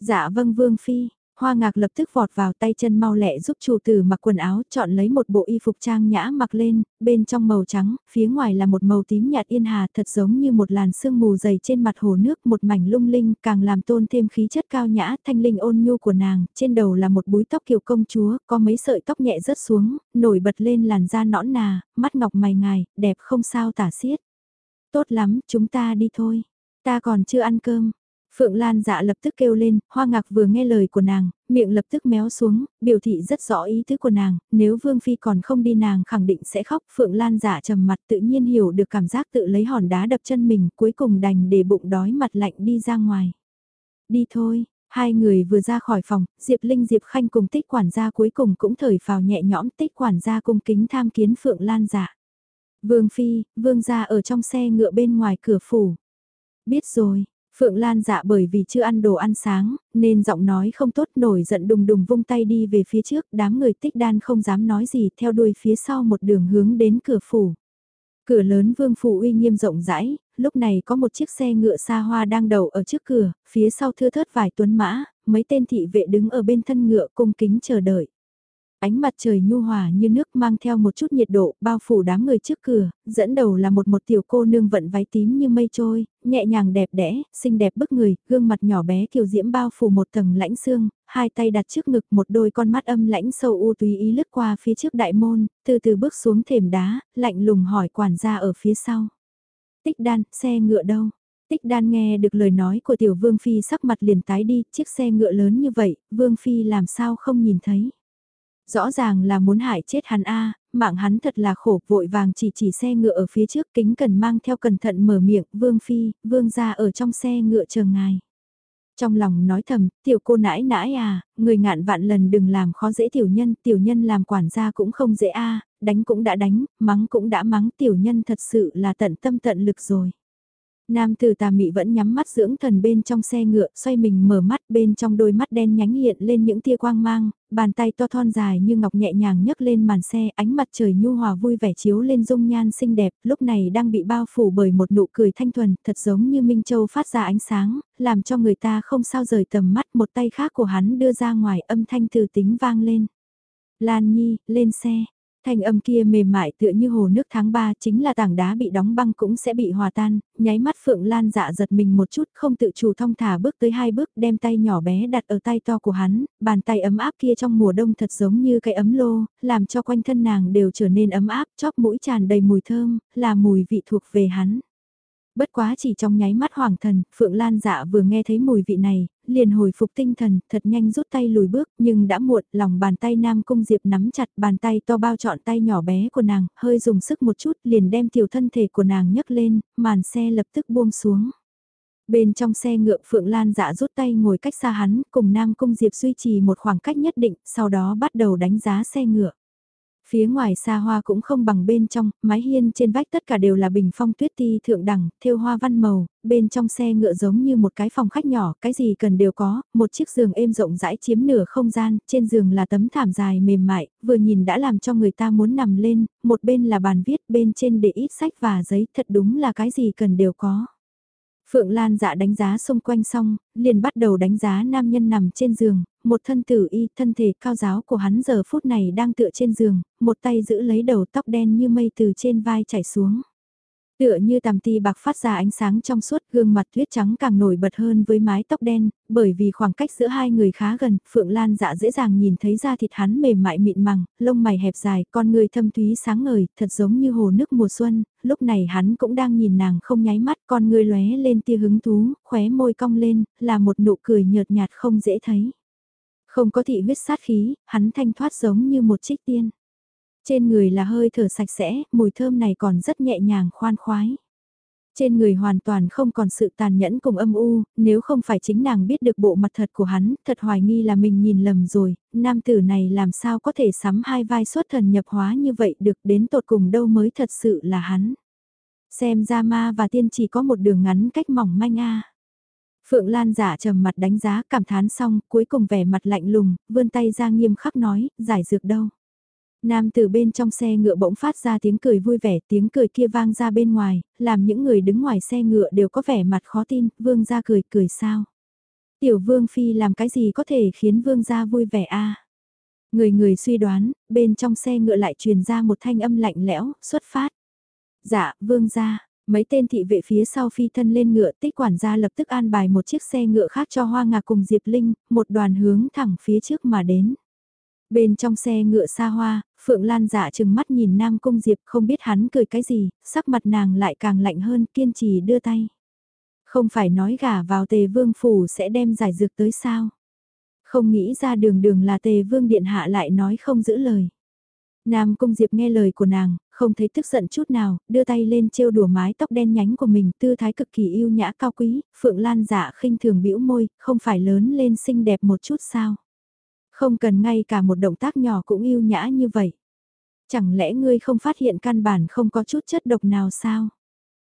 Dạ vâng Vương Phi, Hoa ngạc lập tức vọt vào tay chân mau lẹ giúp chủ tử mặc quần áo, chọn lấy một bộ y phục trang nhã mặc lên, bên trong màu trắng, phía ngoài là một màu tím nhạt yên hà thật giống như một làn sương mù dày trên mặt hồ nước một mảnh lung linh càng làm tôn thêm khí chất cao nhã thanh linh ôn nhu của nàng, trên đầu là một búi tóc kiểu công chúa, có mấy sợi tóc nhẹ rớt xuống, nổi bật lên làn da nõn nà, mắt ngọc mày ngài, đẹp không sao tả xiết. Tốt lắm, chúng ta đi thôi. Ta còn chưa ăn cơm, Phượng Lan dạ lập tức kêu lên, hoa ngạc vừa nghe lời của nàng, miệng lập tức méo xuống, biểu thị rất rõ ý tứ của nàng, nếu Vương Phi còn không đi nàng khẳng định sẽ khóc. Phượng Lan dạ trầm mặt tự nhiên hiểu được cảm giác tự lấy hòn đá đập chân mình, cuối cùng đành để bụng đói mặt lạnh đi ra ngoài. Đi thôi, hai người vừa ra khỏi phòng, Diệp Linh Diệp Khanh cùng tích quản gia cuối cùng cũng thở phào nhẹ nhõm tích quản gia cung kính tham kiến Phượng Lan dạ. Vương Phi, Vương gia ở trong xe ngựa bên ngoài cửa phủ. Biết rồi, Phượng Lan dạ bởi vì chưa ăn đồ ăn sáng, nên giọng nói không tốt nổi giận đùng đùng vung tay đi về phía trước, đám người tích đan không dám nói gì theo đuôi phía sau một đường hướng đến cửa phủ. Cửa lớn vương phủ uy nghiêm rộng rãi, lúc này có một chiếc xe ngựa xa hoa đang đậu ở trước cửa, phía sau thưa thớt vài tuấn mã, mấy tên thị vệ đứng ở bên thân ngựa cung kính chờ đợi. Ánh mặt trời nhu hòa như nước mang theo một chút nhiệt độ, bao phủ đám người trước cửa, dẫn đầu là một một tiểu cô nương vận váy tím như mây trôi, nhẹ nhàng đẹp đẽ, xinh đẹp bức người, gương mặt nhỏ bé kiều diễm bao phủ một tầng lãnh xương, hai tay đặt trước ngực một đôi con mắt âm lãnh sâu u tùy ý lướt qua phía trước đại môn, từ từ bước xuống thềm đá, lạnh lùng hỏi quản gia ở phía sau. Tích đan, xe ngựa đâu? Tích đan nghe được lời nói của tiểu vương phi sắc mặt liền tái đi, chiếc xe ngựa lớn như vậy, vương phi làm sao không nhìn thấy. Rõ ràng là muốn hại chết hắn a, mạng hắn thật là khổ, vội vàng chỉ chỉ xe ngựa ở phía trước, kính cần mang theo cẩn thận mở miệng, "Vương phi, vương gia ở trong xe ngựa chờ ngài." Trong lòng nói thầm, tiểu cô nãi nãi à, người ngạn vạn lần đừng làm khó dễ tiểu nhân, tiểu nhân làm quản gia cũng không dễ a, đánh cũng đã đánh, mắng cũng đã mắng, tiểu nhân thật sự là tận tâm tận lực rồi. Nam tử tà mị vẫn nhắm mắt dưỡng thần bên trong xe ngựa, xoay mình mở mắt bên trong đôi mắt đen nhánh hiện lên những tia quang mang, bàn tay to thon dài như ngọc nhẹ nhàng nhấc lên màn xe, ánh mặt trời nhu hòa vui vẻ chiếu lên dung nhan xinh đẹp, lúc này đang bị bao phủ bởi một nụ cười thanh thuần, thật giống như Minh Châu phát ra ánh sáng, làm cho người ta không sao rời tầm mắt, một tay khác của hắn đưa ra ngoài âm thanh từ tính vang lên. Lan Nhi, lên xe. Thanh âm kia mềm mại tựa như hồ nước tháng 3 chính là tảng đá bị đóng băng cũng sẽ bị hòa tan, nháy mắt Phượng Lan dạ giật mình một chút không tự chủ thong thả bước tới hai bước đem tay nhỏ bé đặt ở tay to của hắn, bàn tay ấm áp kia trong mùa đông thật giống như cái ấm lô, làm cho quanh thân nàng đều trở nên ấm áp, chóp mũi tràn đầy mùi thơm, là mùi vị thuộc về hắn. Bất quá chỉ trong nháy mắt hoàng thần, Phượng Lan dạ vừa nghe thấy mùi vị này, liền hồi phục tinh thần, thật nhanh rút tay lùi bước, nhưng đã muộn, lòng bàn tay Nam Cung Diệp nắm chặt bàn tay to bao trọn tay nhỏ bé của nàng, hơi dùng sức một chút liền đem tiểu thân thể của nàng nhấc lên, màn xe lập tức buông xuống. Bên trong xe ngựa Phượng Lan dạ rút tay ngồi cách xa hắn, cùng Nam Cung Diệp duy trì một khoảng cách nhất định, sau đó bắt đầu đánh giá xe ngựa. Phía ngoài xa hoa cũng không bằng bên trong, mái hiên trên vách tất cả đều là bình phong tuyết ti thượng đẳng, thêu hoa văn màu, bên trong xe ngựa giống như một cái phòng khách nhỏ, cái gì cần đều có, một chiếc giường êm rộng rãi chiếm nửa không gian, trên giường là tấm thảm dài mềm mại, vừa nhìn đã làm cho người ta muốn nằm lên, một bên là bàn viết, bên trên để ít sách và giấy, thật đúng là cái gì cần đều có. Phượng Lan dạ đánh giá xung quanh xong, liền bắt đầu đánh giá nam nhân nằm trên giường, một thân tử y, thân thể cao giáo của hắn giờ phút này đang tựa trên giường, một tay giữ lấy đầu tóc đen như mây từ trên vai chảy xuống. Tựa như tằm ti bạc phát ra ánh sáng trong suốt gương mặt tuyết trắng càng nổi bật hơn với mái tóc đen, bởi vì khoảng cách giữa hai người khá gần, Phượng Lan dạ dễ dàng nhìn thấy da thịt hắn mềm mại mịn màng, lông mày hẹp dài, con người thâm thúy sáng ngời, thật giống như hồ nước mùa xuân, lúc này hắn cũng đang nhìn nàng không nháy mắt, con người lóe lên tia hứng thú, khóe môi cong lên, là một nụ cười nhợt nhạt không dễ thấy. Không có thị huyết sát khí, hắn thanh thoát giống như một trích tiên. Trên người là hơi thở sạch sẽ, mùi thơm này còn rất nhẹ nhàng khoan khoái. Trên người hoàn toàn không còn sự tàn nhẫn cùng âm u, nếu không phải chính nàng biết được bộ mặt thật của hắn, thật hoài nghi là mình nhìn lầm rồi, nam tử này làm sao có thể sắm hai vai xuất thần nhập hóa như vậy được đến tột cùng đâu mới thật sự là hắn. Xem ra ma và tiên chỉ có một đường ngắn cách mỏng manh a. Phượng Lan giả trầm mặt đánh giá cảm thán xong, cuối cùng vẻ mặt lạnh lùng, vươn tay ra nghiêm khắc nói, giải dược đâu. Nam từ bên trong xe ngựa bỗng phát ra tiếng cười vui vẻ, tiếng cười kia vang ra bên ngoài, làm những người đứng ngoài xe ngựa đều có vẻ mặt khó tin, vương gia cười, cười sao? Tiểu vương phi làm cái gì có thể khiến vương gia vui vẻ a? Người người suy đoán, bên trong xe ngựa lại truyền ra một thanh âm lạnh lẽo, xuất phát. Dạ, vương gia, mấy tên thị vệ phía sau phi thân lên ngựa tích quản gia lập tức an bài một chiếc xe ngựa khác cho Hoa Ngạc cùng Diệp Linh, một đoàn hướng thẳng phía trước mà đến. Bên trong xe ngựa xa hoa, Phượng Lan dạ chừng mắt nhìn Nam Cung Diệp không biết hắn cười cái gì, sắc mặt nàng lại càng lạnh hơn kiên trì đưa tay. Không phải nói gả vào tề vương phủ sẽ đem giải dược tới sao. Không nghĩ ra đường đường là tề vương điện hạ lại nói không giữ lời. Nam Cung Diệp nghe lời của nàng, không thấy tức giận chút nào, đưa tay lên trêu đùa mái tóc đen nhánh của mình, tư thái cực kỳ yêu nhã cao quý, Phượng Lan dạ khinh thường bĩu môi, không phải lớn lên xinh đẹp một chút sao. Không cần ngay cả một động tác nhỏ cũng yêu nhã như vậy. Chẳng lẽ ngươi không phát hiện căn bản không có chút chất độc nào sao?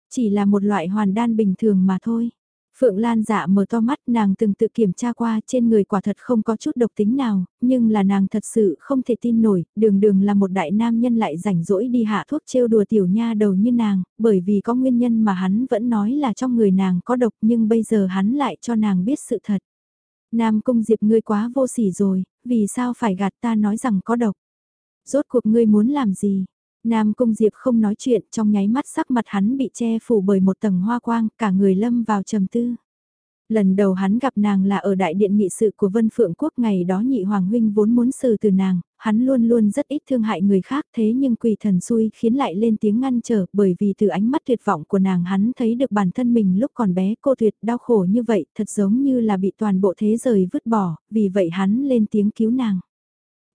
Chỉ là một loại hoàn đan bình thường mà thôi. Phượng Lan dạ mở to mắt nàng từng tự kiểm tra qua trên người quả thật không có chút độc tính nào, nhưng là nàng thật sự không thể tin nổi, đường đường là một đại nam nhân lại rảnh rỗi đi hạ thuốc trêu đùa tiểu nha đầu như nàng, bởi vì có nguyên nhân mà hắn vẫn nói là trong người nàng có độc nhưng bây giờ hắn lại cho nàng biết sự thật. Nam Cung Diệp ngươi quá vô sỉ rồi, vì sao phải gạt ta nói rằng có độc. Rốt cuộc ngươi muốn làm gì? Nam Cung Diệp không nói chuyện, trong nháy mắt sắc mặt hắn bị che phủ bởi một tầng hoa quang, cả người lâm vào trầm tư. Lần đầu hắn gặp nàng là ở đại điện nghị sự của Vân Phượng Quốc ngày đó nhị hoàng huynh vốn muốn xử từ nàng, hắn luôn luôn rất ít thương hại người khác thế nhưng quỷ thần xui khiến lại lên tiếng ngăn trở bởi vì từ ánh mắt tuyệt vọng của nàng hắn thấy được bản thân mình lúc còn bé cô tuyệt đau khổ như vậy thật giống như là bị toàn bộ thế giới vứt bỏ, vì vậy hắn lên tiếng cứu nàng.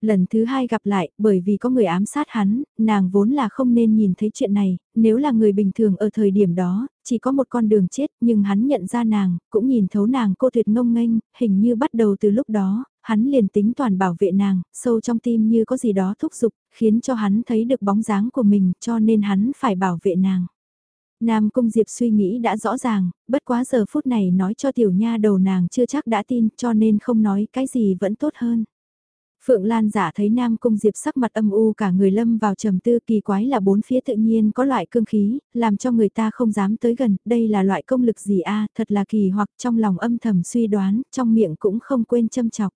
Lần thứ hai gặp lại, bởi vì có người ám sát hắn, nàng vốn là không nên nhìn thấy chuyện này, nếu là người bình thường ở thời điểm đó, chỉ có một con đường chết, nhưng hắn nhận ra nàng, cũng nhìn thấu nàng cô tuyệt ngông nghênh, hình như bắt đầu từ lúc đó, hắn liền tính toàn bảo vệ nàng, sâu trong tim như có gì đó thúc giục, khiến cho hắn thấy được bóng dáng của mình, cho nên hắn phải bảo vệ nàng. Nam Cung Diệp suy nghĩ đã rõ ràng, bất quá giờ phút này nói cho tiểu nha đầu nàng chưa chắc đã tin cho nên không nói cái gì vẫn tốt hơn. Phượng Lan giả thấy Nam Cung Diệp sắc mặt âm u cả người lâm vào trầm tư kỳ quái là bốn phía tự nhiên có loại cương khí, làm cho người ta không dám tới gần, đây là loại công lực gì a thật là kỳ hoặc trong lòng âm thầm suy đoán, trong miệng cũng không quên châm chọc.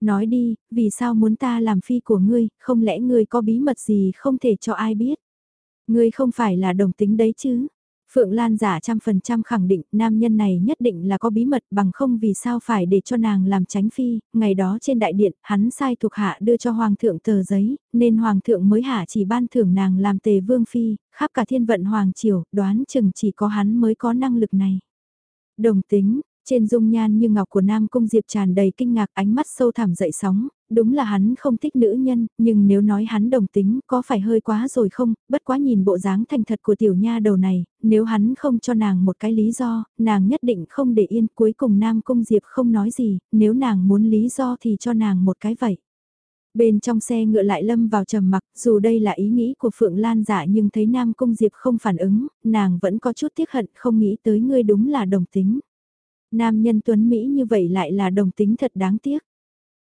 Nói đi, vì sao muốn ta làm phi của ngươi, không lẽ ngươi có bí mật gì không thể cho ai biết? Ngươi không phải là đồng tính đấy chứ? Phượng Lan giả trăm phần trăm khẳng định nam nhân này nhất định là có bí mật bằng không vì sao phải để cho nàng làm tránh phi, ngày đó trên đại điện hắn sai thuộc hạ đưa cho hoàng thượng tờ giấy, nên hoàng thượng mới hạ chỉ ban thưởng nàng làm tề vương phi, khắp cả thiên vận hoàng triều, đoán chừng chỉ có hắn mới có năng lực này. Đồng tính, trên dung nhan như ngọc của Nam Cung Diệp tràn đầy kinh ngạc ánh mắt sâu thẳm dậy sóng, đúng là hắn không thích nữ nhân, nhưng nếu nói hắn đồng tính có phải hơi quá rồi không, bất quá nhìn bộ dáng thành thật của tiểu nha đầu này, nếu hắn không cho nàng một cái lý do, nàng nhất định không để yên cuối cùng Nam Cung Diệp không nói gì, nếu nàng muốn lý do thì cho nàng một cái vậy. Bên trong xe ngựa lại lâm vào trầm mặc, dù đây là ý nghĩ của Phượng Lan giả nhưng thấy Nam Cung Diệp không phản ứng, nàng vẫn có chút tiếc hận không nghĩ tới ngươi đúng là đồng tính. Nam nhân tuấn Mỹ như vậy lại là đồng tính thật đáng tiếc.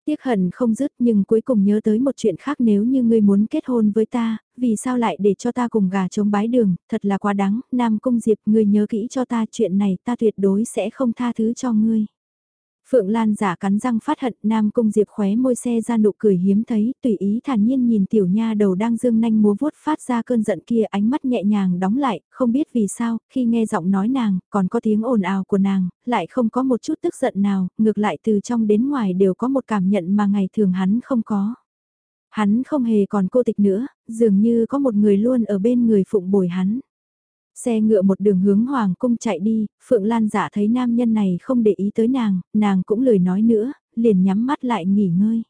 Tiếc hận không dứt nhưng cuối cùng nhớ tới một chuyện khác nếu như ngươi muốn kết hôn với ta, vì sao lại để cho ta cùng gà chống bái đường, thật là quá đáng, Nam Cung Diệp ngươi nhớ kỹ cho ta chuyện này ta tuyệt đối sẽ không tha thứ cho ngươi. Phượng Lan giả cắn răng phát hận Nam Cung Diệp khóe môi xe ra nụ cười hiếm thấy, tùy ý thản nhiên nhìn tiểu nha đầu đang dương nanh múa vuốt phát ra cơn giận kia ánh mắt nhẹ nhàng đóng lại, không biết vì sao, khi nghe giọng nói nàng, còn có tiếng ồn ào của nàng, lại không có một chút tức giận nào, ngược lại từ trong đến ngoài đều có một cảm nhận mà ngày thường hắn không có. Hắn không hề còn cô tịch nữa, dường như có một người luôn ở bên người phụng bồi hắn. Xe ngựa một đường hướng hoàng cung chạy đi, Phượng Lan dạ thấy nam nhân này không để ý tới nàng, nàng cũng lười nói nữa, liền nhắm mắt lại nghỉ ngơi.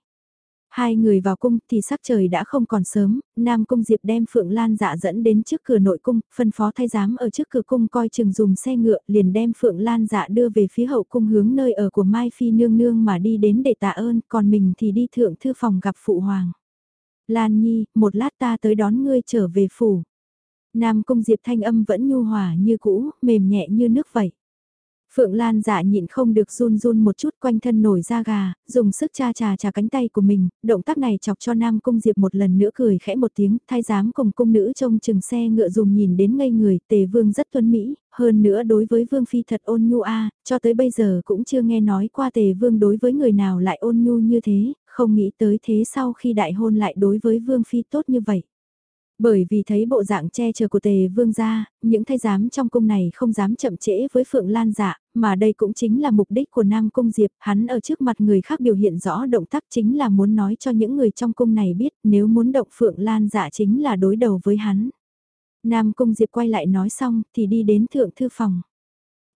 Hai người vào cung thì sắc trời đã không còn sớm, Nam Cung Diệp đem Phượng Lan dạ dẫn đến trước cửa nội cung, phân phó thay giám ở trước cửa cung coi chừng dùng xe ngựa liền đem Phượng Lan dạ đưa về phía hậu cung hướng nơi ở của Mai Phi nương nương mà đi đến để tạ ơn, còn mình thì đi thượng thư phòng gặp Phụ Hoàng. Lan Nhi, một lát ta tới đón ngươi trở về phủ. Nam Cung Diệp thanh âm vẫn nhu hòa như cũ, mềm nhẹ như nước vậy. Phượng Lan dạ nhịn không được run run một chút quanh thân nổi da gà, dùng sức cha trà trà cánh tay của mình, động tác này chọc cho Nam Cung Diệp một lần nữa cười khẽ một tiếng, thay giám cùng cung nữ trông chừng xe ngựa dùng nhìn đến ngây người, tề vương rất tuân Mỹ, hơn nữa đối với vương phi thật ôn nhu a cho tới bây giờ cũng chưa nghe nói qua tề vương đối với người nào lại ôn nhu như thế, không nghĩ tới thế sau khi đại hôn lại đối với vương phi tốt như vậy. Bởi vì thấy bộ dạng che chở của tề vương gia, những thay giám trong cung này không dám chậm trễ với Phượng Lan dạ, mà đây cũng chính là mục đích của Nam Cung Diệp, hắn ở trước mặt người khác biểu hiện rõ động tác chính là muốn nói cho những người trong cung này biết nếu muốn động Phượng Lan dạ chính là đối đầu với hắn. Nam Cung Diệp quay lại nói xong thì đi đến thượng thư phòng.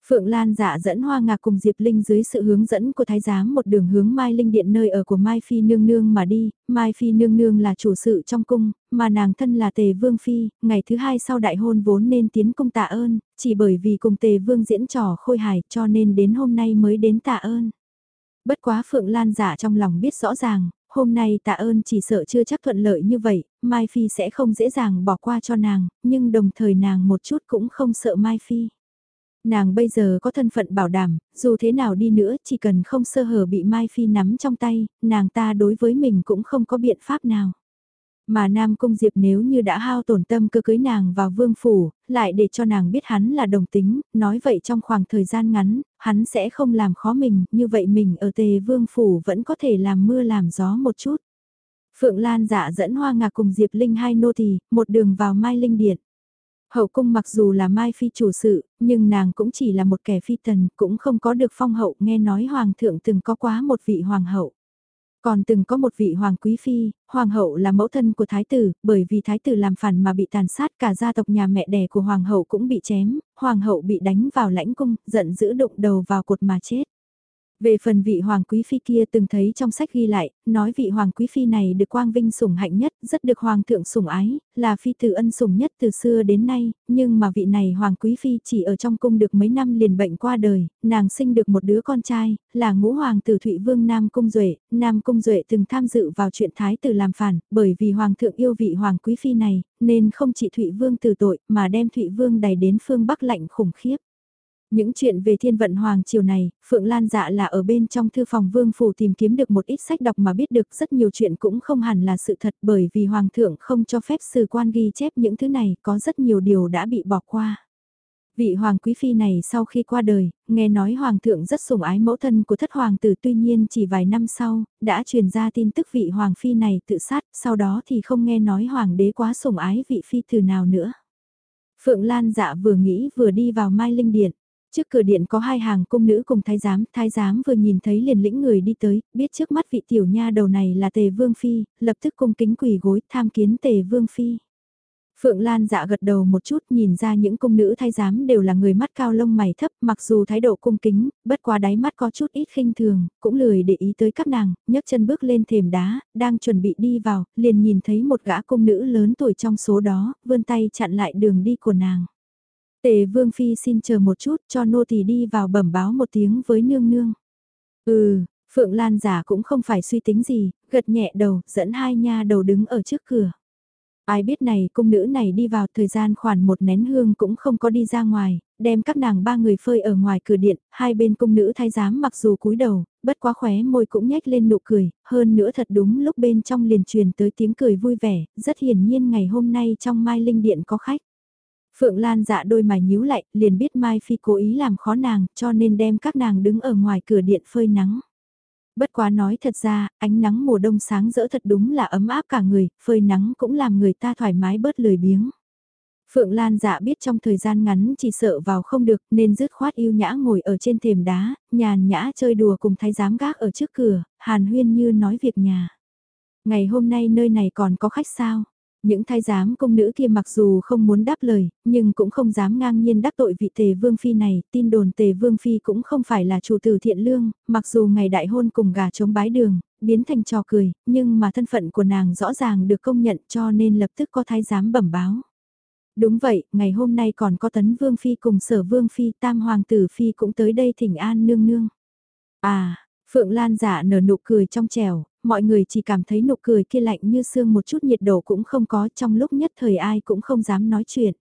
Phượng Lan dạ dẫn Hoa Ngạc cùng Diệp Linh dưới sự hướng dẫn của Thái Giám một đường hướng Mai Linh Điện nơi ở của Mai Phi Nương Nương mà đi, Mai Phi Nương Nương là chủ sự trong cung, mà nàng thân là Tề Vương Phi, ngày thứ hai sau đại hôn vốn nên tiến cung tạ ơn, chỉ bởi vì cùng Tề Vương diễn trò khôi hài cho nên đến hôm nay mới đến tạ ơn. Bất quá Phượng Lan giả trong lòng biết rõ ràng, hôm nay tạ ơn chỉ sợ chưa chắc thuận lợi như vậy, Mai Phi sẽ không dễ dàng bỏ qua cho nàng, nhưng đồng thời nàng một chút cũng không sợ Mai Phi. Nàng bây giờ có thân phận bảo đảm, dù thế nào đi nữa chỉ cần không sơ hở bị Mai Phi nắm trong tay, nàng ta đối với mình cũng không có biện pháp nào. Mà Nam Cung Diệp nếu như đã hao tổn tâm cơ cưới nàng vào vương phủ, lại để cho nàng biết hắn là đồng tính, nói vậy trong khoảng thời gian ngắn, hắn sẽ không làm khó mình, như vậy mình ở tề vương phủ vẫn có thể làm mưa làm gió một chút. Phượng Lan dạ dẫn Hoa Ngạc cùng Diệp Linh hai nô tỳ, một đường vào Mai Linh Điện. Hậu cung mặc dù là Mai Phi chủ sự, nhưng nàng cũng chỉ là một kẻ phi tần, cũng không có được phong hậu nghe nói hoàng thượng từng có quá một vị hoàng hậu. Còn từng có một vị hoàng quý phi, hoàng hậu là mẫu thân của thái tử, bởi vì thái tử làm phản mà bị tàn sát cả gia tộc nhà mẹ đẻ của hoàng hậu cũng bị chém, hoàng hậu bị đánh vào lãnh cung, giận dữ đụng đầu vào cột mà chết. Về phần vị hoàng quý phi kia từng thấy trong sách ghi lại, nói vị hoàng quý phi này được quang vinh sủng hạnh nhất, rất được hoàng thượng sủng ái, là phi tử ân sủng nhất từ xưa đến nay, nhưng mà vị này hoàng quý phi chỉ ở trong cung được mấy năm liền bệnh qua đời, nàng sinh được một đứa con trai, là ngũ hoàng tử Thụy Vương Nam Cung Duệ, Nam Cung Duệ từng tham dự vào chuyện thái tử làm phản, bởi vì hoàng thượng yêu vị hoàng quý phi này, nên không chỉ Thụy Vương từ tội, mà đem Thụy Vương đày đến phương Bắc lạnh khủng khiếp. Những chuyện về thiên vận hoàng triều này, Phượng Lan dạ là ở bên trong thư phòng vương phủ tìm kiếm được một ít sách đọc mà biết được rất nhiều chuyện cũng không hẳn là sự thật bởi vì hoàng thượng không cho phép sử quan ghi chép những thứ này có rất nhiều điều đã bị bỏ qua. Vị hoàng quý phi này sau khi qua đời, nghe nói hoàng thượng rất sủng ái mẫu thân của thất hoàng tử tuy nhiên chỉ vài năm sau, đã truyền ra tin tức vị hoàng phi này tự sát, sau đó thì không nghe nói hoàng đế quá sủng ái vị phi từ nào nữa. Phượng Lan dạ vừa nghĩ vừa đi vào Mai Linh Điện. Trước cửa điện có hai hàng cung nữ cùng thái giám, thái giám vừa nhìn thấy liền lĩnh người đi tới, biết trước mắt vị tiểu nha đầu này là tề vương phi, lập tức cung kính quỳ gối tham kiến tề vương phi. Phượng Lan dạ gật đầu một chút nhìn ra những cung nữ thái giám đều là người mắt cao lông mày thấp mặc dù thái độ cung kính, bất quá đáy mắt có chút ít khinh thường, cũng lười để ý tới các nàng, nhấc chân bước lên thềm đá, đang chuẩn bị đi vào, liền nhìn thấy một gã cung nữ lớn tuổi trong số đó, vươn tay chặn lại đường đi của nàng. Tề Vương Phi xin chờ một chút cho nô tỳ đi vào bẩm báo một tiếng với nương nương. Ừ, Phượng Lan giả cũng không phải suy tính gì, gật nhẹ đầu, dẫn hai nha đầu đứng ở trước cửa. Ai biết này cung nữ này đi vào thời gian khoảng một nén hương cũng không có đi ra ngoài, đem các nàng ba người phơi ở ngoài cửa điện, hai bên cung nữ thay giám mặc dù cúi đầu, bất quá khóe môi cũng nhếch lên nụ cười, hơn nữa thật đúng lúc bên trong liền truyền tới tiếng cười vui vẻ, rất hiển nhiên ngày hôm nay trong Mai Linh Điện có khách. Phượng Lan dạ đôi mày nhíu lại, liền biết Mai Phi cố ý làm khó nàng, cho nên đem các nàng đứng ở ngoài cửa điện phơi nắng. Bất quá nói thật ra, ánh nắng mùa đông sáng rỡ thật đúng là ấm áp cả người, phơi nắng cũng làm người ta thoải mái bớt lười biếng. Phượng Lan dạ biết trong thời gian ngắn chỉ sợ vào không được nên dứt khoát yêu nhã ngồi ở trên thềm đá, nhàn nhã chơi đùa cùng thái giám gác ở trước cửa, hàn huyên như nói việc nhà. Ngày hôm nay nơi này còn có khách sao? Những thái giám công nữ kia mặc dù không muốn đáp lời, nhưng cũng không dám ngang nhiên đắc tội vị tề vương phi này, tin đồn tề vương phi cũng không phải là chủ tử thiện lương, mặc dù ngày đại hôn cùng gà chống bái đường, biến thành trò cười, nhưng mà thân phận của nàng rõ ràng được công nhận cho nên lập tức có thái giám bẩm báo. Đúng vậy, ngày hôm nay còn có tấn vương phi cùng sở vương phi tam hoàng tử phi cũng tới đây thỉnh an nương nương. À, Phượng Lan giả nở nụ cười trong trèo, mọi người chỉ cảm thấy nụ cười kia lạnh như xương một chút nhiệt độ cũng không có trong lúc nhất thời ai cũng không dám nói chuyện.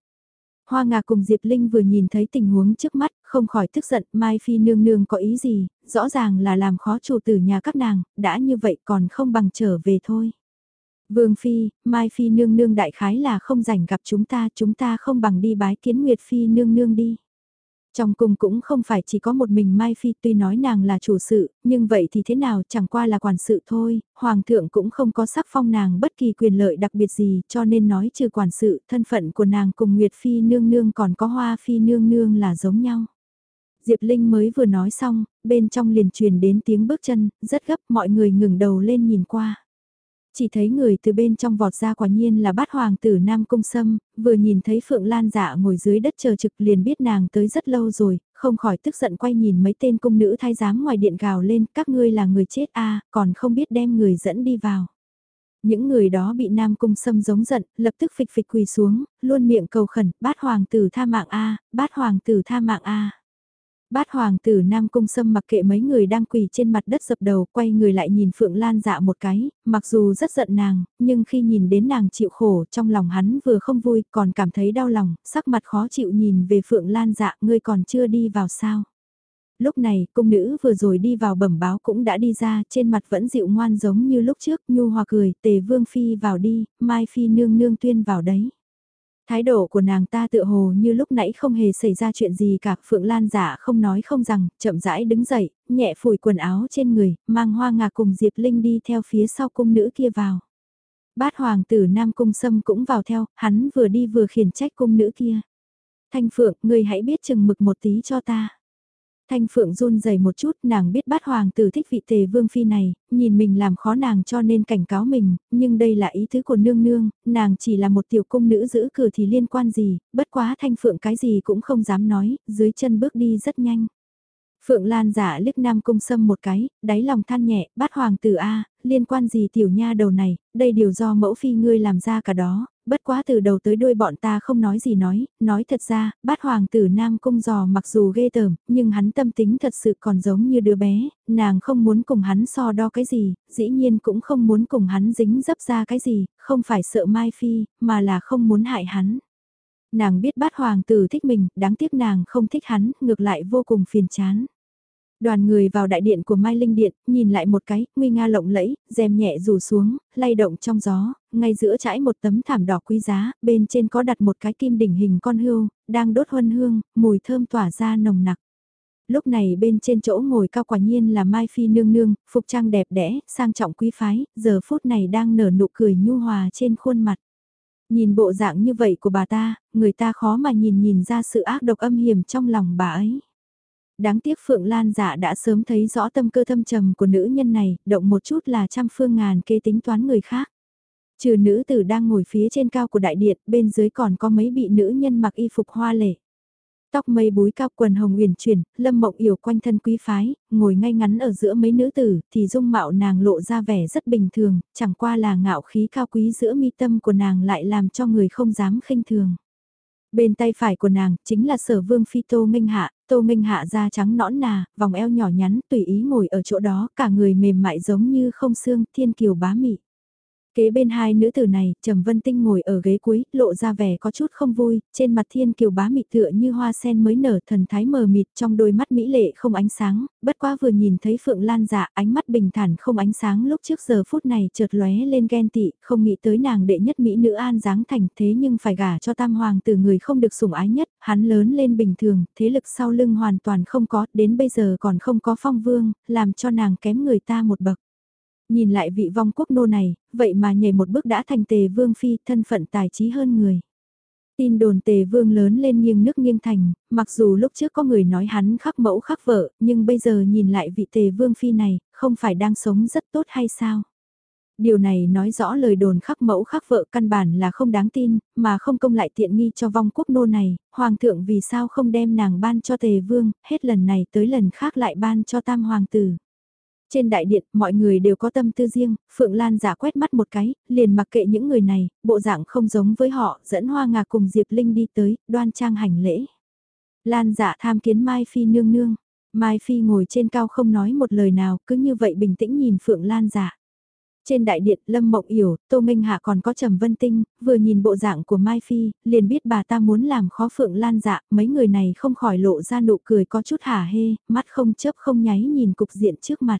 Hoa Ngà cùng Diệp Linh vừa nhìn thấy tình huống trước mắt, không khỏi tức giận, Mai Phi nương nương có ý gì, rõ ràng là làm khó chủ tử nhà các nàng, đã như vậy còn không bằng trở về thôi. Vương Phi, Mai Phi nương nương đại khái là không rảnh gặp chúng ta, chúng ta không bằng đi bái kiến Nguyệt Phi nương nương đi. Trong cung cũng không phải chỉ có một mình Mai Phi tuy nói nàng là chủ sự, nhưng vậy thì thế nào chẳng qua là quản sự thôi, Hoàng thượng cũng không có sắc phong nàng bất kỳ quyền lợi đặc biệt gì cho nên nói trừ quản sự, thân phận của nàng cùng Nguyệt Phi nương nương còn có Hoa Phi nương nương là giống nhau. Diệp Linh mới vừa nói xong, bên trong liền truyền đến tiếng bước chân, rất gấp mọi người ngừng đầu lên nhìn qua. Chỉ thấy người từ bên trong vọt ra quả nhiên là bát hoàng tử Nam Cung Sâm, vừa nhìn thấy Phượng Lan dạ ngồi dưới đất chờ trực liền biết nàng tới rất lâu rồi, không khỏi tức giận quay nhìn mấy tên cung nữ thái giám ngoài điện gào lên, các ngươi là người chết a còn không biết đem người dẫn đi vào. Những người đó bị Nam Cung Sâm giống giận, lập tức phịch phịch quỳ xuống, luôn miệng cầu khẩn, bát hoàng tử tha mạng a bát hoàng tử tha mạng a Bát hoàng tử Nam Cung Sâm mặc kệ mấy người đang quỳ trên mặt đất dập đầu, quay người lại nhìn Phượng Lan dạ một cái, mặc dù rất giận nàng, nhưng khi nhìn đến nàng chịu khổ, trong lòng hắn vừa không vui, còn cảm thấy đau lòng, sắc mặt khó chịu nhìn về Phượng Lan dạ, ngươi còn chưa đi vào sao. Lúc này, cung nữ vừa rồi đi vào bẩm báo cũng đã đi ra, trên mặt vẫn dịu ngoan giống như lúc trước, nhu hòa cười, tề vương phi vào đi, mai phi nương nương tuyên vào đấy. Thái độ của nàng ta tựa hồ như lúc nãy không hề xảy ra chuyện gì cả, Phượng Lan giả không nói không rằng, chậm rãi đứng dậy, nhẹ phủi quần áo trên người, mang hoa ngà cùng Diệp Linh đi theo phía sau cung nữ kia vào. Bát hoàng tử Nam Cung Sâm cũng vào theo, hắn vừa đi vừa khiển trách cung nữ kia. Thanh Phượng, người hãy biết chừng mực một tí cho ta. Thanh Phượng run rẩy một chút, nàng biết bát hoàng tử thích vị tề vương phi này, nhìn mình làm khó nàng cho nên cảnh cáo mình, nhưng đây là ý thứ của nương nương, nàng chỉ là một tiểu cung nữ giữ cửa thì liên quan gì, bất quá Thanh Phượng cái gì cũng không dám nói, dưới chân bước đi rất nhanh. Phượng Lan giả liếc Nam Cung Sâm một cái, đáy lòng than nhẹ, bát hoàng tử A, liên quan gì tiểu nha đầu này, đây đều do mẫu phi ngươi làm ra cả đó, bất quá từ đầu tới đuôi bọn ta không nói gì nói, nói thật ra, bát hoàng tử Nam Cung giò mặc dù ghê tởm, nhưng hắn tâm tính thật sự còn giống như đứa bé, nàng không muốn cùng hắn so đo cái gì, dĩ nhiên cũng không muốn cùng hắn dính dấp ra cái gì, không phải sợ Mai Phi, mà là không muốn hại hắn. Nàng biết bát hoàng tử thích mình, đáng tiếc nàng không thích hắn, ngược lại vô cùng phiền chán. Đoàn người vào đại điện của Mai Linh Điện, nhìn lại một cái, nguy nga lộng lẫy, rèm nhẹ rủ xuống, lay động trong gió, ngay giữa trải một tấm thảm đỏ quý giá, bên trên có đặt một cái kim đỉnh hình con hươu, đang đốt huân hương, mùi thơm tỏa ra nồng nặc. Lúc này bên trên chỗ ngồi cao quả nhiên là Mai Phi nương nương, phục trang đẹp đẽ, sang trọng quý phái, giờ phút này đang nở nụ cười nhu hòa trên khuôn mặt. Nhìn bộ dạng như vậy của bà ta, người ta khó mà nhìn nhìn ra sự ác độc âm hiểm trong lòng bà ấy đáng tiếc Phượng Lan dạ đã sớm thấy rõ tâm cơ thâm trầm của nữ nhân này, động một chút là trăm phương ngàn kế tính toán người khác. Trừ nữ tử đang ngồi phía trên cao của đại điện, bên dưới còn có mấy vị nữ nhân mặc y phục hoa lệ. Tóc mây búi cao quần hồng uyển chuyển, lâm mộng yểu quanh thân quý phái, ngồi ngay ngắn ở giữa mấy nữ tử, thì dung mạo nàng lộ ra vẻ rất bình thường, chẳng qua là ngạo khí cao quý giữa mi tâm của nàng lại làm cho người không dám khinh thường. Bên tay phải của nàng chính là sở vương phi Tô Minh Hạ, Tô Minh Hạ da trắng nõn nà, vòng eo nhỏ nhắn tùy ý ngồi ở chỗ đó, cả người mềm mại giống như không xương, thiên kiều bá mị. Kế bên hai nữ tử này, Trầm Vân Tinh ngồi ở ghế cuối, lộ ra vẻ có chút không vui, trên mặt thiên kiều bá mị tựa như hoa sen mới nở thần thái mờ mịt trong đôi mắt mỹ lệ không ánh sáng, bất quá vừa nhìn thấy Phượng Lan dạ ánh mắt bình thản không ánh sáng lúc trước giờ phút này chợt lóe lên ghen tị, không nghĩ tới nàng đệ nhất mỹ nữ an dáng thành thế nhưng phải gả cho tam hoàng từ người không được sủng ái nhất, hắn lớn lên bình thường, thế lực sau lưng hoàn toàn không có, đến bây giờ còn không có phong vương, làm cho nàng kém người ta một bậc. Nhìn lại vị vong quốc nô này, vậy mà nhảy một bước đã thành tề vương phi thân phận tài trí hơn người. Tin đồn tề vương lớn lên nghiêng nước nghiêng thành, mặc dù lúc trước có người nói hắn khắc mẫu khắc vợ, nhưng bây giờ nhìn lại vị tề vương phi này, không phải đang sống rất tốt hay sao? Điều này nói rõ lời đồn khắc mẫu khắc vợ căn bản là không đáng tin, mà không công lại tiện nghi cho vong quốc nô này, hoàng thượng vì sao không đem nàng ban cho tề vương, hết lần này tới lần khác lại ban cho tam hoàng tử. Trên đại điện, mọi người đều có tâm tư riêng, Phượng Lan giả quét mắt một cái, liền mặc kệ những người này, bộ dạng không giống với họ, dẫn Hoa Ngà cùng Diệp Linh đi tới, đoan trang hành lễ. Lan giả tham kiến Mai Phi nương nương, Mai Phi ngồi trên cao không nói một lời nào, cứ như vậy bình tĩnh nhìn Phượng Lan giả. Trên đại điện, Lâm Mộng Yểu, Tô Minh Hạ còn có Trầm Vân Tinh, vừa nhìn bộ dạng của Mai Phi, liền biết bà ta muốn làm khó Phượng Lan dạ, mấy người này không khỏi lộ ra nụ cười có chút hả hê, mắt không chớp không nháy nhìn cục diện trước mặt.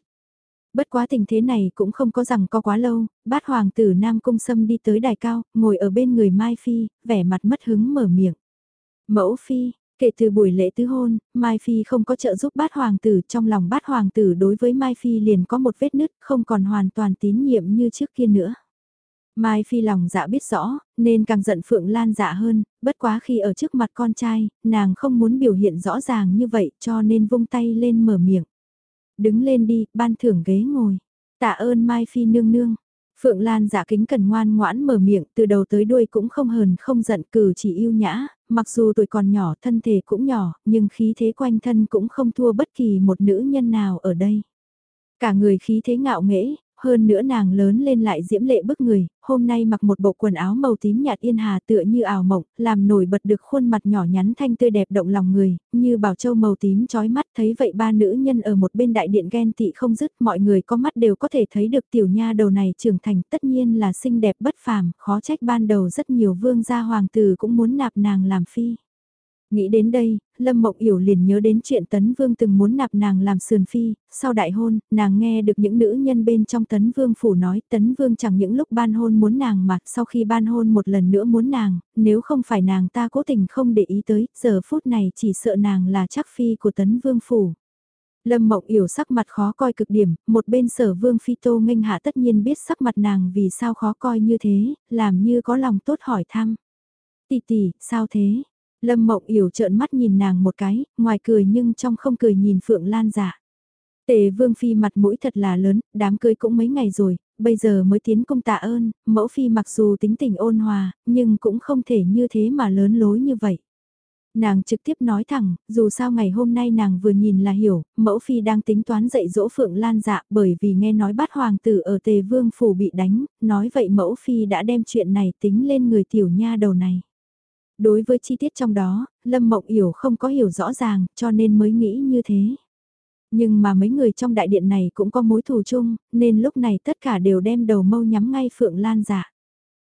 Bất quá tình thế này cũng không có rằng có quá lâu, bát hoàng tử Nam Cung Sâm đi tới đài cao, ngồi ở bên người Mai Phi, vẻ mặt mất hứng mở miệng. Mẫu Phi, kể từ buổi lễ tứ hôn, Mai Phi không có trợ giúp bát hoàng tử, trong lòng bát hoàng tử đối với Mai Phi liền có một vết nứt, không còn hoàn toàn tín nhiệm như trước kia nữa. Mai Phi lòng dạ biết rõ, nên càng giận Phượng Lan dạ hơn, bất quá khi ở trước mặt con trai, nàng không muốn biểu hiện rõ ràng như vậy cho nên vung tay lên mở miệng. Đứng lên đi, ban thưởng ghế ngồi. Tạ ơn Mai Phi nương nương. Phượng Lan giả kính cần ngoan ngoãn mở miệng, từ đầu tới đuôi cũng không hờn không giận cử chỉ yêu nhã, mặc dù tuổi còn nhỏ thân thể cũng nhỏ, nhưng khí thế quanh thân cũng không thua bất kỳ một nữ nhân nào ở đây. Cả người khí thế ngạo nghễ, hơn nữa nàng lớn lên lại diễm lệ bức người, hôm nay mặc một bộ quần áo màu tím nhạt yên hà tựa như ảo mộng, làm nổi bật được khuôn mặt nhỏ nhắn thanh tươi đẹp động lòng người, như bảo châu màu tím chói mắt thấy vậy ba nữ nhân ở một bên đại điện ghen tị không dứt mọi người có mắt đều có thể thấy được tiểu nha đầu này trưởng thành tất nhiên là xinh đẹp bất phàm, khó trách ban đầu rất nhiều vương gia hoàng tử cũng muốn nạp nàng làm phi. Nghĩ đến đây, Lâm Mộng Yểu liền nhớ đến chuyện Tấn Vương từng muốn nạp nàng làm sườn phi, sau đại hôn, nàng nghe được những nữ nhân bên trong Tấn Vương phủ nói Tấn Vương chẳng những lúc ban hôn muốn nàng mà sau khi ban hôn một lần nữa muốn nàng, nếu không phải nàng ta cố tình không để ý tới, giờ phút này chỉ sợ nàng là chắc phi của Tấn Vương phủ. Lâm Mộng Yểu sắc mặt khó coi cực điểm, một bên sở vương phi tô nghênh hạ tất nhiên biết sắc mặt nàng vì sao khó coi như thế, làm như có lòng tốt hỏi thăm. Tỷ tỷ, sao thế? Lâm Mộng Yểu trợn mắt nhìn nàng một cái, ngoài cười nhưng trong không cười nhìn Phượng Lan giả. Tề Vương Phi mặt mũi thật là lớn, đám cưới cũng mấy ngày rồi, bây giờ mới tiến công tạ ơn, mẫu Phi mặc dù tính tình ôn hòa, nhưng cũng không thể như thế mà lớn lối như vậy. Nàng trực tiếp nói thẳng, dù sao ngày hôm nay nàng vừa nhìn là hiểu, mẫu phi đang tính toán dạy dỗ Phượng Lan dạ bởi vì nghe nói bát hoàng tử ở tề vương phủ bị đánh, nói vậy mẫu phi đã đem chuyện này tính lên người tiểu nha đầu này. Đối với chi tiết trong đó, Lâm Mộng Yểu không có hiểu rõ ràng, cho nên mới nghĩ như thế. Nhưng mà mấy người trong đại điện này cũng có mối thù chung, nên lúc này tất cả đều đem đầu mâu nhắm ngay Phượng Lan giả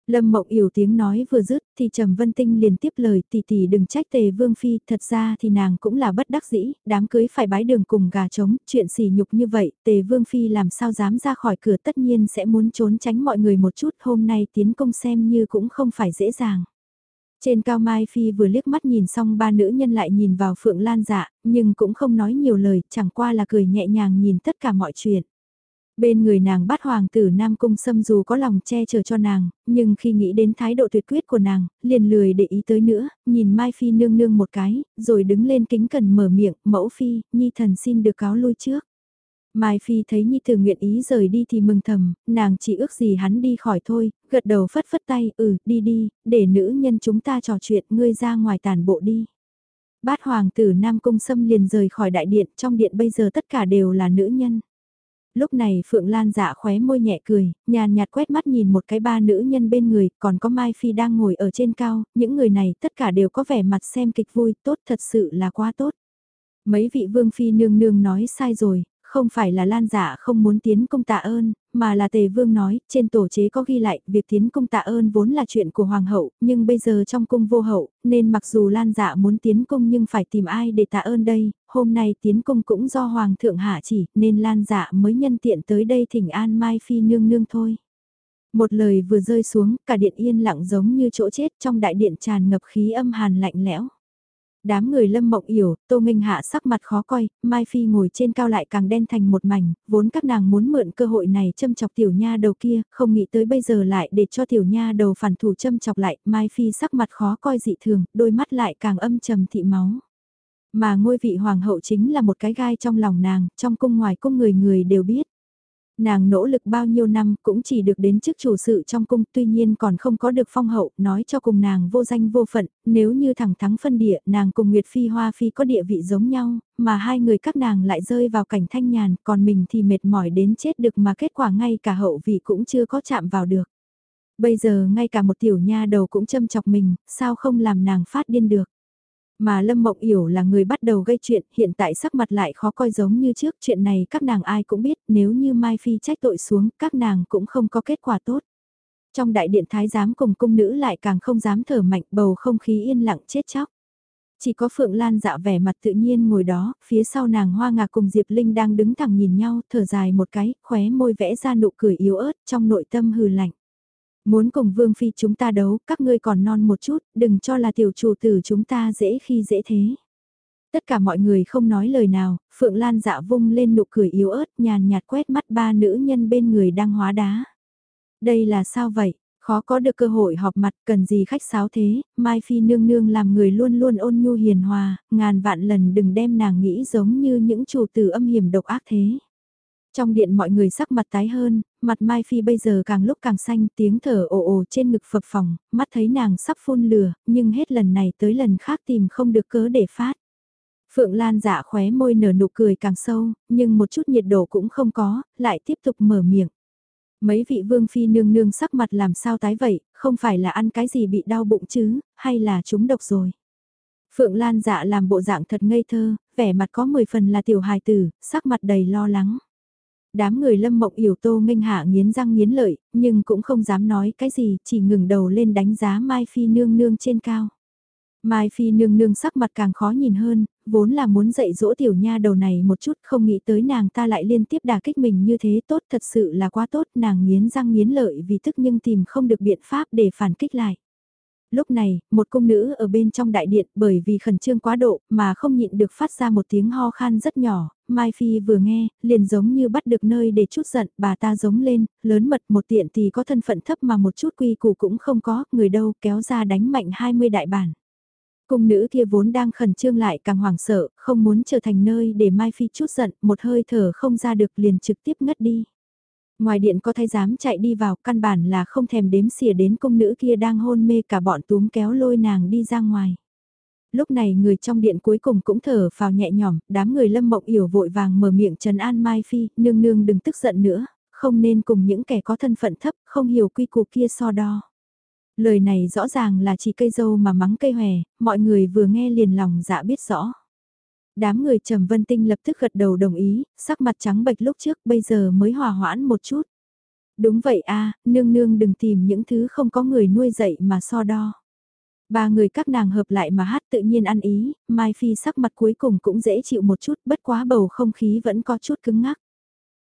Lâm Mộng Yểu tiếng nói vừa dứt thì Trầm Vân Tinh liền tiếp lời tỷ tỷ đừng trách Tề Vương Phi, thật ra thì nàng cũng là bất đắc dĩ, đám cưới phải bái đường cùng gà trống, chuyện sỉ nhục như vậy, Tề Vương Phi làm sao dám ra khỏi cửa tất nhiên sẽ muốn trốn tránh mọi người một chút, hôm nay tiến công xem như cũng không phải dễ dàng. Trên cao Mai Phi vừa liếc mắt nhìn xong ba nữ nhân lại nhìn vào Phượng Lan dạ, nhưng cũng không nói nhiều lời, chẳng qua là cười nhẹ nhàng nhìn tất cả mọi chuyện. Bên người nàng bắt hoàng tử Nam Cung Sâm dù có lòng che chở cho nàng, nhưng khi nghĩ đến thái độ tuyệt quyết của nàng, liền lười để ý tới nữa, nhìn Mai Phi nương nương một cái, rồi đứng lên kính cần mở miệng, mẫu Phi, Nhi thần xin được cáo lui trước. Mai Phi thấy Nhi Tử nguyện ý rời đi thì mừng thầm, nàng chỉ ước gì hắn đi khỏi thôi, gật đầu phất phất tay, ừ, đi đi, để nữ nhân chúng ta trò chuyện, ngươi ra ngoài tàn bộ đi. Bát hoàng tử Nam Cung Sâm liền rời khỏi đại điện, trong điện bây giờ tất cả đều là nữ nhân. Lúc này Phượng Lan dạ khóe môi nhẹ cười, nhàn nhạt quét mắt nhìn một cái ba nữ nhân bên người, còn có Mai Phi đang ngồi ở trên cao, những người này tất cả đều có vẻ mặt xem kịch vui, tốt thật sự là quá tốt. Mấy vị vương phi nương nương nói sai rồi, không phải là Lan dạ không muốn tiến công tạ ơn, mà là Tề Vương nói, trên tổ chế có ghi lại, việc tiến công tạ ơn vốn là chuyện của Hoàng hậu, nhưng bây giờ trong cung vô hậu, nên mặc dù Lan dạ muốn tiến công nhưng phải tìm ai để tạ ơn đây, hôm nay tiến công cũng do Hoàng thượng hạ chỉ, nên Lan dạ mới nhân tiện tới đây thỉnh an Mai Phi nương nương thôi. Một lời vừa rơi xuống, cả điện yên lặng giống như chỗ chết trong đại điện tràn ngập khí âm hàn lạnh lẽo. Đám người lâm mộng yểu, tô minh hạ sắc mặt khó coi, Mai Phi ngồi trên cao lại càng đen thành một mảnh, vốn các nàng muốn mượn cơ hội này châm chọc tiểu nha đầu kia, không nghĩ tới bây giờ lại để cho tiểu nha đầu phản thủ châm chọc lại, Mai Phi sắc mặt khó coi dị thường, đôi mắt lại càng âm trầm thị máu. Mà ngôi vị hoàng hậu chính là một cái gai trong lòng nàng, trong cung ngoài cung người người đều biết. Nàng nỗ lực bao nhiêu năm cũng chỉ được đến chức chủ sự trong cung tuy nhiên còn không có được phong hậu nói cho cùng nàng vô danh vô phận, nếu như thẳng thắng phân địa nàng cùng Nguyệt Phi Hoa Phi có địa vị giống nhau, mà hai người các nàng lại rơi vào cảnh thanh nhàn còn mình thì mệt mỏi đến chết được mà kết quả ngay cả hậu vị cũng chưa có chạm vào được. Bây giờ ngay cả một tiểu nha đầu cũng châm chọc mình, sao không làm nàng phát điên được. Mà Lâm Mộng Yểu là người bắt đầu gây chuyện, hiện tại sắc mặt lại khó coi giống như trước, chuyện này các nàng ai cũng biết, nếu như Mai Phi trách tội xuống, các nàng cũng không có kết quả tốt. Trong đại điện thái giám cùng cung nữ lại càng không dám thở mạnh, bầu không khí yên lặng chết chóc. Chỉ có Phượng Lan dạ vẻ mặt tự nhiên ngồi đó, phía sau nàng Hoa Ngạc cùng Diệp Linh đang đứng thẳng nhìn nhau, thở dài một cái, khóe môi vẽ ra nụ cười yếu ớt, trong nội tâm hừ lạnh. Muốn cùng Vương Phi chúng ta đấu, các ngươi còn non một chút, đừng cho là tiểu chủ tử chúng ta dễ khi dễ thế. Tất cả mọi người không nói lời nào, Phượng Lan dạ vung lên nụ cười yếu ớt nhàn nhạt quét mắt ba nữ nhân bên người đang hóa đá. Đây là sao vậy? Khó có được cơ hội họp mặt cần gì khách sáo thế, Mai Phi nương nương làm người luôn luôn ôn nhu hiền hòa, ngàn vạn lần đừng đem nàng nghĩ giống như những chủ tử âm hiểm độc ác thế. Trong điện mọi người sắc mặt tái hơn, mặt Mai Phi bây giờ càng lúc càng xanh, tiếng thở ồ ồ trên ngực phập phòng, mắt thấy nàng sắp phun lửa, nhưng hết lần này tới lần khác tìm không được cớ để phát. Phượng Lan dạ khóe môi nở nụ cười càng sâu, nhưng một chút nhiệt độ cũng không có, lại tiếp tục mở miệng. Mấy vị vương phi nương nương sắc mặt làm sao tái vậy, không phải là ăn cái gì bị đau bụng chứ, hay là chúng độc rồi. Phượng Lan dạ làm bộ dạng thật ngây thơ, vẻ mặt có 10 phần là tiểu hài tử, sắc mặt đầy lo lắng. Đám người lâm mộng yểu tô minh hạ nghiến răng nghiến lợi, nhưng cũng không dám nói cái gì, chỉ ngừng đầu lên đánh giá Mai Phi nương nương trên cao. Mai Phi nương nương sắc mặt càng khó nhìn hơn, vốn là muốn dạy dỗ tiểu nha đầu này một chút không nghĩ tới nàng ta lại liên tiếp đả kích mình như thế tốt thật sự là quá tốt nàng nghiến răng nghiến lợi vì tức nhưng tìm không được biện pháp để phản kích lại lúc này, một cung nữ ở bên trong đại điện bởi vì khẩn trương quá độ mà không nhịn được phát ra một tiếng ho khan rất nhỏ, Mai Phi vừa nghe, liền giống như bắt được nơi để chút giận, bà ta giống lên, lớn mật một tiện thì có thân phận thấp mà một chút quy củ cũng không có, người đâu kéo ra đánh mạnh 20 đại bản. Cung nữ kia vốn đang khẩn trương lại càng hoảng sợ, không muốn trở thành nơi để Mai Phi chút giận, một hơi thở không ra được liền trực tiếp ngất đi. Ngoài điện có thay dám chạy đi vào, căn bản là không thèm đếm xỉa đến công nữ kia đang hôn mê cả bọn túm kéo lôi nàng đi ra ngoài. Lúc này người trong điện cuối cùng cũng thở vào nhẹ nhõm, đám người lâm mộng yểu vội vàng mở miệng trần an Mai Phi, nương nương đừng tức giận nữa, không nên cùng những kẻ có thân phận thấp, không hiểu quy củ kia so đo. Lời này rõ ràng là chỉ cây dâu mà mắng cây hòe, mọi người vừa nghe liền lòng dạ biết rõ. Đám người Trầm Vân Tinh lập tức gật đầu đồng ý, sắc mặt trắng bệch lúc trước bây giờ mới hòa hoãn một chút. Đúng vậy a, nương nương đừng tìm những thứ không có người nuôi dạy mà so đo. Ba người các nàng hợp lại mà hát tự nhiên ăn ý, Mai Phi sắc mặt cuối cùng cũng dễ chịu một chút, bất quá bầu không khí vẫn có chút cứng ngắc.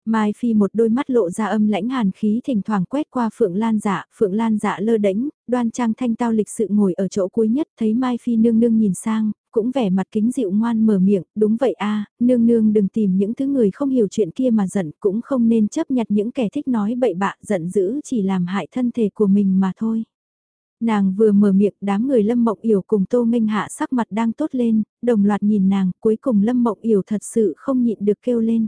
Mai Phi một đôi mắt lộ ra âm lãnh hàn khí thỉnh thoảng quét qua Phượng Lan dạ, Phượng Lan dạ lơ đễnh, đoan trang thanh tao lịch sự ngồi ở chỗ cuối nhất thấy Mai Phi nương nương nhìn sang, cũng vẻ mặt kính dịu ngoan mở miệng, đúng vậy a nương nương đừng tìm những thứ người không hiểu chuyện kia mà giận, cũng không nên chấp nhặt những kẻ thích nói bậy bạ giận dữ chỉ làm hại thân thể của mình mà thôi. Nàng vừa mở miệng đám người Lâm Mộng Yểu cùng Tô Minh Hạ sắc mặt đang tốt lên, đồng loạt nhìn nàng, cuối cùng Lâm Mộng Yểu thật sự không nhịn được kêu lên.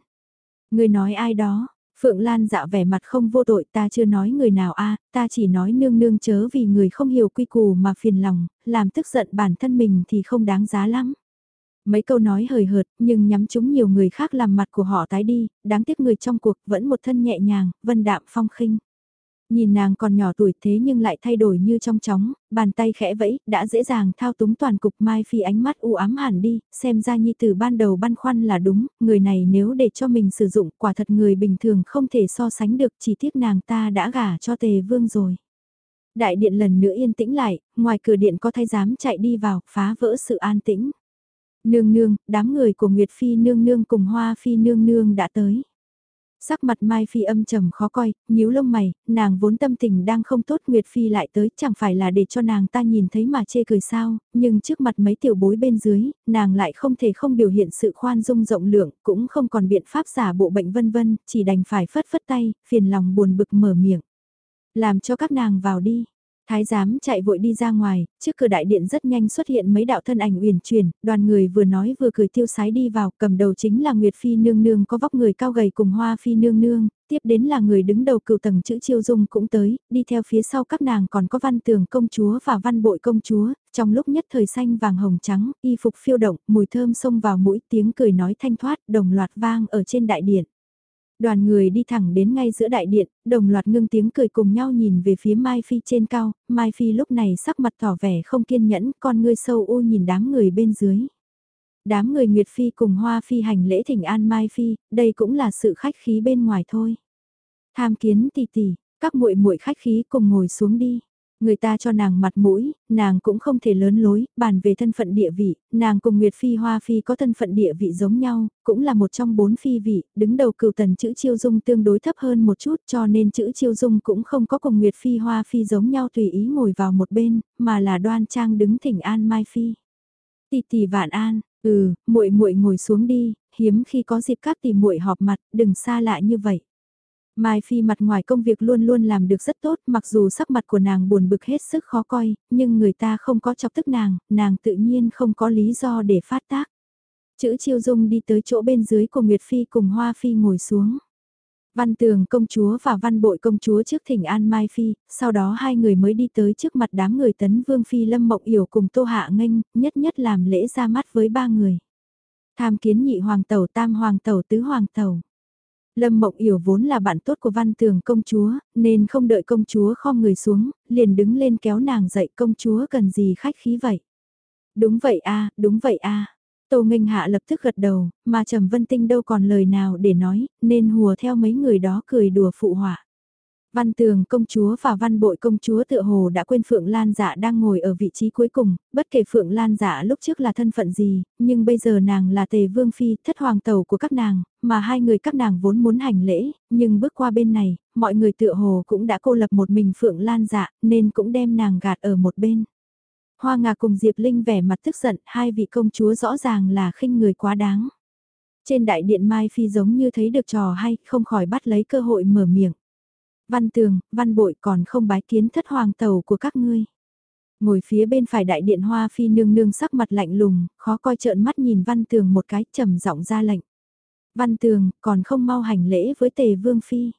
Người nói ai đó, Phượng Lan dạ vẻ mặt không vô tội ta chưa nói người nào a ta chỉ nói nương nương chớ vì người không hiểu quy củ mà phiền lòng, làm tức giận bản thân mình thì không đáng giá lắm. Mấy câu nói hời hợt nhưng nhắm chúng nhiều người khác làm mặt của họ tái đi, đáng tiếc người trong cuộc vẫn một thân nhẹ nhàng, vân đạm phong khinh. Nhìn nàng còn nhỏ tuổi thế nhưng lại thay đổi như trong chóng, bàn tay khẽ vẫy, đã dễ dàng thao túng toàn cục Mai Phi ánh mắt u ám hẳn đi, xem ra nhi từ ban đầu băn khoăn là đúng, người này nếu để cho mình sử dụng quả thật người bình thường không thể so sánh được chỉ tiếc nàng ta đã gả cho tề vương rồi. Đại điện lần nữa yên tĩnh lại, ngoài cửa điện có thay giám chạy đi vào, phá vỡ sự an tĩnh. Nương nương, đám người của Nguyệt Phi nương nương cùng Hoa Phi nương nương đã tới. Sắc mặt Mai Phi âm trầm khó coi, nhíu lông mày, nàng vốn tâm tình đang không tốt Nguyệt Phi lại tới chẳng phải là để cho nàng ta nhìn thấy mà chê cười sao, nhưng trước mặt mấy tiểu bối bên dưới, nàng lại không thể không biểu hiện sự khoan dung rộng lượng, cũng không còn biện pháp giả bộ bệnh vân vân, chỉ đành phải phất phất tay, phiền lòng buồn bực mở miệng. Làm cho các nàng vào đi, Thái giám chạy vội đi ra ngoài, trước cửa đại điện rất nhanh xuất hiện mấy đạo thân ảnh uyển chuyển, đoàn người vừa nói vừa cười tiêu sái đi vào, cầm đầu chính là Nguyệt Phi nương nương có vóc người cao gầy cùng Hoa Phi nương nương, tiếp đến là người đứng đầu cựu tầng chữ chiêu dung cũng tới, đi theo phía sau các nàng còn có văn tường công chúa và văn bội công chúa, trong lúc nhất thời xanh vàng hồng trắng, y phục phiêu động, mùi thơm xông vào mũi tiếng cười nói thanh thoát, đồng loạt vang ở trên đại điện. Đoàn người đi thẳng đến ngay giữa đại điện, đồng loạt ngưng tiếng cười cùng nhau nhìn về phía Mai Phi trên cao, Mai Phi lúc này sắc mặt tỏ vẻ không kiên nhẫn, con ngươi sâu u nhìn đám người bên dưới. Đám người Nguyệt Phi cùng Hoa Phi hành lễ thỉnh an Mai Phi, đây cũng là sự khách khí bên ngoài thôi. Tham kiến tỷ tỷ, các muội muội khách khí cùng ngồi xuống đi. Người ta cho nàng mặt mũi, nàng cũng không thể lớn lối, bàn về thân phận địa vị, nàng cùng Nguyệt Phi Hoa Phi có thân phận địa vị giống nhau, cũng là một trong bốn phi vị, đứng đầu cựu tần chữ chiêu dung tương đối thấp hơn một chút cho nên chữ chiêu dung cũng không có cùng Nguyệt Phi Hoa Phi giống nhau tùy ý ngồi vào một bên, mà là đoan trang đứng thỉnh an Mai Phi. Tỷ tỷ vạn an, ừ, muội muội ngồi xuống đi, hiếm khi có dịp các tỷ muội họp mặt, đừng xa lạ như vậy. Mai Phi mặt ngoài công việc luôn luôn làm được rất tốt, mặc dù sắc mặt của nàng buồn bực hết sức khó coi, nhưng người ta không có chọc tức nàng, nàng tự nhiên không có lý do để phát tác. Chữ Chiêu Dung đi tới chỗ bên dưới của Nguyệt Phi cùng Hoa Phi ngồi xuống. Văn Tường công chúa và Văn Bội công chúa trước thỉnh An Mai Phi, sau đó hai người mới đi tới trước mặt đám người tấn Vương Phi Lâm Mộng Yểu cùng Tô Hạ Nghênh, nhất nhất làm lễ ra mắt với ba người. Tham kiến nhị hoàng tẩu tam hoàng tẩu tứ hoàng tẩu. Lâm Mộng Yểu vốn là bạn tốt của Văn Tường công chúa, nên không đợi công chúa khom người xuống, liền đứng lên kéo nàng dậy công chúa cần gì khách khí vậy. Đúng vậy a đúng vậy a Tô Nghênh Hạ lập tức gật đầu, mà Trầm Vân Tinh đâu còn lời nào để nói, nên hùa theo mấy người đó cười đùa phụ họa. Văn Tường công chúa và Văn Bội công chúa tựa hồ đã quên Phượng Lan dạ đang ngồi ở vị trí cuối cùng, bất kể Phượng Lan dạ lúc trước là thân phận gì, nhưng bây giờ nàng là tề vương phi, thất hoàng tàu của các nàng, mà hai người các nàng vốn muốn hành lễ, nhưng bước qua bên này, mọi người tựa hồ cũng đã cô lập một mình Phượng Lan dạ, nên cũng đem nàng gạt ở một bên. Hoa Ngà cùng Diệp Linh vẻ mặt tức giận, hai vị công chúa rõ ràng là khinh người quá đáng. Trên đại điện Mai Phi giống như thấy được trò hay, không khỏi bắt lấy cơ hội mở miệng. Văn tường, văn bội còn không bái kiến thất hoàng tàu của các ngươi. Ngồi phía bên phải đại điện hoa phi nương nương sắc mặt lạnh lùng, khó coi trợn mắt nhìn văn tường một cái trầm giọng ra lệnh. Văn tường, còn không mau hành lễ với tề vương phi.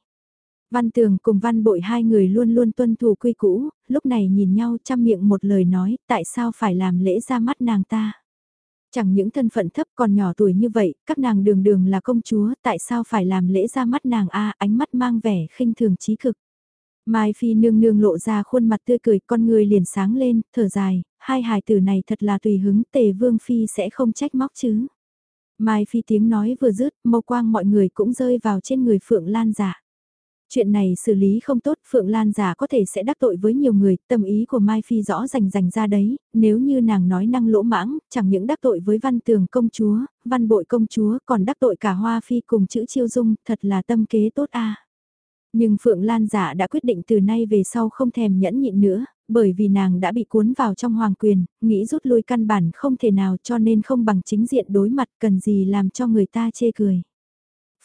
Văn tường cùng văn bội hai người luôn luôn tuân thủ quy cũ, lúc này nhìn nhau chăm miệng một lời nói, tại sao phải làm lễ ra mắt nàng ta. Chẳng những thân phận thấp còn nhỏ tuổi như vậy, các nàng đường đường là công chúa, tại sao phải làm lễ ra mắt nàng a ánh mắt mang vẻ khinh thường trí cực. Mai Phi nương nương lộ ra khuôn mặt tươi cười, con người liền sáng lên, thở dài, hai hài tử này thật là tùy hứng, tề vương Phi sẽ không trách móc chứ. Mai Phi tiếng nói vừa dứt, mâu quang mọi người cũng rơi vào trên người Phượng Lan giả. Chuyện này xử lý không tốt, Phượng Lan giả có thể sẽ đắc tội với nhiều người, tâm ý của Mai Phi rõ rành rành ra đấy, nếu như nàng nói năng lỗ mãng, chẳng những đắc tội với văn tường công chúa, văn bội công chúa, còn đắc tội cả Hoa Phi cùng chữ chiêu dung, thật là tâm kế tốt a. Nhưng Phượng Lan giả đã quyết định từ nay về sau không thèm nhẫn nhịn nữa, bởi vì nàng đã bị cuốn vào trong hoàng quyền, nghĩ rút lui căn bản không thể nào cho nên không bằng chính diện đối mặt cần gì làm cho người ta chê cười.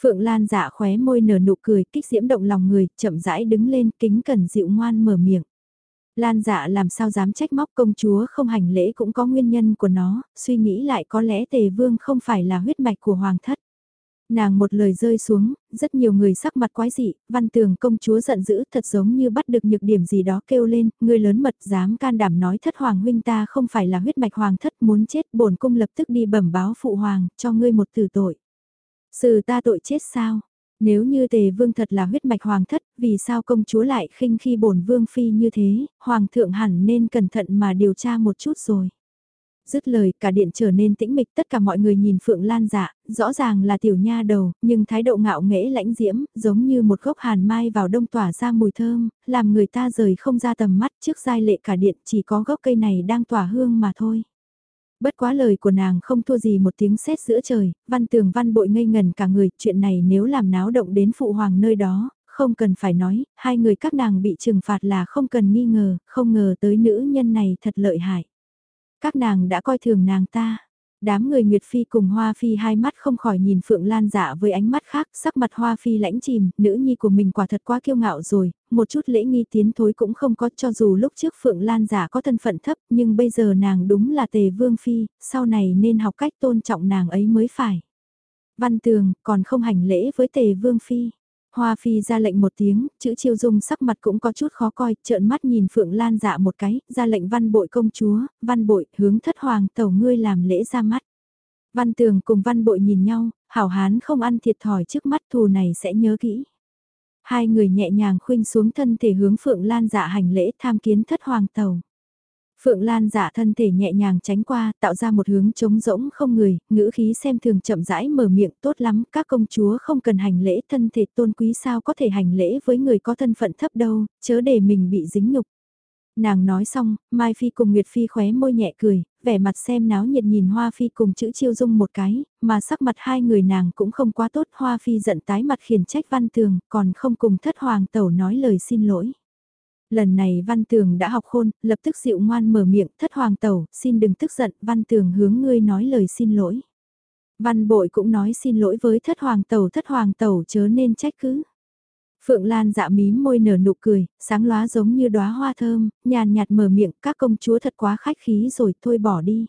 Phượng Lan dạ khóe môi nở nụ cười kích diễm động lòng người, chậm rãi đứng lên kính cẩn dịu ngoan mở miệng. Lan dạ làm sao dám trách móc công chúa không hành lễ cũng có nguyên nhân của nó, suy nghĩ lại có lẽ tề vương không phải là huyết mạch của hoàng thất. Nàng một lời rơi xuống, rất nhiều người sắc mặt quái dị, văn tường công chúa giận dữ thật giống như bắt được nhược điểm gì đó kêu lên, người lớn mật dám can đảm nói thất hoàng huynh ta không phải là huyết mạch hoàng thất muốn chết bổn cung lập tức đi bẩm báo phụ hoàng, cho ngươi một tử tội. Sự ta tội chết sao? Nếu như tề vương thật là huyết mạch hoàng thất, vì sao công chúa lại khinh khi bổn vương phi như thế, hoàng thượng hẳn nên cẩn thận mà điều tra một chút rồi dứt lời cả điện trở nên tĩnh mịch tất cả mọi người nhìn Phượng Lan dạ, rõ ràng là tiểu nha đầu, nhưng thái độ ngạo nghễ lãnh diễm, giống như một gốc hàn mai vào đông tỏa ra mùi thơm, làm người ta rời không ra tầm mắt trước giai lệ cả điện chỉ có gốc cây này đang tỏa hương mà thôi. Bất quá lời của nàng không thua gì một tiếng sét giữa trời, văn tường văn bội ngây ngần cả người, chuyện này nếu làm náo động đến phụ hoàng nơi đó, không cần phải nói, hai người các nàng bị trừng phạt là không cần nghi ngờ, không ngờ tới nữ nhân này thật lợi hại. Các nàng đã coi thường nàng ta. Đám người Nguyệt Phi cùng Hoa Phi hai mắt không khỏi nhìn Phượng Lan dạ với ánh mắt khác, sắc mặt Hoa Phi lãnh chìm, nữ nhi của mình quả thật quá kiêu ngạo rồi, một chút lễ nghi tiến thối cũng không có cho dù lúc trước Phượng Lan dạ có thân phận thấp nhưng bây giờ nàng đúng là tề vương phi, sau này nên học cách tôn trọng nàng ấy mới phải. Văn tường còn không hành lễ với tề vương phi. Hoa Phi ra lệnh một tiếng, chữ chiêu dung sắc mặt cũng có chút khó coi, trợn mắt nhìn Phượng Lan dạ một cái, ra lệnh văn bội công chúa, văn bội hướng thất hoàng tẩu ngươi làm lễ ra mắt. Văn tường cùng văn bội nhìn nhau, hảo hán không ăn thiệt thòi trước mắt thù này sẽ nhớ kỹ. Hai người nhẹ nhàng khuynh xuống thân thể hướng Phượng Lan dạ hành lễ tham kiến thất hoàng tàu. Phượng Lan giả thân thể nhẹ nhàng tránh qua, tạo ra một hướng trống rỗng không người, ngữ khí xem thường chậm rãi mở miệng tốt lắm, các công chúa không cần hành lễ thân thể tôn quý sao có thể hành lễ với người có thân phận thấp đâu, chớ để mình bị dính nhục. Nàng nói xong, Mai Phi cùng Nguyệt Phi khóe môi nhẹ cười, vẻ mặt xem náo nhiệt nhìn Hoa Phi cùng chữ chiêu dung một cái, mà sắc mặt hai người nàng cũng không quá tốt. Hoa Phi giận tái mặt khiển trách văn tường, còn không cùng thất hoàng tẩu nói lời xin lỗi. Lần này Văn Tường đã học khôn, lập tức dịu ngoan mở miệng, thất hoàng tẩu, xin đừng tức giận, Văn Tường hướng ngươi nói lời xin lỗi. Văn Bội cũng nói xin lỗi với thất hoàng tẩu, thất hoàng tẩu chớ nên trách cứ. Phượng Lan dạ mím môi nở nụ cười, sáng lóa giống như đóa hoa thơm, nhàn nhạt mở miệng, các công chúa thật quá khách khí rồi, thôi bỏ đi.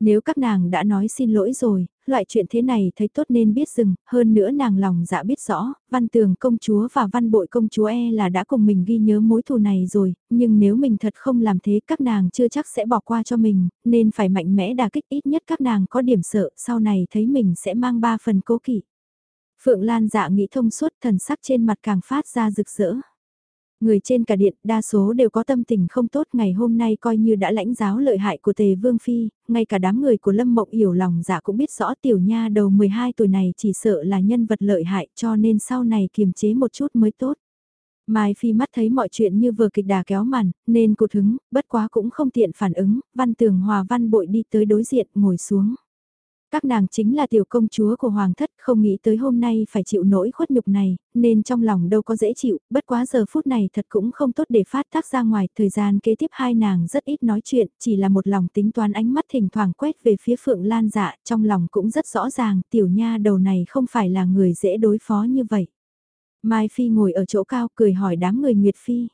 Nếu các nàng đã nói xin lỗi rồi, loại chuyện thế này thấy tốt nên biết dừng, hơn nữa nàng lòng dạ biết rõ, văn tường công chúa và văn bội công chúa e là đã cùng mình ghi nhớ mối thù này rồi, nhưng nếu mình thật không làm thế các nàng chưa chắc sẽ bỏ qua cho mình, nên phải mạnh mẽ đà kích ít nhất các nàng có điểm sợ, sau này thấy mình sẽ mang ba phần cố kỵ. Phượng Lan dạ nghĩ thông suốt thần sắc trên mặt càng phát ra rực rỡ. Người trên cả điện đa số đều có tâm tình không tốt ngày hôm nay coi như đã lãnh giáo lợi hại của tề vương phi, ngay cả đám người của Lâm Mộng hiểu lòng dạ cũng biết rõ tiểu nha đầu 12 tuổi này chỉ sợ là nhân vật lợi hại cho nên sau này kiềm chế một chút mới tốt. Mai Phi mắt thấy mọi chuyện như vừa kịch đà kéo màn, nên cụt hứng, bất quá cũng không tiện phản ứng, văn tường hòa văn bội đi tới đối diện ngồi xuống. Các nàng chính là tiểu công chúa của hoàng thất không nghĩ tới hôm nay phải chịu nỗi khuất nhục này, nên trong lòng đâu có dễ chịu, bất quá giờ phút này thật cũng không tốt để phát tác ra ngoài, thời gian kế tiếp hai nàng rất ít nói chuyện, chỉ là một lòng tính toán ánh mắt thỉnh thoảng quét về phía Phượng Lan dạ, trong lòng cũng rất rõ ràng, tiểu nha đầu này không phải là người dễ đối phó như vậy. Mai Phi ngồi ở chỗ cao cười hỏi đám người Nguyệt Phi.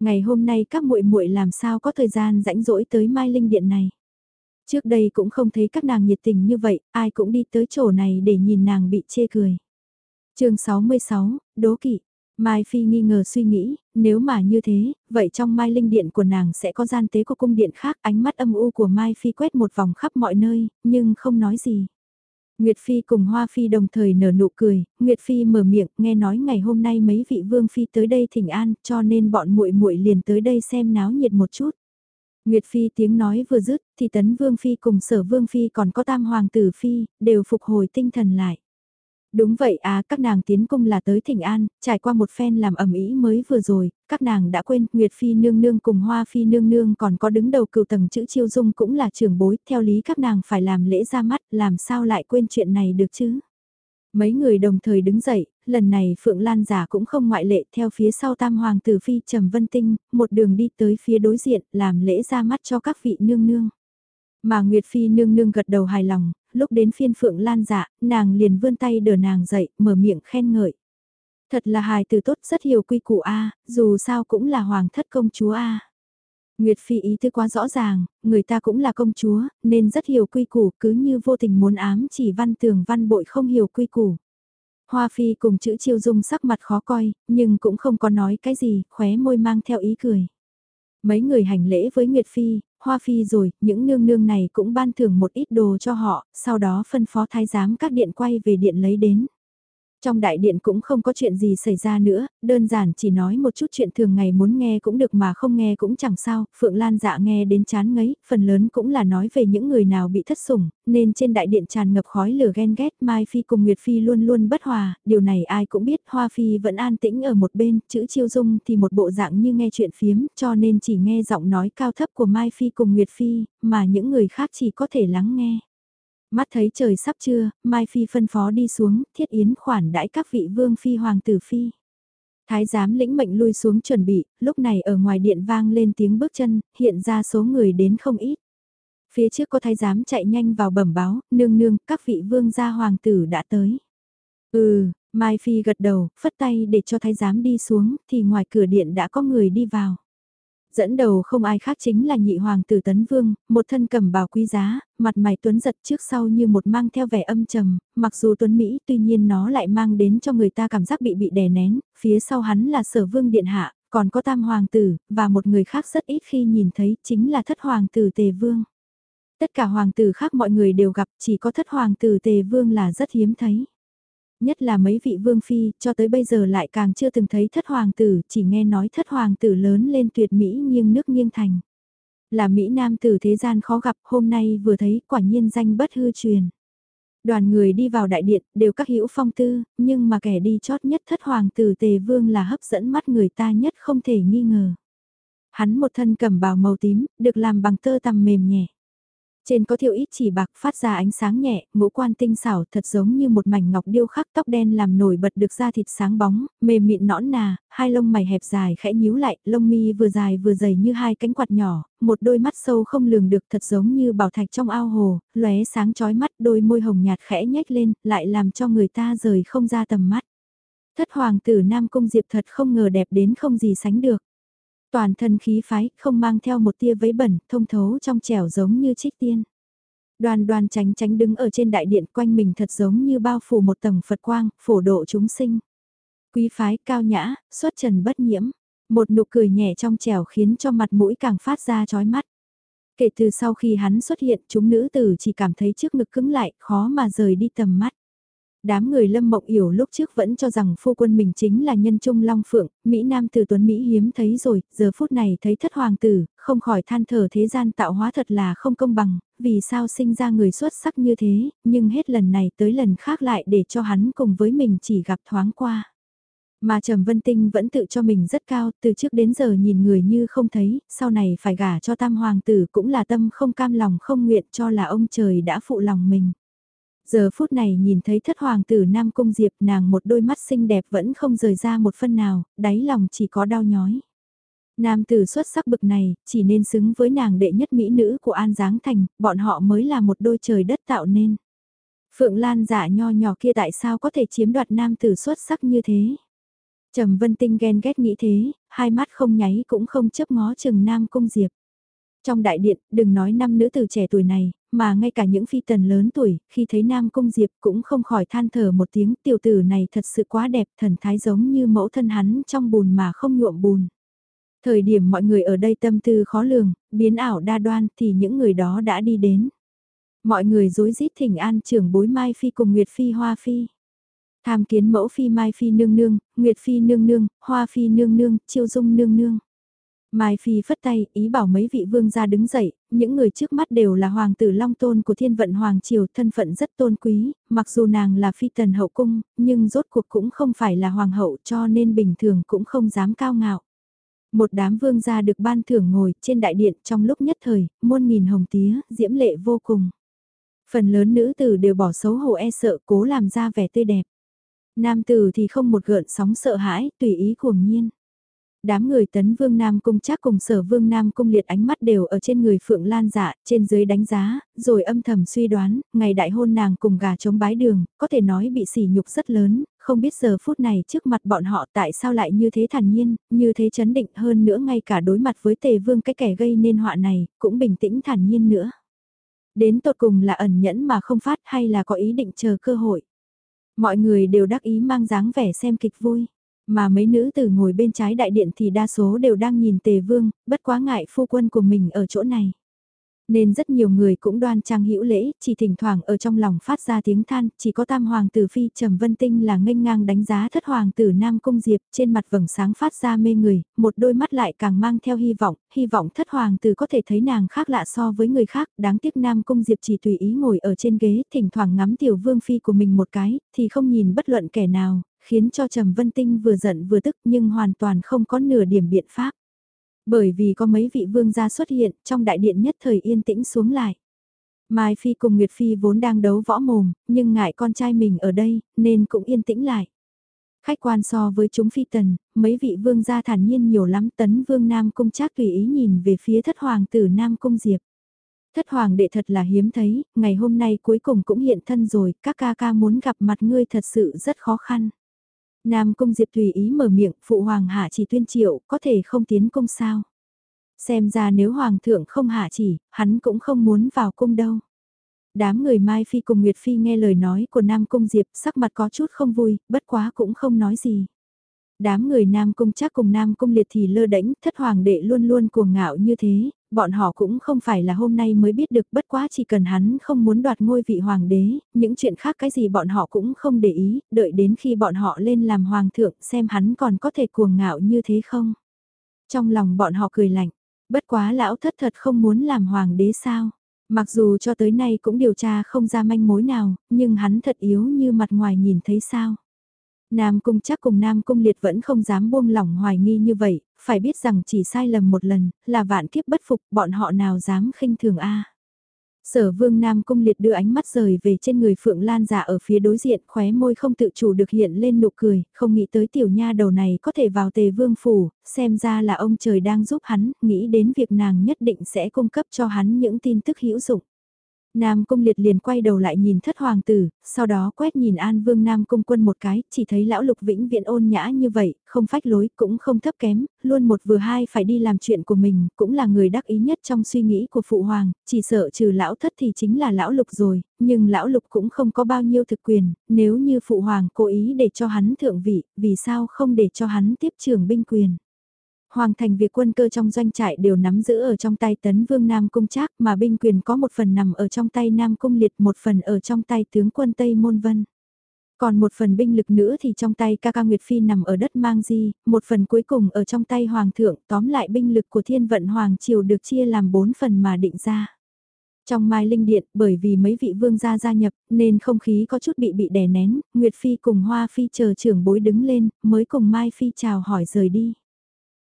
Ngày hôm nay các muội muội làm sao có thời gian rảnh rỗi tới Mai Linh Điện này. Trước đây cũng không thấy các nàng nhiệt tình như vậy, ai cũng đi tới chỗ này để nhìn nàng bị chê cười. chương 66, Đố Kỵ Mai Phi nghi ngờ suy nghĩ, nếu mà như thế, vậy trong Mai Linh Điện của nàng sẽ có gian tế của cung điện khác, ánh mắt âm u của Mai Phi quét một vòng khắp mọi nơi, nhưng không nói gì. Nguyệt Phi cùng Hoa Phi đồng thời nở nụ cười, Nguyệt Phi mở miệng, nghe nói ngày hôm nay mấy vị vương phi tới đây thỉnh an, cho nên bọn muội muội liền tới đây xem náo nhiệt một chút. Nguyệt Phi tiếng nói vừa dứt, thì Tấn Vương Phi cùng Sở Vương Phi còn có Tam Hoàng Tử Phi, đều phục hồi tinh thần lại. Đúng vậy à, các nàng tiến cung là tới Thịnh An, trải qua một phen làm ẩm ý mới vừa rồi, các nàng đã quên, Nguyệt Phi nương nương cùng Hoa Phi nương nương còn có đứng đầu cựu tầng chữ chiêu dung cũng là trưởng bối, theo lý các nàng phải làm lễ ra mắt, làm sao lại quên chuyện này được chứ? Mấy người đồng thời đứng dậy, lần này Phượng Lan giả cũng không ngoại lệ theo phía sau tam hoàng tử phi Trầm Vân Tinh, một đường đi tới phía đối diện làm lễ ra mắt cho các vị nương nương. Mà Nguyệt Phi nương nương gật đầu hài lòng, lúc đến phiên Phượng Lan dạ, nàng liền vươn tay đỡ nàng dậy, mở miệng khen ngợi. Thật là hài từ tốt rất hiểu quy củ A, dù sao cũng là hoàng thất công chúa A. Nguyệt Phi ý thức quá rõ ràng, người ta cũng là công chúa, nên rất hiểu quy củ cứ như vô tình muốn ám chỉ văn tường văn bội không hiểu quy củ. Hoa Phi cùng chữ chiêu dung sắc mặt khó coi, nhưng cũng không có nói cái gì, khóe môi mang theo ý cười. Mấy người hành lễ với Nguyệt Phi, Hoa Phi rồi, những nương nương này cũng ban thưởng một ít đồ cho họ, sau đó phân phó thái giám các điện quay về điện lấy đến. Trong đại điện cũng không có chuyện gì xảy ra nữa, đơn giản chỉ nói một chút chuyện thường ngày muốn nghe cũng được mà không nghe cũng chẳng sao, Phượng Lan dạ nghe đến chán ngấy, phần lớn cũng là nói về những người nào bị thất sủng, nên trên đại điện tràn ngập khói lửa ghen ghét, Mai Phi cùng Nguyệt Phi luôn luôn bất hòa, điều này ai cũng biết, Hoa Phi vẫn an tĩnh ở một bên, chữ chiêu dung thì một bộ dạng như nghe chuyện phiếm, cho nên chỉ nghe giọng nói cao thấp của Mai Phi cùng Nguyệt Phi, mà những người khác chỉ có thể lắng nghe. Mắt thấy trời sắp trưa, Mai Phi phân phó đi xuống, thiết yến khoản đãi các vị vương phi hoàng tử phi. Thái giám lĩnh mệnh lui xuống chuẩn bị, lúc này ở ngoài điện vang lên tiếng bước chân, hiện ra số người đến không ít. Phía trước có thái giám chạy nhanh vào bẩm báo, nương nương, các vị vương gia hoàng tử đã tới. Ừ, Mai Phi gật đầu, phất tay để cho thái giám đi xuống, thì ngoài cửa điện đã có người đi vào. Dẫn đầu không ai khác chính là nhị hoàng tử Tấn Vương, một thân cầm bào quý giá, mặt mày tuấn giật trước sau như một mang theo vẻ âm trầm, mặc dù tuấn Mỹ tuy nhiên nó lại mang đến cho người ta cảm giác bị bị đè nén, phía sau hắn là sở vương điện hạ, còn có tam hoàng tử, và một người khác rất ít khi nhìn thấy chính là thất hoàng tử Tề Vương. Tất cả hoàng tử khác mọi người đều gặp chỉ có thất hoàng tử Tề Vương là rất hiếm thấy nhất là mấy vị vương phi, cho tới bây giờ lại càng chưa từng thấy thất hoàng tử, chỉ nghe nói thất hoàng tử lớn lên tuyệt mỹ nghiêng nước nghiêng thành. Là Mỹ Nam tử thế gian khó gặp, hôm nay vừa thấy quả nhiên danh bất hư truyền. Đoàn người đi vào đại điện, đều các hữu phong tư, nhưng mà kẻ đi chót nhất thất hoàng tử tề vương là hấp dẫn mắt người ta nhất không thể nghi ngờ. Hắn một thân cầm bào màu tím, được làm bằng tơ tằm mềm nhẹ. Trên có thiệu ít chỉ bạc phát ra ánh sáng nhẹ, ngũ quan tinh xảo thật giống như một mảnh ngọc điêu khắc tóc đen làm nổi bật được da thịt sáng bóng, mềm mịn nõn nà, hai lông mày hẹp dài khẽ nhíu lại, lông mi vừa dài vừa dày như hai cánh quạt nhỏ, một đôi mắt sâu không lường được thật giống như bảo thạch trong ao hồ, lóe sáng chói mắt đôi môi hồng nhạt khẽ nhếch lên, lại làm cho người ta rời không ra tầm mắt. Thất hoàng tử Nam Cung Diệp thật không ngờ đẹp đến không gì sánh được. Toàn thân khí phái, không mang theo một tia vấy bẩn, thông thấu trong trẻo giống như trích tiên. Đoàn đoàn tránh tránh đứng ở trên đại điện quanh mình thật giống như bao phủ một tầng Phật quang, phổ độ chúng sinh. Quý phái cao nhã, xuất trần bất nhiễm. Một nụ cười nhẹ trong trẻo khiến cho mặt mũi càng phát ra chói mắt. Kể từ sau khi hắn xuất hiện chúng nữ tử chỉ cảm thấy trước ngực cứng lại, khó mà rời đi tầm mắt. Đám người lâm mộng yểu lúc trước vẫn cho rằng phu quân mình chính là nhân trung long phượng, Mỹ Nam từ tuấn Mỹ hiếm thấy rồi, giờ phút này thấy thất hoàng tử, không khỏi than thở thế gian tạo hóa thật là không công bằng, vì sao sinh ra người xuất sắc như thế, nhưng hết lần này tới lần khác lại để cho hắn cùng với mình chỉ gặp thoáng qua. Mà Trầm Vân Tinh vẫn tự cho mình rất cao, từ trước đến giờ nhìn người như không thấy, sau này phải gả cho tam hoàng tử cũng là tâm không cam lòng không nguyện cho là ông trời đã phụ lòng mình. Giờ phút này nhìn thấy thất hoàng tử Nam Cung Diệp nàng một đôi mắt xinh đẹp vẫn không rời ra một phân nào, đáy lòng chỉ có đau nhói. Nam tử xuất sắc bực này, chỉ nên xứng với nàng đệ nhất mỹ nữ của An Giáng Thành, bọn họ mới là một đôi trời đất tạo nên. Phượng Lan dạ nho nhỏ kia tại sao có thể chiếm đoạt nam tử xuất sắc như thế? Trầm Vân Tinh ghen ghét nghĩ thế, hai mắt không nháy cũng không chấp ngó chừng Nam Cung Diệp. Trong đại điện, đừng nói năm nữ tử trẻ tuổi này, mà ngay cả những phi tần lớn tuổi, khi thấy Nam Cung Diệp cũng không khỏi than thở một tiếng tiểu tử này thật sự quá đẹp, thần thái giống như mẫu thân hắn trong bùn mà không nhuộm bùn. Thời điểm mọi người ở đây tâm tư khó lường, biến ảo đa đoan thì những người đó đã đi đến. Mọi người dối rít thỉnh an trưởng bối Mai Phi cùng Nguyệt Phi Hoa Phi. Tham kiến mẫu Phi Mai Phi nương nương, Nguyệt Phi nương nương, Hoa Phi nương nương, Chiêu Dung nương nương. Mai Phi phất tay, ý bảo mấy vị vương gia đứng dậy, những người trước mắt đều là hoàng tử long tôn của thiên vận hoàng triều, thân phận rất tôn quý, mặc dù nàng là phi tần hậu cung, nhưng rốt cuộc cũng không phải là hoàng hậu cho nên bình thường cũng không dám cao ngạo. Một đám vương gia được ban thưởng ngồi trên đại điện trong lúc nhất thời, muôn nghìn hồng tía, diễm lệ vô cùng. Phần lớn nữ tử đều bỏ xấu hổ e sợ cố làm ra vẻ tươi đẹp. Nam tử thì không một gợn sóng sợ hãi, tùy ý cuồng nhiên đám người tấn vương Nam Cung chắc cùng sở vương Nam Cung liệt ánh mắt đều ở trên người Phượng Lan dạ, trên dưới đánh giá, rồi âm thầm suy đoán, ngày đại hôn nàng cùng gà chống bái đường, có thể nói bị sỉ nhục rất lớn, không biết giờ phút này trước mặt bọn họ tại sao lại như thế thản nhiên, như thế chấn định hơn nữa ngay cả đối mặt với tề vương cái kẻ gây nên họa này, cũng bình tĩnh thản nhiên nữa. Đến tột cùng là ẩn nhẫn mà không phát hay là có ý định chờ cơ hội. Mọi người đều đắc ý mang dáng vẻ xem kịch vui. Mà mấy nữ tử ngồi bên trái đại điện thì đa số đều đang nhìn tề vương, bất quá ngại phu quân của mình ở chỗ này. Nên rất nhiều người cũng đoan trang hữu lễ, chỉ thỉnh thoảng ở trong lòng phát ra tiếng than, chỉ có tam hoàng tử phi trầm vân tinh là nghênh ngang đánh giá thất hoàng tử nam cung diệp, trên mặt vầng sáng phát ra mê người, một đôi mắt lại càng mang theo hy vọng, hy vọng thất hoàng tử có thể thấy nàng khác lạ so với người khác, đáng tiếc nam cung diệp chỉ tùy ý ngồi ở trên ghế, thỉnh thoảng ngắm tiểu vương phi của mình một cái, thì không nhìn bất luận kẻ nào, khiến cho trầm vân tinh vừa giận vừa tức nhưng hoàn toàn không có nửa điểm biện pháp. Bởi vì có mấy vị vương gia xuất hiện, trong đại điện nhất thời yên tĩnh xuống lại. Mai Phi cùng Nguyệt Phi vốn đang đấu võ mồm, nhưng ngại con trai mình ở đây, nên cũng yên tĩnh lại. Khách quan so với chúng phi tần, mấy vị vương gia thản nhiên nhiều lắm tấn vương Nam Cung chắc tùy ý nhìn về phía thất hoàng tử Nam Cung Diệp. Thất hoàng đệ thật là hiếm thấy, ngày hôm nay cuối cùng cũng hiện thân rồi, các ca ca muốn gặp mặt ngươi thật sự rất khó khăn. Nam Cung Diệp tùy ý mở miệng, phụ hoàng hạ chỉ tuyên triệu, có thể không tiến cung sao. Xem ra nếu hoàng thượng không hạ chỉ, hắn cũng không muốn vào cung đâu. Đám người Mai Phi cùng Nguyệt Phi nghe lời nói của Nam Cung Diệp sắc mặt có chút không vui, bất quá cũng không nói gì. Đám người Nam Cung chắc cùng Nam Cung liệt thì lơ đễnh thất hoàng đệ luôn luôn cuồng ngạo như thế, bọn họ cũng không phải là hôm nay mới biết được bất quá chỉ cần hắn không muốn đoạt ngôi vị hoàng đế, những chuyện khác cái gì bọn họ cũng không để ý, đợi đến khi bọn họ lên làm hoàng thượng xem hắn còn có thể cuồng ngạo như thế không. Trong lòng bọn họ cười lạnh, bất quá lão thất thật không muốn làm hoàng đế sao. Mặc dù cho tới nay cũng điều tra không ra manh mối nào, nhưng hắn thật yếu như mặt ngoài nhìn thấy sao. Nam Cung chắc cùng Nam Cung liệt vẫn không dám buông lỏng hoài nghi như vậy, phải biết rằng chỉ sai lầm một lần, là vạn kiếp bất phục, bọn họ nào dám khinh thường a. Sở vương Nam Cung liệt đưa ánh mắt rời về trên người Phượng Lan giả ở phía đối diện khóe môi không tự chủ được hiện lên nụ cười, không nghĩ tới tiểu nha đầu này có thể vào tề vương phủ, xem ra là ông trời đang giúp hắn, nghĩ đến việc nàng nhất định sẽ cung cấp cho hắn những tin tức hữu dụng. Nam Cung Liệt liền quay đầu lại nhìn thất hoàng tử, sau đó quét nhìn An Vương Nam Cung quân một cái, chỉ thấy lão lục vĩnh viễn ôn nhã như vậy, không phách lối, cũng không thấp kém, luôn một vừa hai phải đi làm chuyện của mình, cũng là người đắc ý nhất trong suy nghĩ của phụ hoàng, chỉ sợ trừ lão thất thì chính là lão lục rồi, nhưng lão lục cũng không có bao nhiêu thực quyền, nếu như phụ hoàng cố ý để cho hắn thượng vị, vì sao không để cho hắn tiếp trưởng binh quyền. Hoàng thành việc quân cơ trong doanh trại đều nắm giữ ở trong tay tấn vương Nam Cung Trác mà binh quyền có một phần nằm ở trong tay Nam Cung Liệt một phần ở trong tay tướng quân Tây Môn Vân. Còn một phần binh lực nữa thì trong tay ca ca Nguyệt Phi nằm ở đất mang di, một phần cuối cùng ở trong tay Hoàng thượng tóm lại binh lực của thiên vận Hoàng Triều được chia làm bốn phần mà định ra. Trong Mai Linh Điện, bởi vì mấy vị vương gia gia nhập, nên không khí có chút bị bị đè nén, Nguyệt Phi cùng Hoa Phi chờ trưởng bối đứng lên, mới cùng Mai Phi chào hỏi rời đi.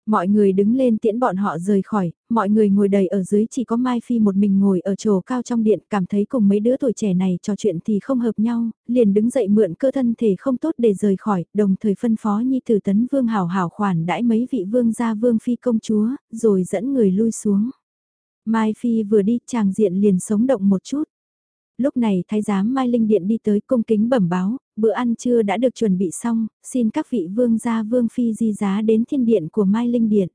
Mọi người đứng lên tiễn bọn họ rời khỏi, mọi người ngồi đầy ở dưới chỉ có Mai Phi một mình ngồi ở chỗ cao trong điện cảm thấy cùng mấy đứa tuổi trẻ này trò chuyện thì không hợp nhau, liền đứng dậy mượn cơ thân thể không tốt để rời khỏi, đồng thời phân phó Nhi Tử Tấn Vương hảo hảo khoản đãi mấy vị vương gia vương phi công chúa, rồi dẫn người lui xuống. Mai Phi vừa đi chàng diện liền sống động một chút. Lúc này thái giám Mai Linh Điện đi tới cung kính bẩm báo, bữa ăn trưa đã được chuẩn bị xong, xin các vị vương gia vương phi di giá đến thiên điện của Mai Linh Điện.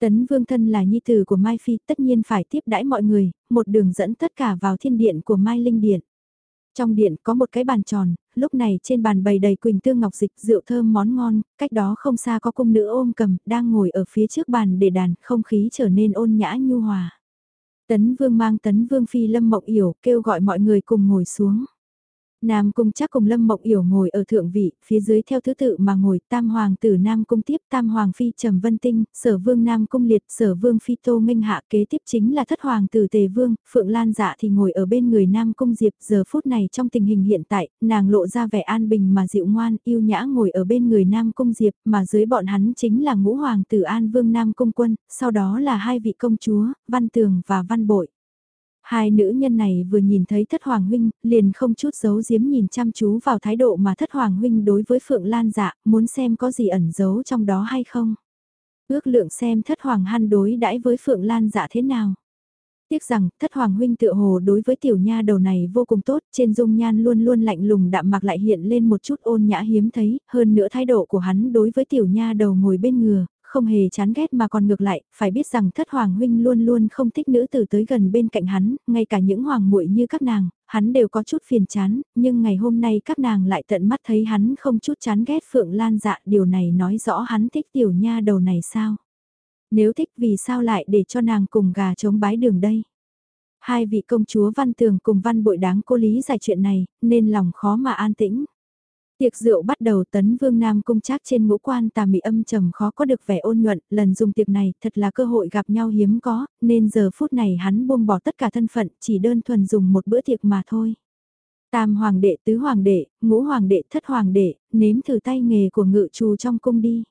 Tấn vương thân là nhi tử của Mai Phi tất nhiên phải tiếp đãi mọi người, một đường dẫn tất cả vào thiên điện của Mai Linh Điện. Trong điện có một cái bàn tròn, lúc này trên bàn bày đầy quỳnh tương ngọc dịch rượu thơm món ngon, cách đó không xa có cung nữ ôm cầm, đang ngồi ở phía trước bàn để đàn, không khí trở nên ôn nhã nhu hòa. Tấn Vương mang Tấn Vương Phi Lâm Mộng Yểu kêu gọi mọi người cùng ngồi xuống. Nam Cung chắc cùng Lâm Mộng Yểu ngồi ở thượng vị, phía dưới theo thứ tự mà ngồi Tam Hoàng tử Nam Cung tiếp Tam Hoàng Phi Trầm Vân Tinh, Sở Vương Nam Cung Liệt, Sở Vương Phi Tô Minh Hạ kế tiếp chính là Thất Hoàng tử Tề Vương, Phượng Lan dạ thì ngồi ở bên người Nam Cung Diệp giờ phút này trong tình hình hiện tại, nàng lộ ra vẻ an bình mà dịu ngoan, yêu nhã ngồi ở bên người Nam Cung Diệp mà dưới bọn hắn chính là ngũ Hoàng tử An Vương Nam Cung Quân, sau đó là hai vị công chúa, Văn Tường và Văn Bội. Hai nữ nhân này vừa nhìn thấy thất hoàng huynh, liền không chút giấu giếm nhìn chăm chú vào thái độ mà thất hoàng huynh đối với Phượng Lan dạ, muốn xem có gì ẩn giấu trong đó hay không. Ước lượng xem thất hoàng hăn đối đãi với Phượng Lan dạ thế nào. Tiếc rằng, thất hoàng huynh tựa hồ đối với tiểu nha đầu này vô cùng tốt, trên dung nhan luôn luôn lạnh lùng đạm mạc lại hiện lên một chút ôn nhã hiếm thấy, hơn nữa thái độ của hắn đối với tiểu nha đầu ngồi bên ngừa, không hề chán ghét mà còn ngược lại, phải biết rằng thất hoàng huynh luôn luôn không thích nữ tử tới gần bên cạnh hắn, ngay cả những hoàng muội như các nàng, hắn đều có chút phiền chán, nhưng ngày hôm nay các nàng lại tận mắt thấy hắn không chút chán ghét Phượng Lan dạ, điều này nói rõ hắn thích tiểu nha đầu này sao. Nếu thích vì sao lại để cho nàng cùng gà chống bái đường đây? Hai vị công chúa văn tường cùng văn bội đáng cô lý giải chuyện này, nên lòng khó mà an tĩnh. Tiệc rượu bắt đầu tấn vương nam cung trác trên ngũ quan tà mị âm trầm khó có được vẻ ôn nhuận, lần dùng tiệc này thật là cơ hội gặp nhau hiếm có, nên giờ phút này hắn buông bỏ tất cả thân phận, chỉ đơn thuần dùng một bữa tiệc mà thôi. Tam hoàng đệ, tứ hoàng đệ, ngũ hoàng đệ, thất hoàng đệ, nếm thử tay nghề của ngự trù trong cung đi.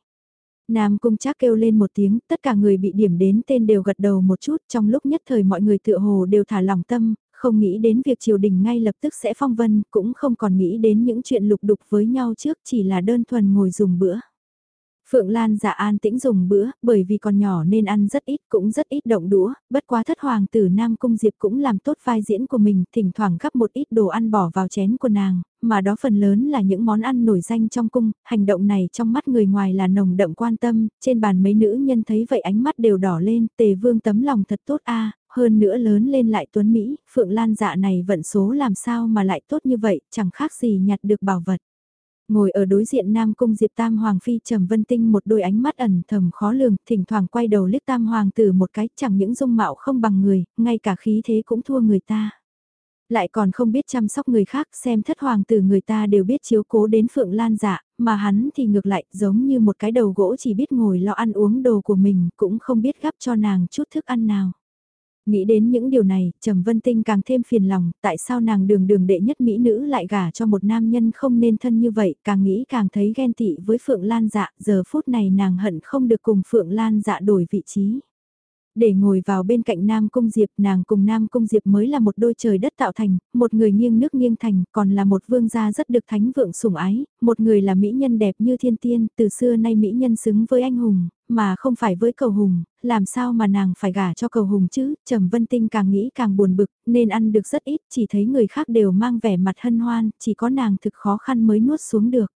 Nam cung trác kêu lên một tiếng, tất cả người bị điểm đến tên đều gật đầu một chút, trong lúc nhất thời mọi người tựa hồ đều thả lòng tâm, không nghĩ đến việc triều đình ngay lập tức sẽ phong vân, cũng không còn nghĩ đến những chuyện lục đục với nhau trước chỉ là đơn thuần ngồi dùng bữa. Phượng Lan dạ an tĩnh dùng bữa, bởi vì còn nhỏ nên ăn rất ít cũng rất ít động đũa, bất quá thất hoàng tử Nam Cung Diệp cũng làm tốt vai diễn của mình, thỉnh thoảng gắp một ít đồ ăn bỏ vào chén của nàng, mà đó phần lớn là những món ăn nổi danh trong cung, hành động này trong mắt người ngoài là nồng đậm quan tâm, trên bàn mấy nữ nhân thấy vậy ánh mắt đều đỏ lên, tề vương tấm lòng thật tốt a hơn nữa lớn lên lại tuấn Mỹ, Phượng Lan dạ này vận số làm sao mà lại tốt như vậy, chẳng khác gì nhặt được bảo vật. Ngồi ở đối diện Nam Cung Diệp Tam Hoàng Phi trầm vân tinh một đôi ánh mắt ẩn thầm khó lường, thỉnh thoảng quay đầu liếc Tam Hoàng tử một cái, chẳng những dung mạo không bằng người, ngay cả khí thế cũng thua người ta. Lại còn không biết chăm sóc người khác xem thất hoàng tử người ta đều biết chiếu cố đến Phượng Lan dạ, mà hắn thì ngược lại giống như một cái đầu gỗ chỉ biết ngồi lo ăn uống đồ của mình, cũng không biết gắp cho nàng chút thức ăn nào. Nghĩ đến những điều này, Trầm Vân Tinh càng thêm phiền lòng, tại sao nàng đường đường đệ nhất mỹ nữ lại gả cho một nam nhân không nên thân như vậy, càng nghĩ càng thấy ghen tị với Phượng Lan dạ, giờ phút này nàng hận không được cùng Phượng Lan dạ đổi vị trí. Để ngồi vào bên cạnh Nam Cung Diệp, nàng cùng Nam Cung Diệp mới là một đôi trời đất tạo thành, một người nghiêng nước nghiêng thành, còn là một vương gia rất được thánh vượng sủng ái, một người là mỹ nhân đẹp như thiên tiên, từ xưa nay mỹ nhân xứng với anh hùng, mà không phải với cầu hùng, làm sao mà nàng phải gả cho cầu hùng chứ, Trầm Vân Tinh càng nghĩ càng buồn bực, nên ăn được rất ít, chỉ thấy người khác đều mang vẻ mặt hân hoan, chỉ có nàng thực khó khăn mới nuốt xuống được.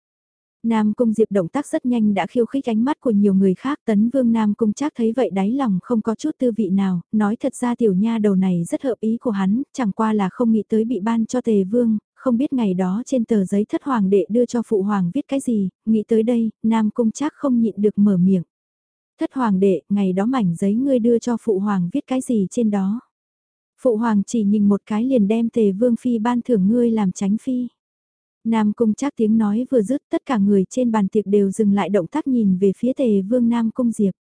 Nam Cung Diệp động tác rất nhanh đã khiêu khích ánh mắt của nhiều người khác tấn vương Nam Cung chắc thấy vậy đáy lòng không có chút tư vị nào, nói thật ra tiểu nha đầu này rất hợp ý của hắn, chẳng qua là không nghĩ tới bị ban cho tề vương, không biết ngày đó trên tờ giấy thất hoàng đệ đưa cho phụ hoàng viết cái gì, nghĩ tới đây, Nam Cung chắc không nhịn được mở miệng. Thất hoàng đệ, ngày đó mảnh giấy ngươi đưa cho phụ hoàng viết cái gì trên đó. Phụ hoàng chỉ nhìn một cái liền đem tề vương phi ban thưởng ngươi làm tránh phi. Nam Cung chắc tiếng nói vừa dứt tất cả người trên bàn tiệc đều dừng lại động tác nhìn về phía tề vương Nam Cung Diệp.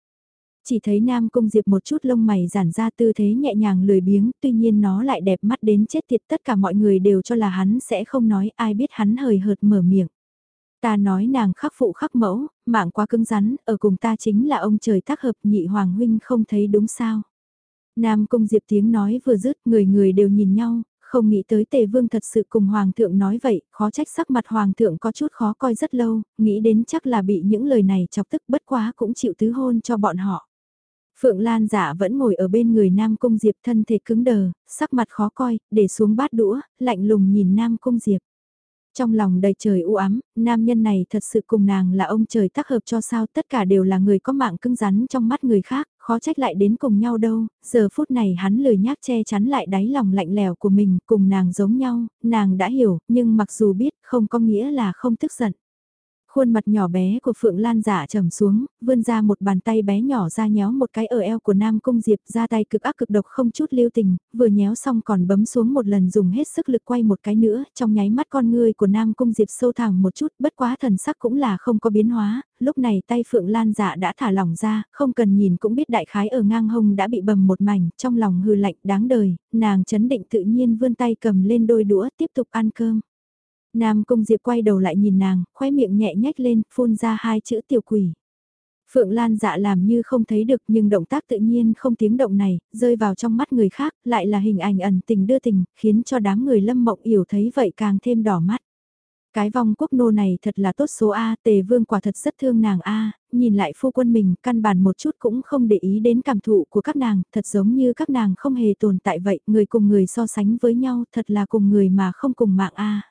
Chỉ thấy Nam Cung Diệp một chút lông mày giản ra tư thế nhẹ nhàng lười biếng, tuy nhiên nó lại đẹp mắt đến chết tiệt tất cả mọi người đều cho là hắn sẽ không nói ai biết hắn hời hợt mở miệng. Ta nói nàng khắc phụ khắc mẫu, mạng quá cứng rắn, ở cùng ta chính là ông trời tác hợp nhị hoàng huynh không thấy đúng sao. Nam Cung Diệp tiếng nói vừa dứt người người đều nhìn nhau, không nghĩ tới tề vương thật sự cùng hoàng thượng nói vậy, khó trách sắc mặt hoàng thượng có chút khó coi rất lâu, nghĩ đến chắc là bị những lời này chọc tức bất quá cũng chịu tứ hôn cho bọn họ. Phượng Lan giả vẫn ngồi ở bên người Nam Cung Diệp thân thể cứng đờ, sắc mặt khó coi, để xuống bát đũa, lạnh lùng nhìn Nam Cung Diệp. Trong lòng đầy trời u ám, nam nhân này thật sự cùng nàng là ông trời tác hợp cho sao tất cả đều là người có mạng cứng rắn trong mắt người khác, khó trách lại đến cùng nhau đâu, giờ phút này hắn lười nhác che chắn lại đáy lòng lạnh lèo của mình cùng nàng giống nhau, nàng đã hiểu, nhưng mặc dù biết không có nghĩa là không tức giận. Khuôn mặt nhỏ bé của Phượng Lan giả trầm xuống, vươn ra một bàn tay bé nhỏ ra nhéo một cái ở eo của Nam Cung Diệp ra tay cực ác cực độc không chút lưu tình, vừa nhéo xong còn bấm xuống một lần dùng hết sức lực quay một cái nữa, trong nháy mắt con ngươi của Nam Cung Diệp sâu thẳng một chút, bất quá thần sắc cũng là không có biến hóa, lúc này tay Phượng Lan giả đã thả lỏng ra, không cần nhìn cũng biết đại khái ở ngang hông đã bị bầm một mảnh, trong lòng hư lạnh đáng đời, nàng chấn định tự nhiên vươn tay cầm lên đôi đũa tiếp tục ăn cơm. Nam Cung Diệp quay đầu lại nhìn nàng, khóe miệng nhẹ nhách lên, phun ra hai chữ tiểu quỷ. Phượng Lan dạ làm như không thấy được nhưng động tác tự nhiên không tiếng động này, rơi vào trong mắt người khác, lại là hình ảnh ẩn tình đưa tình, khiến cho đám người lâm mộng yểu thấy vậy càng thêm đỏ mắt. Cái vong quốc nô này thật là tốt số A, tề vương quả thật rất thương nàng A, nhìn lại phu quân mình, căn bản một chút cũng không để ý đến cảm thụ của các nàng, thật giống như các nàng không hề tồn tại vậy, người cùng người so sánh với nhau, thật là cùng người mà không cùng mạng A.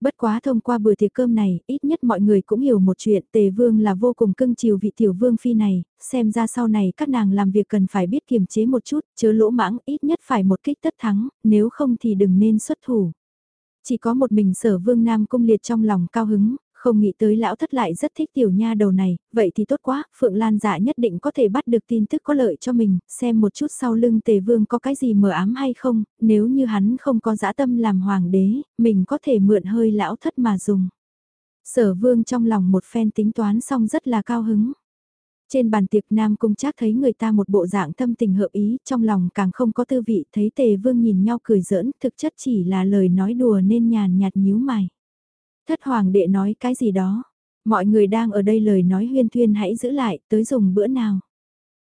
Bất quá thông qua bữa tiệc cơm này, ít nhất mọi người cũng hiểu một chuyện, tề vương là vô cùng cưng chiều vị tiểu vương phi này, xem ra sau này các nàng làm việc cần phải biết kiềm chế một chút, chớ lỗ mãng, ít nhất phải một kích tất thắng, nếu không thì đừng nên xuất thủ. Chỉ có một mình sở vương nam cung liệt trong lòng cao hứng, không nghĩ tới lão thất lại rất thích tiểu nha đầu này, vậy thì tốt quá, Phượng Lan dạ nhất định có thể bắt được tin tức có lợi cho mình, xem một chút sau lưng tề vương có cái gì mờ ám hay không, nếu như hắn không có dã tâm làm hoàng đế, mình có thể mượn hơi lão thất mà dùng. Sở vương trong lòng một phen tính toán xong rất là cao hứng. Trên bàn tiệc Nam Cung Trác thấy người ta một bộ dạng tâm tình hợp ý, trong lòng càng không có tư vị, thấy Tề Vương nhìn nhau cười giỡn, thực chất chỉ là lời nói đùa nên nhàn nhạt nhíu mày. Thất hoàng đệ nói cái gì đó, mọi người đang ở đây lời nói huyên thuyên hãy giữ lại, tới dùng bữa nào.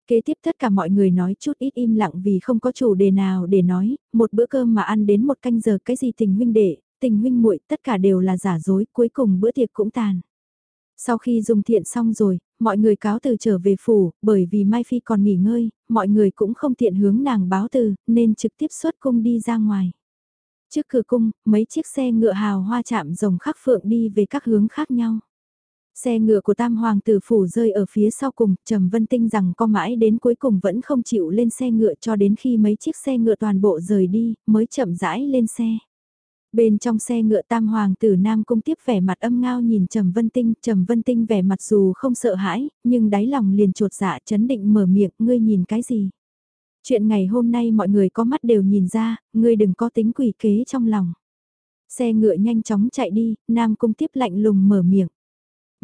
Kế tiếp tất cả mọi người nói chút ít im lặng vì không có chủ đề nào để nói, một bữa cơm mà ăn đến một canh giờ cái gì tình huynh đệ, tình huynh muội tất cả đều là giả dối, cuối cùng bữa tiệc cũng tàn. Sau khi dùng thiện xong rồi, mọi người cáo từ trở về phủ, bởi vì Mai Phi còn nghỉ ngơi, mọi người cũng không tiện hướng nàng báo từ, nên trực tiếp xuất cung đi ra ngoài. Trước cửa cung, mấy chiếc xe ngựa hào hoa chạm rồng khắc phượng đi về các hướng khác nhau. Xe ngựa của Tam Hoàng tử phủ rơi ở phía sau cùng, Trầm Vân Tinh rằng có mãi đến cuối cùng vẫn không chịu lên xe ngựa cho đến khi mấy chiếc xe ngựa toàn bộ rời đi, mới chậm rãi lên xe. Bên trong xe ngựa tam hoàng tử Nam Cung tiếp vẻ mặt âm ngao nhìn Trầm Vân Tinh, Trầm Vân Tinh vẻ mặt dù không sợ hãi, nhưng đáy lòng liền trột dạ chấn định mở miệng, ngươi nhìn cái gì? Chuyện ngày hôm nay mọi người có mắt đều nhìn ra, ngươi đừng có tính quỷ kế trong lòng. Xe ngựa nhanh chóng chạy đi, Nam Cung tiếp lạnh lùng mở miệng.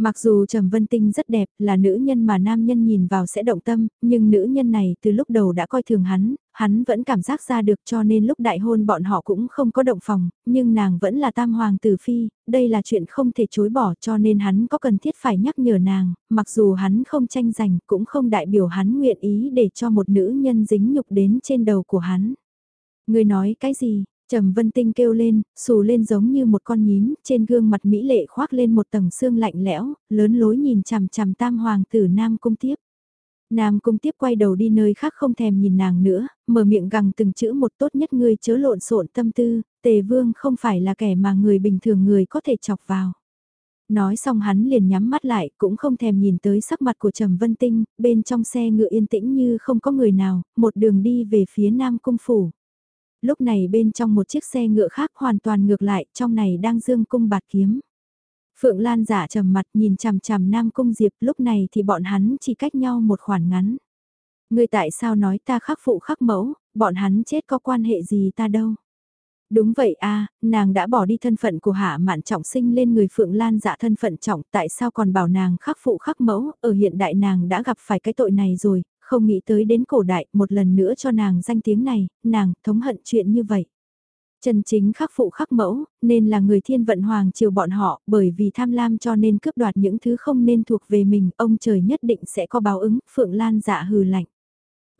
Mặc dù Trầm Vân Tinh rất đẹp, là nữ nhân mà nam nhân nhìn vào sẽ động tâm, nhưng nữ nhân này từ lúc đầu đã coi thường hắn, hắn vẫn cảm giác ra được cho nên lúc đại hôn bọn họ cũng không có động phòng, nhưng nàng vẫn là tam hoàng tử phi, đây là chuyện không thể chối bỏ cho nên hắn có cần thiết phải nhắc nhở nàng, mặc dù hắn không tranh giành cũng không đại biểu hắn nguyện ý để cho một nữ nhân dính nhục đến trên đầu của hắn. Người nói cái gì? Trầm Vân Tinh kêu lên, xù lên giống như một con nhím, trên gương mặt mỹ lệ khoác lên một tầng xương lạnh lẽo, lớn lối nhìn chằm chằm tam hoàng tử Nam Cung Tiếp. Nam Cung Tiếp quay đầu đi nơi khác không thèm nhìn nàng nữa, mở miệng gằng từng chữ một tốt nhất ngươi chớ lộn xộn tâm tư, tề vương không phải là kẻ mà người bình thường người có thể chọc vào. Nói xong hắn liền nhắm mắt lại, cũng không thèm nhìn tới sắc mặt của Trầm Vân Tinh, bên trong xe ngựa yên tĩnh như không có người nào, một đường đi về phía Nam Cung Phủ lúc này bên trong một chiếc xe ngựa khác hoàn toàn ngược lại, trong này đang dương cung bạt kiếm. Phượng Lan giả trầm mặt nhìn chằm chằm Nam Cung Diệp lúc này thì bọn hắn chỉ cách nhau một khoảng ngắn. Người tại sao nói ta khắc phụ khắc mẫu, bọn hắn chết có quan hệ gì ta đâu. Đúng vậy a nàng đã bỏ đi thân phận của hạ mạn trọng sinh lên người Phượng Lan dạ thân phận trọng tại sao còn bảo nàng khắc phụ khắc mẫu, ở hiện đại nàng đã gặp phải cái tội này rồi, không nghĩ tới đến cổ đại một lần nữa cho nàng danh tiếng này, nàng thống hận chuyện như vậy. Trần chính khắc phụ khắc mẫu, nên là người thiên vận hoàng triều bọn họ, bởi vì tham lam cho nên cướp đoạt những thứ không nên thuộc về mình, ông trời nhất định sẽ có báo ứng, Phượng Lan dạ hừ lạnh.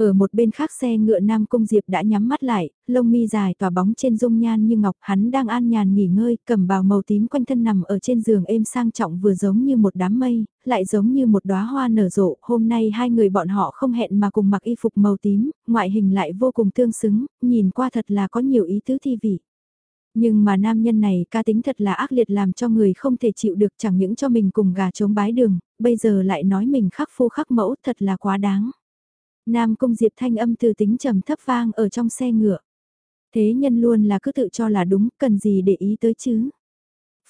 Ở một bên khác xe ngựa Nam Cung Diệp đã nhắm mắt lại, lông mi dài tỏa bóng trên dung nhan như ngọc hắn đang an nhàn nghỉ ngơi, cầm bào màu tím quanh thân nằm ở trên giường êm sang trọng vừa giống như một đám mây, lại giống như một đóa hoa nở rộ. Hôm nay hai người bọn họ không hẹn mà cùng mặc y phục màu tím, ngoại hình lại vô cùng tương xứng, nhìn qua thật là có nhiều ý tứ thi vị. Nhưng mà nam nhân này ca tính thật là ác liệt làm cho người không thể chịu được chẳng những cho mình cùng gà chống bái đường, bây giờ lại nói mình khắc phu khắc mẫu thật là quá đáng. Nam Cung Diệp thanh âm từ tính trầm thấp vang ở trong xe ngựa. Thế nhân luôn là cứ tự cho là đúng, cần gì để ý tới chứ.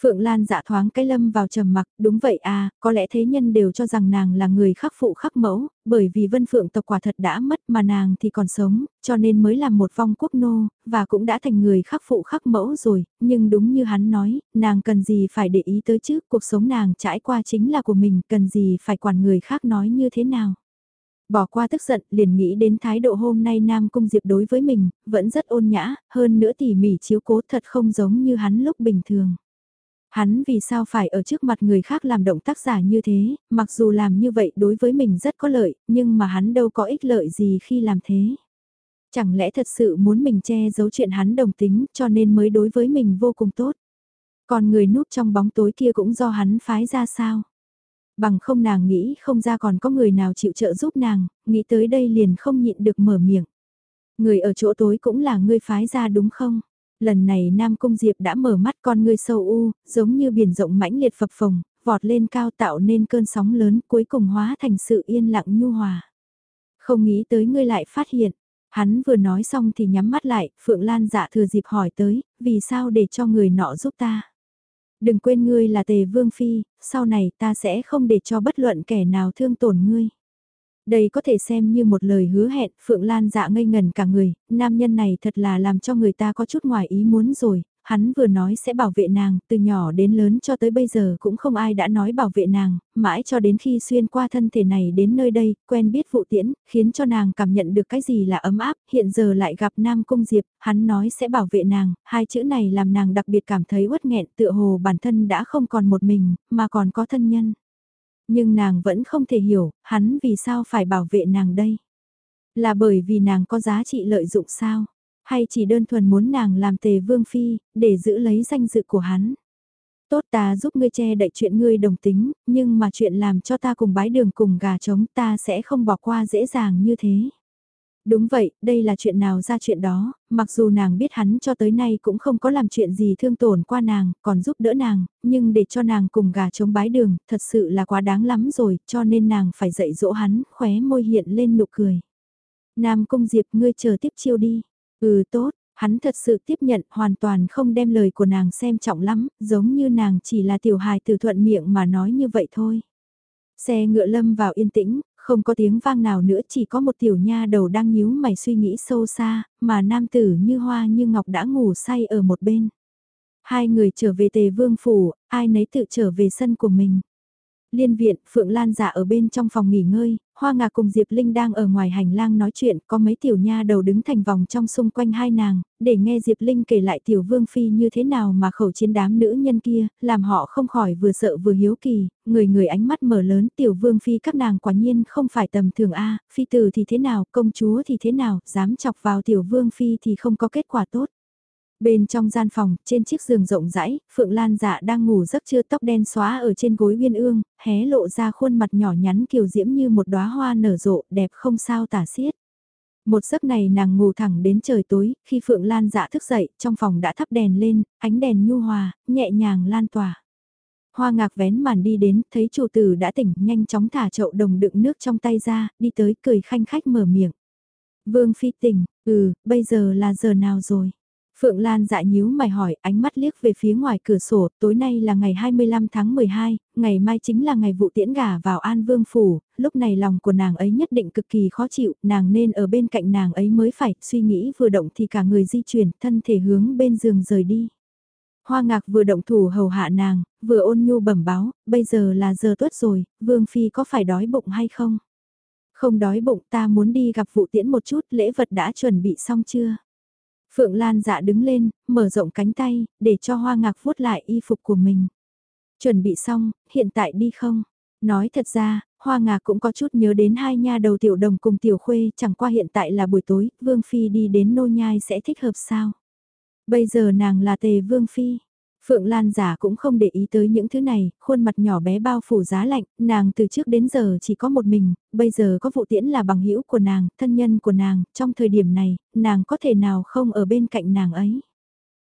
Phượng Lan dạ thoáng cái lâm vào trầm mặc, đúng vậy à, có lẽ thế nhân đều cho rằng nàng là người khắc phụ khắc mẫu, bởi vì vân phượng tộc quả thật đã mất mà nàng thì còn sống, cho nên mới làm một vong quốc nô, và cũng đã thành người khắc phụ khắc mẫu rồi, nhưng đúng như hắn nói, nàng cần gì phải để ý tới chứ, cuộc sống nàng trải qua chính là của mình, cần gì phải quản người khác nói như thế nào. Bỏ qua tức giận, liền nghĩ đến thái độ hôm nay Nam Cung Diệp đối với mình, vẫn rất ôn nhã, hơn nữa tỉ mỉ chiếu cố thật không giống như hắn lúc bình thường. Hắn vì sao phải ở trước mặt người khác làm động tác giả như thế, mặc dù làm như vậy đối với mình rất có lợi, nhưng mà hắn đâu có ích lợi gì khi làm thế. Chẳng lẽ thật sự muốn mình che giấu chuyện hắn đồng tính cho nên mới đối với mình vô cùng tốt. Còn người núp trong bóng tối kia cũng do hắn phái ra sao? Bằng không nàng nghĩ không ra còn có người nào chịu trợ giúp nàng, nghĩ tới đây liền không nhịn được mở miệng. Người ở chỗ tối cũng là ngươi phái ra đúng không? Lần này Nam Cung Diệp đã mở mắt con ngươi sâu u, giống như biển rộng mãnh liệt phập phồng, vọt lên cao tạo nên cơn sóng lớn cuối cùng hóa thành sự yên lặng nhu hòa. Không nghĩ tới ngươi lại phát hiện, hắn vừa nói xong thì nhắm mắt lại, Phượng Lan dạ thừa dịp hỏi tới, vì sao để cho người nọ giúp ta? Đừng quên ngươi là tề vương phi, sau này ta sẽ không để cho bất luận kẻ nào thương tổn ngươi. Đây có thể xem như một lời hứa hẹn, Phượng Lan dạ ngây ngần cả người, nam nhân này thật là làm cho người ta có chút ngoài ý muốn rồi, hắn vừa nói sẽ bảo vệ nàng, từ nhỏ đến lớn cho tới bây giờ cũng không ai đã nói bảo vệ nàng, mãi cho đến khi xuyên qua thân thể này đến nơi đây, quen biết vụ tiễn, khiến cho nàng cảm nhận được cái gì là ấm áp, hiện giờ lại gặp Nam Cung Diệp, hắn nói sẽ bảo vệ nàng, hai chữ này làm nàng đặc biệt cảm thấy uất nghẹn tựa hồ bản thân đã không còn một mình, mà còn có thân nhân. Nhưng nàng vẫn không thể hiểu, hắn vì sao phải bảo vệ nàng đây? Là bởi vì nàng có giá trị lợi dụng sao? Hay chỉ đơn thuần muốn nàng làm tề vương phi, để giữ lấy danh dự của hắn? Tốt ta giúp ngươi che đậy chuyện ngươi đồng tính, nhưng mà chuyện làm cho ta cùng bái đường cùng gà trống ta sẽ không bỏ qua dễ dàng như thế. Đúng vậy, đây là chuyện nào ra chuyện đó, mặc dù nàng biết hắn cho tới nay cũng không có làm chuyện gì thương tổn qua nàng, còn giúp đỡ nàng, nhưng để cho nàng cùng gà chống bái đường, thật sự là quá đáng lắm rồi, cho nên nàng phải dạy dỗ hắn, khóe môi hiện lên nụ cười. Nam Cung Diệp ngươi chờ tiếp chiêu đi. Ừ tốt, hắn thật sự tiếp nhận hoàn toàn không đem lời của nàng xem trọng lắm, giống như nàng chỉ là tiểu hài từ thuận miệng mà nói như vậy thôi. Xe ngựa lâm vào yên tĩnh, không có tiếng vang nào nữa chỉ có một tiểu nha đầu đang nhíu mày suy nghĩ sâu xa, mà nam tử như hoa như ngọc đã ngủ say ở một bên. Hai người trở về tề vương phủ, ai nấy tự trở về sân của mình. Liên viện, Phượng Lan giả ở bên trong phòng nghỉ ngơi, Hoa ngà cùng Diệp Linh đang ở ngoài hành lang nói chuyện, có mấy tiểu nha đầu đứng thành vòng trong xung quanh hai nàng, để nghe Diệp Linh kể lại tiểu vương phi như thế nào mà khẩu chiến đám nữ nhân kia, làm họ không khỏi vừa sợ vừa hiếu kỳ, người người ánh mắt mở lớn tiểu vương phi các nàng quả nhiên không phải tầm thường A, phi tử thì thế nào, công chúa thì thế nào, dám chọc vào tiểu vương phi thì không có kết quả tốt. Bên trong gian phòng, trên chiếc giường rộng rãi, Phượng Lan dạ đang ngủ giấc chưa tóc đen xóa ở trên gối uyên ương, hé lộ ra khuôn mặt nhỏ nhắn kiều diễm như một đóa hoa nở rộ, đẹp không sao tả xiết. Một giấc này nàng ngủ thẳng đến trời tối, khi Phượng Lan dạ thức dậy, trong phòng đã thắp đèn lên, ánh đèn nhu hòa, nhẹ nhàng lan tỏa. Hoa ngạc vén màn đi đến, thấy chủ tử đã tỉnh, nhanh chóng thả chậu đồng đựng nước trong tay ra, đi tới cười khanh khách mở miệng. Vương Phi tỉnh, ừ, bây giờ là giờ nào rồi? Phượng Lan dại nhíu mày hỏi ánh mắt liếc về phía ngoài cửa sổ, tối nay là ngày 25 tháng 12, ngày mai chính là ngày vụ tiễn gả vào An Vương Phủ, lúc này lòng của nàng ấy nhất định cực kỳ khó chịu, nàng nên ở bên cạnh nàng ấy mới phải, suy nghĩ vừa động thì cả người di chuyển, thân thể hướng bên giường rời đi. Hoa ngạc vừa động thủ hầu hạ nàng, vừa ôn nhu bẩm báo, bây giờ là giờ tuất rồi, Vương Phi có phải đói bụng hay không? Không đói bụng ta muốn đi gặp vụ tiễn một chút, lễ vật đã chuẩn bị xong chưa? Phượng Lan dạ đứng lên, mở rộng cánh tay, để cho hoa ngạc vuốt lại y phục của mình. Chuẩn bị xong, hiện tại đi không? Nói thật ra, hoa ngạc cũng có chút nhớ đến hai nha đầu tiểu đồng cùng tiểu khuê, chẳng qua hiện tại là buổi tối, Vương Phi đi đến nô nhai sẽ thích hợp sao? Bây giờ nàng là tề Vương Phi, Phượng Lan giả cũng không để ý tới những thứ này, khuôn mặt nhỏ bé bao phủ giá lạnh, nàng từ trước đến giờ chỉ có một mình, bây giờ có vụ tiễn là bằng hữu của nàng, thân nhân của nàng, trong thời điểm này, nàng có thể nào không ở bên cạnh nàng ấy.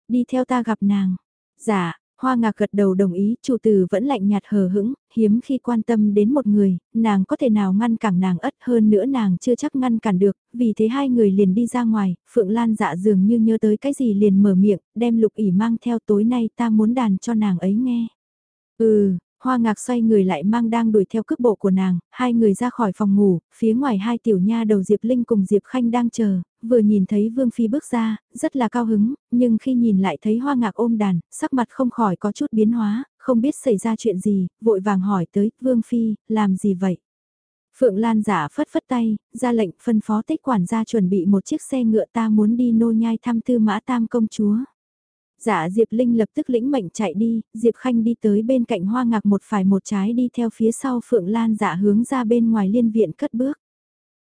Đi theo ta gặp nàng. Dạ, Hoa ngạc gật đầu đồng ý, chủ tử vẫn lạnh nhạt hờ hững, hiếm khi quan tâm đến một người, nàng có thể nào ngăn cản nàng ất hơn nữa nàng chưa chắc ngăn cản được, vì thế hai người liền đi ra ngoài, Phượng Lan dạ dường như nhớ tới cái gì liền mở miệng, đem lục ỉ mang theo tối nay ta muốn đàn cho nàng ấy nghe. Ừ, Hoa ngạc xoay người lại mang đang đuổi theo cước bộ của nàng, hai người ra khỏi phòng ngủ, phía ngoài hai tiểu nha đầu Diệp Linh cùng Diệp Khanh đang chờ, vừa nhìn thấy Vương Phi bước ra, rất là cao hứng, nhưng khi nhìn lại thấy hoa ngạc ôm đàn, sắc mặt không khỏi có chút biến hóa, không biết xảy ra chuyện gì, vội vàng hỏi tới, Vương Phi, làm gì vậy? Phượng Lan giả phất phất tay, ra lệnh phân phó tích quản gia chuẩn bị một chiếc xe ngựa ta muốn đi nô nhai thăm tư mã tam công chúa. Dạ Diệp Linh lập tức lĩnh mệnh chạy đi, Diệp Khanh đi tới bên cạnh hoa ngạc một phải một trái đi theo phía sau Phượng Lan dạ hướng ra bên ngoài liên viện cất bước.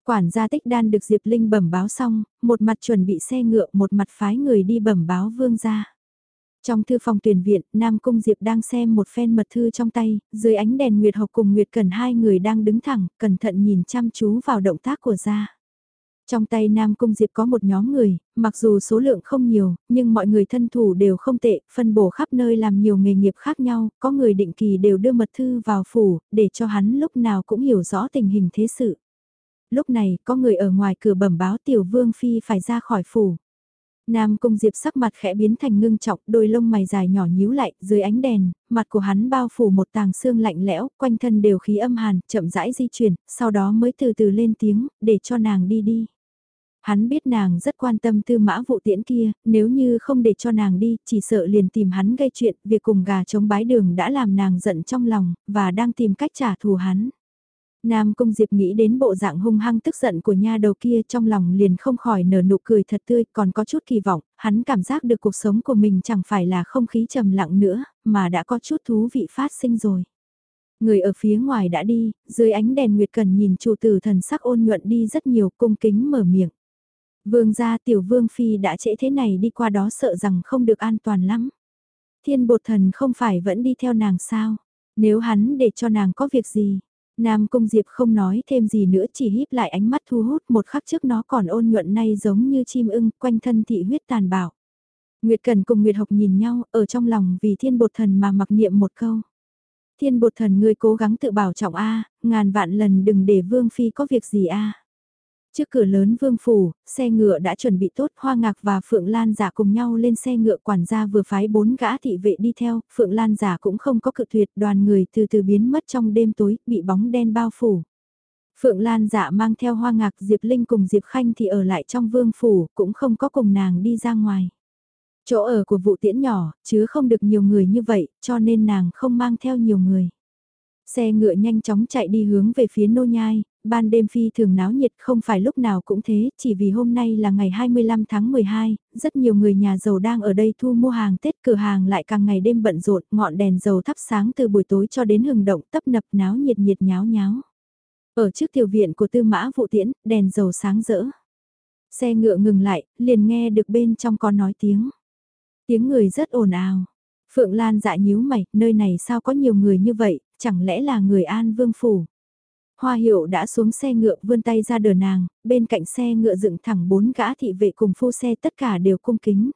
Quản gia tích đan được Diệp Linh bẩm báo xong, một mặt chuẩn bị xe ngựa một mặt phái người đi bẩm báo vương gia. Trong thư phòng tuyển viện, Nam Cung Diệp đang xem một phen mật thư trong tay, dưới ánh đèn Nguyệt Học cùng Nguyệt Cần hai người đang đứng thẳng, cẩn thận nhìn chăm chú vào động tác của gia. Trong tay Nam Cung Diệp có một nhóm người, mặc dù số lượng không nhiều, nhưng mọi người thân thủ đều không tệ, phân bổ khắp nơi làm nhiều nghề nghiệp khác nhau, có người định kỳ đều đưa mật thư vào phủ, để cho hắn lúc nào cũng hiểu rõ tình hình thế sự. Lúc này, có người ở ngoài cửa bẩm báo tiểu vương phi phải ra khỏi phủ. Nam Cung Diệp sắc mặt khẽ biến thành ngưng trọng, đôi lông mày dài nhỏ nhíu lại, dưới ánh đèn, mặt của hắn bao phủ một tàng xương lạnh lẽo, quanh thân đều khí âm hàn, chậm rãi di chuyển, sau đó mới từ từ lên tiếng, để cho nàng đi đi. Hắn biết nàng rất quan tâm tư mã vụ tiễn kia, nếu như không để cho nàng đi, chỉ sợ liền tìm hắn gây chuyện, việc cùng gà chống bái đường đã làm nàng giận trong lòng, và đang tìm cách trả thù hắn. Nam Cung Diệp nghĩ đến bộ dạng hung hăng tức giận của nha đầu kia trong lòng liền không khỏi nở nụ cười thật tươi còn có chút kỳ vọng, hắn cảm giác được cuộc sống của mình chẳng phải là không khí trầm lặng nữa, mà đã có chút thú vị phát sinh rồi. Người ở phía ngoài đã đi, dưới ánh đèn nguyệt cần nhìn chủ tử thần sắc ôn nhuận đi rất nhiều cung kính mở miệng. Vương gia tiểu vương phi đã trễ thế này đi qua đó sợ rằng không được an toàn lắm. Thiên bột thần không phải vẫn đi theo nàng sao? Nếu hắn để cho nàng có việc gì? Nam Cung Diệp không nói thêm gì nữa chỉ híp lại ánh mắt thu hút một khắc trước nó còn ôn nhuận nay giống như chim ưng quanh thân thị huyết tàn bạo. Nguyệt Cần cùng Nguyệt Học nhìn nhau ở trong lòng vì thiên bột thần mà mặc niệm một câu. Thiên bột thần ngươi cố gắng tự bảo trọng A, ngàn vạn lần đừng để Vương Phi có việc gì A. Trước cửa lớn vương phủ, xe ngựa đã chuẩn bị tốt, Hoa Ngạc và Phượng Lan giả cùng nhau lên xe ngựa quản gia vừa phái bốn gã thị vệ đi theo, Phượng Lan giả cũng không có cự tuyệt, đoàn người từ từ biến mất trong đêm tối, bị bóng đen bao phủ. Phượng Lan giả mang theo Hoa Ngạc Diệp Linh cùng Diệp Khanh thì ở lại trong vương phủ, cũng không có cùng nàng đi ra ngoài. Chỗ ở của vụ tiễn nhỏ, chứ không được nhiều người như vậy, cho nên nàng không mang theo nhiều người. Xe ngựa nhanh chóng chạy đi hướng về phía nô nhai, ban đêm phi thường náo nhiệt không phải lúc nào cũng thế, chỉ vì hôm nay là ngày 25 tháng 12, rất nhiều người nhà giàu đang ở đây thu mua hàng Tết cửa hàng lại càng ngày đêm bận rộn, ngọn đèn dầu thắp sáng từ buổi tối cho đến hừng động tấp nập náo nhiệt nhiệt nháo nháo. Ở trước tiểu viện của tư mã vụ tiễn, đèn dầu sáng rỡ. Xe ngựa ngừng lại, liền nghe được bên trong có nói tiếng. Tiếng người rất ồn ào. Phượng Lan dạ nhíu mày, nơi này sao có nhiều người như vậy, chẳng lẽ là người An Vương Phủ. Hoa hiệu đã xuống xe ngựa vươn tay ra đờ nàng, bên cạnh xe ngựa dựng thẳng bốn gã thị vệ cùng phu xe tất cả đều cung kính.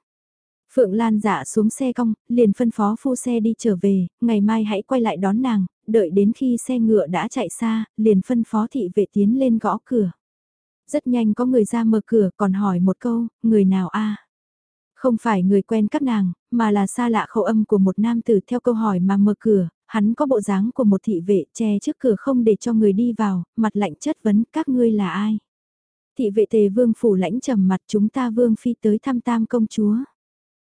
Phượng Lan dạ xuống xe cong, liền phân phó phu xe đi trở về, ngày mai hãy quay lại đón nàng, đợi đến khi xe ngựa đã chạy xa, liền phân phó thị vệ tiến lên gõ cửa. Rất nhanh có người ra mở cửa còn hỏi một câu, người nào a không phải người quen các nàng, mà là xa lạ khẩu âm của một nam tử theo câu hỏi mà mở cửa, hắn có bộ dáng của một thị vệ che trước cửa không để cho người đi vào, mặt lạnh chất vấn các ngươi là ai. Thị vệ tề vương phủ lãnh trầm mặt chúng ta vương phi tới thăm tam công chúa.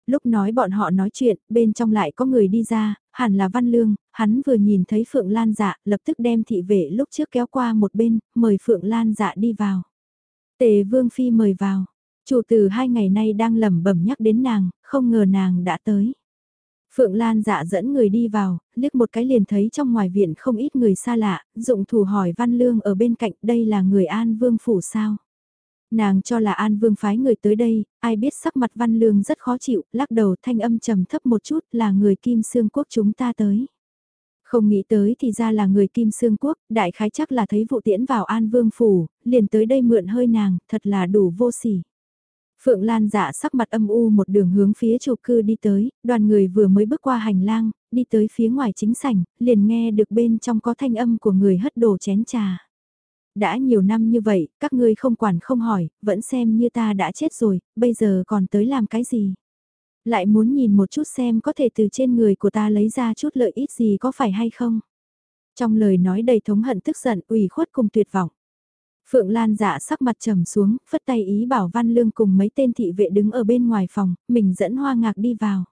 Lúc nói bọn họ nói chuyện, bên trong lại có người đi ra, hẳn là Văn Lương, hắn vừa nhìn thấy Phượng Lan dạ, lập tức đem thị vệ lúc trước kéo qua một bên, mời Phượng Lan dạ đi vào. Tề Vương Phi mời vào, chủ tử hai ngày nay đang lẩm bẩm nhắc đến nàng, không ngờ nàng đã tới. Phượng Lan dạ dẫn người đi vào, liếc một cái liền thấy trong ngoài viện không ít người xa lạ, dụng thủ hỏi Văn Lương ở bên cạnh đây là người An Vương Phủ sao. Nàng cho là An Vương phái người tới đây, ai biết sắc mặt Văn Lương rất khó chịu, lắc đầu thanh âm trầm thấp một chút là người Kim Sương Quốc chúng ta tới. Không nghĩ tới thì ra là người Kim Sương Quốc, đại khái chắc là thấy vụ tiễn vào An Vương Phủ, liền tới đây mượn hơi nàng, thật là đủ vô sỉ. Phượng Lan dạ sắc mặt âm u một đường hướng phía chủ cư đi tới, đoàn người vừa mới bước qua hành lang, đi tới phía ngoài chính sảnh, liền nghe được bên trong có thanh âm của người hất đồ chén trà. Đã nhiều năm như vậy, các ngươi không quản không hỏi, vẫn xem như ta đã chết rồi, bây giờ còn tới làm cái gì? Lại muốn nhìn một chút xem có thể từ trên người của ta lấy ra chút lợi ích gì có phải hay không? Trong lời nói đầy thống hận tức giận, ủy khuất cùng tuyệt vọng. Phượng Lan dạ sắc mặt trầm xuống, phất tay ý bảo Văn Lương cùng mấy tên thị vệ đứng ở bên ngoài phòng, mình dẫn hoa ngạc đi vào.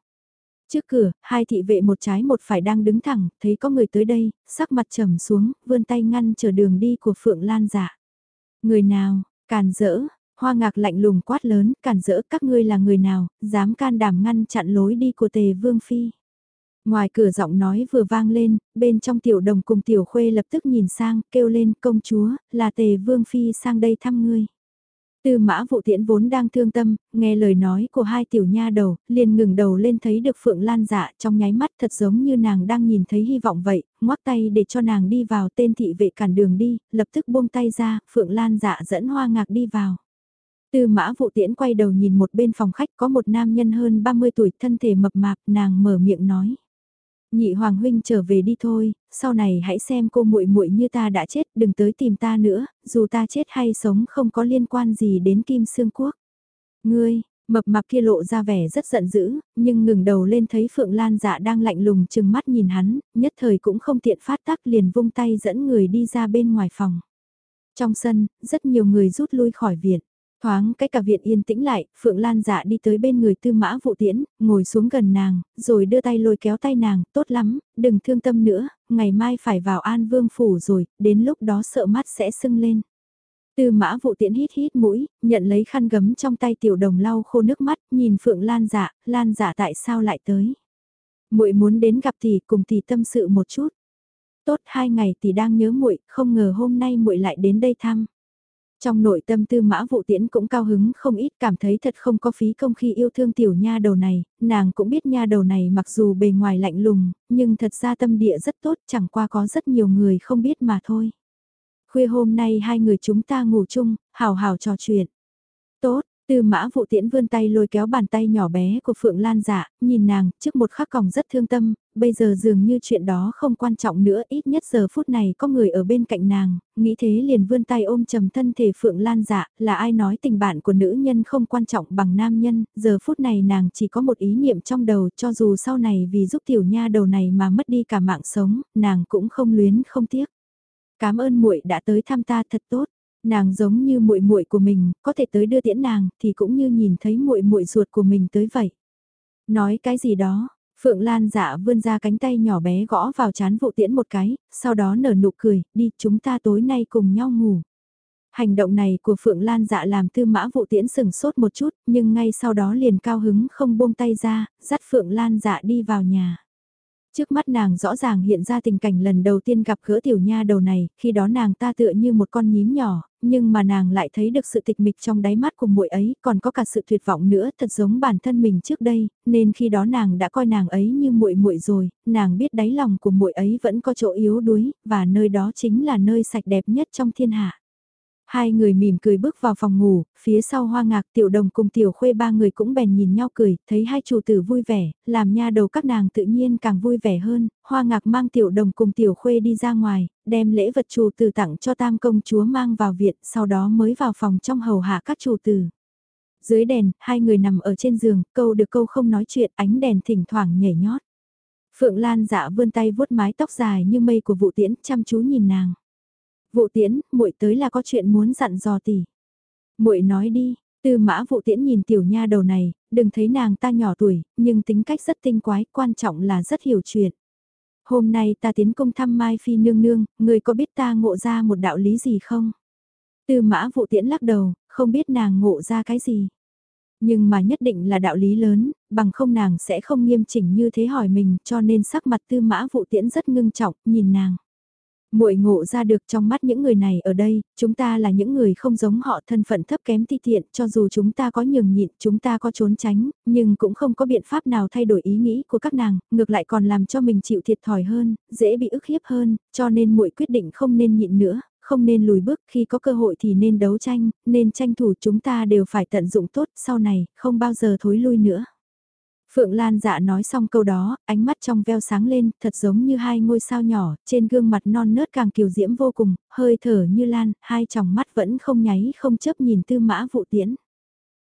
Trước cửa, hai thị vệ một trái một phải đang đứng thẳng, thấy có người tới đây, sắc mặt trầm xuống, vươn tay ngăn chờ đường đi của Phượng Lan dạ. Người nào, càn rỡ, hoa ngạc lạnh lùng quát lớn, càn rỡ các ngươi là người nào, dám can đảm ngăn chặn lối đi của tề vương phi. Ngoài cửa giọng nói vừa vang lên, bên trong tiểu đồng cùng tiểu khuê lập tức nhìn sang, kêu lên công chúa, là tề vương phi sang đây thăm ngươi. Tư mã vụ tiễn vốn đang thương tâm, nghe lời nói của hai tiểu nha đầu, liền ngừng đầu lên thấy được Phượng Lan dạ trong nháy mắt thật giống như nàng đang nhìn thấy hy vọng vậy, ngoắc tay để cho nàng đi vào tên thị vệ cản đường đi, lập tức buông tay ra, Phượng Lan dạ dẫn hoa ngạc đi vào. Tư mã vụ tiễn quay đầu nhìn một bên phòng khách có một nam nhân hơn 30 tuổi thân thể mập mạp, nàng mở miệng nói. Nhị hoàng huynh trở về đi thôi, sau này hãy xem cô muội muội như ta đã chết, đừng tới tìm ta nữa, dù ta chết hay sống không có liên quan gì đến Kim Sương Quốc. Ngươi, mập mạp kia lộ ra vẻ rất giận dữ, nhưng ngừng đầu lên thấy Phượng Lan dạ đang lạnh lùng chừng mắt nhìn hắn, nhất thời cũng không tiện phát tác liền vung tay dẫn người đi ra bên ngoài phòng. Trong sân, rất nhiều người rút lui khỏi viện. Thoáng cái cả viện yên tĩnh lại, Phượng Lan dạ đi tới bên người tư mã vụ tiễn, ngồi xuống gần nàng, rồi đưa tay lôi kéo tay nàng, tốt lắm, đừng thương tâm nữa, ngày mai phải vào an vương phủ rồi, đến lúc đó sợ mắt sẽ sưng lên. Tư mã vụ tiễn hít hít mũi, nhận lấy khăn gấm trong tay tiểu đồng lau khô nước mắt, nhìn Phượng Lan dạ, Lan dạ tại sao lại tới. muội muốn đến gặp tỷ cùng tỷ tâm sự một chút. Tốt hai ngày tỷ đang nhớ muội, không ngờ hôm nay muội lại đến đây thăm. Trong nội tâm tư mã vụ tiễn cũng cao hứng không ít cảm thấy thật không có phí công khi yêu thương tiểu nha đầu này, nàng cũng biết nha đầu này mặc dù bề ngoài lạnh lùng, nhưng thật ra tâm địa rất tốt chẳng qua có rất nhiều người không biết mà thôi. Khuya hôm nay hai người chúng ta ngủ chung, hào hào trò chuyện. Tốt, Tư mã vụ tiễn vươn tay lôi kéo bàn tay nhỏ bé của Phượng Lan dạ, nhìn nàng, trước một khắc còng rất thương tâm, bây giờ dường như chuyện đó không quan trọng nữa, ít nhất giờ phút này có người ở bên cạnh nàng, nghĩ thế liền vươn tay ôm trầm thân thể Phượng Lan dạ, là ai nói tình bạn của nữ nhân không quan trọng bằng nam nhân, giờ phút này nàng chỉ có một ý niệm trong đầu cho dù sau này vì giúp tiểu nha đầu này mà mất đi cả mạng sống, nàng cũng không luyến không tiếc. Cảm ơn muội đã tới thăm ta thật tốt. Nàng giống như muội muội của mình, có thể tới đưa tiễn nàng thì cũng như nhìn thấy muội muội ruột của mình tới vậy. Nói cái gì đó, Phượng Lan dạ vươn ra cánh tay nhỏ bé gõ vào chán vụ tiễn một cái, sau đó nở nụ cười, đi chúng ta tối nay cùng nhau ngủ. Hành động này của Phượng Lan dạ làm tư mã vụ tiễn sừng sốt một chút, nhưng ngay sau đó liền cao hứng không buông tay ra, dắt Phượng Lan dạ đi vào nhà. Trước mắt nàng rõ ràng hiện ra tình cảnh lần đầu tiên gặp gỡ tiểu nha đầu này, khi đó nàng ta tựa như một con nhím nhỏ, nhưng mà nàng lại thấy được sự tịch mịch trong đáy mắt của muội ấy, còn có cả sự tuyệt vọng nữa, thật giống bản thân mình trước đây, nên khi đó nàng đã coi nàng ấy như muội muội rồi, nàng biết đáy lòng của muội ấy vẫn có chỗ yếu đuối, và nơi đó chính là nơi sạch đẹp nhất trong thiên hạ. Hai người mỉm cười bước vào phòng ngủ, phía sau hoa ngạc tiểu đồng cùng tiểu khuê ba người cũng bèn nhìn nhau cười, thấy hai chủ tử vui vẻ, làm nha đầu các nàng tự nhiên càng vui vẻ hơn, hoa ngạc mang tiểu đồng cùng tiểu khuê đi ra ngoài, đem lễ vật chủ tử tặng cho tam công chúa mang vào viện, sau đó mới vào phòng trong hầu hạ các chủ tử. Dưới đèn, hai người nằm ở trên giường, câu được câu không nói chuyện, ánh đèn thỉnh thoảng nhảy nhót. Phượng Lan dạ vươn tay vuốt mái tóc dài như mây của vụ tiễn, chăm chú nhìn nàng. Vụ tiễn, muội tới là có chuyện muốn dặn dò tỷ. Muội nói đi, Tư mã vụ tiễn nhìn tiểu nha đầu này, đừng thấy nàng ta nhỏ tuổi, nhưng tính cách rất tinh quái, quan trọng là rất hiểu chuyện. Hôm nay ta tiến công thăm Mai Phi nương nương, người có biết ta ngộ ra một đạo lý gì không? Tư mã vụ tiễn lắc đầu, không biết nàng ngộ ra cái gì. Nhưng mà nhất định là đạo lý lớn, bằng không nàng sẽ không nghiêm chỉnh như thế hỏi mình cho nên sắc mặt tư mã vụ tiễn rất ngưng trọng, nhìn nàng muội ngộ ra được trong mắt những người này ở đây, chúng ta là những người không giống họ thân phận thấp kém ti tiện, cho dù chúng ta có nhường nhịn, chúng ta có trốn tránh, nhưng cũng không có biện pháp nào thay đổi ý nghĩ của các nàng, ngược lại còn làm cho mình chịu thiệt thòi hơn, dễ bị ức hiếp hơn, cho nên muội quyết định không nên nhịn nữa, không nên lùi bước, khi có cơ hội thì nên đấu tranh, nên tranh thủ chúng ta đều phải tận dụng tốt, sau này, không bao giờ thối lui nữa. Phượng Lan dạ nói xong câu đó, ánh mắt trong veo sáng lên, thật giống như hai ngôi sao nhỏ, trên gương mặt non nớt càng kiều diễm vô cùng, hơi thở như lan, hai tròng mắt vẫn không nháy không chớp nhìn tư mã vụ tiễn.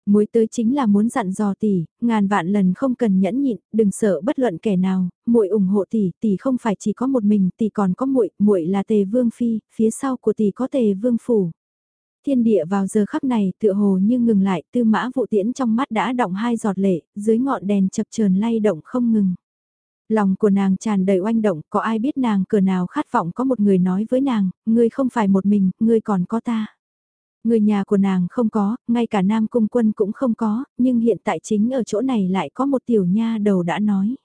Muối tới chính là muốn dặn dò tỷ, ngàn vạn lần không cần nhẫn nhịn, đừng sợ bất luận kẻ nào, muội ủng hộ tỷ, tỷ không phải chỉ có một mình, tỷ còn có muội, muội là Tề Vương phi, phía sau của tỷ có Tề Vương phủ thiên địa vào giờ khắc này tựa hồ như ngừng lại tư mã vụ tiễn trong mắt đã động hai giọt lệ, dưới ngọn đèn chập chờn lay động không ngừng. Lòng của nàng tràn đầy oanh động, có ai biết nàng cờ nào khát vọng có một người nói với nàng, ngươi không phải một mình, ngươi còn có ta. Người nhà của nàng không có, ngay cả nam cung quân cũng không có, nhưng hiện tại chính ở chỗ này lại có một tiểu nha đầu đã nói.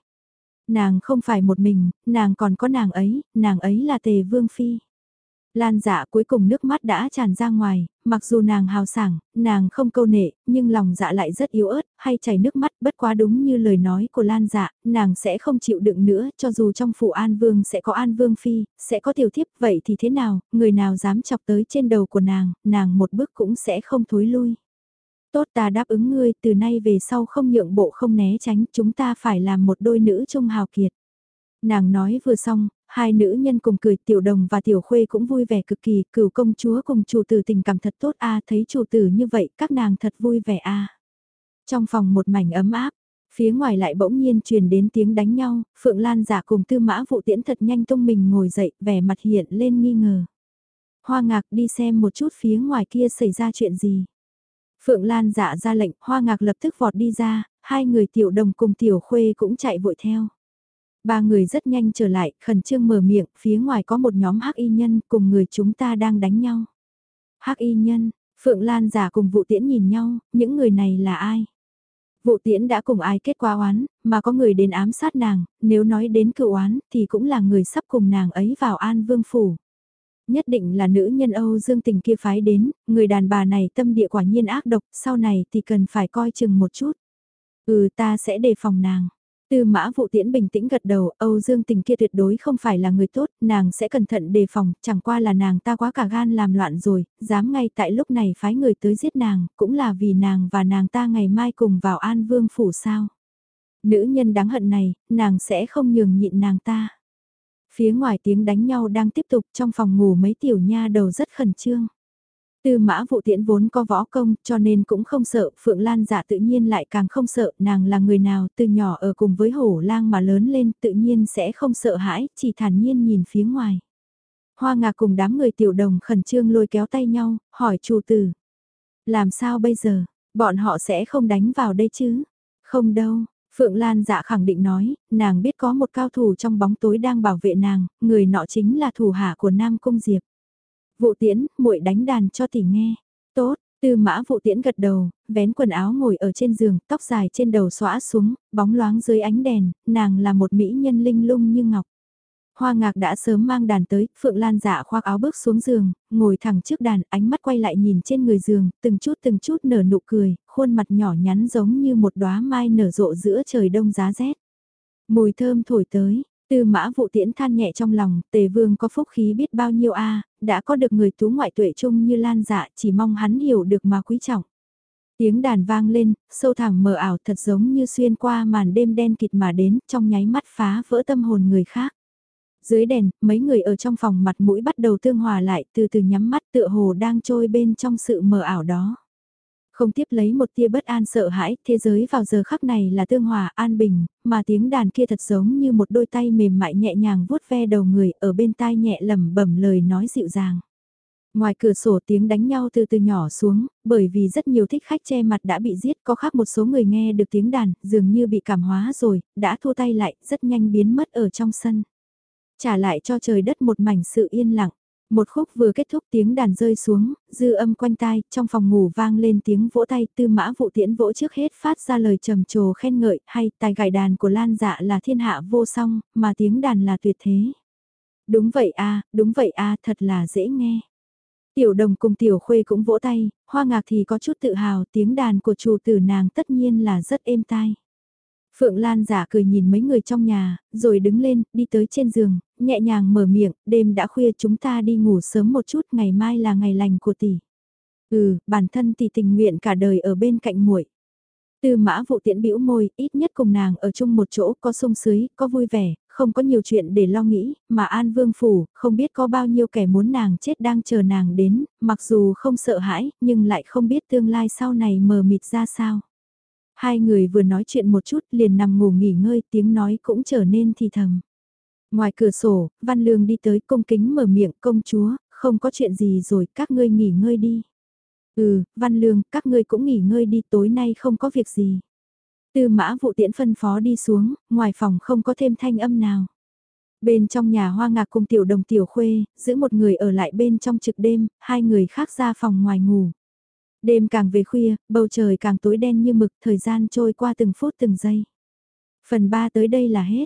Nàng không phải một mình, nàng còn có nàng ấy, nàng ấy là tề vương phi. Lan dạ cuối cùng nước mắt đã tràn ra ngoài, mặc dù nàng hào sảng, nàng không câu nệ, nhưng lòng dạ lại rất yếu ớt, hay chảy nước mắt bất quá đúng như lời nói của Lan dạ, nàng sẽ không chịu đựng nữa cho dù trong phủ An Vương sẽ có An Vương Phi, sẽ có tiểu thiếp, vậy thì thế nào, người nào dám chọc tới trên đầu của nàng, nàng một bước cũng sẽ không thối lui. Tốt ta đáp ứng ngươi, từ nay về sau không nhượng bộ không né tránh, chúng ta phải làm một đôi nữ trung hào kiệt. Nàng nói vừa xong, hai nữ nhân cùng cười tiểu đồng và tiểu khuê cũng vui vẻ cực kỳ, cửu công chúa cùng chủ tử tình cảm thật tốt a thấy chủ tử như vậy các nàng thật vui vẻ a Trong phòng một mảnh ấm áp, phía ngoài lại bỗng nhiên truyền đến tiếng đánh nhau, Phượng Lan giả cùng tư mã vụ tiễn thật nhanh tung mình ngồi dậy, vẻ mặt hiện lên nghi ngờ. Hoa ngạc đi xem một chút phía ngoài kia xảy ra chuyện gì. Phượng Lan dạ ra lệnh, hoa ngạc lập tức vọt đi ra, hai người tiểu đồng cùng tiểu khuê cũng chạy vội theo. Ba người rất nhanh trở lại, khẩn trương mở miệng, phía ngoài có một nhóm hắc y nhân cùng người chúng ta đang đánh nhau. Hắc y nhân, Phượng Lan giả cùng vụ tiễn nhìn nhau, những người này là ai? Vụ tiễn đã cùng ai kết quả oán, mà có người đến ám sát nàng, nếu nói đến cựu oán thì cũng là người sắp cùng nàng ấy vào an vương phủ. Nhất định là nữ nhân Âu Dương tình kia phái đến, người đàn bà này tâm địa quả nhiên ác độc, sau này thì cần phải coi chừng một chút. Ừ ta sẽ đề phòng nàng. Tư mã vụ tiễn bình tĩnh gật đầu, Âu Dương tình kia tuyệt đối không phải là người tốt, nàng sẽ cẩn thận đề phòng, chẳng qua là nàng ta quá cả gan làm loạn rồi, dám ngay tại lúc này phái người tới giết nàng, cũng là vì nàng và nàng ta ngày mai cùng vào An Vương phủ sao. Nữ nhân đáng hận này, nàng sẽ không nhường nhịn nàng ta. Phía ngoài tiếng đánh nhau đang tiếp tục trong phòng ngủ mấy tiểu nha đầu rất khẩn trương. Tư mã vụ tiễn vốn có võ công cho nên cũng không sợ, Phượng Lan giả tự nhiên lại càng không sợ, nàng là người nào từ nhỏ ở cùng với hổ lang mà lớn lên tự nhiên sẽ không sợ hãi, chỉ thản nhiên nhìn phía ngoài. Hoa ngạc cùng đám người tiểu đồng khẩn trương lôi kéo tay nhau, hỏi chủ tử. Làm sao bây giờ, bọn họ sẽ không đánh vào đây chứ? Không đâu, Phượng Lan dạ khẳng định nói, nàng biết có một cao thủ trong bóng tối đang bảo vệ nàng, người nọ chính là thủ hạ của Nam Cung Diệp. Vụ tiễn, muội đánh đàn cho tỷ nghe. Tốt, tư mã vụ tiễn gật đầu, vén quần áo ngồi ở trên giường, tóc dài trên đầu xõa xuống, bóng loáng dưới ánh đèn, nàng là một mỹ nhân linh lung như ngọc. Hoa ngạc đã sớm mang đàn tới, Phượng Lan dạ khoác áo bước xuống giường, ngồi thẳng trước đàn, ánh mắt quay lại nhìn trên người giường, từng chút từng chút nở nụ cười, khuôn mặt nhỏ nhắn giống như một đóa mai nở rộ giữa trời đông giá rét. Mùi thơm thổi tới, Tư mã vụ tiễn than nhẹ trong lòng, tề vương có phúc khí biết bao nhiêu a đã có được người tú ngoại tuệ chung như lan dạ, chỉ mong hắn hiểu được mà quý trọng. Tiếng đàn vang lên, sâu thẳm mờ ảo thật giống như xuyên qua màn đêm đen kịt mà đến, trong nháy mắt phá vỡ tâm hồn người khác. Dưới đèn, mấy người ở trong phòng mặt mũi bắt đầu tương hòa lại, từ từ nhắm mắt tựa hồ đang trôi bên trong sự mờ ảo đó không tiếp lấy một tia bất an sợ hãi, thế giới vào giờ khắc này là tương hòa, an bình, mà tiếng đàn kia thật giống như một đôi tay mềm mại nhẹ nhàng vuốt ve đầu người, ở bên tai nhẹ lẩm bẩm lời nói dịu dàng. Ngoài cửa sổ tiếng đánh nhau từ từ nhỏ xuống, bởi vì rất nhiều thích khách che mặt đã bị giết, có khác một số người nghe được tiếng đàn, dường như bị cảm hóa rồi, đã thua tay lại, rất nhanh biến mất ở trong sân. Trả lại cho trời đất một mảnh sự yên lặng. Một khúc vừa kết thúc tiếng đàn rơi xuống, dư âm quanh tai, trong phòng ngủ vang lên tiếng vỗ tay tư mã vụ tiễn vỗ trước hết phát ra lời trầm trồ khen ngợi hay tài gải đàn của Lan dạ là thiên hạ vô song, mà tiếng đàn là tuyệt thế. Đúng vậy a đúng vậy a thật là dễ nghe. Tiểu đồng cùng tiểu khuê cũng vỗ tay, hoa ngạc thì có chút tự hào tiếng đàn của chủ tử nàng tất nhiên là rất êm tai. Phượng Lan giả cười nhìn mấy người trong nhà, rồi đứng lên, đi tới trên giường, nhẹ nhàng mở miệng, đêm đã khuya chúng ta đi ngủ sớm một chút, ngày mai là ngày lành của tỷ. Ừ, bản thân tỷ tình nguyện cả đời ở bên cạnh muội. Tư mã vụ tiễn bĩu môi, ít nhất cùng nàng ở chung một chỗ, có sung sướng, có vui vẻ, không có nhiều chuyện để lo nghĩ, mà An Vương Phủ, không biết có bao nhiêu kẻ muốn nàng chết đang chờ nàng đến, mặc dù không sợ hãi, nhưng lại không biết tương lai sau này mờ mịt ra sao. Hai người vừa nói chuyện một chút liền nằm ngủ nghỉ ngơi tiếng nói cũng trở nên thì thầm. Ngoài cửa sổ, Văn Lương đi tới công kính mở miệng công chúa, không có chuyện gì rồi các ngươi nghỉ ngơi đi. Ừ, Văn Lương, các ngươi cũng nghỉ ngơi đi tối nay không có việc gì. Tư mã vụ tiễn phân phó đi xuống, ngoài phòng không có thêm thanh âm nào. Bên trong nhà hoa ngạc cùng tiểu đồng tiểu khuê, giữ một người ở lại bên trong trực đêm, hai người khác ra phòng ngoài ngủ. Đêm càng về khuya, bầu trời càng tối đen như mực, thời gian trôi qua từng phút từng giây. Phần 3 tới đây là hết.